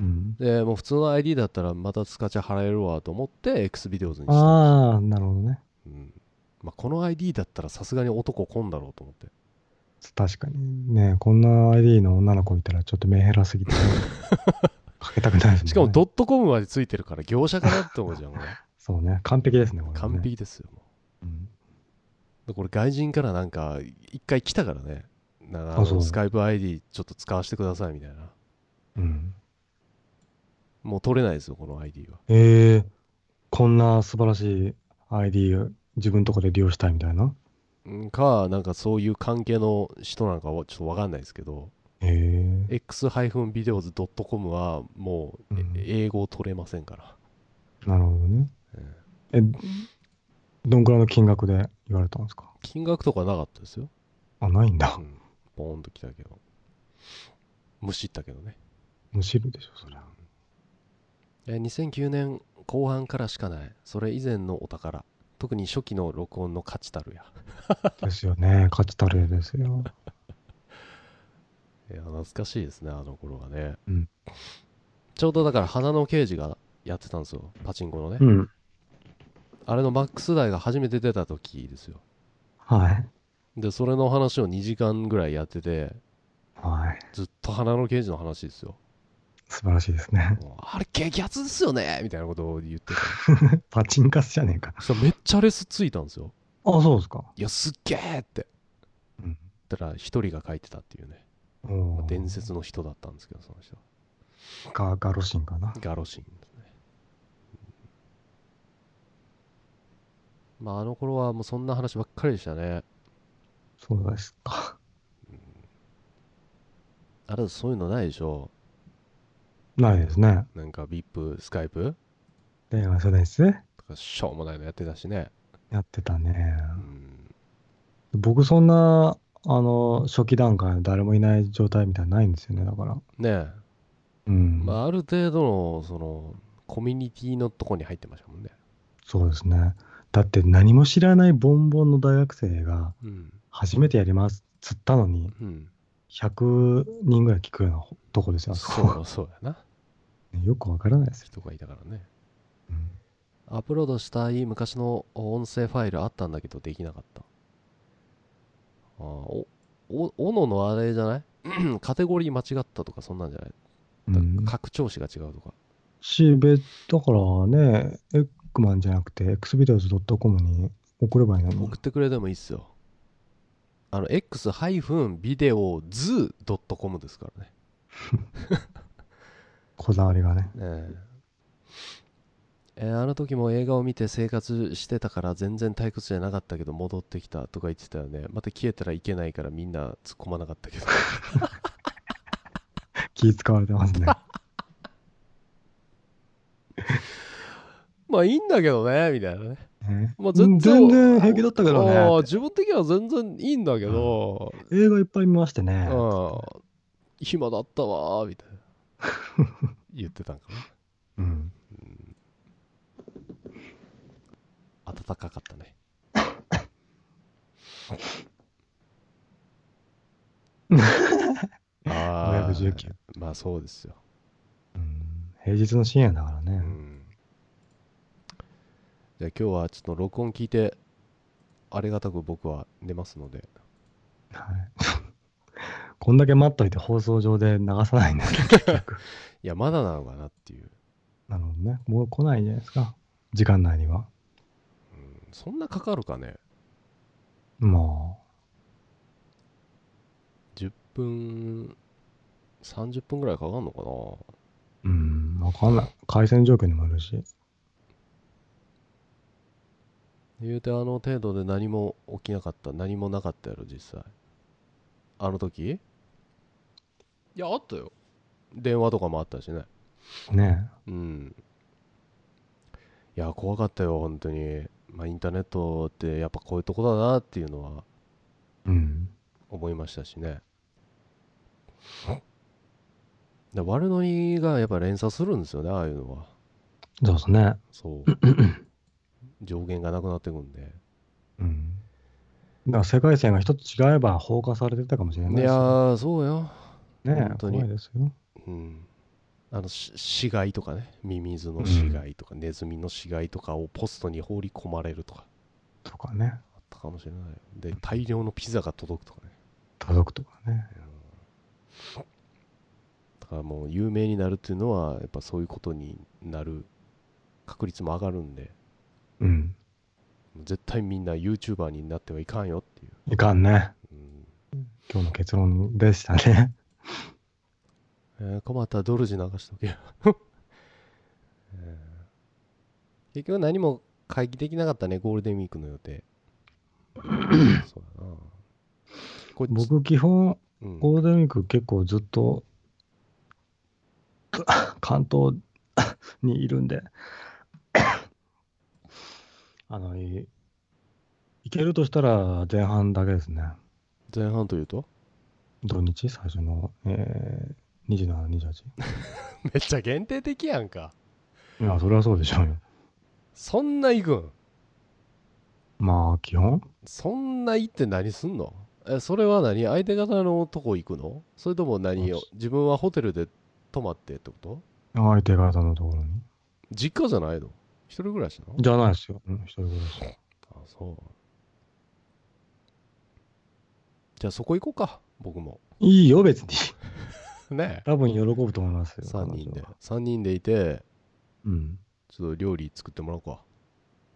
Speaker 2: うん。
Speaker 1: でもう普通の ID だったらまたスカチャ払えるわと思って X ビデオズにした
Speaker 2: ああ、なるほどね。
Speaker 1: うんまあ、この ID だったらさすがに男来んだろうと思って
Speaker 2: 確かにね、こんな ID の女の子いたらちょっとメンヘラすぎて、[laughs] かけたくないですね。
Speaker 1: しかもドットコムまでついてるから業者かなって思うじゃん [laughs]
Speaker 2: そうね、完璧ですね、これ、ね。
Speaker 1: 完璧ですよも
Speaker 2: うん。
Speaker 1: これ外人からなんか一回来たからね。なんかあスカイプ ID ちょっと使わせてくださいみたいな。
Speaker 2: うん。
Speaker 1: もう取れないですよこの ID は。
Speaker 2: えー、こんな素晴らしい ID を自分のとこで利用したいみたいな？
Speaker 1: うん。かなんかそういう関係の人なんかはちょっと分かんないですけど
Speaker 2: えー、
Speaker 1: x-videos.com はもう、え
Speaker 2: うん。
Speaker 1: 英語を取れませんから。
Speaker 2: なるほどね。え、どんくらいの金額で言われたんですか？
Speaker 1: 金額とかなかったですよ、
Speaker 2: あ、ないんだ。
Speaker 1: う。ん、ポーンと来たけど。むしったけどね。
Speaker 2: むしるでしょ、そりゃ。
Speaker 1: え2009年後半からしかない。それ以前のお宝。特に初期の録音の価値たるや。
Speaker 2: ですよね。勝ちたるですよ。[laughs]
Speaker 1: いや懐かしいですねあの頃はね、
Speaker 2: うん。
Speaker 1: ちょうどだから花の刑事がやってたんですよ。パチンコのね、
Speaker 2: うん。
Speaker 1: あれのマックス台が初めて出た時ですよ
Speaker 2: はい。
Speaker 1: でそれの話を2時間ぐらいやってて
Speaker 2: はい。
Speaker 1: ずっと花の刑事の話ですよ
Speaker 2: 素晴らしいですね。
Speaker 1: もうあれ激アツですよねみたいなことを言ってて [laughs]
Speaker 2: パチンカスじゃねえか。
Speaker 1: そしたらめっちゃレスついたんですよ
Speaker 2: あ、そうですか。
Speaker 1: いやすっげえって
Speaker 2: うん。
Speaker 1: だから一人が書いてたっていうね
Speaker 2: おー
Speaker 1: 伝説の人だったんですけどその人
Speaker 2: ガガロシンかな。
Speaker 1: ガロシンですねまああの頃はもうそんな話ばっかりでしたね
Speaker 2: そうですか。
Speaker 1: あれそういうのないでしょ
Speaker 2: ないですね。
Speaker 1: なんか VIP スカイプ？
Speaker 2: 電話そうですね。
Speaker 1: とかしょうもないのやってたしね
Speaker 2: やってたね。
Speaker 1: うん
Speaker 2: 僕そんな、あの、初期段階誰もいない状態みたいなのないんですよね、だから。
Speaker 1: ねえ
Speaker 2: うん。
Speaker 1: まあ、ある程度のそのコミュニティのとこに入ってましたもんね。
Speaker 2: そうですね。だって何も知らないボンボンの大学生が
Speaker 1: うん。
Speaker 2: 初めてやりますっつったのに、
Speaker 1: うん。
Speaker 2: 100人ぐらい聞くようなとこですよ。あそ
Speaker 1: うそうやな。[laughs]
Speaker 2: よくわからないですよ。
Speaker 1: 人がいたからね。
Speaker 2: うん
Speaker 1: アップロードしたい昔の音声ファイルあったんだけどできなかった。あーお、お、おののあれじゃない？[coughs] カテゴリー間違ったとかそんなんじゃない、
Speaker 2: うん。
Speaker 1: 拡張子が違うとか。
Speaker 2: し、別、だからね、エッグマンじゃなくて、xvideos.com に送ればいいのに
Speaker 1: 送。ってくれてもいいっすよ。あの、x-videos.com ですからね。[laughs]
Speaker 2: こだわりがね。
Speaker 1: えええーあの時も映画を見て生活してたから全然退屈じゃなかったけど戻ってきたとか言ってたよねまた消えたらいけないからみんな突っ込まなかったけど [laughs]
Speaker 2: 気使われてますね。[laughs]
Speaker 1: まあいいんだけどねみたいなね。
Speaker 2: ね
Speaker 1: まあ
Speaker 2: 全
Speaker 1: 全然
Speaker 2: 然平気だったけどね。
Speaker 1: 自分的には全然いいんだけど、
Speaker 2: 映画いっぱい見ましてね。
Speaker 1: うん、暇だったわーみたいな。[laughs] 言ってたんかな。
Speaker 2: うん。
Speaker 1: 暖かかったね。[laughs] ああ
Speaker 2: 519
Speaker 1: まあそうですよ、
Speaker 2: うん。平日の深夜だからね。
Speaker 1: うん、じゃあ今日はちょっと録音聞いてありがたく僕は寝ますので
Speaker 2: はい。[laughs] こんだけ待っといて放送上で流さないんだね、結局。
Speaker 1: いやまだなのかなっていう、
Speaker 2: なるほどね。もう来ないんじゃないですか。時間内には。
Speaker 1: うん、そんなかかるかね
Speaker 2: ま
Speaker 1: 10分30分ぐらいかかるのかな
Speaker 2: あ、うん、わかんない。回線状況にもよるし。
Speaker 1: 言うてあの程度で何も起きなかった何もなかったやろ実際。あの時？いやあったよ。電話とかもあったしね。
Speaker 2: ね。
Speaker 1: うん。いや怖かったよ本当に。まあインターネットってやっぱこういうとこだなっていうのは
Speaker 2: うん。
Speaker 1: 思いましたしね。だ悪ノリがやっぱ連鎖するんですよねああいうのは。
Speaker 2: そうですね。
Speaker 1: そう [laughs] 上限がなくなってくんで。
Speaker 2: うん。だから世界線が一つ違えば放火されてたかもしれないです
Speaker 1: いやそうよ。
Speaker 2: ね
Speaker 1: 本当に。
Speaker 2: 怖いですよ。
Speaker 1: うん。あのし死骸とかね。ミミズの死骸とか、ネズミの死骸とかをポストに放り込まれるとか。
Speaker 2: とかね。
Speaker 1: あったかもしれない。よで大量のピザが届くとかね。
Speaker 2: 届くとかね。
Speaker 1: だからもう有名になるっていうのはやっぱそういうことになる確率も上がるんで
Speaker 2: うん。
Speaker 1: 絶対みんな YouTuber になってはいかんよっていう、
Speaker 2: いかんね。
Speaker 1: うん。
Speaker 2: 今日の結論でしたね。
Speaker 1: えー困ったらドルジ流しとけよ、えー。結局何も会議できなかったねゴールデンウィークの予定。[clears throat] そうだな。こ
Speaker 2: 僕、基本、
Speaker 1: うん。
Speaker 2: ゴールデンウィーク結構ずっと、[laughs] 関東にいるんで、あの、い行けるとしたら前半だけですね。
Speaker 1: 前半というと？
Speaker 2: 土日？最初の、えー、27、28。[laughs]
Speaker 1: めっちゃ限定的やんか。
Speaker 2: いや、それはそうでしょうよ。
Speaker 1: そんな行くん？
Speaker 2: まあ、基本？
Speaker 1: そんな行って何すんの？えそれは何？相手方のとこ行くの？それとも何よ自分はホテルで泊まってってこと？
Speaker 2: 相手方のところに？
Speaker 1: 実家じゃないの？一人暮らしなの？
Speaker 2: じゃないですよ。うん、一人暮らし。
Speaker 1: あそうじゃあそこ行こうか僕も
Speaker 2: いいよ、別に。[laughs]
Speaker 1: ね
Speaker 2: 多分喜ぶと思いますよ。
Speaker 1: 3人で
Speaker 2: 彼女は
Speaker 1: 3人でいて
Speaker 2: うん。
Speaker 1: ちょっと料理作ってもらおうか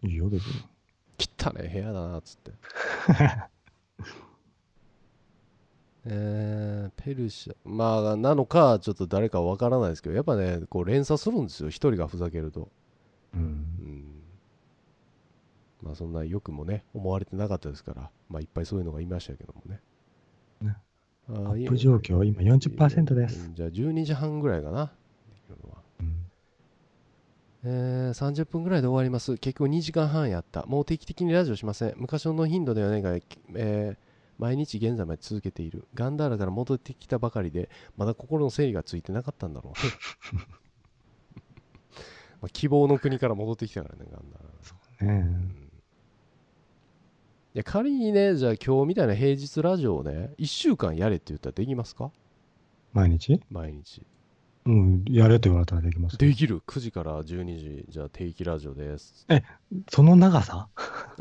Speaker 2: いいよ、別に。
Speaker 1: 汚ね部屋だなっつって [laughs] えー、ペルシャまあなのかちょっと誰かわからないですけどやっぱねこう連鎖するんですよ一人がふざけると
Speaker 2: うん。
Speaker 1: う。んまあそんなよくもね思われてなかったですからまあいっぱいそういうのがいましたけどもね。
Speaker 2: ね。
Speaker 1: あ
Speaker 2: アップ状況、今40%です。
Speaker 1: うんじゃあ12時半ぐらいかな。えー30分ぐらいで終わります。結局2時間半やった。もう定期的にラジオしません。昔の頻度ではねが、えー毎日現在まで続けている。ガンダーラから戻ってきたばかりでまだ心の整理がついてなかったんだろうね [laughs] まあ希望の国から戻ってきたからねガンダーラ
Speaker 2: ね
Speaker 1: うんいや仮にねじゃあ今日みたいな平日ラジオをね1週間やれって言ったらできますか？
Speaker 2: 毎日？
Speaker 1: 毎日。
Speaker 2: うん、やれと言われたらできますよ。
Speaker 1: できる？9時から12時。じゃあ定期ラジオです。
Speaker 2: その長さ？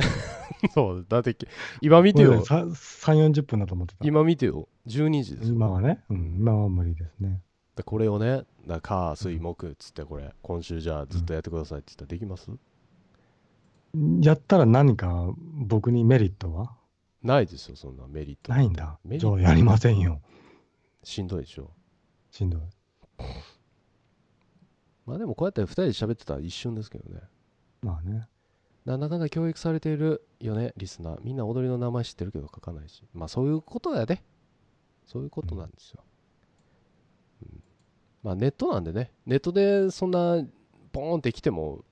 Speaker 2: [laughs]
Speaker 1: そうだってき今見てよ。
Speaker 2: さ3、40分だと思ってた。
Speaker 1: 今見てよ。12時ですよ。
Speaker 2: 今はね、うん、今は無理ですね。
Speaker 1: でこれをねだ火水木っつってこれ今週じゃあずっとやってくださいって言ったらできます、
Speaker 2: やったら何か僕にメリットは？
Speaker 1: ないですよそんなメリット。
Speaker 2: ないんだ。
Speaker 1: メリット。
Speaker 2: じゃあやりませんよ。
Speaker 1: しんどいでしょ。
Speaker 2: しんどい。
Speaker 1: まあでもこうやって2人で喋ってたら一瞬ですけどね。
Speaker 2: まあね。
Speaker 1: なんだかんだ教育されているよねリスナー。みんな踊りの名前知ってるけど書かないし。まあそういうことやで。そういうことなんですよ、うんまあネットなんでね。ネットでそんなポーンって来ても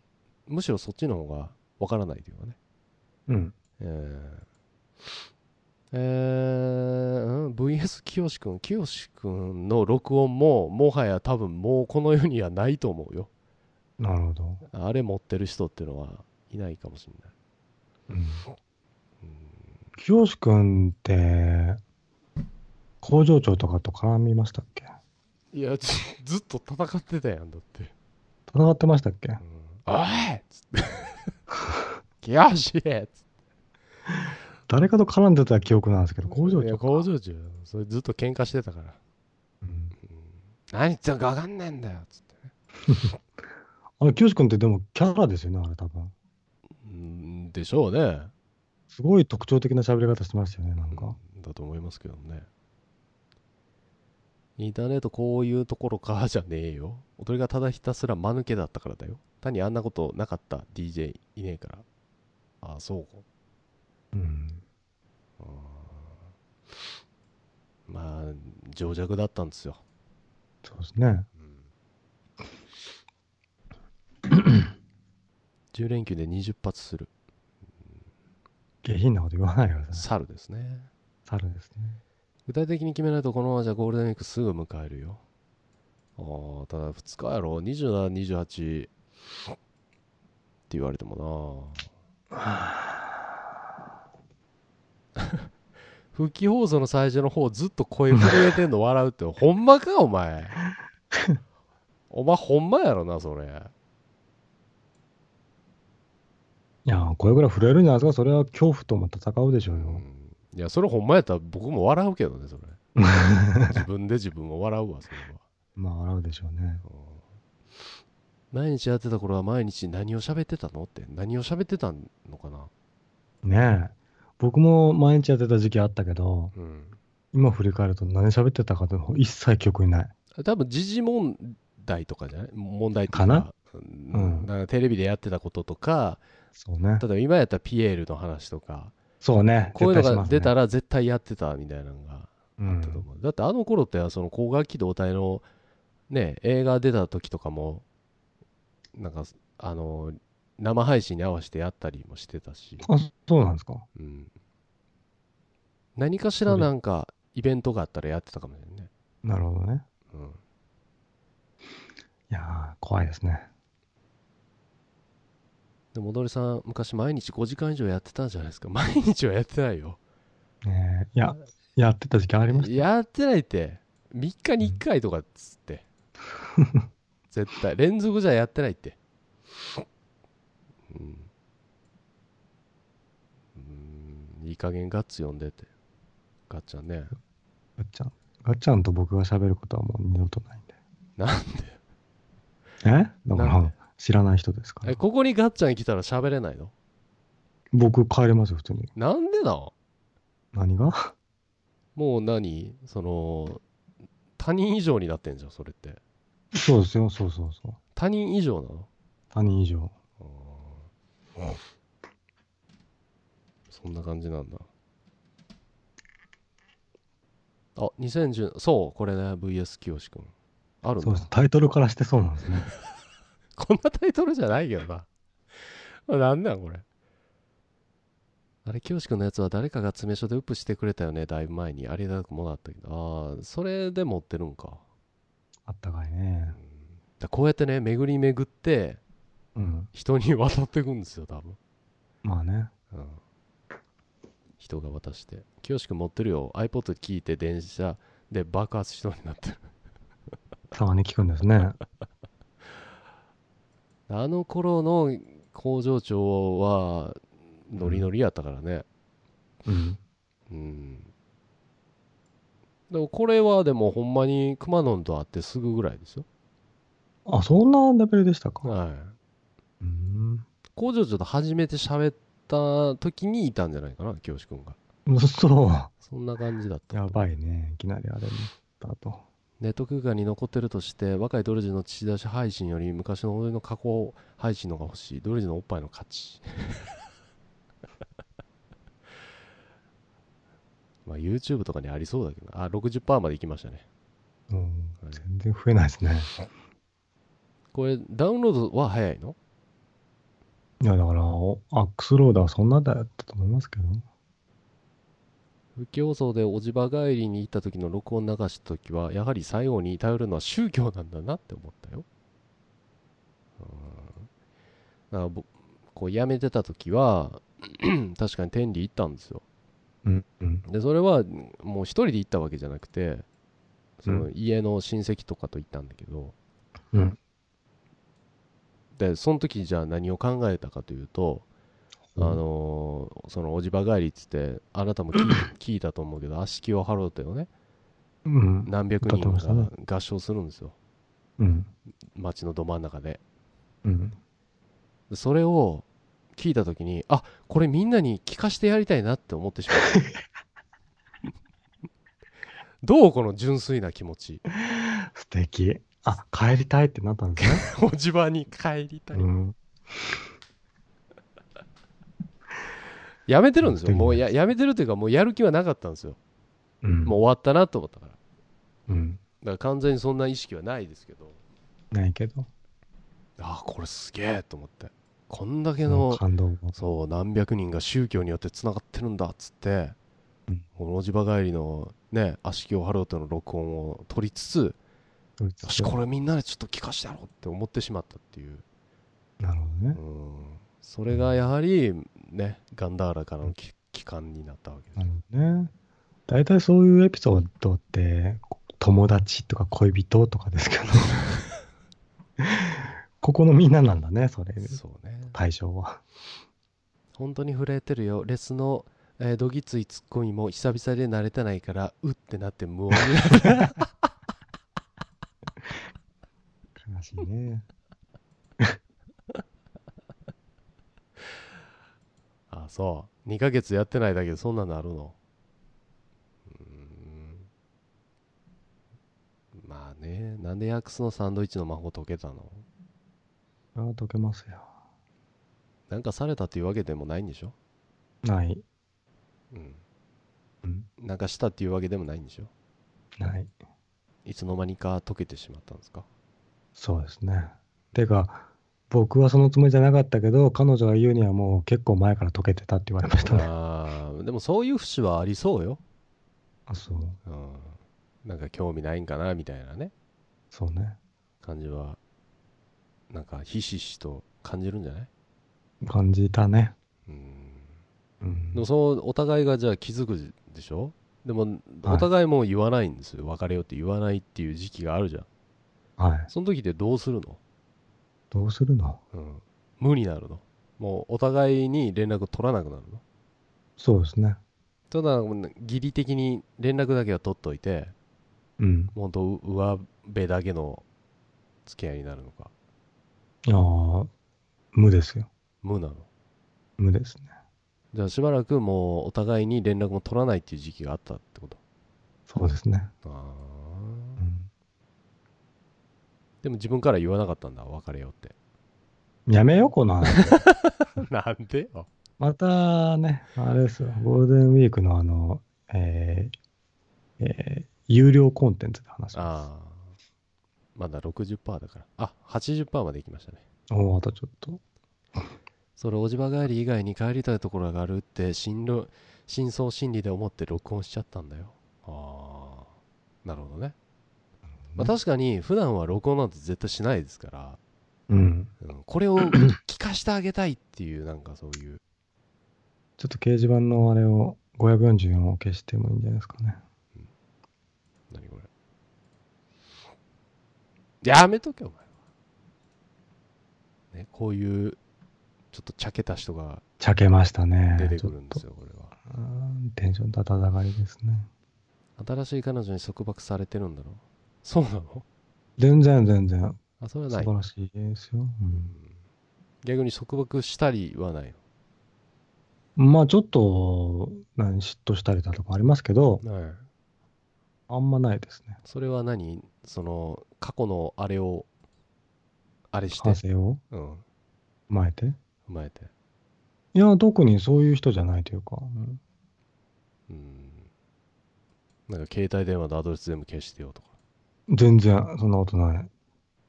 Speaker 1: むしろそっちの方がわからないというかね。
Speaker 2: うん。
Speaker 1: えー。えーうん、VS 清くん清くんの録音ももはや多分もうこの世にはないと思うよ。
Speaker 2: なるほど。
Speaker 1: あれ持ってる人っていうのはいないかもしれない。
Speaker 2: うん。清志くんって、工場長とかと絡みましたっけ？
Speaker 1: いやず [laughs] ずっと戦ってたやんだって、
Speaker 2: 戦ってましたっけ？
Speaker 1: うん、おいっつって。[laughs] 清しっつって。
Speaker 2: 誰かと絡んでた記憶なんですけど、工場長か。
Speaker 1: 工場長それずっと喧嘩してたから、
Speaker 2: うん。
Speaker 1: うん、何言ってんのか分かんねえんだよっつって。[laughs]
Speaker 2: あの、清志くんってでもキャラですよね、あれ多分。
Speaker 1: うん。でしょうね。
Speaker 2: すごい特徴的な喋り方してましたよね、なんか。
Speaker 1: うん。だと思いますけどねインターネットこういうところかじゃねえよ。踊りがただひたすら間抜けだったからだよ。単にあんなことなかった。DJ いねえから。あそう
Speaker 2: うん。
Speaker 1: あー。まあ情弱だったんですよ、
Speaker 2: そうですね。
Speaker 1: 10連休で20発する。
Speaker 2: 下品なこと言わないでください。
Speaker 1: 猿ですね。
Speaker 2: 猿ですね。
Speaker 1: 具体的に決めないとこのままじゃゴールデンウィークすぐ迎えるよ。ああただ2日やろ？2728って言われてもな。[laughs] 復帰放送の最初の方ずっと声震えてんの笑うって。ほんまかお前。お前ほんまやろなそれ。
Speaker 2: いや、これぐらい震えるんじゃないですか？それは恐怖とも戦うでしょうよ。
Speaker 1: うんいやそれほんまやったら僕も笑うけどねそれ。[laughs] 自分で自分を笑うわそれは。
Speaker 2: まあ、笑うでしょうね。
Speaker 1: 毎日やってた頃は毎日何を喋ってたの？って。何を喋ってたのかな？
Speaker 2: ねえ。僕も毎日やってた時期あったけど、
Speaker 1: うん。
Speaker 2: 今振り返ると何喋ってたかって一切記憶にない。
Speaker 1: 多分時事問題とかじゃない？問題っていう
Speaker 2: かな？
Speaker 1: うん。
Speaker 2: うん。
Speaker 1: なんかテレビでやってたこととか。
Speaker 2: そうね。
Speaker 1: 例。えば今やったらピエールの話とか
Speaker 2: そうね。
Speaker 1: こういうのが出たら絶対やってたみたいなのが
Speaker 2: うん
Speaker 1: あったと思う、だってあの頃ってその光学機動隊のね映画出た時とかもなんかあの生配信に合わせてやったりもしてたし、
Speaker 2: あ、そうなんですか。
Speaker 1: うん、何かしらなんかイベントがあったらやってたかもしれないね、
Speaker 2: なるほどね。
Speaker 1: うん、
Speaker 2: いやー、怖いですね。
Speaker 1: でも踊りさん昔毎日5時間以上やってたんじゃないですか。毎日はやってないよ。
Speaker 2: ねえいや、やってた時間ありました？
Speaker 1: やってないって。3日に1回とかっつって。絶対連続じゃやってないって。うん。うん。いい加減ガッツ呼んでって。ガッチャンね。
Speaker 2: ガッチャン。ガッチャンと僕が喋ることはもう二度とないんで。
Speaker 1: なん
Speaker 2: え？だか
Speaker 1: なんで？
Speaker 2: ら、知らない人ですか？ら
Speaker 1: え。ここにガッチャン来たら喋れないの？
Speaker 2: 僕帰れますよ、普通に。
Speaker 1: なんでなの
Speaker 2: 何が？
Speaker 1: もう何？その他人以上になってんじゃんそれって
Speaker 2: そうですよ、そうそうそう。
Speaker 1: 他人以上なの？
Speaker 2: 他人以上。
Speaker 1: そんな感じなんだあ2010そうこれね VS 清志くんあるんだ
Speaker 2: そうです。タイトルからしてそうなんですね。[laughs]
Speaker 1: こんなタイトルじゃないけどな。[laughs] あなんなんこれ。あれ清志くんのやつは誰かが詰め所でウップしてくれたよね。だいぶ前に。ありがたくもらったけど。ああそれで持ってるんか。
Speaker 2: あったかいね。
Speaker 1: だこうやってね巡り巡って
Speaker 2: うん。
Speaker 1: 人に渡っていくんですよ多分。
Speaker 2: まあね。
Speaker 1: うん。人が渡して。清志くん持ってるよ。iPod 聞いて電車で爆発しそうになってる。
Speaker 2: たまに聞くんですね。[laughs]
Speaker 1: あの頃の工場長はノリノリやったからね
Speaker 2: うん。
Speaker 1: うんでもこれはでもほんまにくまノンと会ってすぐぐらいですよ
Speaker 2: あ、そんなレベルでしたか。
Speaker 1: はい
Speaker 2: うん。
Speaker 1: 工場長と初めて喋った時にいたんじゃないかな清志くんが
Speaker 2: そう。
Speaker 1: そんな感じだった
Speaker 2: やばいね。いきなりあれになったと。
Speaker 1: ネット空間に残ってるとして若いドルジの父出し配信より昔の俺の過去配信のが欲しいドルジのおっぱいの価値 [laughs] まあ YouTube とかにありそうだけどあ60%までいきましたね
Speaker 2: うん。
Speaker 1: はい
Speaker 2: 全然増えないですね。
Speaker 1: これダウンロードは早いの？
Speaker 2: いや、だから、おアックスローダーはそんなだったと思いますけど。
Speaker 1: 不競争でおじば帰りに行った時の録音流した時はやはり最後に頼るのは宗教なんだなって思ったようんだからぼこう辞めてた時は [clears throat] 確かに天理行ったんですよ
Speaker 2: うん。うん。
Speaker 1: でそれはもう一人で行ったわけじゃなくてその
Speaker 2: う
Speaker 1: 家の親戚とかと行ったんだけど、
Speaker 2: うん。
Speaker 1: でその時じゃあ何を考えたかというと、あのーそのおじば帰りっつってあなたも [laughs] 聞いたと思うけど足木を張ろうとよね
Speaker 2: うん。
Speaker 1: 何百人が合唱するんですよ
Speaker 2: うん。
Speaker 1: 街のど真ん中で
Speaker 2: うん。
Speaker 1: でそれを聞いた時にあこれみんなに聞かせてやりたいなって思ってしまう [laughs] どうこの純粋な気持ち
Speaker 2: 素敵。あ、帰りたいってなったんですね。[laughs]
Speaker 1: おじばに帰りたい、
Speaker 2: うん。
Speaker 1: やめてるんですよ
Speaker 2: でも
Speaker 1: もうややめてるというかもうやる気はなかったんですよ
Speaker 2: うん。
Speaker 1: もう終わったなと思ったからだか
Speaker 2: うん。
Speaker 1: ら完全にそんな意識はないですけど
Speaker 2: ないけど。
Speaker 1: ああこれすげえと思ってこんだけの
Speaker 2: 感動を。
Speaker 1: そう何百人が宗教によってつながってるんだっつって、
Speaker 2: うん
Speaker 1: 路地場帰りのね悪しきをハローとの録音を取りつつよしこれみんなでちょっと聞かしてやろうって思ってしまったっていう、
Speaker 2: なるほどね
Speaker 1: う。ん、それがやはりねガンダーラからのき帰還になったわけです
Speaker 2: ね。大体そういうエピソードって、友達とか恋人とかですけど、[laughs] ここのみんななんだね、それ、
Speaker 1: そうね
Speaker 2: 対象は。
Speaker 1: 本当に震えてるよレスの、えーどぎついツッコミも久々で慣れてないからうってなって無音になる [laughs]
Speaker 2: 悲しいね。
Speaker 1: あそう2ヶ月やってないだけでそんなのあるの？うーんまあねなんでヤックスのサンドイッチの魔法解けたの？
Speaker 2: ああ、解けますよ。
Speaker 1: なんかされたっていうわけでもないんでしょ？
Speaker 2: ない。
Speaker 1: うん
Speaker 2: うん。
Speaker 1: なんかしたっていうわけでもないんでしょ？
Speaker 2: ない。
Speaker 1: いつの間にか解けてしまったんですか？
Speaker 2: そうですね。てか、僕はそのつもりじゃなかったけど、彼女が言うにはもう結構前から解けてたって言われましたね。
Speaker 1: あーでもそういう節はありそうよ、
Speaker 2: あ、そう。
Speaker 1: うん、なんか興味ないんかなみたいなね。
Speaker 2: そうね。
Speaker 1: 感じはなんかひしひしと感じるんじゃない？
Speaker 2: 感じたね。
Speaker 1: うん。
Speaker 2: うん。
Speaker 1: でもそうお互いがじゃあ気づくでしょ？でもお互いもう言わないんですよ。別れようって言わないっていう時期があるじゃん。
Speaker 2: はい。
Speaker 1: その時ってどうするの、
Speaker 2: どうするの？
Speaker 1: うん、無になるの？もうお互いに連絡取らなくなるの？
Speaker 2: そうですね。
Speaker 1: ただ義理的に連絡だけは取っといて
Speaker 2: うん。
Speaker 1: もうほんと上辺だけの付き合いになるのか？
Speaker 2: ああ、無ですよ。
Speaker 1: 無なの？
Speaker 2: 無ですね。
Speaker 1: じゃあしばらくもうお互いに連絡も取らないっていう時期があったってこと？
Speaker 2: そうですね。
Speaker 1: あ
Speaker 2: う
Speaker 1: ー
Speaker 2: ん。
Speaker 1: でも自分から言わなかったんだ別れようって
Speaker 2: やめよう、この話。[laughs]
Speaker 1: なんでよ
Speaker 2: またね、あれですよ。ゴールデンウィークのあの、えーえー有料コンテンツで話しま
Speaker 1: ああまだ60%だからあ80%まで行きましたね
Speaker 2: す。おお、あとちょっと。
Speaker 1: それおじば帰り以外に帰りたいところがあるって深路深層心理で思って録音しちゃったんだよああなるほどね、まあ、確かに普段は録音なんて絶対しないですから、
Speaker 2: うん。
Speaker 1: うんこれを [clears throat] 聞かしてあげたいっていうなんかそういう。
Speaker 2: ちょっと掲示板のあれを544を消してもいいんじゃないですかね。
Speaker 1: 何これ。やめとけお前は。ねこういうちょっとちゃけた人が
Speaker 2: 茶けましたね。
Speaker 1: 出てくるんですよこれは。
Speaker 2: テンション高上がりですね。
Speaker 1: 新しい彼女に束縛されてるんだろ。うそうなの？
Speaker 2: 全然全然。
Speaker 1: あそれはない。
Speaker 2: 素晴らしいですよ。うん。
Speaker 1: 逆に束縛したりはない
Speaker 2: まあちょっと何嫉妬したりだとかありますけど、
Speaker 1: の、はい、
Speaker 2: あんまないですね。
Speaker 1: それは何？その過去のあれをあれして？
Speaker 2: 反省を？
Speaker 1: うん。
Speaker 2: 踏まえて？
Speaker 1: 踏まえて。
Speaker 2: いや、特にそういう人じゃないというか、うん
Speaker 1: うん。なんか携帯電話のアドレス全部消してよとか
Speaker 2: 全然そんなことない。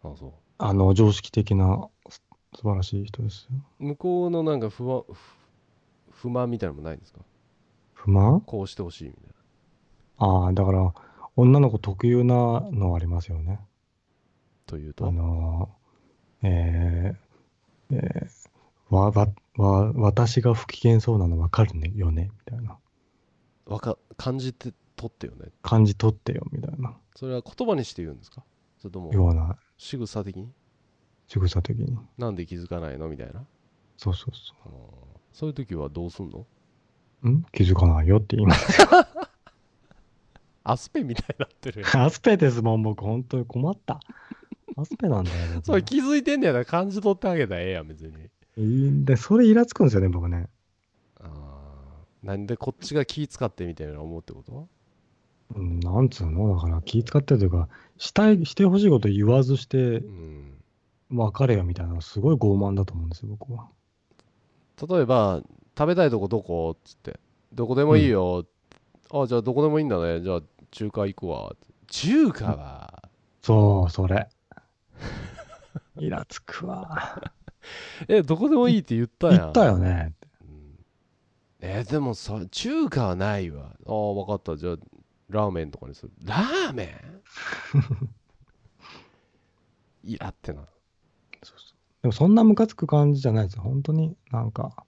Speaker 1: あそう
Speaker 2: あの、常識的なす素晴らしい人ですよ。
Speaker 1: 向こうのなんか不安不不満みたいなのもないんですか？
Speaker 2: 不満？
Speaker 1: こうしてほしいみたいな
Speaker 2: ああ、だから、女の子特有なのありますよね。
Speaker 1: というと？
Speaker 2: あのー、えー、えー、わ、わ、わ、私が不機嫌そうなの分かるねよねみたいな。
Speaker 1: わか感じて取ってよね。
Speaker 2: 感じ取ってよみたいな。
Speaker 1: それは言葉にして言うんですか？それとも
Speaker 2: ような
Speaker 1: 仕草的に？
Speaker 2: 仕草的に。
Speaker 1: なんで気づかないの？みたいな？
Speaker 2: そうそうそ
Speaker 1: あー。そういう時はどうすんの？
Speaker 2: う。ん？気づかないよって言います。[laughs]
Speaker 1: アスペみたいになってる。よ [laughs]
Speaker 2: アスペですもん、僕、本当に困った。アスペなんだよ、僕。
Speaker 1: それ気づいてんだよな感じ取ってあげたらええやん別に。
Speaker 2: いいんで、それイラつくんですよね、僕ね。
Speaker 1: あー。なんでこっちが気使ってみたいな思うってこと？
Speaker 2: うん、なんつうの？だから気使ってるというか、したい、してほしいこと言わずして
Speaker 1: う、ん。
Speaker 2: 別れよみたいなのすごい傲慢だと思うんですよ、僕は。
Speaker 1: 例えば食べたいとこどこ？っつって。どこでもいいよ、あじゃあどこでもいいんだね。じゃあ中華行くわ。中華は。
Speaker 2: そう、それ。[laughs] イラつくわ。[laughs]
Speaker 1: えどこでもいいって言ったやん。
Speaker 2: 言ったよね。
Speaker 1: うん。えでもさ中華はないわ。ああ分かった。じゃあラーメンとかにする。ラーメン？[laughs] イラってな。
Speaker 2: でもそんなムカつく感じじゃないです。よ。本当になんか、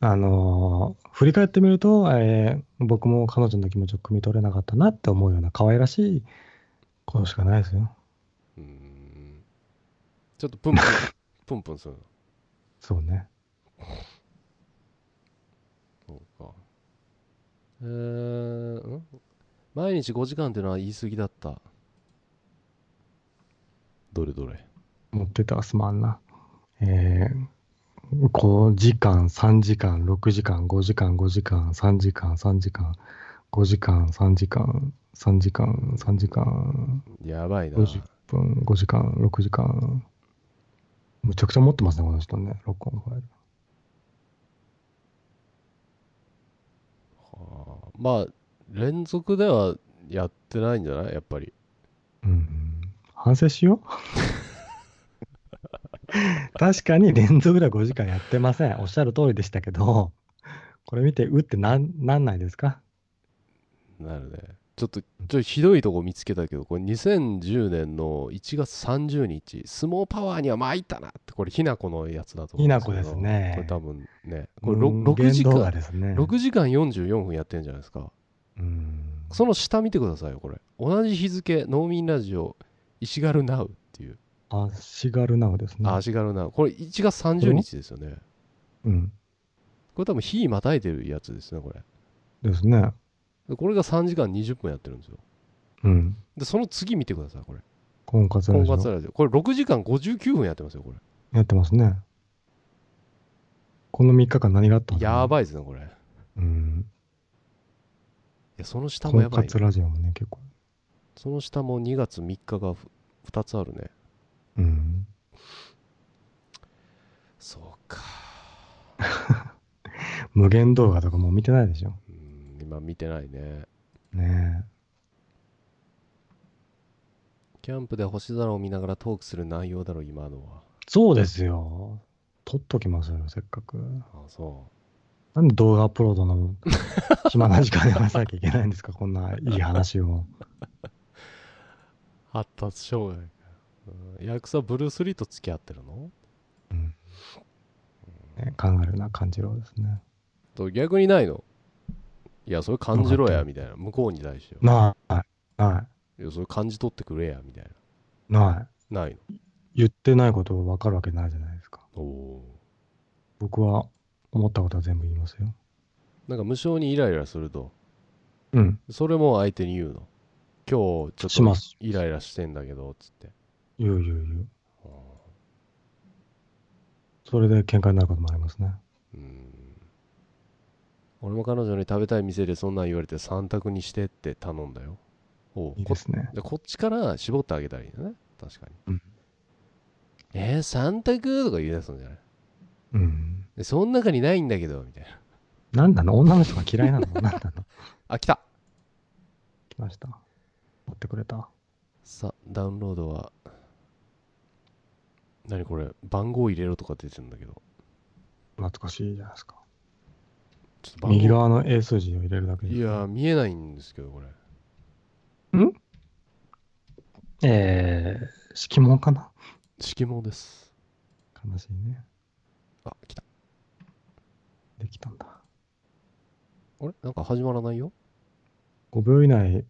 Speaker 2: あのー振り返ってみると、えー僕も彼女の気持ちを汲み取れなかったなって思うような可愛らしいことしかないですよ。
Speaker 1: うーん。ちょっとプンプン [laughs] プンプンするの。
Speaker 2: そうね。
Speaker 1: そうか。えー、ん？毎日5時間っていうのは言い過ぎだったどれどれ？
Speaker 2: 持ってたらすまんな。えー、5時間、3時間、6時間、5時間、5時間、3時間、3時間、5時間、3時間、3時間、3時間、
Speaker 1: やばいな
Speaker 2: 50分、5時間、6時間。むちゃくちゃ持ってますね、この人ね、録音ファイル。
Speaker 1: はあまあ連続ではやってないんじゃない？やっぱり。
Speaker 2: うん、反省しよう。[laughs] 確かに連続では5時間やってません。おっしゃる通りでしたけど、これ見て、うってなんなんないですか？
Speaker 1: なるね。ちょっとちょっとひどいとこ見つけたけどこれ2010年の1月30日相撲パワーには参ったなってこれひなこのやつだと思うんけど。
Speaker 2: ひなこですね。
Speaker 1: これ多分ねこれ
Speaker 2: うん
Speaker 1: 6, 時間
Speaker 2: ですね。
Speaker 1: 6時間44分やってんじゃないですか
Speaker 2: うん。
Speaker 1: その下見てくださいよこれ同じ日付農民ラジオ石軽ナウっていう、
Speaker 2: あ、シガルナウですね。
Speaker 1: あ石軽ナウこれ1月30日ですよね
Speaker 2: うん。
Speaker 1: これ多分日またいでるやつですねこれ
Speaker 2: ですね。
Speaker 1: でこれが3時間20分やってるんですよ
Speaker 2: うん。
Speaker 1: でその次見てくださいこれ
Speaker 2: 婚活ラジオ
Speaker 1: 婚活ラジオこれ6時間59分やってますよこれ
Speaker 2: やってますね。この3日間何があったん
Speaker 1: や
Speaker 2: い。
Speaker 1: ばいですねこれい
Speaker 2: うん。
Speaker 1: やその下もやばい
Speaker 2: 婚活ラジオもね、結構。
Speaker 1: その下も2月3日が2つあるね
Speaker 2: うん。
Speaker 1: そうか [laughs]
Speaker 2: 無限動画とかもう見てないでしょ。
Speaker 1: うん今見てないね
Speaker 2: ね
Speaker 1: キャンプで星空を見ながらトークする内容だろ今のは
Speaker 2: そうですよ。撮っときますよ、せっかく。
Speaker 1: あそ
Speaker 2: なんで動画アップロードの暇な時間で話さなきゃいけないんですか、こんないい話を。
Speaker 1: う発達障害か、うん、役者ブルース・リーと付き合ってるの？
Speaker 2: うん。ね、カンガルーな感じろですね。
Speaker 1: と逆にないの？いやそれ感じろやみたいな向こうに対しては
Speaker 2: ない。ない
Speaker 1: やそれ感じ取ってくれやみたい
Speaker 2: い。ない。
Speaker 1: なないの？
Speaker 2: 言ってないことを分かるわけないじゃないですか。
Speaker 1: おお
Speaker 2: 僕は思ったことは全部言いますよ。
Speaker 1: ーなんか無性にイライラすると
Speaker 2: うん。
Speaker 1: それも相手に言うの今日ちょっとイライラしてんだけどつって
Speaker 2: 言う言う言う。
Speaker 1: あー
Speaker 2: それで喧嘩になることもありますね。
Speaker 1: うん俺も彼女に食べたい店でそんなん言われて3択にしてって頼んだよおうこ
Speaker 2: いいですね。
Speaker 1: でこっちから絞ってあげたらいいんだね確かに、
Speaker 2: うん
Speaker 1: えー、3択？とか言い出すんじゃない？
Speaker 2: うん。
Speaker 1: でその中にないんだけどみたいな。
Speaker 2: なんなの？女の人が嫌いなの？[laughs] なんなの？
Speaker 1: あ来た。
Speaker 2: 来ました。持ってくれた。
Speaker 1: さダウンロードは何これ？番号入れろとか出てるんだけど。
Speaker 2: 懐かしいじゃないですか。
Speaker 1: ちょっと
Speaker 2: 右側の英数字を入れるだけで
Speaker 1: いやー見えないんですけどこれ。
Speaker 2: えー、色紋かな？
Speaker 1: 色毛です。
Speaker 2: 悲しいね。
Speaker 1: あ来た
Speaker 2: できたんだ。
Speaker 1: あれ？なんか始まらないよ
Speaker 2: ？5秒以内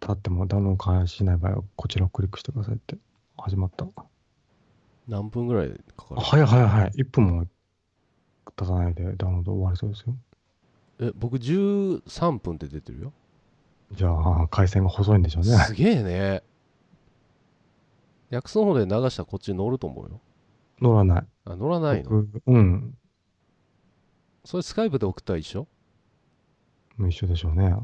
Speaker 2: 経ってもダウンロード開始しない場合はこちらをクリックしてくださいって。始まった。
Speaker 1: 何分ぐらいかかる？
Speaker 2: あ早い早い早い。1分も経たないでダウンロード終わりそうですよ。
Speaker 1: え僕13分って出てるよ
Speaker 2: じゃあ、回線が細いんでしょうね。
Speaker 1: すげえね薬草の方で流したらこっちに乗ると思うよ
Speaker 2: 乗らない。
Speaker 1: あ乗らないの？
Speaker 2: 僕うん。
Speaker 1: それスカイプで送ったら一緒？
Speaker 2: 一緒でしょうね。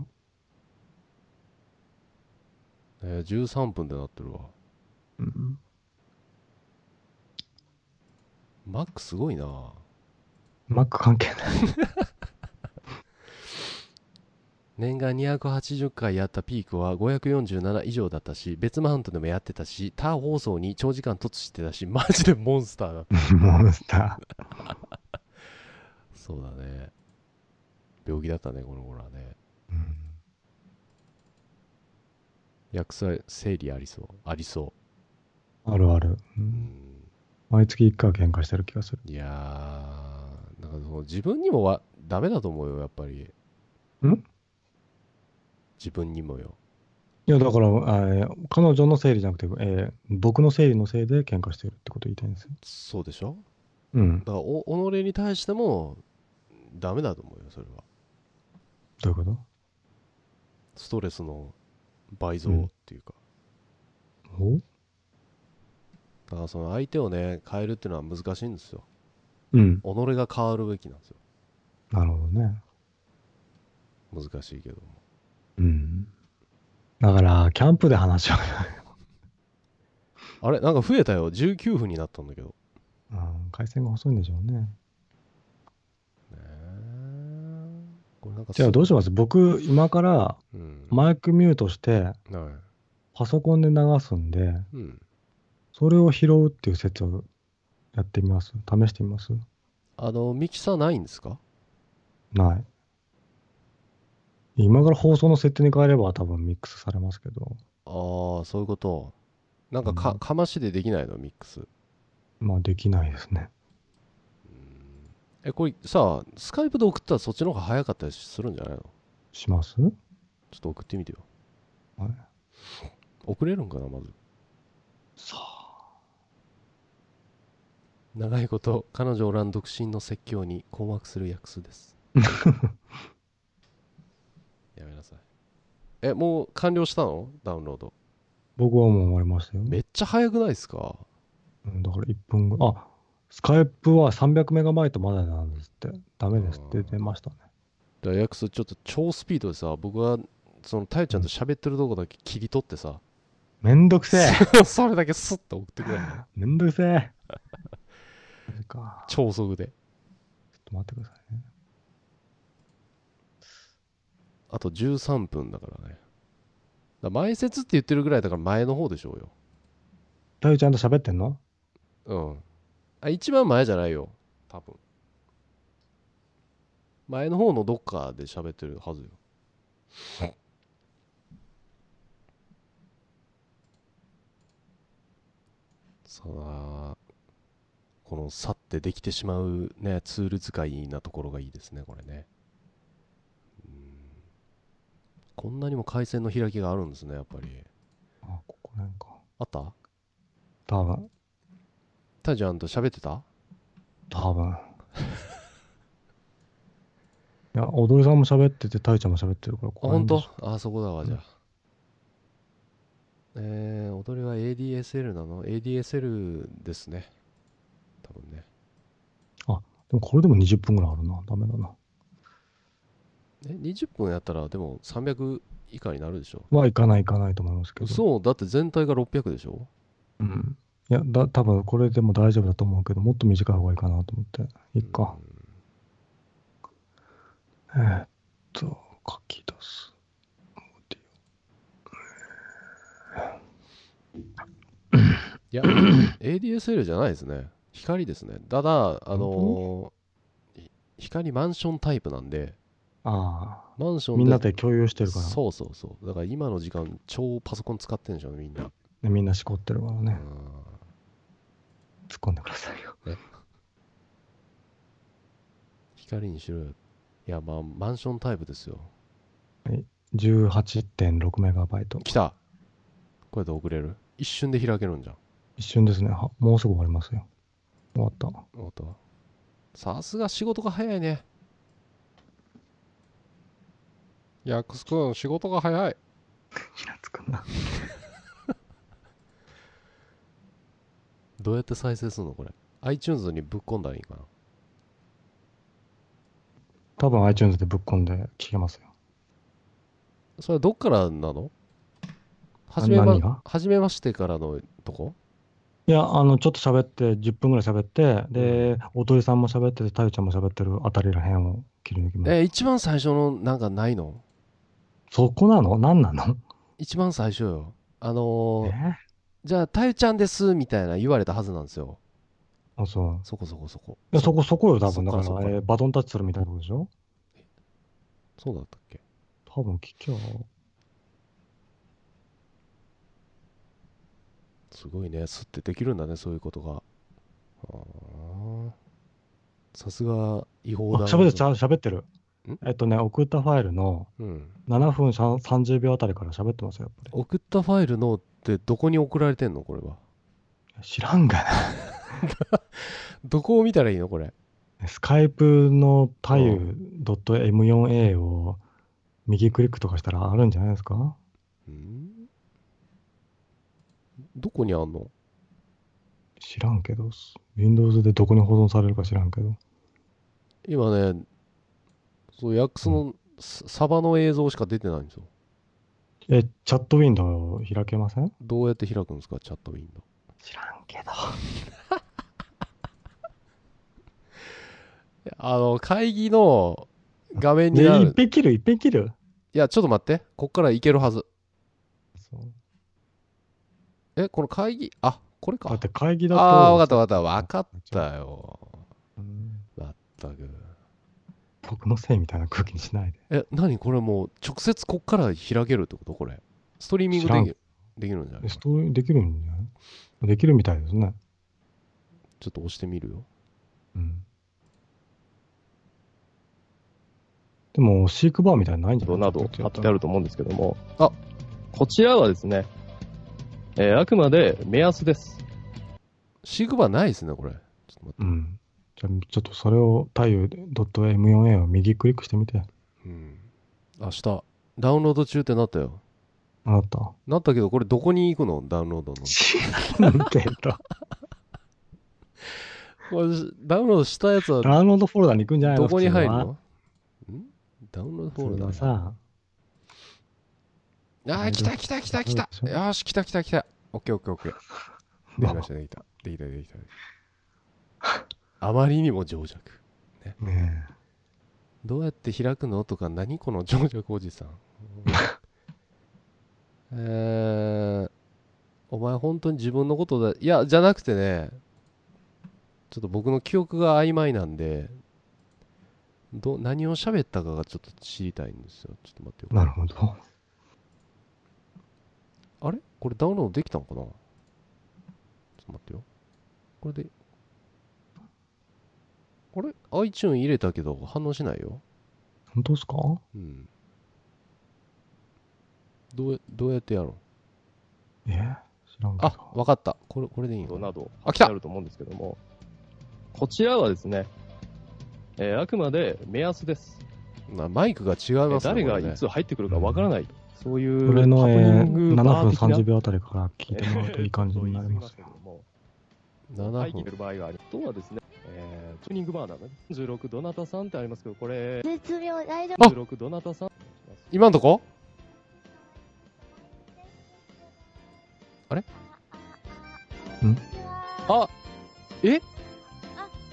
Speaker 1: えー、13分ってなってるわ
Speaker 2: うん。
Speaker 1: マックすごいな
Speaker 2: マック関係ない。[laughs]
Speaker 1: 年間280回やったピークは547以上だったし別マウントでもやってたし他放送に長時間突してたしマジでモンスターだ [laughs]
Speaker 2: モンスタ
Speaker 1: そうだね病気だったねこの頃はね
Speaker 2: ー。うん
Speaker 1: 薬剤生理ありそうありそ
Speaker 2: あるある。う
Speaker 1: う、うんん、
Speaker 2: 毎月1回は喧嘩してる気がする。
Speaker 1: いやーなんかその自分にもはダメだと思うよやっぱり
Speaker 2: ん？
Speaker 1: 自分にもよ
Speaker 2: いや、だから、えー彼女の生理じゃなくて、えー僕の生理のせいで喧嘩してるってこと言いたいんですよ。
Speaker 1: そうでしょ？
Speaker 2: うん。
Speaker 1: だからお己に対してもダメだと思うよそれは。
Speaker 2: どういうこと？
Speaker 1: ストレスの倍増っていうか、
Speaker 2: お？
Speaker 1: だからその相手をね変えるっていうのは難しいんですよ。
Speaker 2: うん。
Speaker 1: 己が変わるべきなんですよ。
Speaker 2: なるほどね。
Speaker 1: 難しいけども。
Speaker 2: うん。だから、キャンプで話し合うよ。
Speaker 1: あれ？なんか増えたよ。19分になったんだけど。
Speaker 2: うん回線が細いんでしょうね。
Speaker 1: ねえこれなんか
Speaker 2: じゃあどうします？僕、今から
Speaker 1: うん。
Speaker 2: マイクミュートして、
Speaker 1: はい。
Speaker 2: パソコンで流すんで、
Speaker 1: うん。
Speaker 2: それを拾うっていう説をやってみます。試してみます？
Speaker 1: あのミキサーないんですか？
Speaker 2: ない。今から放送の設定に変えれば多分ミックスされますけど、
Speaker 1: ああそういうこと。なんかか,、
Speaker 2: うん。
Speaker 1: かましでできないの？ミックス。
Speaker 2: まあできないですね。
Speaker 1: えこれさスカイプで送ったらそっちの方が早かったりするんじゃないの？
Speaker 2: します？
Speaker 1: ちょっと送ってみてよ。
Speaker 2: はい
Speaker 1: 送れるんかなまず。
Speaker 2: さあ。
Speaker 1: 長いこと彼女おらん独身の説教に困惑するヤクスです。[laughs] やめなさい。えもう完了したの？ダウンロード。
Speaker 2: 僕はもう終わりましたよ。
Speaker 1: めっちゃ早くないですか？
Speaker 2: うんだから1分後。あ、スカイプは300メガバイトまでなんですって。ダメですって。出ましたね。
Speaker 1: だからヤクスちょっと超スピードでさ僕がそのタイちゃんと喋ってるとこだけ切り取ってさ、
Speaker 2: めんどくせえ。[laughs]
Speaker 1: それだけスッと送ってくれ [laughs]
Speaker 2: めんどくせえ。マジか。ちょ
Speaker 1: 超速で。
Speaker 2: っと待ってくださいね。
Speaker 1: あと13分だからね。だ前説って言ってるぐらいだから前の方でしょうよ。
Speaker 2: タイちゃんと喋ってんの？
Speaker 1: うんあ一番前じゃないよ。多分。前の方のどっかで喋ってるはずよ。[laughs] さあこの去ってできてしまうねツール使いなところがいいですねこれね。うん。こんなにも回線の開きがあるんですねやっぱり。
Speaker 2: あ、ここなんか。
Speaker 1: あった？
Speaker 2: 多分、
Speaker 1: タイちゃんと喋ってた？
Speaker 2: 多分。[laughs] いや、踊りさんも喋ってて、タイちゃんも喋ってるから、
Speaker 1: あ、本当？あ、そこだわ、じゃあ。えー、踊りは ADSL なの ?ADSL ですね。多分ね。
Speaker 2: でもこれでも20分ぐらいあるな。ダメだな。
Speaker 1: え、20分やったら、でも300以下になるでしょ？
Speaker 2: まあ、いかないいかないと思いますけど。
Speaker 1: そう、だって全体が600でしょ？
Speaker 2: うん。いや、だ、多分これでも大丈夫だと思うけど、もっと短い方がいいかなと思って。いいか。えーっと、書き出す。
Speaker 1: いや、ADSL じゃないですね。光ですね。ただ、あのーい光マンションタイプなんで、
Speaker 2: ああ、
Speaker 1: マンション
Speaker 2: みんなで共有してるから。
Speaker 1: そうそうそう。だから今の時間、超パソコン使ってるんでしょうね、みんな。
Speaker 2: ねみんなしこってるからね。
Speaker 1: うん
Speaker 2: 突っ込んでくださいよ。
Speaker 1: 光にしろよ。いや、まあ、マンションタイプですよ。
Speaker 2: 18.6メガバイト。
Speaker 1: 来たこうやって送れる？一瞬で開けるんじゃん。
Speaker 2: 一瞬ですね。はもうすぐ終わりますよ。終わった。
Speaker 1: おっとさすが仕事が早いね。ヤックス君、仕事が早い。[laughs]
Speaker 2: ひらつくな。
Speaker 1: どうやって再生するのこれ？iTunes にぶっ込んだらいいかな？
Speaker 2: 多分 iTunes でぶっ込んで聞けますよ。
Speaker 1: それはどっからなの？はじめま
Speaker 2: 何が
Speaker 1: はじめましてからのとこ？
Speaker 2: いや、あの、ちょっと喋って、10分ぐらい喋って、で、おとりさんも喋ってて、たゆちゃんも喋ってるあたりらへんを切り抜きます。
Speaker 1: え、一番最初のなんかないの？
Speaker 2: そこなの？何なの？
Speaker 1: 一番最初よ。あのー
Speaker 2: え？
Speaker 1: じゃあ、たゆちゃんです、みたいな言われたはずなんですよ。
Speaker 2: あ、そう。
Speaker 1: そこそこそこ。
Speaker 2: いや、そこ、そこよ、多分。だか、
Speaker 1: そっからそっから
Speaker 2: えーバトンタッチするみたいなことでしょ？
Speaker 1: そうだったっけ？
Speaker 2: 多分聞きゃ。
Speaker 1: すごいね。すってできるんだね、そういうことが。あーさすが違法
Speaker 2: あ
Speaker 1: だ。
Speaker 2: 喋ってちゃう、喋ってる
Speaker 1: ん？
Speaker 2: えっとね、送ったファイルの
Speaker 1: うん。
Speaker 2: 7分さん30秒あたりから喋ってますよ、やっぱ
Speaker 1: 送ったファイルのってどこに送られてんの？これは。
Speaker 2: り。知らんが [laughs]
Speaker 1: どこを見たらいいの？これ。
Speaker 2: な。スカイプのタユ .m4a を右クリックとかしたらあるんじゃないですか？
Speaker 1: んどこにあんの？
Speaker 2: 知らんけど、Windows でどこに保存されるか知らんけど。
Speaker 1: 今ね、そう、ヤックスのササバの映像しか出てないんですよ。
Speaker 2: え、チャットウィンドウ開けません？
Speaker 1: どうやって開くんですか、チャットウィンドウ。
Speaker 2: 知らんけど。[laughs]
Speaker 1: あの、会議の画面に
Speaker 2: ね、
Speaker 1: ないる。
Speaker 2: っぺん切る、いっぺん切る。
Speaker 1: いや、ちょっと待って。こっからいけるはず。え、この会議、あ、これか。
Speaker 2: だって会議だと。
Speaker 1: ああー、わかったわかった。わかったよ。
Speaker 2: うん
Speaker 1: まったく。
Speaker 2: 僕のせいみたいな空気にしないで。
Speaker 1: え、何？これもう、直接こっから開けるってこと？これ。ストリーミングでき
Speaker 2: 知
Speaker 1: るできるんじゃない？
Speaker 2: ストーリーできるんじゃない？できるみたいですね。
Speaker 1: ちょっと押してみるよ。
Speaker 2: うん。でも、飼育バーみたいなのないんじゃない？
Speaker 6: など貼ってあると思うんですけども、
Speaker 1: あ
Speaker 6: こちらはですね、えーあくまで目安です。
Speaker 1: シークバーないですね、これ。ちょっと待って。
Speaker 2: うん。じゃあ、ちょっとそれを、太陽 .m4a を右クリックしてみて。
Speaker 1: うん。明日、ダウンロード中ってなったよ。
Speaker 2: あなた。
Speaker 1: なったけど、これどこに行くの？ダウンロードの。
Speaker 2: 知らんけど。[laughs]
Speaker 1: これダウンロードしたやつは
Speaker 2: ダウンロードフォルダに行くんじゃないの？
Speaker 1: どこに入るの？ん？ダウンロードフォルダ？
Speaker 2: はさ、
Speaker 1: あー、来た来た来た来た。よーし、来た来た来た。オッケーオッケーオッケー。できました、できた。できた、できた。あまりにも情弱。
Speaker 2: ね
Speaker 1: どうやって開くの？とか、何この情弱おじさん。[laughs] えー、お前本当に自分のことだ。いや、じゃなくてね、ちょっと僕の記憶が曖昧なんで、ど何を喋ったかがちょっと知りたいんですよ。ちょっと待って。
Speaker 2: なるほど。
Speaker 1: あれ？これダウンロードできたのかな？ちょっと待ってよ。これで。あれ ?iTune 入れたけど反応しないよ。
Speaker 2: 本当ですか？
Speaker 1: うん。どうや、どうやってやろう？
Speaker 2: え？知らんけ
Speaker 1: あ
Speaker 2: ど。、
Speaker 1: わかった。これ、これでいいの？
Speaker 6: など
Speaker 1: あ来た
Speaker 6: あると思うんですけども、こちらはですね、えーあくまで目安です。
Speaker 1: まマイクが違い
Speaker 6: えー
Speaker 1: ますね。
Speaker 6: 誰が
Speaker 1: これね
Speaker 6: いつ入ってくるかわからない、そういう
Speaker 2: これの、え
Speaker 6: ハプニ
Speaker 2: ー
Speaker 6: ング
Speaker 2: 7分
Speaker 6: バー的な
Speaker 2: 30秒あたりから聞いてもらうといい感じになりますよ。
Speaker 1: 7
Speaker 6: 会議
Speaker 1: 分
Speaker 6: する場合があり、あとはですね、えー、チューニングバーなのね、16どなたさんってありますけど、これ、
Speaker 3: 絶妙。大丈
Speaker 1: あ
Speaker 6: 16どなたさん。
Speaker 1: 今んとこ？
Speaker 6: あ、え？
Speaker 3: あ、す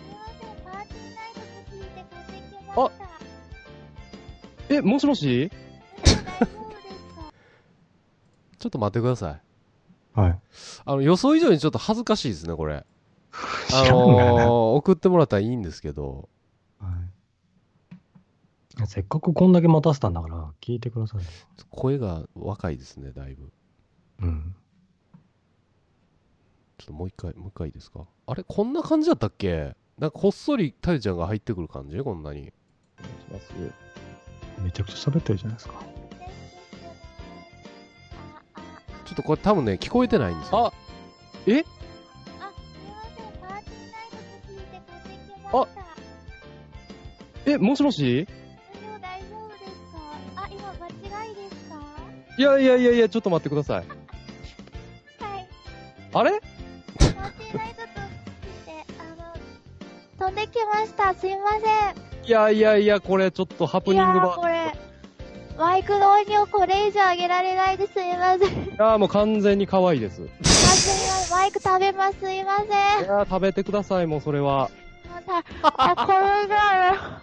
Speaker 3: みません、パーティーナイトと聞いて買ってきました。
Speaker 6: え、もしもし？[laughs]
Speaker 1: ちょっと待ってください。
Speaker 2: はい。
Speaker 1: あの、予想以上にちょっと恥ずかしいですね、これ。あ [laughs]
Speaker 2: 知らんがな。
Speaker 1: のー、送ってもらったらいいんですけど、
Speaker 2: はい、せっかくこんだけ待たせたんだから、聞いてくださいよ。
Speaker 1: 声が若いですね、だいぶ。
Speaker 2: うん。
Speaker 1: ちょっともう一回、もう一回いいですか？あれこんな感じだったっけ？なんかこっそりタユちゃんが入ってくる感じ？こんなに。
Speaker 6: します
Speaker 2: めちゃくちゃ喋ってるじゃないですか。
Speaker 1: ちょっとこれ多分ね、聞こえてないんですよ。
Speaker 6: あえ？
Speaker 3: ってきました。
Speaker 6: え、もしもし？
Speaker 3: 大丈夫ですかあ、今間違いですか
Speaker 6: いやいやいやいや、ちょっと待ってください。
Speaker 3: はい。
Speaker 6: あれ？
Speaker 3: パーティーナイトと聞いて、あの、飛んできました。すいません。
Speaker 6: いやいやいや、これちょっとハプニング
Speaker 3: いやー
Speaker 6: バ
Speaker 3: これ、マイクの音量これ以上上げられないです。すみません。
Speaker 6: ー。いやーもう完全に可愛いです。
Speaker 3: あ、す
Speaker 7: すいません。マイク食べます。すいません。
Speaker 6: いやー食べてください、もうそれは。
Speaker 7: あ、これだ。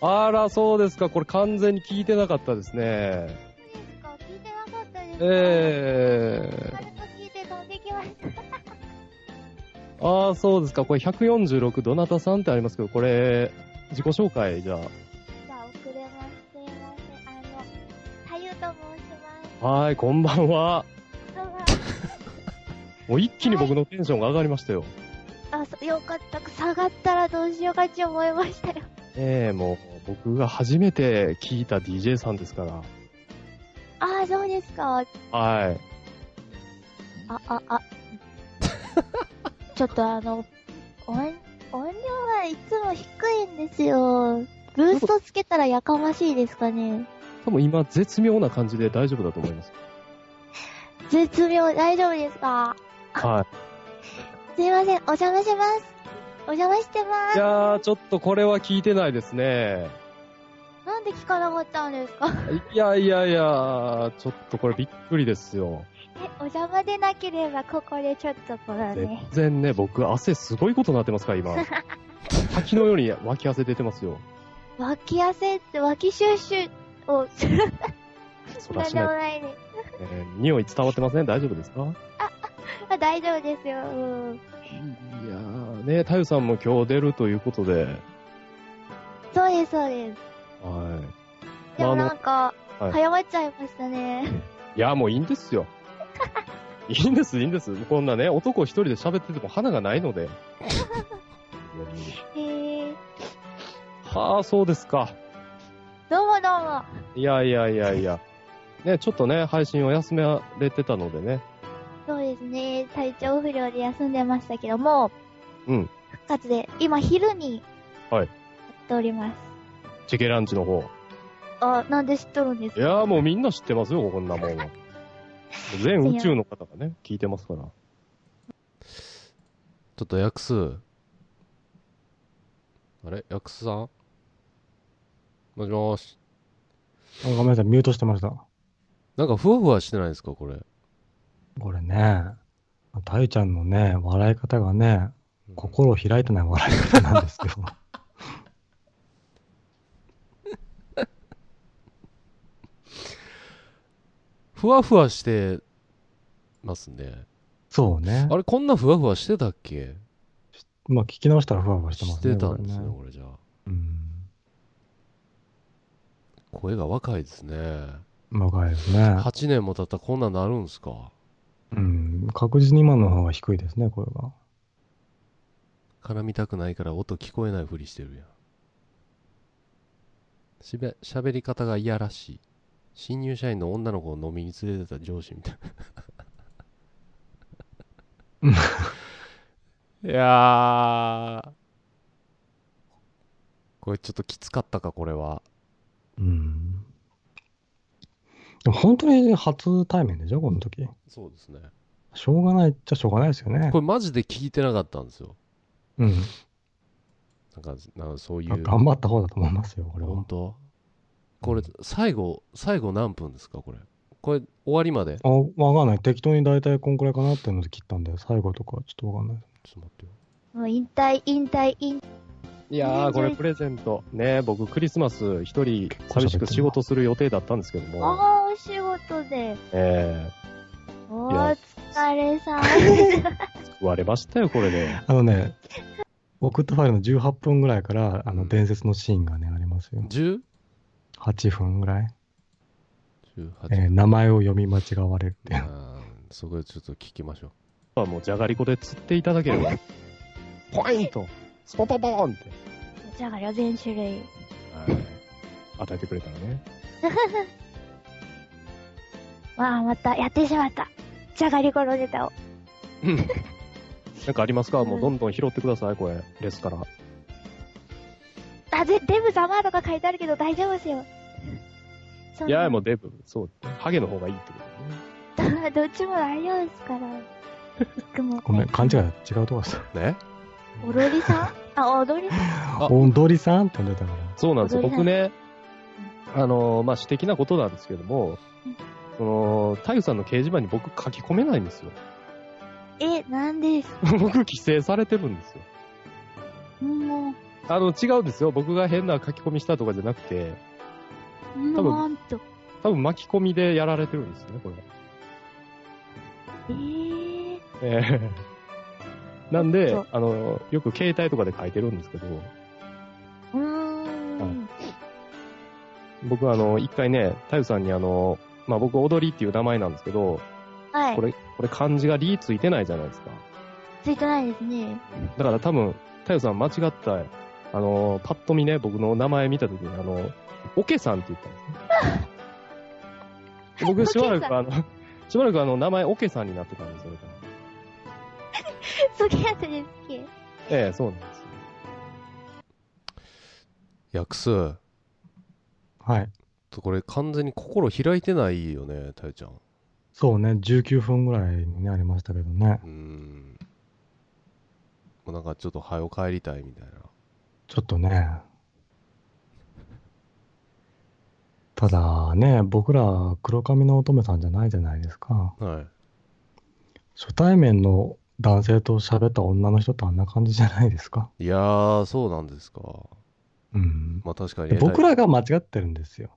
Speaker 6: あら、そうですか。これ完全に聞いてなかったですね。
Speaker 7: ですか聞いてなかったですか
Speaker 6: え
Speaker 7: 軽く聞いて飛んできました。
Speaker 6: ー。ああ、そうですか。これ146どなたさんってありますけど、これ、自己紹介じゃ
Speaker 7: じゃあ、遅れます。すいません。あの、たゆと申します。
Speaker 6: あ。はーい、こんばんは。
Speaker 7: も
Speaker 6: もう一気に僕のテンションが上がりましたよ。
Speaker 7: あ、そよかった。下がったらどうしようかって思いましたよ。[laughs]
Speaker 6: ええもう僕が初めて聞いた DJ さんですから。
Speaker 7: ああ、そうですか。
Speaker 6: はい。
Speaker 7: あ、あ、あ。[laughs] ちょっとあの、音、音量はいつも低いんですよ。ブーストつけたらやかましいですかね。
Speaker 6: 多分今絶妙な感じで大丈夫だと思います。
Speaker 7: 絶妙、大丈夫ですか？
Speaker 6: はい。
Speaker 7: すいません、お邪魔します。お邪魔してます。
Speaker 6: いやー、ちょっとこれは聞いてないですね。
Speaker 7: なんで聞かなかったんですか？
Speaker 6: いやいやいや、ちょっとこれびっくりですよ。
Speaker 7: え、お邪魔でなければここでちょっとこの
Speaker 6: 全
Speaker 7: ね。
Speaker 6: 然ね、僕汗すごいことになってますから、今。[laughs] 滝のように脇汗出てますよ。
Speaker 7: 脇汗って脇シュッシュをする。
Speaker 6: そらしない。
Speaker 7: でもないね。
Speaker 6: えー匂い伝わってますね大丈夫ですか？
Speaker 7: あ大丈夫ですよ。うん。
Speaker 6: いやー、ね、太陽さんも今日出るということで、
Speaker 7: そうです、そうです。
Speaker 6: はい。
Speaker 7: でもなんか、
Speaker 6: はい
Speaker 7: 早まっちゃいましたね。
Speaker 6: いや、もういいんですよ。[laughs] いいんです、いいんです。こんなね、男一人で喋ってても花がないので。[laughs]
Speaker 7: へー。
Speaker 6: はあ、そうですか。
Speaker 7: どうもどうも。
Speaker 6: いやいやいやいや。ね、ちょっとね、配信を休められてたのでね。
Speaker 7: 体調不良で休んでましたけども、
Speaker 6: うん。
Speaker 7: 復活で、今昼に、
Speaker 6: はい
Speaker 7: やっております。
Speaker 6: チェケランチの方。
Speaker 7: あ、なんで知っとるんですか？
Speaker 6: いやーもうみんな知ってますよ、こんなもんは。[laughs] 全宇宙の方がね、聞いてますから。
Speaker 1: ちょっとヤクス。あれ？ヤクスさん？もしもーし。
Speaker 2: あごめんなさい、ミュートしてました。
Speaker 1: なんかふわふわしてないですかこれ？
Speaker 2: これね、たゆちゃんのね、笑い方がね、心を開いてない笑い方なんですよ。[laughs]
Speaker 1: ふわふわしてますね。
Speaker 2: そうね。
Speaker 1: あれこんなふわふわしてたっけ？
Speaker 2: まあ、聞き直したらふわふわしてま
Speaker 1: し
Speaker 2: すね。
Speaker 1: てたんですね、
Speaker 2: こ
Speaker 1: これじゃあ。
Speaker 2: れね
Speaker 1: 声が若いですね。
Speaker 2: うん。若いですね。
Speaker 1: 8年も経ったらこんなんなるんすか？
Speaker 2: うん。確実に今の方が低いですね、声が。
Speaker 1: 絡みたくないから音聞こえないふりしてるやん。しべ、喋り方がいやらしい。新入社員の女の子を飲みに連れてた上司みたいな。[laughs] いやー。これちょっときつかったか、これは。
Speaker 2: うん。でも本当に初対面でしょ、この時。
Speaker 1: そうですね。
Speaker 2: しょうがないっちゃしょうがないですよね
Speaker 1: こ。れマジで聞いてなかったんですよ。
Speaker 2: うん。
Speaker 1: なんか、なんかそういう。
Speaker 2: あ頑張った方だと思いますよ、これは
Speaker 1: 本。当？これ、最後、最後何分ですか、これ？これ、終わりまで？
Speaker 2: あ、わかんない。適当に大体こんくらいかなっていうので切ったんで、最後とかちょっとわかんない。
Speaker 1: ちょっと待ってよ。
Speaker 7: もう引退、引退、引退。
Speaker 6: いやー、これプレゼント。ね、僕クリスマス一人寂しく仕事する予定だったんですけども。
Speaker 7: ああ、お仕事で。
Speaker 6: え
Speaker 7: お
Speaker 6: いや
Speaker 7: 疲れさん。
Speaker 6: ー、[laughs] 救われましたよ、これで。
Speaker 2: あのね、送ったファイルの18分ぐらいから、あの、伝説のシーンがね、ありますよ。
Speaker 1: 10?
Speaker 2: 8分ぐらい。
Speaker 1: 18、
Speaker 2: えー名前を読み間違われるっていう。
Speaker 1: そこでちょっと聞きましょ [laughs]
Speaker 6: はもうじゃがりこで釣っていただければ。ポイントスポポポーンって。
Speaker 7: じゃがりょ全種類。
Speaker 6: はい。与えてくれたらね。[laughs]
Speaker 7: わあ、また、やってしまった。じゃがりこのネタを。
Speaker 6: うん。なんかありますか？もうどんどん拾ってください、これ。レスから。
Speaker 7: あ、ぜ、デブざまとか書いてあるけど大丈夫ですよ。
Speaker 6: い
Speaker 7: な
Speaker 6: やもうデブ、そう。ハゲの方がいいってことね。[laughs]
Speaker 7: どっちも大丈夫ですから。[laughs]
Speaker 2: ごめん、勘違いだ。違うとこです。
Speaker 1: う。ね？
Speaker 7: 踊りさん？あ、踊りさん？
Speaker 1: あ
Speaker 2: 踊りさんって呼んでたから。
Speaker 6: そうなんですよ。
Speaker 7: 踊り
Speaker 6: 僕ね、あのーまあ、私的なことなんですけども、その、太陽さんの掲示板に僕書き込めないんですよ。
Speaker 7: え、なんです。[laughs]
Speaker 6: 僕規制されてるんですよ。
Speaker 7: も
Speaker 6: あの、違うんですよ。僕が変な書き込みしたとかじゃなくて、
Speaker 7: う、
Speaker 6: 多分
Speaker 7: なんと。
Speaker 6: 多分巻き込みでやられてるんですよね、これ。
Speaker 7: えー、
Speaker 6: ええなんであの、よく携帯とかで書いてるんですけど、
Speaker 7: うーん。
Speaker 6: 僕あの、一回ね、太陽さんにあの、まあ僕踊りっていう名前なんですけど、
Speaker 7: はい
Speaker 6: こ。れ、これ漢字がリついてないじゃないですか。
Speaker 7: ついてないですね。
Speaker 6: だから多分、太陽さん間違った、あの、パッと見ね、僕の名前見たときに、あの、オケさんって言ったんですね。[laughs] 僕しばらくあの、しばらくあの、名前オケさんになってたんですよ、それから [laughs]
Speaker 7: そういうやつです
Speaker 6: ええ、そうなんですよ。
Speaker 1: ヤクス。
Speaker 2: はい。
Speaker 1: これ完全に心開いてないよね、たよちゃん。
Speaker 2: そうね、19分ぐらいになりましたけどね
Speaker 1: う。ーん。もうなんかちょっと早く帰りたいみたい
Speaker 2: ちょっとね。ただね、僕ら黒髪の乙女さんじゃないじゃないですか。
Speaker 1: な。はい。
Speaker 2: 初対面の男性と喋った女の人ってあんな感じじゃないですか？
Speaker 1: いやー、そうなんですか。
Speaker 2: うん。
Speaker 1: まあ確かに
Speaker 2: 僕らが間違ってるんですよ。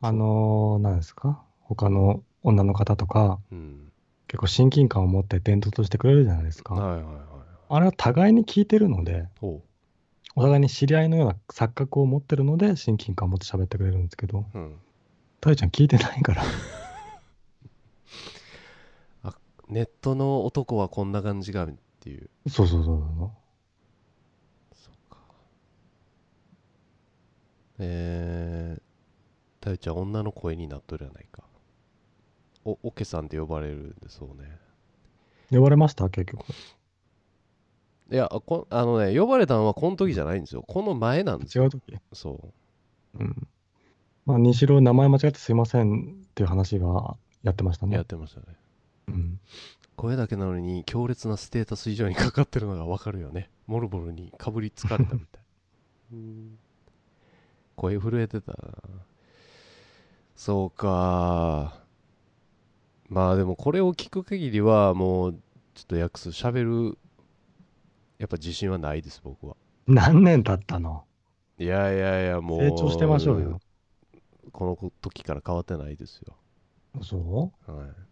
Speaker 2: あのー、なんですか？他の女の方とか、
Speaker 1: うん。
Speaker 2: 結構親近感を持って伝統してくれるじゃないですか。
Speaker 1: はいはいはい。
Speaker 2: あれは互いに聞いてるので、
Speaker 1: ほ
Speaker 2: お互いに知り合いのような錯覚を持ってるので、親近感を持って喋ってくれるんですけど、
Speaker 1: う。うん。
Speaker 2: タイちゃん聞いてないから。[laughs]
Speaker 1: ネットの男はこんな感じがっていう。
Speaker 2: そうそうそうそ
Speaker 1: そうか。えー、たよちゃん女の声になっとるやないか。お、オケさんって呼ばれるんでそうね。
Speaker 2: う。呼ばれました？結局。
Speaker 1: いや、こあのね、呼ばれたのはこの時じゃないんですよ。この前なんですよ。
Speaker 2: 違う時？
Speaker 1: そ
Speaker 2: うん。まあ、にしろ名前間違ってすいませんっていう話はやってました
Speaker 1: う。やっ
Speaker 2: ね。
Speaker 1: てましたね。
Speaker 2: うん。
Speaker 1: 声だけなのに強烈なステータス以上にかかってるのがわかるよね。モルボルにかぶりつかれたみたい。[laughs] うん声震えてたな。そうか。まあでもこれを聞く限りはもうちょっと訳す喋るやっぱ自信はないです僕は。
Speaker 2: 何年経ったの？
Speaker 1: いやいやいやもう
Speaker 2: 成長してましょうよ。
Speaker 1: この時から変わってないですよ。
Speaker 2: そ
Speaker 1: はい。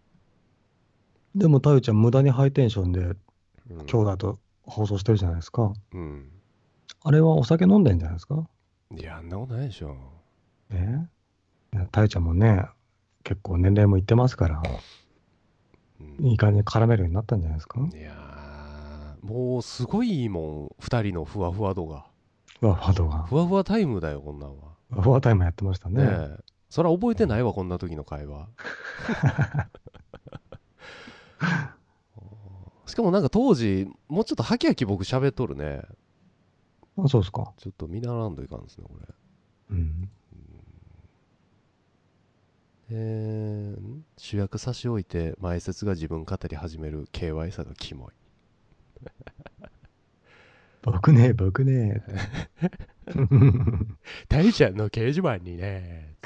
Speaker 2: うでも、タユちゃん無駄にハイテンションで
Speaker 1: うん
Speaker 2: 今日だと放送してるじゃないですか。
Speaker 1: うん。
Speaker 2: あれはお酒飲んでんじゃないですか？
Speaker 1: いや、あんなことないでしょ。
Speaker 2: え？いやタユちゃんもね、結構年齢もいってますから、
Speaker 1: うん
Speaker 2: いい感じに絡めるようになったんじゃないですか？
Speaker 1: いやーもうすごいいいもん、二人のふわふわ度が。
Speaker 2: ふわふわとが。
Speaker 1: ふわふわタイムだよ、こんなんは。
Speaker 2: ふわふわタイムやってましたね。
Speaker 1: ねえ。それは覚えてないわ、こんな時の会話。[laughs] [laughs] しかもなんか当時、もうちょっとハキハキ僕喋っとるね。
Speaker 2: あ、そうですか。
Speaker 1: ちょっと見習わんといかんですね、これ。
Speaker 2: うん。
Speaker 1: えー、ん？主役差し置いて前説が自分語り始める KY さがキモい。[laughs]
Speaker 2: 僕ね、僕ね。
Speaker 1: タイちゃんの掲示板にね、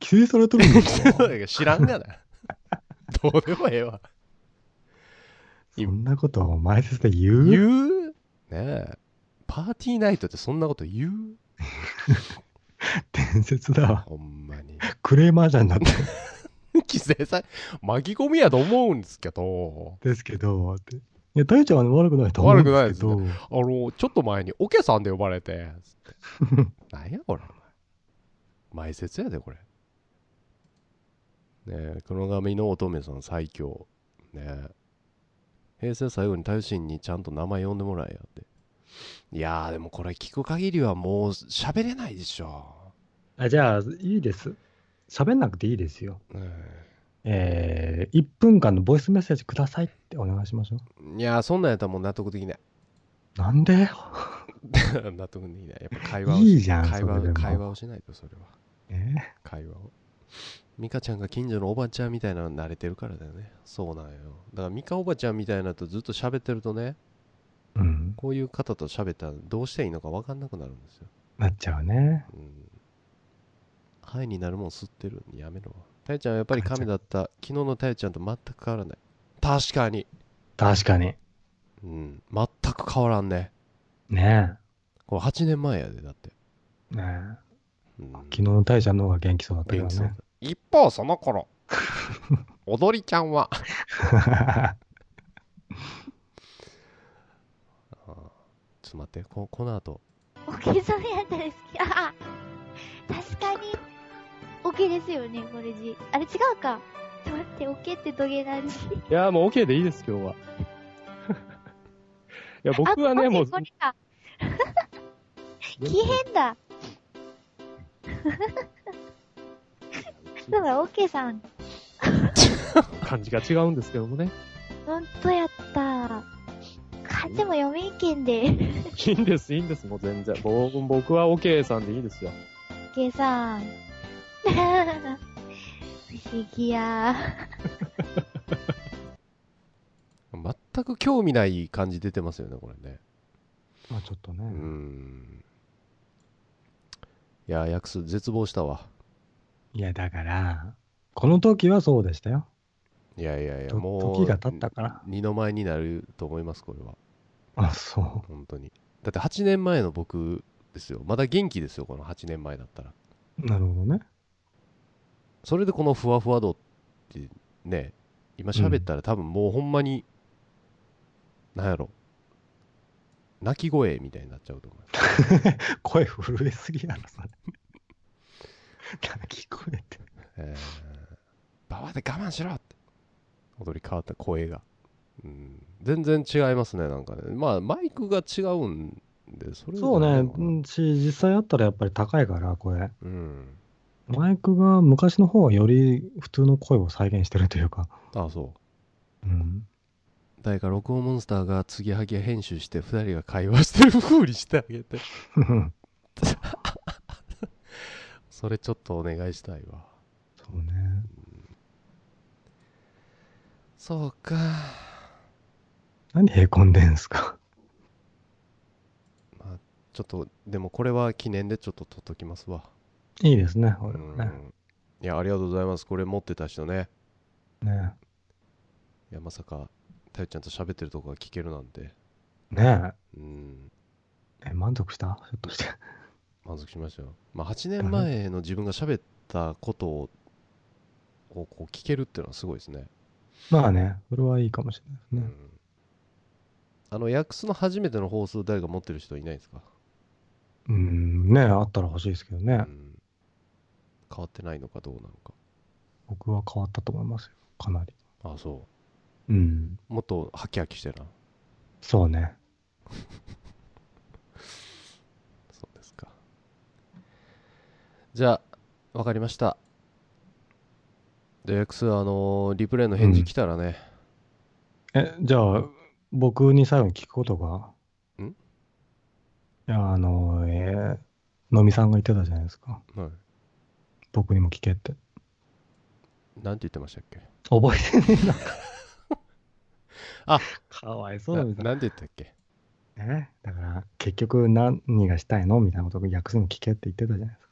Speaker 2: 規制されてるんですか？[laughs]
Speaker 1: 知らんがな。どうでもええわ。
Speaker 2: そんなことを前説で言う？
Speaker 1: 言う？ねえ。パーティーナイトってそんなこと言う？
Speaker 2: 伝説だわ。
Speaker 1: ほんまに。
Speaker 2: クレーマーじゃんなって。[laughs]
Speaker 1: 規制さ、巻き込みやと思うんですけど、
Speaker 2: ですけど、いや、大ちゃんは悪くないと思うんですけど、
Speaker 1: 悪あの、ちょっと前にオケさんで呼ばれて [laughs] なんやこれ、お前前説やで、これ。ねえ、黒髪の乙女さん最強。ねえ。平成最後に大臣にちゃんと名前呼んでもらえやって。いやー、でもこれ聞く限りはもう喋れないでしょ。
Speaker 2: あじゃあ、いいです。喋んなくていいですよ。
Speaker 1: ね
Speaker 2: えー、1分間のボイスメッセージくださいってお願いしましょ
Speaker 1: えいやー、そんなんやったらもう納得できない。
Speaker 2: う。なんで？[laughs]
Speaker 1: 納得できない。やっぱ会話をし
Speaker 2: いいじゃん
Speaker 1: 会話会話をしないと、それは。
Speaker 2: え？
Speaker 1: 会話を。ミカちゃんが近所のおばちゃんみたいなの慣れてるからだよね。そうなんよ。だからミカおばちゃんみたいなのとずっと喋ってるとね、
Speaker 2: うん。
Speaker 1: こういう方と喋ったらどうしていいのか分かんなくなるんですよ。
Speaker 2: なっちゃうね。
Speaker 1: うん。ハイになるもん吸ってるやめろ。たいちゃんはやっぱり亀だった昨日のたいちゃんと全く変わらない確かに
Speaker 2: 確かに。
Speaker 1: うん全く変わらんね
Speaker 2: ね
Speaker 1: これ8年前やでだって、
Speaker 2: え。ね
Speaker 1: うん
Speaker 2: え。昨日の大ちゃんの方が元気そうだったけどね。
Speaker 1: 一方その頃踊りちゃんはちょっと待ってここの後
Speaker 7: オケさんやったら好き。あ、確かに。オケですよね、これ字。あれ違うか。ちょっと待って、オケって土下座字。
Speaker 6: いや、もう OK でいいです、今日は。[laughs] いや、僕はね、
Speaker 7: あ
Speaker 6: もう、
Speaker 7: これか。[laughs] 奇変 [laughs] だ。だ、オケさん。
Speaker 6: 漢字が違うんですけどもね。
Speaker 7: ほんとやった。漢字も読みいけんで。
Speaker 6: いいんです、いいんです、もう全然。僕僕は OK さんでいいですよ。
Speaker 7: オケさん。不思議や。[laughs]
Speaker 1: 全く興味ない感じ出てますよねこれね
Speaker 2: まあちょっとね。
Speaker 1: うーんいやヤクス絶望したわ
Speaker 2: いや、だから、この時はそうでしたよ。
Speaker 1: いやいやいや
Speaker 2: と
Speaker 1: もう
Speaker 2: 時が経ったから
Speaker 1: 二の舞になると思いますこれは
Speaker 2: あ、そ
Speaker 1: 本当にだって8年前の僕ですよまだ元気ですよこの8年前だったら
Speaker 2: う。なるほどね。
Speaker 1: それでこのふわふわ度ってね今喋ったら多分もうほんまに、なんやろ泣き声みたいになっちゃうと思う [laughs]
Speaker 2: 声震えすぎやろ、それ。[laughs] 泣き声って。
Speaker 1: えー、ババで我慢しろって踊り変わった声が、うん、全然違いますねなんかねまあマイクが違うんでそれ
Speaker 2: そうね。し、実際あったらやっぱり高いから、声。
Speaker 1: うん
Speaker 2: マイクが昔の方はより普通の声を再現してるというか。
Speaker 1: あそう
Speaker 2: うん。
Speaker 1: 誰か録音モンスターが継ぎはぎ編集して2人が会話してる風にしてあげて [laughs] それちょっとお願いしたいわ
Speaker 2: そうね。
Speaker 1: そうか
Speaker 2: 何へこんでんすか？[laughs]
Speaker 1: まあちょっとでもこれは記念でちょっと取っときますわ
Speaker 2: いいですね、
Speaker 1: う
Speaker 2: 俺はね。
Speaker 1: んいやありがとうございますこれ持ってた人ね
Speaker 2: ね
Speaker 1: いやまさかたゆちゃんと喋ってるとこが聞けるなんて
Speaker 2: ね
Speaker 1: うん
Speaker 2: え。え、満足した？ひょっとして。
Speaker 1: 満足しましたよまあ8年前の自分が喋ったことををこう聞けるっていうのはすごいですね
Speaker 2: まあね、それはいいかもしれないですね。
Speaker 1: うんあのヤックスの初めての放送誰か持ってる人いないですか、
Speaker 2: うん、ねあったら欲しいですけどね。
Speaker 1: うん、変わってないのかどうなのか
Speaker 2: 僕は変わったと思いますよ。かなり。
Speaker 1: あそ
Speaker 2: うん。
Speaker 1: うもっとハキハキしてな
Speaker 2: そうね。[laughs]
Speaker 1: そうですかじゃあ分かりました。でヤックスあのーリプレイの返事来たらね、
Speaker 2: え、じゃあ、僕に最後に聞くことが？
Speaker 1: ん？
Speaker 2: いや、あの、えー、のみさんが言ってたじゃないですか。
Speaker 1: はい、
Speaker 2: 僕にも聞けって。
Speaker 1: なんて言ってましたっけ？
Speaker 2: 覚えてねえな。
Speaker 1: あ [laughs]
Speaker 2: かわいそう
Speaker 1: な
Speaker 2: のみさん。
Speaker 1: なんて言ったっけ？
Speaker 2: ね、だから、結局何がしたいの？みたいなことを訳すに聞けって言ってたじゃないですか。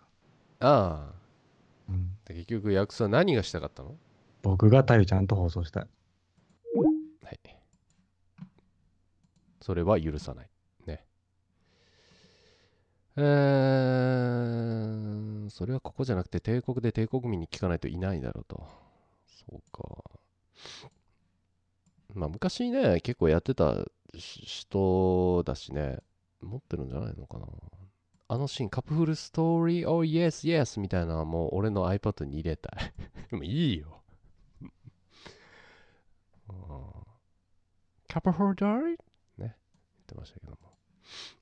Speaker 1: ああ
Speaker 2: うん、
Speaker 1: 結局ヤックスは何がしたかったの？
Speaker 2: 僕がたゆちゃんと放送したい。
Speaker 1: はい。それは許さない。ね。えー、それはここじゃなくて帝国で帝国民に聞かないといないだろうと。そうか。まあ昔ね、結構やってたし人だしね、持ってるんじゃないのかな。あのシーン、カップフルストーリー、oh yes, yes みたいなのはもう俺の iPad に入れたい。[laughs] でもいいよ。うんカップフルストーリー？ね。言ってましたけども。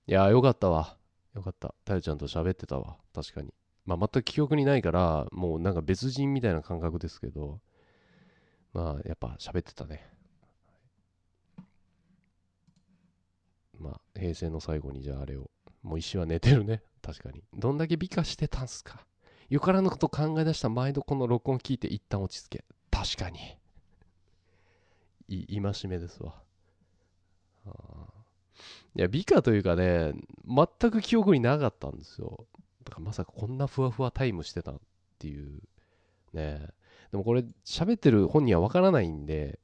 Speaker 1: いやー、よかったわ。よかった。たゆちゃんと喋ってたわ。確かに。まあ、全く記憶にないから、もうなんか別人みたいな感覚ですけど、まあ、やっぱ喋ってたね。まあ、平成の最後にじゃああれを。もう石は寝てるね。確かに。どんだけ美化してたんすか。よからぬこと考え出した毎度この録音聞いて一旦落ち着け。確かに。い、戒めですわ。いや、美化というかね、全く記憶になかったんですよ。だからまさかこんなふわふわタイムしてたっていう。ねでもこれ喋ってる本人はわからないんで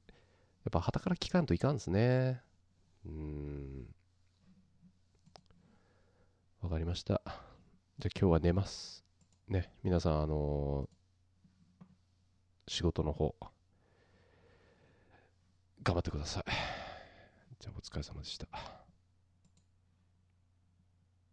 Speaker 1: やっぱ旗から聞かんといかんですねうんわかりました。じゃあ今日は寝ます。ね皆さんあのー仕事の方頑張ってください。じゃあお疲れ様でした。